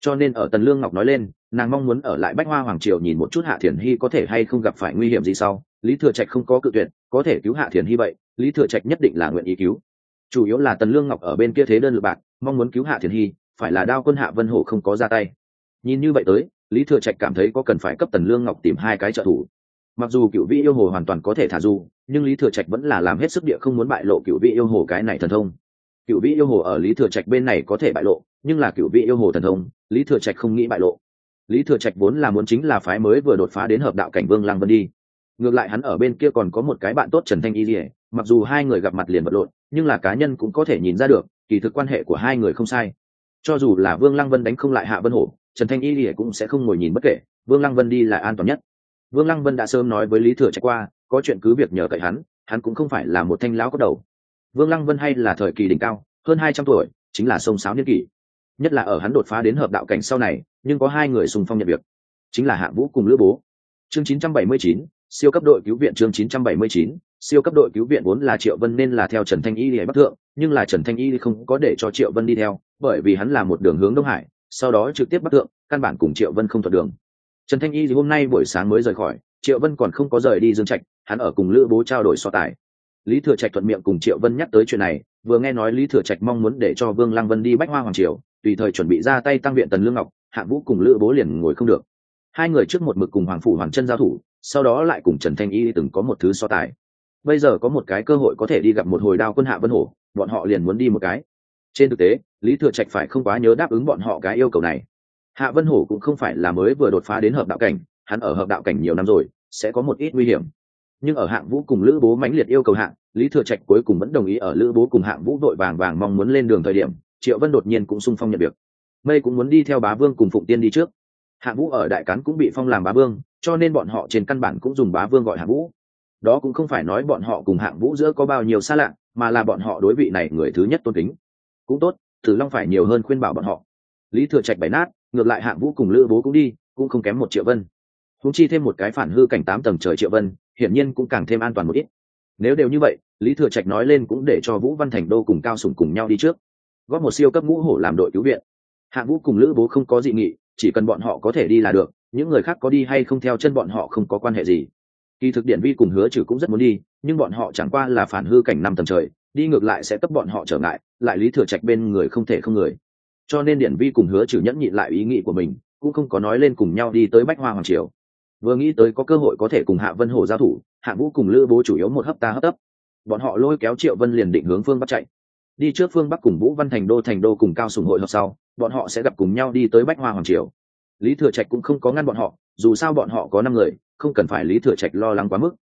Cho nên ở tần lương ngọc nói lên nàng mong muốn ở lại bách hoa hoàng triều nhìn một chút hạ thiền hy có thể hay không gặp phải nguy hiểm gì sau lý thừa trạch không có cự tuyệt, có thể cứu hạ thiền hy vậy, lý thừa trạch nhất định là nguyện ý cứu. Chủ yếu là tần lương ngọc ở bên kia thế đơn lượt bạc, mong muốn cứu hạ thiền hy, phải là đao quân hạ vân hổ không có ra tay. Nhìn như vậy tới, lý thừa trạch cảm thấy có cần phải cấp tần lương ngọc tìm hai cái trợ thủ. Mặc dù cựu vị yêu hồ hoàn toàn có thể thả du nhưng lý thừa trạch vẫn là làm hết sức địa không muốn bại lộ cựu vị yêu hồ cái này thần thông. Cựu vị yêu hồ ở lý thừa trạch bên này có thể bại lộ, nhưng là cựu vị yêu hồ thần thông, lý thừa trạch không nghĩ bại lộ. Lý thừa trạch vốn là muốn chính là phái mới vừa đột phá đến hợp đạo cảnh vương lăng vân đi ngược lại hắn ở bên kia còn có một cái bạn tốt trần thanh y dỉa mặc dù hai người gặp mặt liền vật lộn nhưng là cá nhân cũng có thể nhìn ra được kỳ thực quan hệ của hai người không sai. Cho dù là vương lăng vân đánh không lại hạ vân hổ trần thanh y dỉa cũng sẽ không ngồi nhìn bất kể vương lăng vân đi là an toàn nhất. Vương lăng vân đã sớm nói với lý thừa trạch qua có chuyện cứ việc nhờ cậy hắn hắn cũng không phải là một thanh lão có đầu. Vương lăng vân hay là thời kỳ đỉnh cao hơn hai trăm tuổi chính là sông sáo niên kỷ. Nhất là ở hắn đột phá đến hợp đạo cảnh sau này nhưng có hai người sùng phong nhận việc chính là Hạ vũ cùng lữ bố. Chương 979, siêu cấp đội cứu viện chương 979, siêu cấp đội cứu viện vốn là triệu vân nên là theo trần thanh y để bắt thượng nhưng là trần thanh y không có để cho triệu vân đi theo bởi vì hắn là một đường hướng đông hải sau đó trực tiếp bắt thượng căn bản cùng triệu vân không thuận đường. Trần thanh y thì hôm nay buổi sáng mới rời khỏi triệu vân còn không có rời đi dương trạch hắn ở cùng lữ bố trao đổi so tài. Lý thừa trạch thuận miệng cùng triệu vân nhắc tới chuyện này vừa nghe nói lý thừa trạch mong muốn để cho vương lăng vân đi bách hoa hoàng triều tùy thời chuẩn bị ra tay tăng viện tần lương ngọc hạng vũ cùng lữ bố liền ngồi không được. Hai người trước một mực cùng hoàng phủ hoàng chân giao thủ sau đó lại cùng trần thanh y từng có một thứ so tài. Bây giờ có một cái cơ hội có thể đi gặp một hồi đao quân hạ vân hổ, bọn họ liền muốn đi một cái. Trên thực tế, lý thừa trạch phải không quá nhớ đáp ứng bọn họ cái yêu cầu này. Hạ vân hổ cũng không phải là mới vừa đột phá đến hợp đạo cảnh, hắn ở hợp đạo cảnh nhiều năm rồi, sẽ có một ít nguy hiểm. Nhưng ở hạng vũ cùng lữ bố mãnh liệt yêu cầu hạng, lý thừa trạch cuối cùng vẫn đồng ý ở lữ bố cùng hạng vũ đội vàng vàng mong muốn lên đường thời điểm, triệu vân đột nhiên cũng sung phong nhận việc. Mây cũng muốn đi theo bá vương cùng phụng tiên đi trước. Hạng vũ ở đại cán cũng bị phong làm bá vương cho nên bọn họ trên căn bản cũng dùng bá vương gọi hạng vũ. Đó cũng không phải nói bọn họ cùng hạng vũ giữa có bao nhiêu xa lạ, mà là bọn họ đối vị này người thứ nhất tôn kính. Cũng tốt, tử long phải nhiều hơn khuyên bảo bọn họ. Lý thừa trạch bày nát, ngược lại hạng vũ cùng lữ bố cũng đi, cũng không kém một triệu vân. Húng chi thêm một cái phản hư cảnh tám tầng trời triệu vân, hiển nhiên cũng càng thêm an toàn một ít. Nếu đều như vậy, lý thừa trạch nói lên cũng để cho vũ văn thành đô cùng cao sùng cùng nhau đi trước. Góp một siêu cấp ngũ hổ làm đội cứu viện. Hạng vũ cùng lữ bố không có dị nghị, chỉ cần bọn họ có thể đi là được những người khác có đi hay không theo chân bọn họ không có quan hệ gì. Kỳ thực điện vi cùng hứa trừ cũng rất muốn đi, nhưng bọn họ chẳng qua là phản hư cảnh năm tầng trời, đi ngược lại sẽ cấp bọn họ trở ngại, lại lý thừa trạch bên người không thể không người. Cho nên điện vi cùng hứa trừ nhẫn nhịn lại ý nghĩ của mình, cũng không có nói lên cùng nhau đi tới bách hoa hoàng triều. Vừa nghĩ tới có cơ hội có thể cùng hạ vân hồ giao thủ, hạ vũ cùng lữ bố chủ yếu một hấp ta hấp tấp. Bọn họ lôi kéo triệu vân liền định hướng phương bắc chạy. Đi trước phương bắc cùng vũ văn thành đô thành đô cùng cao sùng hội hợp sau, bọn họ sẽ gặp cùng nhau đi tới bách hoa hoàng triều lý thừa trạch cũng không có ngăn bọn họ, dù sao bọn họ có năm người, không cần phải lý thừa trạch lo lắng quá mức.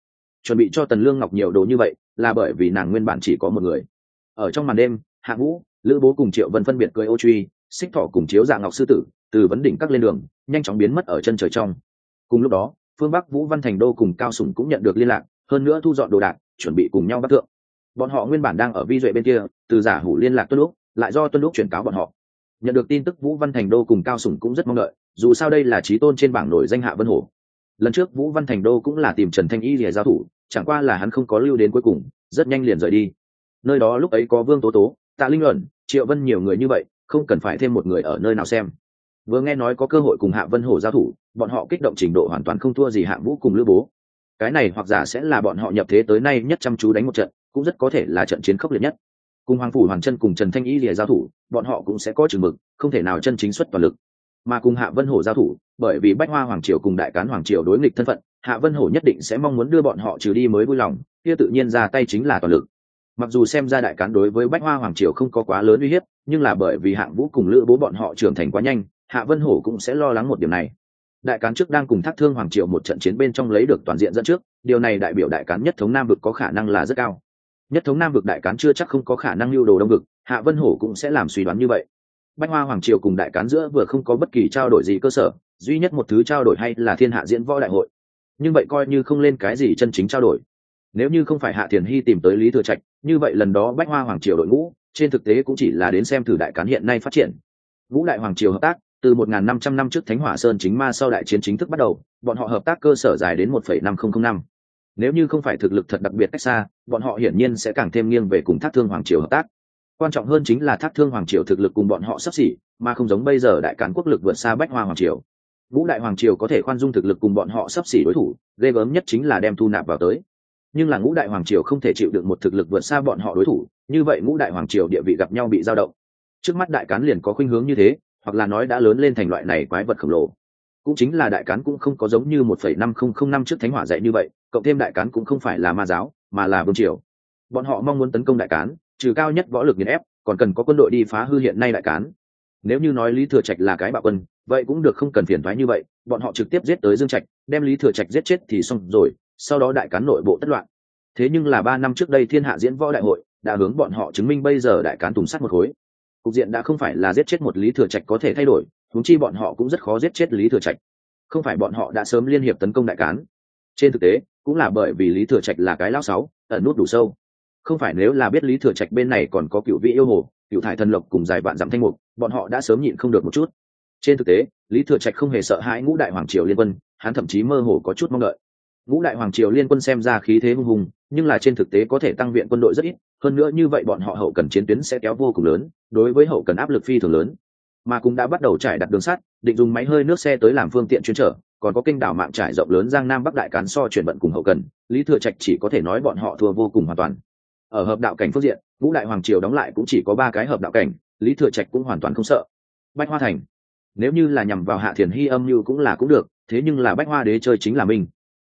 Chuẩn bị cho tần lương ngọc nhiều đồ như vậy, là bởi vì nàng nguyên bản chỉ có một người. Ở trong màn đêm, hạ vũ, lữ bố cùng triệu vân phân biệt cưới ô truy, xích thọ cùng chiếu dạ ngọc sư tử, từ vấn đỉnh các lên đường, nhanh chóng biến mất ở chân trời trong. Cùng lúc đó, phương bắc vũ văn thành đô cùng cao sùng cũng nhận được liên lạc, hơn nữa thu dọn đồ đạc, chuẩn bị cùng nhau bắt thượng. Bọn họ nguyên bản đang ở vi duệ bên kia, từ giả hủ liên lạc tuân lúc lại do tuân lúc chuyển cáo bọn họ. Nhận được tin tức vũ văn thành đô cùng cao sùng cũng rất mong đợi dù sao đây là trí tôn trên bảng nổi danh hạ vân hổ. Lần trước vũ văn thành đô cũng là tìm trần thanh y lìa giao thủ, chẳng qua là hắn không có lưu đến cuối cùng, rất nhanh liền rời đi. Nơi đó lúc ấy có vương tố tố, tạ linh luận, triệu vân nhiều người như vậy, không cần phải thêm một người ở nơi nào xem. Vừa nghe nói có cơ hội cùng hạ vân hổ giao thủ, bọn họ kích động trình độ hoàn toàn không thua gì hạ vũ cùng lữ bố. Cái này hoặc giả sẽ là bọn họ nhập thế tới nay nhất chăm chú đánh một trận, cũng rất có thể là trận chiến khốc liệt nhất. Cùng hoàng phủ hoàng chân cùng trần thanh y lìa giao thủ, bọn họ cũng sẽ có chừng mực, không thể nào chân chính xuất toàn lực mà cùng hạ vân hổ giao thủ, bởi vì bách hoa hoàng triều cùng đại cán hoàng triều đối nghịch thân phận, hạ vân hổ nhất định sẽ mong muốn đưa bọn họ trừ đi mới vui lòng, kia tự nhiên ra tay chính là toàn lực. Mặc dù xem ra đại cán đối với bách hoa hoàng triều không có quá lớn uy hiếp, nhưng là bởi vì hạng vũ cùng lữ bố bọn họ trưởng thành quá nhanh, hạ vân hổ cũng sẽ lo lắng một điểm này. Đại cán trước đang cùng thác thương hoàng triều một trận chiến bên trong lấy được toàn diện dẫn trước, điều này đại biểu đại cán nhất thống nam vực có khả năng là rất cao. Nhất thống nam vực đại cán chưa chắc không có khả năng lưu đồ đông vực, hạ vân hổ cũng sẽ làm suy đoán như vậy bách hoa hoàng triều cùng đại cán giữa vừa không có bất kỳ trao đổi gì cơ sở duy nhất một thứ trao đổi hay là thiên hạ diễn võ đại hội nhưng vậy coi như không lên cái gì chân chính trao đổi nếu như không phải hạ thiền hy tìm tới lý thừa trạch như vậy lần đó bách hoa hoàng triều đội ngũ trên thực tế cũng chỉ là đến xem thử đại cán hiện nay phát triển vũ đại hoàng triều hợp tác từ 1.500 năm trước Thánh Hỏa Sơn chính ma sau đại chiến chính thức bắt đầu, bọn họ hợp tác cơ sở dài đến 1.5005. Nếu như không phải thực lực thật đặc biệt cách xa, bọn họ hiển nhiên sẽ càng thêm nghiêng về cùng Thác Thương Hoàng triều hợp tác. Quan trọng hơn chính là Thác Thương Hoàng triều thực lực cùng bọn họ sắp xỉ, mà không giống bây giờ đại cản quốc lực vượt xa Bách Hoa Hoàng triều. Vũ Đại Hoàng triều có thể khoan dung thực lực cùng bọn họ sắp xỉ đối thủ, ghê gớm nhất chính là đem thu nạp vào tới. nhưng là ngũ đại hoàng triều không thể chịu được một thực lực vượt xa bọn họ đối thủ như vậy ngũ đại hoàng triều địa vị gặp nhau bị dao động trước mắt đại cán liền có khuynh hướng như thế hoặc là nói đã lớn lên thành loại này quái vật khổng lồ cũng chính là đại cán cũng không có giống như một phẩy năm không không năm trước thánh hỏa dạy như vậy cộng thêm đại cán cũng không phải là ma giáo mà là vương triều bọn họ mong muốn tấn công đại cán trừ cao nhất võ lực nghiền ép, còn cần có quân đội đi phá hư hiện nay đại cán. Nếu như nói lý thừa trạch là cái bạo quân, vậy cũng được không cần phiền thoái như vậy, bọn họ trực tiếp giết tới dương trạch, đem lý thừa trạch giết chết thì xong rồi, sau đó đại cán nội bộ tất loạn. Thế nhưng là ba năm trước đây thiên hạ diễn võ đại hội đã hướng bọn họ chứng minh bây giờ đại cán tùng sắt một khối. Cục diện đã không phải là giết chết một lý thừa trạch có thể thay đổi thúng chi bọn họ cũng rất khó giết chết lý thừa trạch. Không phải bọn họ đã sớm liên hiệp tấn công đại cán. Trên thực tế, cũng là bởi vì lý thừa trạch là cái lão sáu, ẩn nút đủ sâu không phải nếu là biết lý thừa trạch bên này còn có cựu vị yêu hồ, cựu thải thần lộc cùng dài vạn dặm thanh mục, bọn họ đã sớm nhịn không được một chút. Trên thực tế, lý thừa trạch không hề sợ hãi ngũ đại hoàng triều liên quân, hắn thậm chí mơ hồ có chút mong đợi. Ngũ đại hoàng triều liên quân xem ra khí thế hung hùng, nhưng là trên thực tế có thể tăng viện quân đội rất ít, hơn nữa như vậy bọn họ hậu cần chiến tuyến sẽ kéo vô cùng lớn, đối với hậu cần áp lực phi thường lớn. Mà cũng đã bắt đầu trải đặt đường sắt, định dùng máy hơi nước xe tới làm phương tiện chuyên trở, còn có kênh đảo mạng trải rộng lớn giang nam bắc đại cán so chuyển vận cùng hậu cần, lý thừa trạch chỉ có thể nói bọn họ thua vô cùng hoàn toàn ở hợp đạo cảnh phương diện ngũ đại hoàng triều đóng lại cũng chỉ có ba cái hợp đạo cảnh lý thừa trạch cũng hoàn toàn không sợ. Bách hoa thành nếu như là nhằm vào hạ thiền hy âm mưu cũng là cũng được thế nhưng là bách hoa đế chơi chính là mình.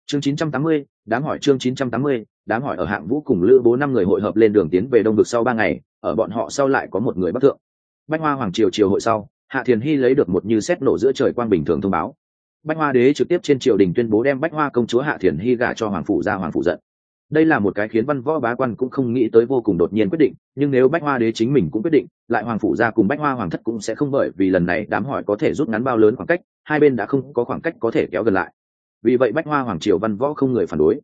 Chương 980, đám hỏi chương 980, đám hỏi ở hạng vũ cùng lữ bố năm người hội hợp lên đường tiến về đông vực sau ba ngày ở bọn họ sau lại có một người bắc thượng. Bách hoa hoàng triều triều hội sau hạ thiền hy lấy được một như xét nổ giữa trời quang bình thường thông báo. Bách hoa đế trực tiếp trên triều đình tuyên bố đem bách hoa công chúa hạ thiền hy gả cho hoàng phủ ra hoàng phủ giận đây là một cái khiến văn võ bá quan cũng không nghĩ tới vô cùng đột nhiên quyết định, nhưng nếu bách hoa đế chính mình cũng quyết định, lại hoàng phủ ra cùng bách hoa hoàng thất cũng sẽ không bởi vì lần này đám hỏi có thể rút ngắn bao lớn khoảng cách, hai bên đã không có khoảng cách có thể kéo gần lại. Vì vậy bách hoa hoàng triều văn võ không người phản đối.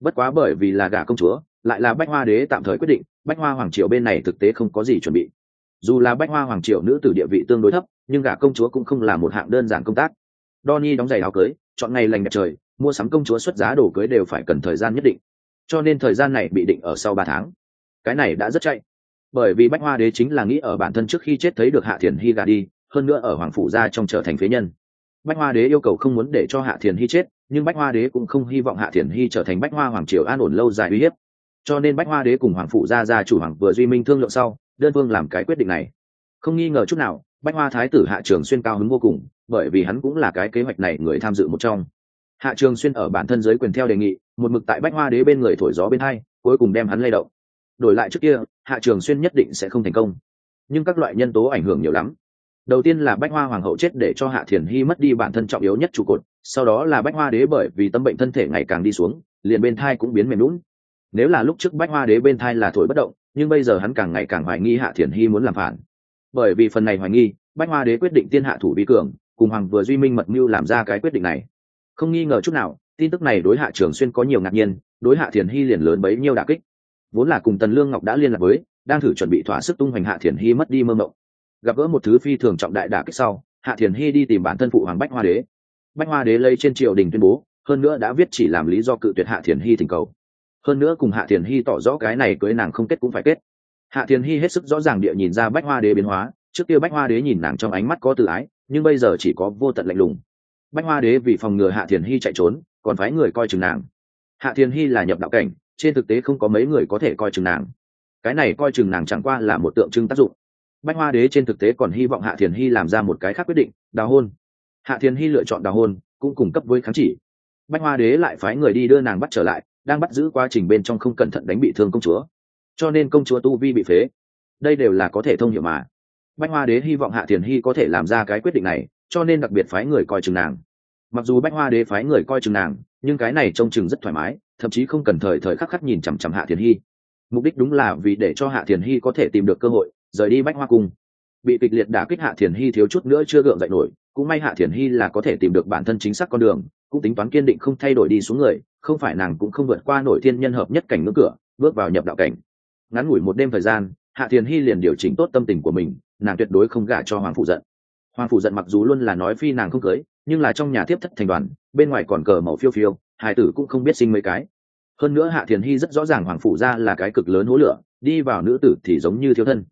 Bất quá bởi vì là gả công chúa, lại là bách hoa đế tạm thời quyết định, bách hoa hoàng triều bên này thực tế không có gì chuẩn bị. Dù là bách hoa hoàng triều nữ tử địa vị tương đối thấp, nhưng gả công chúa cũng không là một hạng đơn giản công tác. Donny đóng giày áo cưới, chọn ngày lành đẹp trời, mua sắm công chúa xuất giá đồ cưới đều phải cần thời gian nhất định cho nên thời gian này bị định ở sau ba tháng. Cái này đã rất chạy. Bởi vì bách hoa đế chính là nghĩ ở bản thân trước khi chết thấy được hạ thiền hy gà đi, hơn nữa ở hoàng phủ gia trong trở thành phế nhân. Bách hoa đế yêu cầu không muốn để cho hạ thiền hy chết, nhưng bách hoa đế cũng không hy vọng hạ thiền hy trở thành bách hoa hoàng triều an ổn lâu dài uy hiếp. Cho nên bách hoa đế cùng hoàng phủ gia gia chủ hoàng vừa duy minh thương lượng sau, đơn phương làm cái quyết định này. Không nghi ngờ chút nào, bách hoa thái tử hạ trường xuyên cao hứng vô cùng, bởi vì hắn cũng là cái kế hoạch này người tham dự một trong hạ trường xuyên ở bản thân giới quyền theo đề nghị, một mực tại bách hoa đế bên người thổi gió bên hai, cuối cùng đem hắn lay động. Đổi lại trước kia, hạ trường xuyên nhất định sẽ không thành công. Nhưng các loại nhân tố ảnh hưởng nhiều lắm. Đầu tiên là bách hoa hoàng hậu chết để cho hạ thiền hy mất đi bản thân trọng yếu nhất trụ cột, sau đó là bách hoa đế bởi vì tâm bệnh thân thể ngày càng đi xuống, liền bên thai cũng biến mềm lún nếu là lúc trước bách hoa đế bên thai là thổi bất động, nhưng bây giờ hắn càng ngày càng hoài nghi hạ thiền hy muốn làm phản. Bởi vì phần này hoài nghi, bách hoa đế quyết định tiên hạ thủ vi cường, cùng hoàng vừa duy minh mật mưu làm ra cái quyết định này không nghi ngờ chút nào, tin tức này đối hạ trường xuyên có nhiều ngạc nhiên, đối hạ thiền hy liền lớn bấy nhiêu đà kích. Vốn là cùng tần lương ngọc đã liên lạc với, đang thử chuẩn bị thỏa sức tung hoành hạ thiền hy mất đi mơ mộng. Gặp gỡ một thứ phi thường trọng đại đà kích sau, hạ thiền hy đi tìm bản thân phụ hoàng bách hoa đế. Bách hoa đế lây trên triều đình tuyên bố, hơn nữa đã viết chỉ làm lý do cự tuyệt hạ thiền hy thỉnh cầu. Hơn nữa cùng hạ thiền hy tỏ rõ cái này cưới nàng không kết cũng phải kết. Hạ thiền hy hết sức rõ ràng địa nhìn ra bách hoa đế biến hóa, trước kia bách hoa đế nhìn nàng trong ánh mắt có tự ái, nhưng bây giờ chỉ có vô tận lạnh lùng bách hoa đế vì phòng ngừa hạ thiền hy chạy trốn, còn phái người coi chừng nàng. Hạ thiền hy là nhập đạo cảnh, trên thực tế không có mấy người có thể coi chừng nàng. Cái này coi chừng nàng chẳng qua là một tượng trưng tác dụng. Bách hoa đế trên thực tế còn hy vọng hạ thiền hy làm ra một cái khác quyết định, đào hôn. Hạ thiền hy lựa chọn đào hôn, cũng cung cấp với kháng chỉ. Bách hoa đế lại phái người đi đưa nàng bắt trở lại, đang bắt giữ quá trình bên trong không cẩn thận đánh bị thương công chúa. Cho nên công chúa tu vi bị phế. Đây đều là có thể thông hiểu mà. Bách hoa đế hy vọng hạ thiền hy có thể làm ra cái quyết định này cho nên đặc biệt phái người coi chừng nàng. Mặc dù bách hoa đế phái người coi chừng nàng, nhưng cái này trông chừng rất thoải mái, thậm chí không cần thời thời khắc khắc nhìn chằm chằm hạ thiền hy. Mục đích đúng là vì để cho hạ thiền hy có thể tìm được cơ hội, rời đi bách hoa cung. Bị kịch liệt đả kích hạ thiền hy thiếu chút nữa chưa gượng dậy nổi, cũng may hạ thiền hy là có thể tìm được bản thân chính xác con đường, cũng tính toán kiên định không thay đổi đi xuống người, không phải nàng cũng không vượt qua nổi thiên nhân hợp nhất cảnh ngưỡng cửa, bước vào nhập đạo cảnh. Ngắn ngủi một đêm thời gian, hạ thiền hy liền điều chỉnh tốt tâm tình của mình, nàng tuyệt đối không gả cho hoàng phụ giận hoàng phụ giận mặc dù luôn là nói phi nàng không cưới, nhưng là trong nhà tiếp thất thành đoàn, bên ngoài còn cờ màu phiêu phiêu hải tử cũng không biết sinh mấy cái. Hơn nữa hạ thiền hy rất rõ ràng hoàng phụ ra là cái cực lớn hố lửa, đi vào nữ tử thì giống như thiếu thân.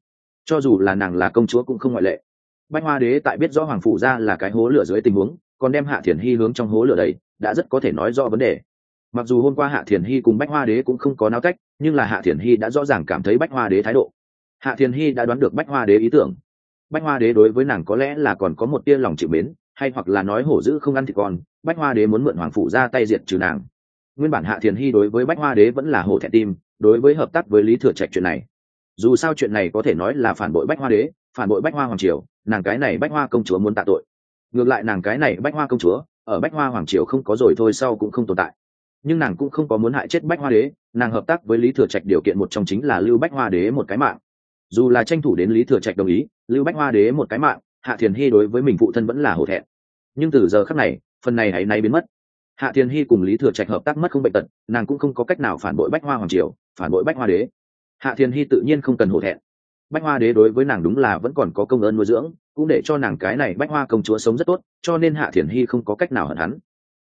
Cho dù là nàng là công chúa cũng không ngoại lệ. Bách hoa đế tại biết rõ hoàng phụ ra là cái hố lửa dưới tình huống, còn đem hạ thiền hy hướng trong hố lửa đầy đã rất có thể nói rõ vấn đề. Mặc dù hôm qua hạ thiền hy cùng bách hoa đế cũng không có nao cách nhưng là hạ thiền hy đã rõ ràng cảm thấy bách hoa đế thái độ. Hạ thiền hy đã đoán được bách hoa đế ý tưởng bách hoa đế đối với nàng có lẽ là còn có một tia lòng chịu mến hay hoặc là nói hổ dữ không ăn thịt con bách hoa đế muốn mượn hoàng phủ ra tay diệt trừ nàng nguyên bản hạ thiền hy đối với bách hoa đế vẫn là hổ thẹn tim đối với hợp tác với lý thừa trạch chuyện này dù sao chuyện này có thể nói là phản bội bách hoa đế phản bội bách hoa hoàng triều nàng cái này bách hoa công chúa muốn tạ tội ngược lại nàng cái này bách hoa công chúa ở bách hoa hoàng triều không có rồi thôi sau cũng không tồn tại nhưng nàng cũng không có muốn hại chết bách hoa đế nàng hợp tác với lý thừa trạch điều kiện một trong chính là lưu bách hoa đế một cái mạng dù là tranh thủ đến lý thừa trạch đồng ý, lưu bách hoa đế một cái mạng, hạ thiền hy đối với mình phụ thân vẫn là hổ thẹn. Nhưng từ giờ khắc này, phần này hãy nay biến mất. Hạ thiền hy cùng lý thừa trạch hợp tác mất không bệnh tật, nàng cũng không có cách nào phản bội bách hoa hoàng triều, phản bội bách hoa đế. Hạ thiền hy tự nhiên không cần hổ thẹn. Bách hoa đế đối với nàng đúng là vẫn còn có công ơn nuôi dưỡng, cũng để cho nàng cái này bách hoa công chúa sống rất tốt, cho nên hạ thiền hy không có cách nào hận hắn.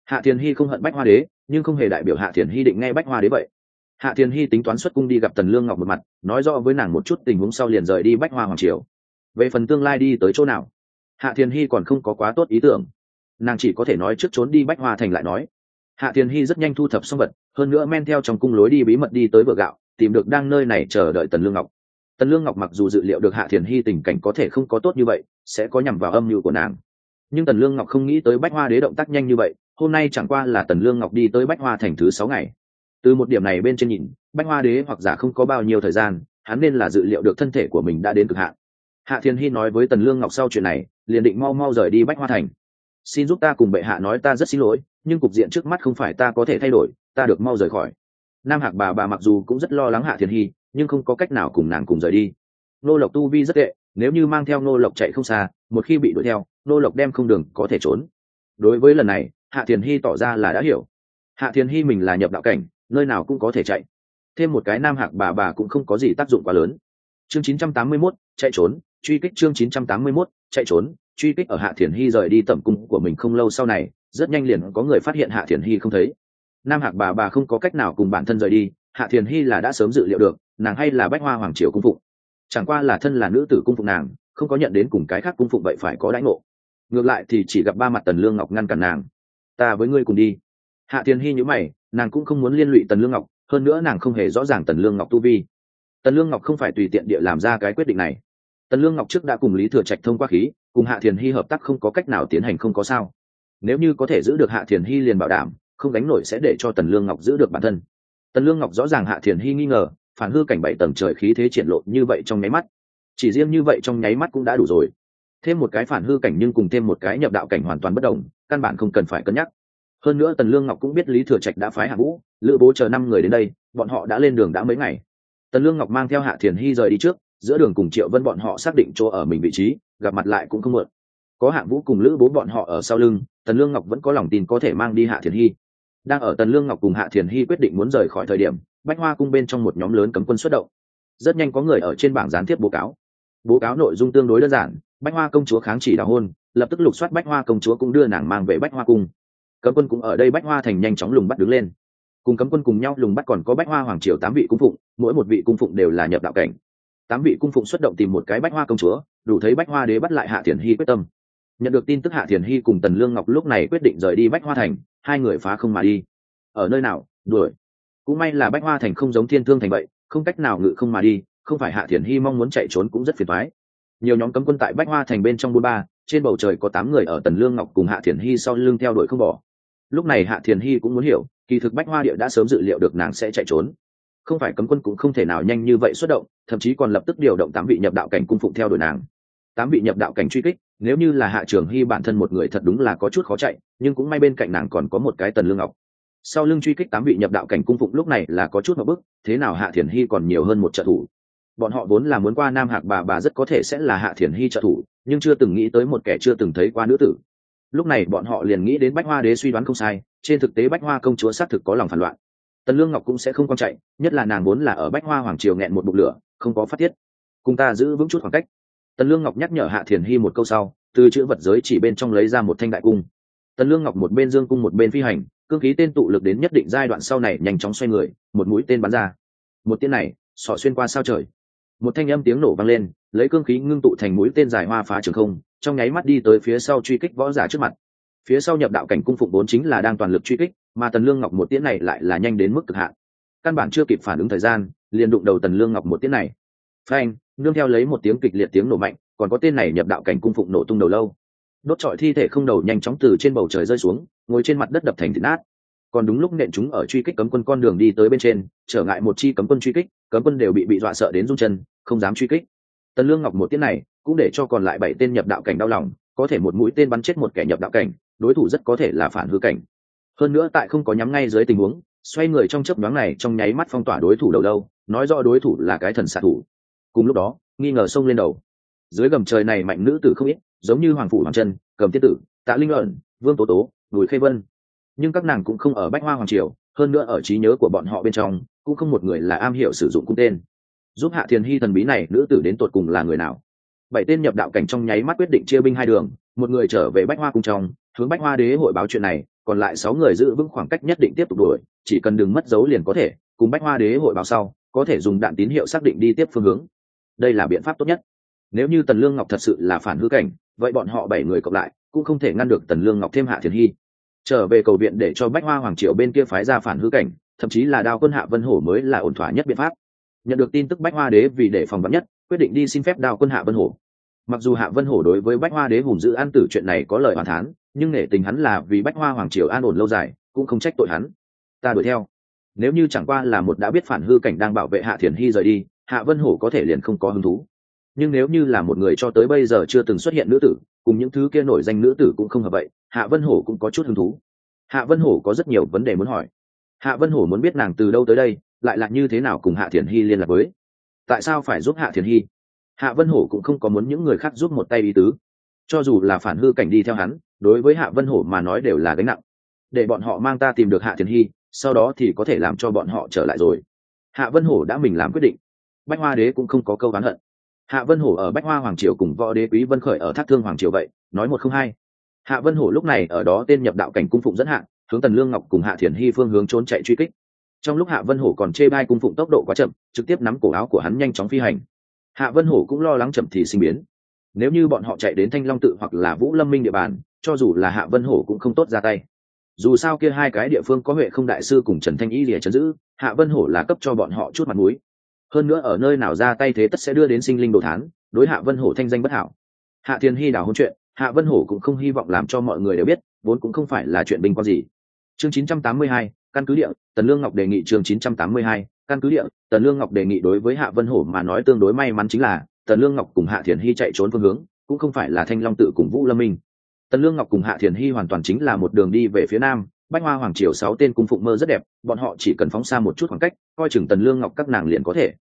Hạ thiền hy không hận bách hoa đế, nhưng không hề đại biểu hạ thiền hy định nghe bách hoa đế vậy hạ Thiên hy tính toán xuất cung đi gặp tần lương ngọc một mặt, nói rõ với nàng một chút tình huống sau liền rời đi bách hoa hoàng triều. Về phần tương lai đi tới chỗ nào? Hạ Thiên hy còn không có quá tốt ý tưởng. Nàng chỉ có thể nói trước trốn đi bách hoa thành lại nói. Hạ Thiên hy rất nhanh thu thập xong vật, hơn nữa men theo trong cung lối đi bí mật đi tới vựa gạo, tìm được đang nơi này chờ đợi tần lương ngọc. Tần lương ngọc mặc dù dự liệu được hạ Thiên hy tình cảnh có thể không có tốt như vậy, sẽ có nhằm vào âm mưu của nàng. Nhưng tần lương ngọc không nghĩ tới bách hoa đế động tác nhanh như vậy, hôm nay chẳng qua là tần lương ngọc đi tới bách hoa thành thứ sáu ngày từ một điểm này bên trên nhìn, bách hoa đế hoặc giả không có bao nhiêu thời gian, hắn nên là dự liệu được thân thể của mình đã đến cực hạn. Hạ thiên hy nói với tần lương ngọc sau chuyện này, liền định mau mau rời đi bách hoa thành. Xin giúp ta cùng bệ hạ nói ta rất xin lỗi, nhưng cục diện trước mắt không phải ta có thể thay đổi, ta được mau rời khỏi. Nam hạc bà bà mặc dù cũng rất lo lắng hạ thiên hy nhưng không có cách nào cùng nàng cùng rời đi. Nô lộc tu vi rất tệ, nếu như mang theo nô lộc chạy không xa, một khi bị đuổi theo, nô lộc đem không đường có thể trốn. Đối với lần này, hạ thiên hy tỏ ra là đã hiểu. Hạ thiên hy mình là nhập đạo cảnh nơi nào cũng có thể chạy. Thêm một cái nam hạc bà bà cũng không có gì tác dụng quá lớn. Chương 981, chạy trốn truy kích chương 981, chạy trốn truy kích ở hạ thiền hy rời đi tẩm cung của mình không lâu sau này rất nhanh liền có người phát hiện hạ thiền hy không thấy. Nam hạc bà bà không có cách nào cùng bản thân rời đi hạ thiền hy là đã sớm dự liệu được nàng hay là bách hoa hoàng triều cung phụng. Chẳng qua là thân là nữ tử cung phụng nàng không có nhận đến cùng cái khác cung phụng vậy phải có đãi ngộ. Ngược lại thì chỉ gặp ba mặt tần lương ngọc ngăn cản nàng. Ta với ngươi cùng đi. Hạ thiền hy nhữ mày nàng cũng không muốn liên lụy tần lương ngọc, hơn nữa nàng không hề rõ ràng tần lương ngọc tu vi. Tần lương ngọc không phải tùy tiện địa làm ra cái quyết định này. Tần lương ngọc trước đã cùng lý thừa trạch thông qua khí, cùng hạ thiền hy hợp tác không có cách nào tiến hành không có sao. Nếu như có thể giữ được hạ thiền hy liền bảo đảm, không đánh nổi sẽ để cho tần lương ngọc giữ được bản thân. Tần lương ngọc rõ ràng hạ thiền hy nghi ngờ, phản hư cảnh bảy tầng trời khí thế triển lộ như vậy trong nháy mắt. Chỉ riêng như vậy trong nháy mắt cũng đã đủ rồi. Thêm một cái phản hư cảnh nhưng cùng thêm một cái nhập đạo cảnh hoàn toàn bất đồng, căn bản không cần phải cân nhắc hơn nữa tần lương ngọc cũng biết lý thừa trạch đã phái hạ vũ, lữ bố chờ năm người đến đây, bọn họ đã lên đường đã mấy ngày. Tần lương ngọc mang theo hạ thiền hy rời đi trước, giữa đường cùng triệu vân bọn họ xác định chỗ ở mình vị trí, gặp mặt lại cũng không mượn. Có hạng vũ cùng lữ bố bọn họ ở sau lưng, tần lương ngọc vẫn có lòng tin có thể mang đi hạ thiền hy. Đang ở tần lương ngọc cùng hạ thiền hy quyết định muốn rời khỏi thời điểm, bách hoa cung bên trong một nhóm lớn cấm quân xuất động. Rất nhanh có người ở trên bảng gián tiếp bố cáo. Bố cáo nội dung tương đối đơn giản, bách hoa công chúa kháng chỉ đào hôn, lập tức lục soát bách hoa công chúa cũng đưa nàng mang về bách hoa cung cấm quân cũng ở đây bách hoa thành nhanh chóng lùng bắt đứng lên. Cùng cấm quân cùng nhau lùng bắt còn có bách hoa hoàng triều tám vị cung phụng, mỗi một vị cung phụng đều là nhập đạo cảnh. Tám vị cung phụng xuất động tìm một cái bách hoa công chúa, đủ thấy bách hoa đế bắt lại hạ thiền hy quyết tâm. Nhận được tin tức hạ thiền hy cùng tần lương ngọc lúc này quyết định rời đi bách hoa thành, hai người phá không mà đi. Ở nơi nào, đuổi. Cũng may là bách hoa thành không giống thiên thương thành vậy, không cách nào ngự không mà đi, không phải hạ thiền hy mong muốn chạy trốn cũng rất phiền thoái nhiều nhóm cấm quân tại bách hoa thành bên trong buôn ba, trên bầu trời có tám người ở tần lương ngọc cùng hạ thiền hy sau lưng theo đuổi không bỏ lúc này hạ thiền hy cũng muốn hiểu, kỳ thực bách hoa địa đã sớm dự liệu được nàng sẽ chạy trốn. Không phải cấm quân cũng không thể nào nhanh như vậy xuất động, thậm chí còn lập tức điều động tám vị nhập đạo cảnh cung phụng theo đuổi nàng. Tám vị nhập đạo cảnh truy kích, nếu như là hạ trường hy bản thân một người thật đúng là có chút khó chạy, nhưng cũng may bên cạnh nàng còn có một cái tần lương ngọc. Sau lưng truy kích tám vị nhập đạo cảnh cung phụng lúc này là có chút một bức thế nào hạ thiền hy còn nhiều hơn một trợ thủ? Bọn họ vốn là muốn qua nam hạc bà bà rất có thể sẽ là hạ thiền hy trợ thủ, nhưng chưa từng nghĩ tới một kẻ chưa từng thấy qua nữ tử lúc này bọn họ liền nghĩ đến bách hoa đế suy đoán không sai, trên thực tế bách hoa công chúa xác thực có lòng phản loạn. Tần lương ngọc cũng sẽ không con chạy, nhất là nàng vốn là ở bách hoa hoàng triều nghẹn một bụng lửa, không có phát tiết. Cùng ta giữ vững chút khoảng cách. Tần lương ngọc nhắc nhở hạ thiền hy một câu sau, từ chữ vật giới chỉ bên trong lấy ra một thanh đại cung. Tần lương ngọc một bên dương cung một bên phi hành, cương khí tên tụ lực đến nhất định giai đoạn sau này nhanh chóng xoay người, một mũi tên bắn ra. Một tiếng này, sọ xuyên qua sao trời. Một thanh âm tiếng nổ vang lên, lấy cương khí ngưng tụ thành mũi tên dài hoa phá trường không trong nháy mắt đi tới phía sau truy kích võ giả trước mặt. Phía sau nhập đạo cảnh cung phụng bốn chính là đang toàn lực truy kích, mà tần lương ngọc một tiễn này lại là nhanh đến mức cực hạn. Căn bản chưa kịp phản ứng thời gian, liền đụng đầu tần lương ngọc một tiễn này. Phanh, nương theo lấy một tiếng kịch liệt tiếng nổ mạnh, còn có tên này nhập đạo cảnh cung phụng nổ tung đầu lâu. Đốt trọi thi thể không đầu nhanh chóng từ trên bầu trời rơi xuống, ngồi trên mặt đất đập thành thịt nát. Còn đúng lúc nện chúng ở truy kích cấm quân con đường đi tới bên trên, trở ngại một chi cấm quân truy kích, cấm quân đều bị bị dọa sợ đến run chân, không dám truy kích. Tần lương ngọc một tiếng này cũng để cho còn lại bảy tên nhập đạo cảnh đau lòng, có thể một mũi tên bắn chết một kẻ nhập đạo cảnh, đối thủ rất có thể là phản hư cảnh. Hơn nữa tại không có nhắm ngay dưới tình huống, xoay người trong chớp nhoáng này trong nháy mắt phong tỏa đối thủ đầu lâu, nói rõ đối thủ là cái thần xạ thủ. Cùng lúc đó, nghi ngờ xông lên đầu. Dưới gầm trời này mạnh nữ tử không ít, giống như hoàng phủ hoàng chân, cầm tiết tử, tạ linh luận vương tố tố, bùi khê vân. Nhưng các nàng cũng không ở bách hoa hoàng triều, hơn nữa ở trí nhớ của bọn họ bên trong, cũng không một người là am hiểu sử dụng cung tên. Giúp hạ thiền hy thần bí này, nữ tử đến tột cùng là người nào? Bảy tên nhập đạo cảnh trong nháy mắt quyết định chia binh hai đường, một người trở về bách hoa cung trong, hướng bách hoa đế hội báo chuyện này, còn lại sáu người giữ vững khoảng cách nhất định tiếp tục đuổi, chỉ cần đừng mất dấu liền có thể, cùng bách hoa đế hội báo sau, có thể dùng đạn tín hiệu xác định đi tiếp phương hướng. Đây là biện pháp tốt nhất. Nếu như tần lương ngọc thật sự là phản hư cảnh, vậy bọn họ bảy người cộng lại, cũng không thể ngăn được tần lương ngọc thêm hạ thiền hy. Trở về cầu viện để cho bách hoa hoàng triều bên kia phái ra phản hư cảnh, thậm chí là đao quân hạ vân hổ mới là ổn thỏa nhất biện pháp. Nhận được tin tức bách hoa đế vì để phòng vắn nhất quyết định đi xin phép đào quân hạ vân hổ. Mặc dù hạ vân hổ đối với bách hoa đế hùng giữ an tử chuyện này có lời hoàn thán, nhưng nể tình hắn là vì bách hoa hoàng triều an ổn lâu dài, cũng không trách tội hắn. Ta đuổi theo. Nếu như chẳng qua là một đã biết phản hư cảnh đang bảo vệ hạ thiền hy rời đi, hạ vân hổ có thể liền không có hứng thú. Nhưng nếu như là một người cho tới bây giờ chưa từng xuất hiện nữ tử, cùng những thứ kia nổi danh nữ tử cũng không hợp vậy, hạ vân hổ cũng có chút hứng thú. Hạ vân hổ có rất nhiều vấn đề muốn hỏi. Hạ vân hổ muốn biết nàng từ đâu tới đây, lại là như thế nào cùng hạ thiền hy liên lạc với tại sao phải giúp hạ thiền hy? Hạ vân hổ cũng không có muốn những người khác giúp một tay ý tứ. Cho dù là phản hư cảnh đi theo hắn, đối với hạ vân hổ mà nói đều là gánh nặng. Để bọn họ mang ta tìm được hạ thiền hy, sau đó thì có thể làm cho bọn họ trở lại rồi. Hạ vân hổ đã mình làm quyết định. Bách hoa đế cũng không có câu oán hận. Hạ vân hổ ở bách hoa hoàng triều cùng võ đế quý vân khởi ở thác thương hoàng triều vậy, nói một không hai. Hạ vân hổ lúc này ở đó tên nhập đạo cảnh cung phụng dẫn hạ, hướng tần lương ngọc cùng hạ thiền hy phương hướng trốn chạy truy kích trong lúc hạ vân hổ còn chê bai cung phụng tốc độ quá chậm trực tiếp nắm cổ áo của hắn nhanh chóng phi hành. Hạ vân hổ cũng lo lắng chậm thì sinh biến. Nếu như bọn họ chạy đến thanh long tự hoặc là vũ lâm minh địa bàn cho dù là hạ vân hổ cũng không tốt ra tay. Dù sao kia hai cái địa phương có huệ không đại sư cùng trần thanh y lìa chấn giữ hạ vân hổ là cấp cho bọn họ chút mặt mũi. Hơn nữa ở nơi nào ra tay thế tất sẽ đưa đến sinh linh đồ thán đối hạ vân hổ thanh danh bất hảo. Hạ thiên hy đảo hôn chuyện hạ vân hổ cũng không hy vọng làm cho mọi người đều biết vốn cũng không phải là chuyện bình quan gì. Chương 982, căn cứ địa tần lương ngọc đề nghị chương 982, căn cứ địa tần lương ngọc đề nghị đối với hạ vân hổ mà nói tương đối may mắn chính là tần lương ngọc cùng hạ thiền hy chạy trốn phương hướng cũng không phải là thanh long tự cùng vũ lâm minh. Tần lương ngọc cùng hạ thiền hy hoàn toàn chính là một đường đi về phía nam bách hoa hoàng triều sáu tên cung phụng mơ rất đẹp bọn họ chỉ cần phóng xa một chút khoảng cách coi chừng tần lương ngọc các nàng liền có thể.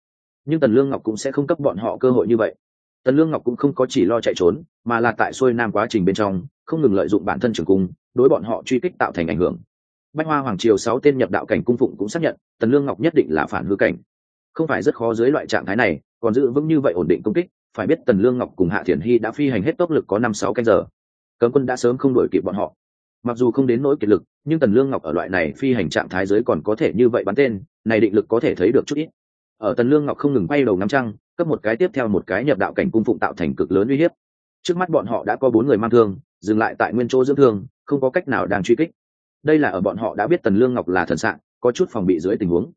Nhưng tần lương ngọc cũng sẽ không cấp bọn họ cơ hội như vậy. Tần lương ngọc cũng không có chỉ lo chạy trốn mà là tại xuôi nam quá trình bên trong không ngừng lợi dụng bản thân trường cung đối bọn họ truy kích tạo thành ảnh hưởng bách hoa hoàng triều sáu tên nhập đạo cảnh cung phụng cũng xác nhận, tần lương ngọc nhất định là phản hư cảnh. Không phải rất khó dưới loại trạng thái này, còn giữ vững như vậy ổn định công kích, phải biết tần lương ngọc cùng hạ thiền hy đã phi hành hết tốc lực có năm sáu canh giờ. Cấm quân đã sớm không đổi kịp bọn họ. Mặc dù không đến nỗi kiệt lực, nhưng tần lương ngọc ở loại này phi hành trạng thái giới còn có thể như vậy bắn tên, này định lực có thể thấy được chút ít. Ở tần lương ngọc không ngừng bay đầu ngắm trăng, cấp một cái tiếp theo một cái nhập đạo cảnh cung phụng tạo thành cực lớn uy hiếp. Trước mắt bọn họ đã có bốn người mang thương, dừng lại tại nguyên chỗ dưỡng thương, không có cách nào đang truy kích đây là ở bọn họ đã biết tần lương ngọc là thần sạn có chút phòng bị dưới tình huống.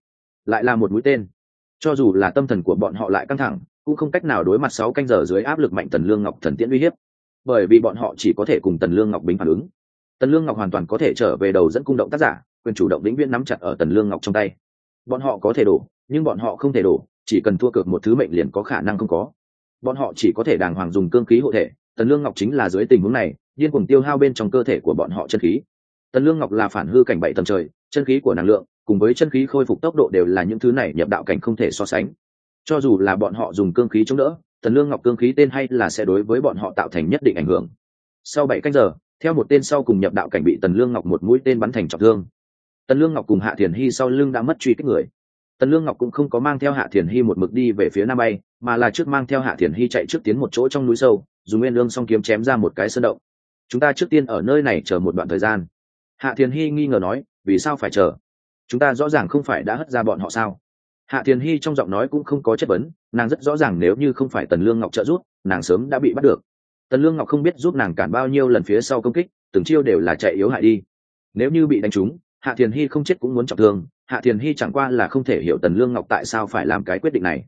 Lại là một mũi tên. Cho dù là tâm thần của bọn họ lại căng thẳng, cũng không cách nào đối mặt sáu canh giờ dưới áp lực mạnh tần lương ngọc thần tiễn uy hiếp. Bởi vì bọn họ chỉ có thể cùng tần lương ngọc bính phản ứng. Tần lương ngọc hoàn toàn có thể trở về đầu dẫn cung động tác giả, quyền chủ động lĩnh viên nắm chặt ở tần lương ngọc trong tay. Bọn họ có thể đổ, nhưng bọn họ không thể đổ, chỉ cần thua cược một thứ mệnh liền có khả năng không có. Bọn họ chỉ có thể đàng hoàng dùng cương khí hộ thể, tần lương ngọc chính là dưới tình huống này, điên cuồng tiêu hao bên trong cơ thể của bọn họ chân khí tần lương ngọc là phản hư cảnh bảy tầng trời, chân khí của năng lượng cùng với chân khí khôi phục tốc độ đều là những thứ này nhập đạo cảnh không thể so sánh. Cho dù là bọn họ dùng cương khí chống đỡ, tần lương ngọc cương khí tên hay là sẽ đối với bọn họ tạo thành nhất định ảnh hưởng. Sau bảy canh giờ, theo một tên sau cùng nhập đạo cảnh bị tần lương ngọc một mũi tên bắn thành trọng thương. Tần lương ngọc cùng hạ thiền hy sau lưng đã mất truy kích người. Tần lương ngọc cũng không có mang theo hạ thiền hy một mực đi về phía nam bay, mà là trước mang theo hạ thiền hy chạy trước tiến một chỗ trong núi sâu, dùng nguyên lương song kiếm chém ra một cái sơn động. Chúng ta trước tiên ở nơi này chờ một đoạn thời gian hạ thiền hy nghi ngờ nói, vì sao phải chờ? Chúng ta rõ ràng không phải đã hất ra bọn họ sao? Hạ thiền hy trong giọng nói cũng không có chất vấn, nàng rất rõ ràng nếu như không phải tần lương ngọc trợ giúp, nàng sớm đã bị bắt được. Tần lương ngọc không biết giúp nàng cản bao nhiêu lần phía sau công kích, từng chiêu đều là chạy yếu hại đi. Nếu như bị đánh trúng, hạ thiền hy không chết cũng muốn trọng thương, hạ thiền hy chẳng qua là không thể hiểu tần lương ngọc tại sao phải làm cái quyết định này.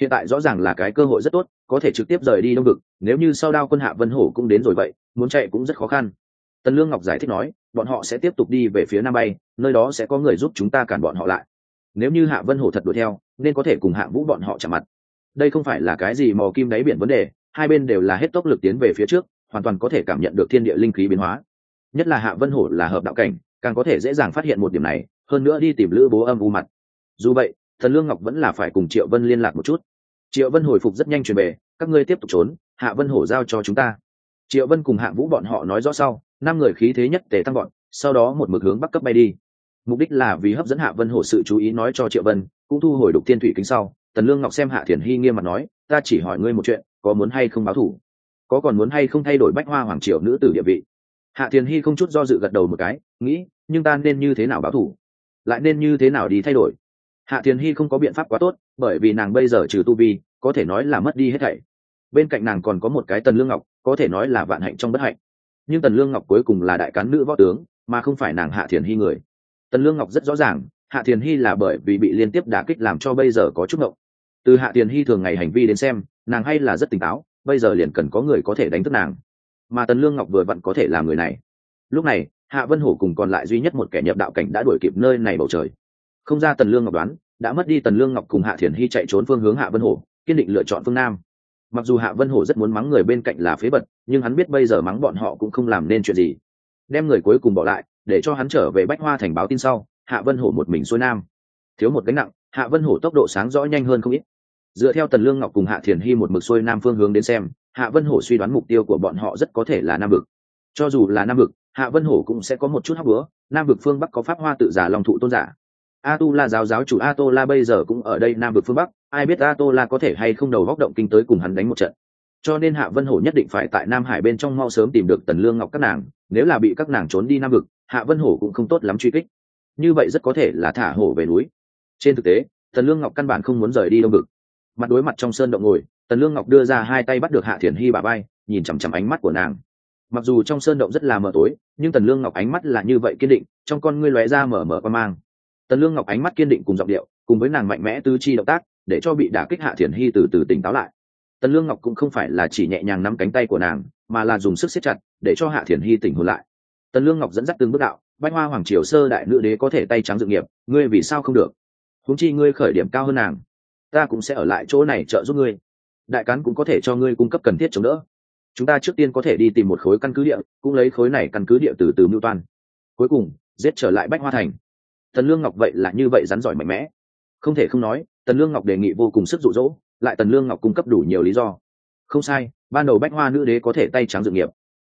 Hiện tại rõ ràng là cái cơ hội rất tốt, có thể trực tiếp rời đi đông vực, nếu như sau đao quân hạ vân hổ cũng đến rồi vậy, muốn chạy cũng rất khó khăn. Tần lương ngọc giải thích nói bọn họ sẽ tiếp tục đi về phía nam bay, nơi đó sẽ có người giúp chúng ta cản bọn họ lại. Nếu như hạ vân hổ thật đuổi theo, nên có thể cùng hạ vũ bọn họ chạm mặt. Đây không phải là cái gì mò kim đáy biển vấn đề, hai bên đều là hết tốc lực tiến về phía trước, hoàn toàn có thể cảm nhận được thiên địa linh khí biến hóa. Nhất là hạ vân hổ là hợp đạo cảnh, càng có thể dễ dàng phát hiện một điểm này, hơn nữa đi tìm lữ bố âm u mặt. Dù vậy, thần lương ngọc vẫn là phải cùng triệu vân liên lạc một chút. Triệu vân hồi phục rất nhanh truyền về, các ngươi tiếp tục trốn, hạ vân hổ giao cho chúng ta. Triệu vân cùng hạ vũ bọn họ nói rõ sau năm người khí thế nhất tề tăng bọn sau đó một mực hướng bắc cấp bay đi. Mục đích là vì hấp dẫn hạ vân hổ sự chú ý nói cho triệu vân, cũng thu hồi đục tiên thủy kính sau, tần lương ngọc xem hạ thiền hy nghiêm mặt nói, ta chỉ hỏi ngươi một chuyện, có muốn hay không báo thủ? Có còn muốn hay không thay đổi bách hoa hoàng triều nữ tử địa vị? Hạ thiền hy không chút do dự gật đầu một cái, nghĩ, nhưng ta nên như thế nào báo thủ? Lại nên như thế nào đi thay đổi? Hạ thiền hy không có biện pháp quá tốt, bởi vì nàng bây giờ trừ tu vi, có thể nói là mất đi hết thảy. Bên cạnh nàng còn có một cái tần lương ngọc, có thể nói là vạn hạnh trong bất hạnh nhưng tần lương ngọc cuối cùng là đại cán nữ võ tướng, mà không phải nàng hạ thiền hy người. Tần lương ngọc rất rõ ràng, hạ thiền hy là bởi vì bị liên tiếp đả kích làm cho bây giờ có chút ngộng. Từ hạ thiền hy thường ngày hành vi đến xem, nàng hay là rất tỉnh táo, bây giờ liền cần có người có thể đánh thức nàng. Mà tần lương ngọc vừa vặn có thể là người này. Lúc này, hạ vân hổ cùng còn lại duy nhất một kẻ nhập đạo cảnh đã đuổi kịp nơi này bầu trời. Không ra tần lương ngọc đoán, đã mất đi tần lương ngọc cùng hạ thiền hy chạy trốn phương hướng hạ vân hổ, kiên định lựa chọn phương nam mặc dù hạ vân hổ rất muốn mắng người bên cạnh là phế Vật, nhưng hắn biết bây giờ mắng bọn họ cũng không làm nên chuyện gì. Đem người cuối cùng bỏ lại để cho hắn trở về bách hoa thành báo tin sau hạ vân hổ một mình xuôi nam. Thiếu một gánh nặng hạ vân hổ tốc độ sáng rõ nhanh hơn không ít. Dựa theo tần lương ngọc cùng hạ thiền hy một mực xuôi nam phương hướng đến xem hạ vân hổ suy đoán mục tiêu của bọn họ rất có thể là nam vực. Cho dù là nam vực hạ vân hổ cũng sẽ có một chút hóc búa nam vực phương bắc có pháp hoa tự giả lòng thụ tôn giả. A tu la giáo giáo chủ a tô la bây giờ cũng ở đây nam vực phương bắc ai biết a tô la có thể hay không đầu góc động kinh tới cùng hắn đánh một trận. Cho nên hạ vân hổ nhất định phải tại nam hải bên trong mau sớm tìm được tần lương ngọc các nàng, nếu là bị các nàng trốn đi nam vực, hạ vân hổ cũng không tốt lắm truy kích. Như vậy rất có thể là thả hổ về núi. Trên thực tế, tần lương ngọc căn bản không muốn rời đi đông vực. Mặt đối mặt trong sơn động ngồi, tần lương ngọc đưa ra hai tay bắt được hạ thiền hy bà bay nhìn chằm chằm ánh mắt của nàng. Mặc dù trong sơn động rất là mờ tối, nhưng tần lương ngọc ánh mắt là như vậy kiên định, trong con ngươi lóe ra mở mở qua mang. Tần lương ngọc ánh mắt kiên định cùng giọng điệu, cùng với nàng mạnh mẽ tư chi động tác để cho bị đả kích hạ thiền hy từ từ tỉnh táo lại. Tần lương ngọc cũng không phải là chỉ nhẹ nhàng nắm cánh tay của nàng, mà là dùng sức siết chặt để cho hạ thiền hy tỉnh hồn lại. Tần lương ngọc dẫn dắt từng bước đạo, bách hoa hoàng triều sơ đại nữ đế có thể tay trắng dự nghiệp, ngươi vì sao không được? Húng chi ngươi khởi điểm cao hơn nàng, ta cũng sẽ ở lại chỗ này trợ giúp ngươi. Đại cán cũng có thể cho ngươi cung cấp cần thiết chống đỡ. Chúng ta trước tiên có thể đi tìm một khối căn cứ địa, cũng lấy khối này căn cứ địa từ từ mưu toan. Cuối cùng, giết trở lại bách hoa thành. Tần lương ngọc vậy là như vậy rắn giỏi mạnh mẽ. Không thể không nói tần lương ngọc đề nghị vô cùng sức dụ dỗ lại tần lương ngọc cung cấp đủ nhiều lý do. Không sai ban đầu bách hoa nữ đế có thể tay trắng dự nghiệp.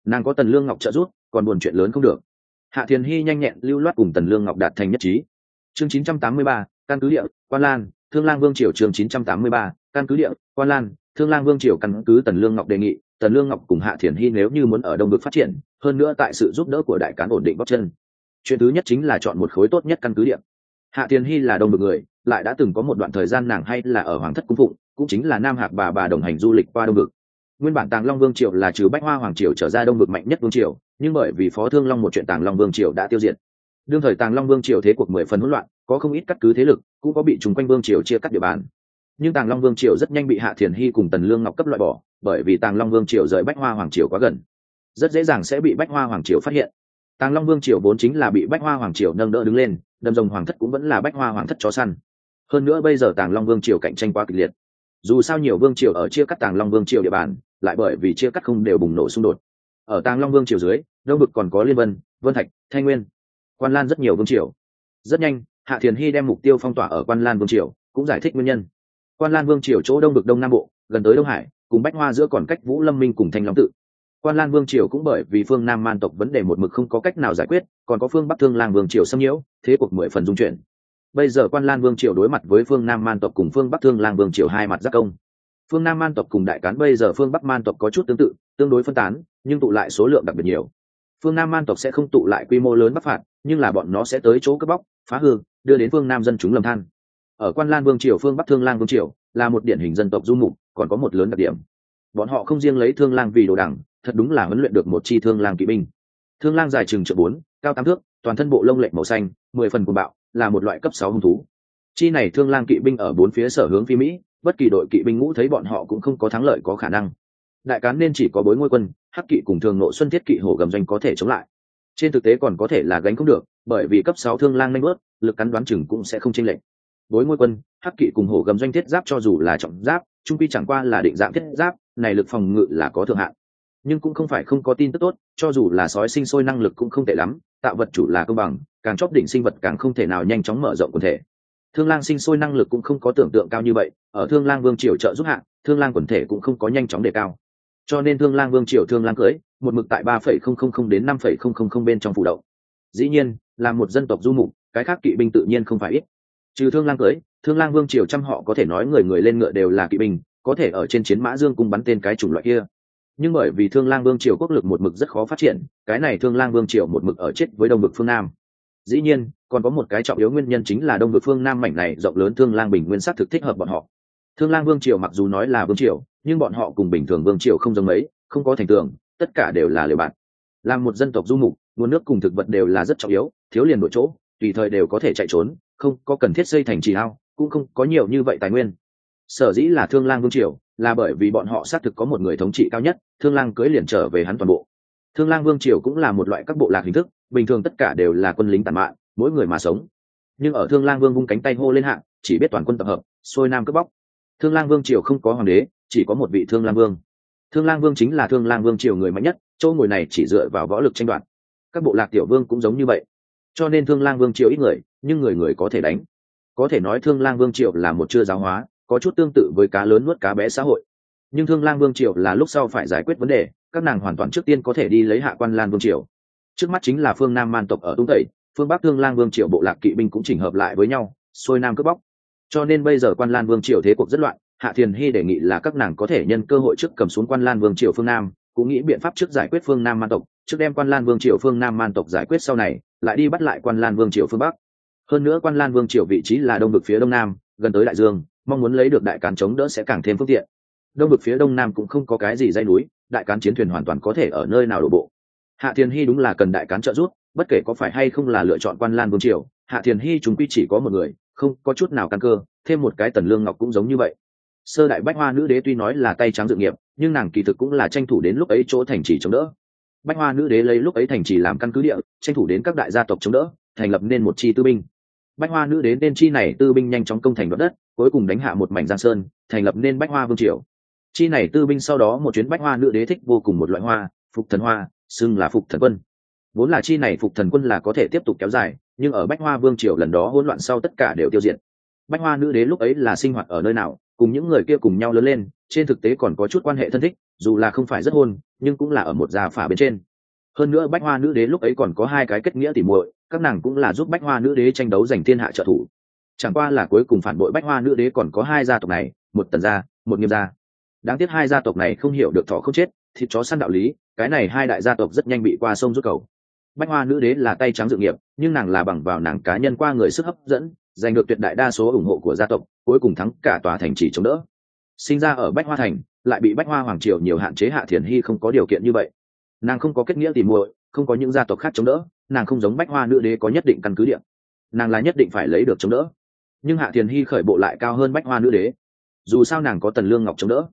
Nàng có tần lương ngọc trợ giúp còn buồn chuyện lớn không được. Hạ thiền hy nhanh nhẹn lưu loát cùng tần lương ngọc đạt thành nhất trí. Chương 983, căn cứ địa quan lan thương lang vương triều chương 983, căn cứ địa quan lan thương lang vương triều căn cứ tần lương ngọc đề nghị tần lương ngọc cùng hạ thiền hy nếu như muốn ở đông vực phát triển hơn nữa tại sự giúp đỡ của đại cán ổn định bóc chân. Chuyện thứ nhất chính là chọn một khối tốt nhất căn cứ địa. Hạ thiền hy là đông vực người lại đã từng có một đoạn thời gian nàng hay là ở hoàng thất cung phụng, cũng chính là nam hạc bà bà đồng hành du lịch qua đông vực. Nguyên bản tàng long vương triều là trừ bách hoa hoàng triều trở ra đông vực mạnh nhất vương triều, nhưng bởi vì phó thương long một chuyện tàng long vương triều đã tiêu diệt. Đương thời tàng long vương triều thế cuộc mười phần hỗn loạn, có không ít cắt cứ thế lực, cũng có bị chung quanh vương triều chia cắt địa bàn. Nhưng tàng long vương triều rất nhanh bị hạ thiền hy cùng tần lương ngọc cấp loại bỏ, bởi vì tàng long vương triều rời bách hoa hoàng triều quá gần. Rất dễ dàng sẽ bị bách hoa hoàng triều phát hiện. Tàng long vương triều vốn chính là bị bách hoa hoàng triều nâng đỡ đứng lên đầm rồng hoàng thất cũng vẫn là bách hoa hoàng thất chó săn hơn nữa bây giờ tàng long vương triều cạnh tranh quá kịch liệt. Dù sao nhiều vương triều ở chia cắt tàng long vương triều địa bàn, lại bởi vì chia cắt không đều bùng nổ xung đột. Ở tàng long vương triều dưới, đông vực còn có liên vân vân thạch, thanh nguyên, quan lan rất nhiều vương triều. Rất nhanh, hạ thiền hy đem mục tiêu phong tỏa ở quan lan vương triều, cũng giải thích nguyên nhân. Quan lan vương triều chỗ đông vực đông nam bộ, gần tới đông hải, cùng bách hoa giữa còn cách vũ lâm minh cùng thanh long tự. Quan lan vương triều cũng bởi vì phương nam man tộc vấn đề một mực không có cách nào giải quyết, còn có phương bắc thương lang vương triều xâm nhiễu, thế cuộc mười phần dung chuyển bây giờ quan lan vương triều đối mặt với phương nam man tộc cùng phương bắc thương lang vương triều hai mặt giác công. Phương nam man tộc cùng đại cán bây giờ phương bắc man tộc có chút tương tự, tương đối phân tán, nhưng tụ lại số lượng đặc biệt nhiều. Phương nam man tộc sẽ không tụ lại quy mô lớn bắc phạt, nhưng là bọn nó sẽ tới chỗ cướp bóc, phá hư, đưa đến phương nam dân chúng lầm than. Ở quan lan vương triều, phương bắc thương lang vương triều là một điển hình dân tộc du mục, còn có một lớn đặc điểm. Bọn họ không riêng lấy thương lang vì đồ đẳng, thật đúng là huấn luyện được một chi thương lang kỵ binh. Thương lang dài chừng trượng bốn, cao tám thước, toàn thân bộ lông lệnh màu xanh, mười phần cuồng bạo là một loại cấp sáu hung thú. Chi này thương lang kỵ binh ở bốn phía sở hướng phi mỹ, bất kỳ đội kỵ binh ngũ thấy bọn họ cũng không có thắng lợi có khả năng. Đại cán nên chỉ có bối ngôi quân, hắc kỵ cùng thường nội xuân thiết kỵ hổ gầm doanh có thể chống lại. Trên thực tế còn có thể là gánh không được, bởi vì cấp sáu thương lang nanh bớt, lực cắn đoán chừng cũng sẽ không chênh lệch. Bối ngôi quân, hắc kỵ cùng hổ gầm doanh thiết giáp cho dù là trọng giáp, trung quy chẳng qua là định dạng thiết giáp, này lực phòng ngự là có thượng hạn. Nhưng cũng không phải không có tin tức tốt, cho dù là sói sinh sôi năng lực cũng không tệ lắm, tạo vật chủ là công bằng càng chóp đỉnh sinh vật càng không thể nào nhanh chóng mở rộng quần thể. Thương lang sinh sôi năng lực cũng không có tưởng tượng cao như vậy, ở thương lang vương triều trợ giúp hạng thương lang quần thể cũng không có nhanh chóng đề cao. Cho nên thương lang vương triều thương lang cưới, một mực tại ba phẩy không không không đến năm phẩy không không không bên trong phủ động. Dĩ nhiên, là một dân tộc du mục, cái khác kỵ binh tự nhiên không phải ít. Trừ thương lang cưới, thương lang vương triều trăm họ có thể nói người người lên ngựa đều là kỵ binh, có thể ở trên chiến mã dương cung bắn tên cái chủng loại kia. Nhưng bởi vì thương lang vương triều quốc lực một mực rất khó phát triển, cái này thương lang vương triều một mực ở chết với đông vực phương nam dĩ nhiên, còn có một cái trọng yếu nguyên nhân chính là đông vực phương nam mảnh này rộng lớn thương lang bình nguyên sắc thực thích hợp bọn họ. Thương lang vương triều mặc dù nói là vương triều, nhưng bọn họ cùng bình thường vương triều không giống mấy, không có thành tường, tất cả đều là liều bạn. Là một dân tộc du mục, nguồn nước cùng thực vật đều là rất trọng yếu, thiếu liền đổi chỗ, tùy thời đều có thể chạy trốn, không có cần thiết xây thành trì hao cũng không có nhiều như vậy tài nguyên. Sở dĩ là thương lang vương triều, là bởi vì bọn họ xác thực có một người thống trị cao nhất, thương lang cưới liền trở về hắn toàn bộ. Thương lang vương triều cũng là một loại các bộ lạc hình thức bình thường tất cả đều là quân lính tàn mạng mỗi người mà sống. Nhưng ở thương lang vương vung cánh tay hô lên hạng, chỉ biết toàn quân tập hợp, xuôi nam cướp bóc. Thương lang vương triều không có hoàng đế, chỉ có một vị thương lang vương. Thương lang vương chính là thương lang vương triều người mạnh nhất, chỗ ngồi này chỉ dựa vào võ lực tranh đoạt. Các bộ lạc tiểu vương cũng giống như vậy. Cho nên thương lang vương triều ít người, nhưng người người có thể đánh. Có thể nói thương lang vương triều là một chưa giáo hóa, có chút tương tự với cá lớn nuốt cá bé xã hội. Nhưng thương lang vương triều là lúc sau phải giải quyết vấn đề, các nàng hoàn toàn trước tiên có thể đi lấy hạ quan lan vương triều trước mắt chính là phương nam man tộc ở tung tẩy phương bắc thương lang vương triều bộ lạc kỵ binh cũng chỉnh hợp lại với nhau, xuôi nam cướp bóc. Cho nên bây giờ quan lan vương triều thế cuộc rất loạn, hạ thiền hy đề nghị là các nàng có thể nhân cơ hội trước cầm xuống quan lan vương triều phương nam, cũng nghĩ biện pháp trước giải quyết phương nam man tộc, trước đem quan lan vương triều phương nam man tộc giải quyết sau này, lại đi bắt lại quan lan vương triều phương bắc. Hơn nữa quan lan vương triều vị trí là đông vực phía đông nam, gần tới đại dương, mong muốn lấy được đại cán chống đỡ sẽ càng thêm phương tiện. Đông vực phía đông nam cũng không có cái gì dây núi, đại cán chiến thuyền hoàn toàn có thể ở nơi nào đổ bộ hạ thiền hy đúng là cần đại cán trợ giúp, bất kể có phải hay không là lựa chọn quan lan vương triều, hạ thiền hy chúng quy chỉ có một người, không có chút nào căn cơ, thêm một cái tần lương ngọc cũng giống như vậy. Sơ đại bách hoa nữ đế tuy nói là tay trắng dự nghiệp, nhưng nàng kỳ thực cũng là tranh thủ đến lúc ấy chỗ thành trì chống đỡ. Bách hoa nữ đế lấy lúc ấy thành trì làm căn cứ địa, tranh thủ đến các đại gia tộc chống đỡ, thành lập nên một chi tư binh. Bách hoa nữ đế nên chi này tư binh nhanh chóng công thành đoạt đất, cuối cùng đánh hạ một mảnh giang sơn, thành lập nên bách hoa vương triều. Chi này tư binh sau đó một chuyến bách hoa nữ đế thích vô cùng một loại hoa, phục thần hoa xưng là phục thần quân. Vốn là chi này phục thần quân là có thể tiếp tục kéo dài, nhưng ở bách hoa vương triều lần đó hỗn loạn sau tất cả đều tiêu diệt. Bách hoa nữ đế lúc ấy là sinh hoạt ở nơi nào, cùng những người kia cùng nhau lớn lên, trên thực tế còn có chút quan hệ thân thích, dù là không phải rất hôn, nhưng cũng là ở một gia phả bên trên. Hơn nữa bách hoa nữ đế lúc ấy còn có hai cái kết nghĩa tỉ muội, các nàng cũng là giúp bách hoa nữ đế tranh đấu giành thiên hạ trợ thủ. Chẳng qua là cuối cùng phản bội bách hoa nữ đế còn có hai gia tộc này, một tần gia, một nghiêm gia. Đáng tiếc hai gia tộc này không hiểu được thọ không chết, thịt chó săn đạo lý cái này hai đại gia tộc rất nhanh bị qua sông rút cầu. Bách hoa nữ đế là tay trắng dự nghiệp, nhưng nàng là bằng vào nàng cá nhân qua người sức hấp dẫn, giành được tuyệt đại đa số ủng hộ của gia tộc, cuối cùng thắng cả tòa thành chỉ chống đỡ. Sinh ra ở bách hoa thành, lại bị bách hoa hoàng triều nhiều hạn chế hạ thiền hy không có điều kiện như vậy. Nàng không có kết nghĩa tìm muội, không có những gia tộc khác chống đỡ, nàng không giống bách hoa nữ đế có nhất định căn cứ điện nàng là nhất định phải lấy được chống đỡ. Nhưng hạ thiền hy khởi bộ lại cao hơn bách hoa nữ đế. Dù sao nàng có tần lương ngọc chống đỡ.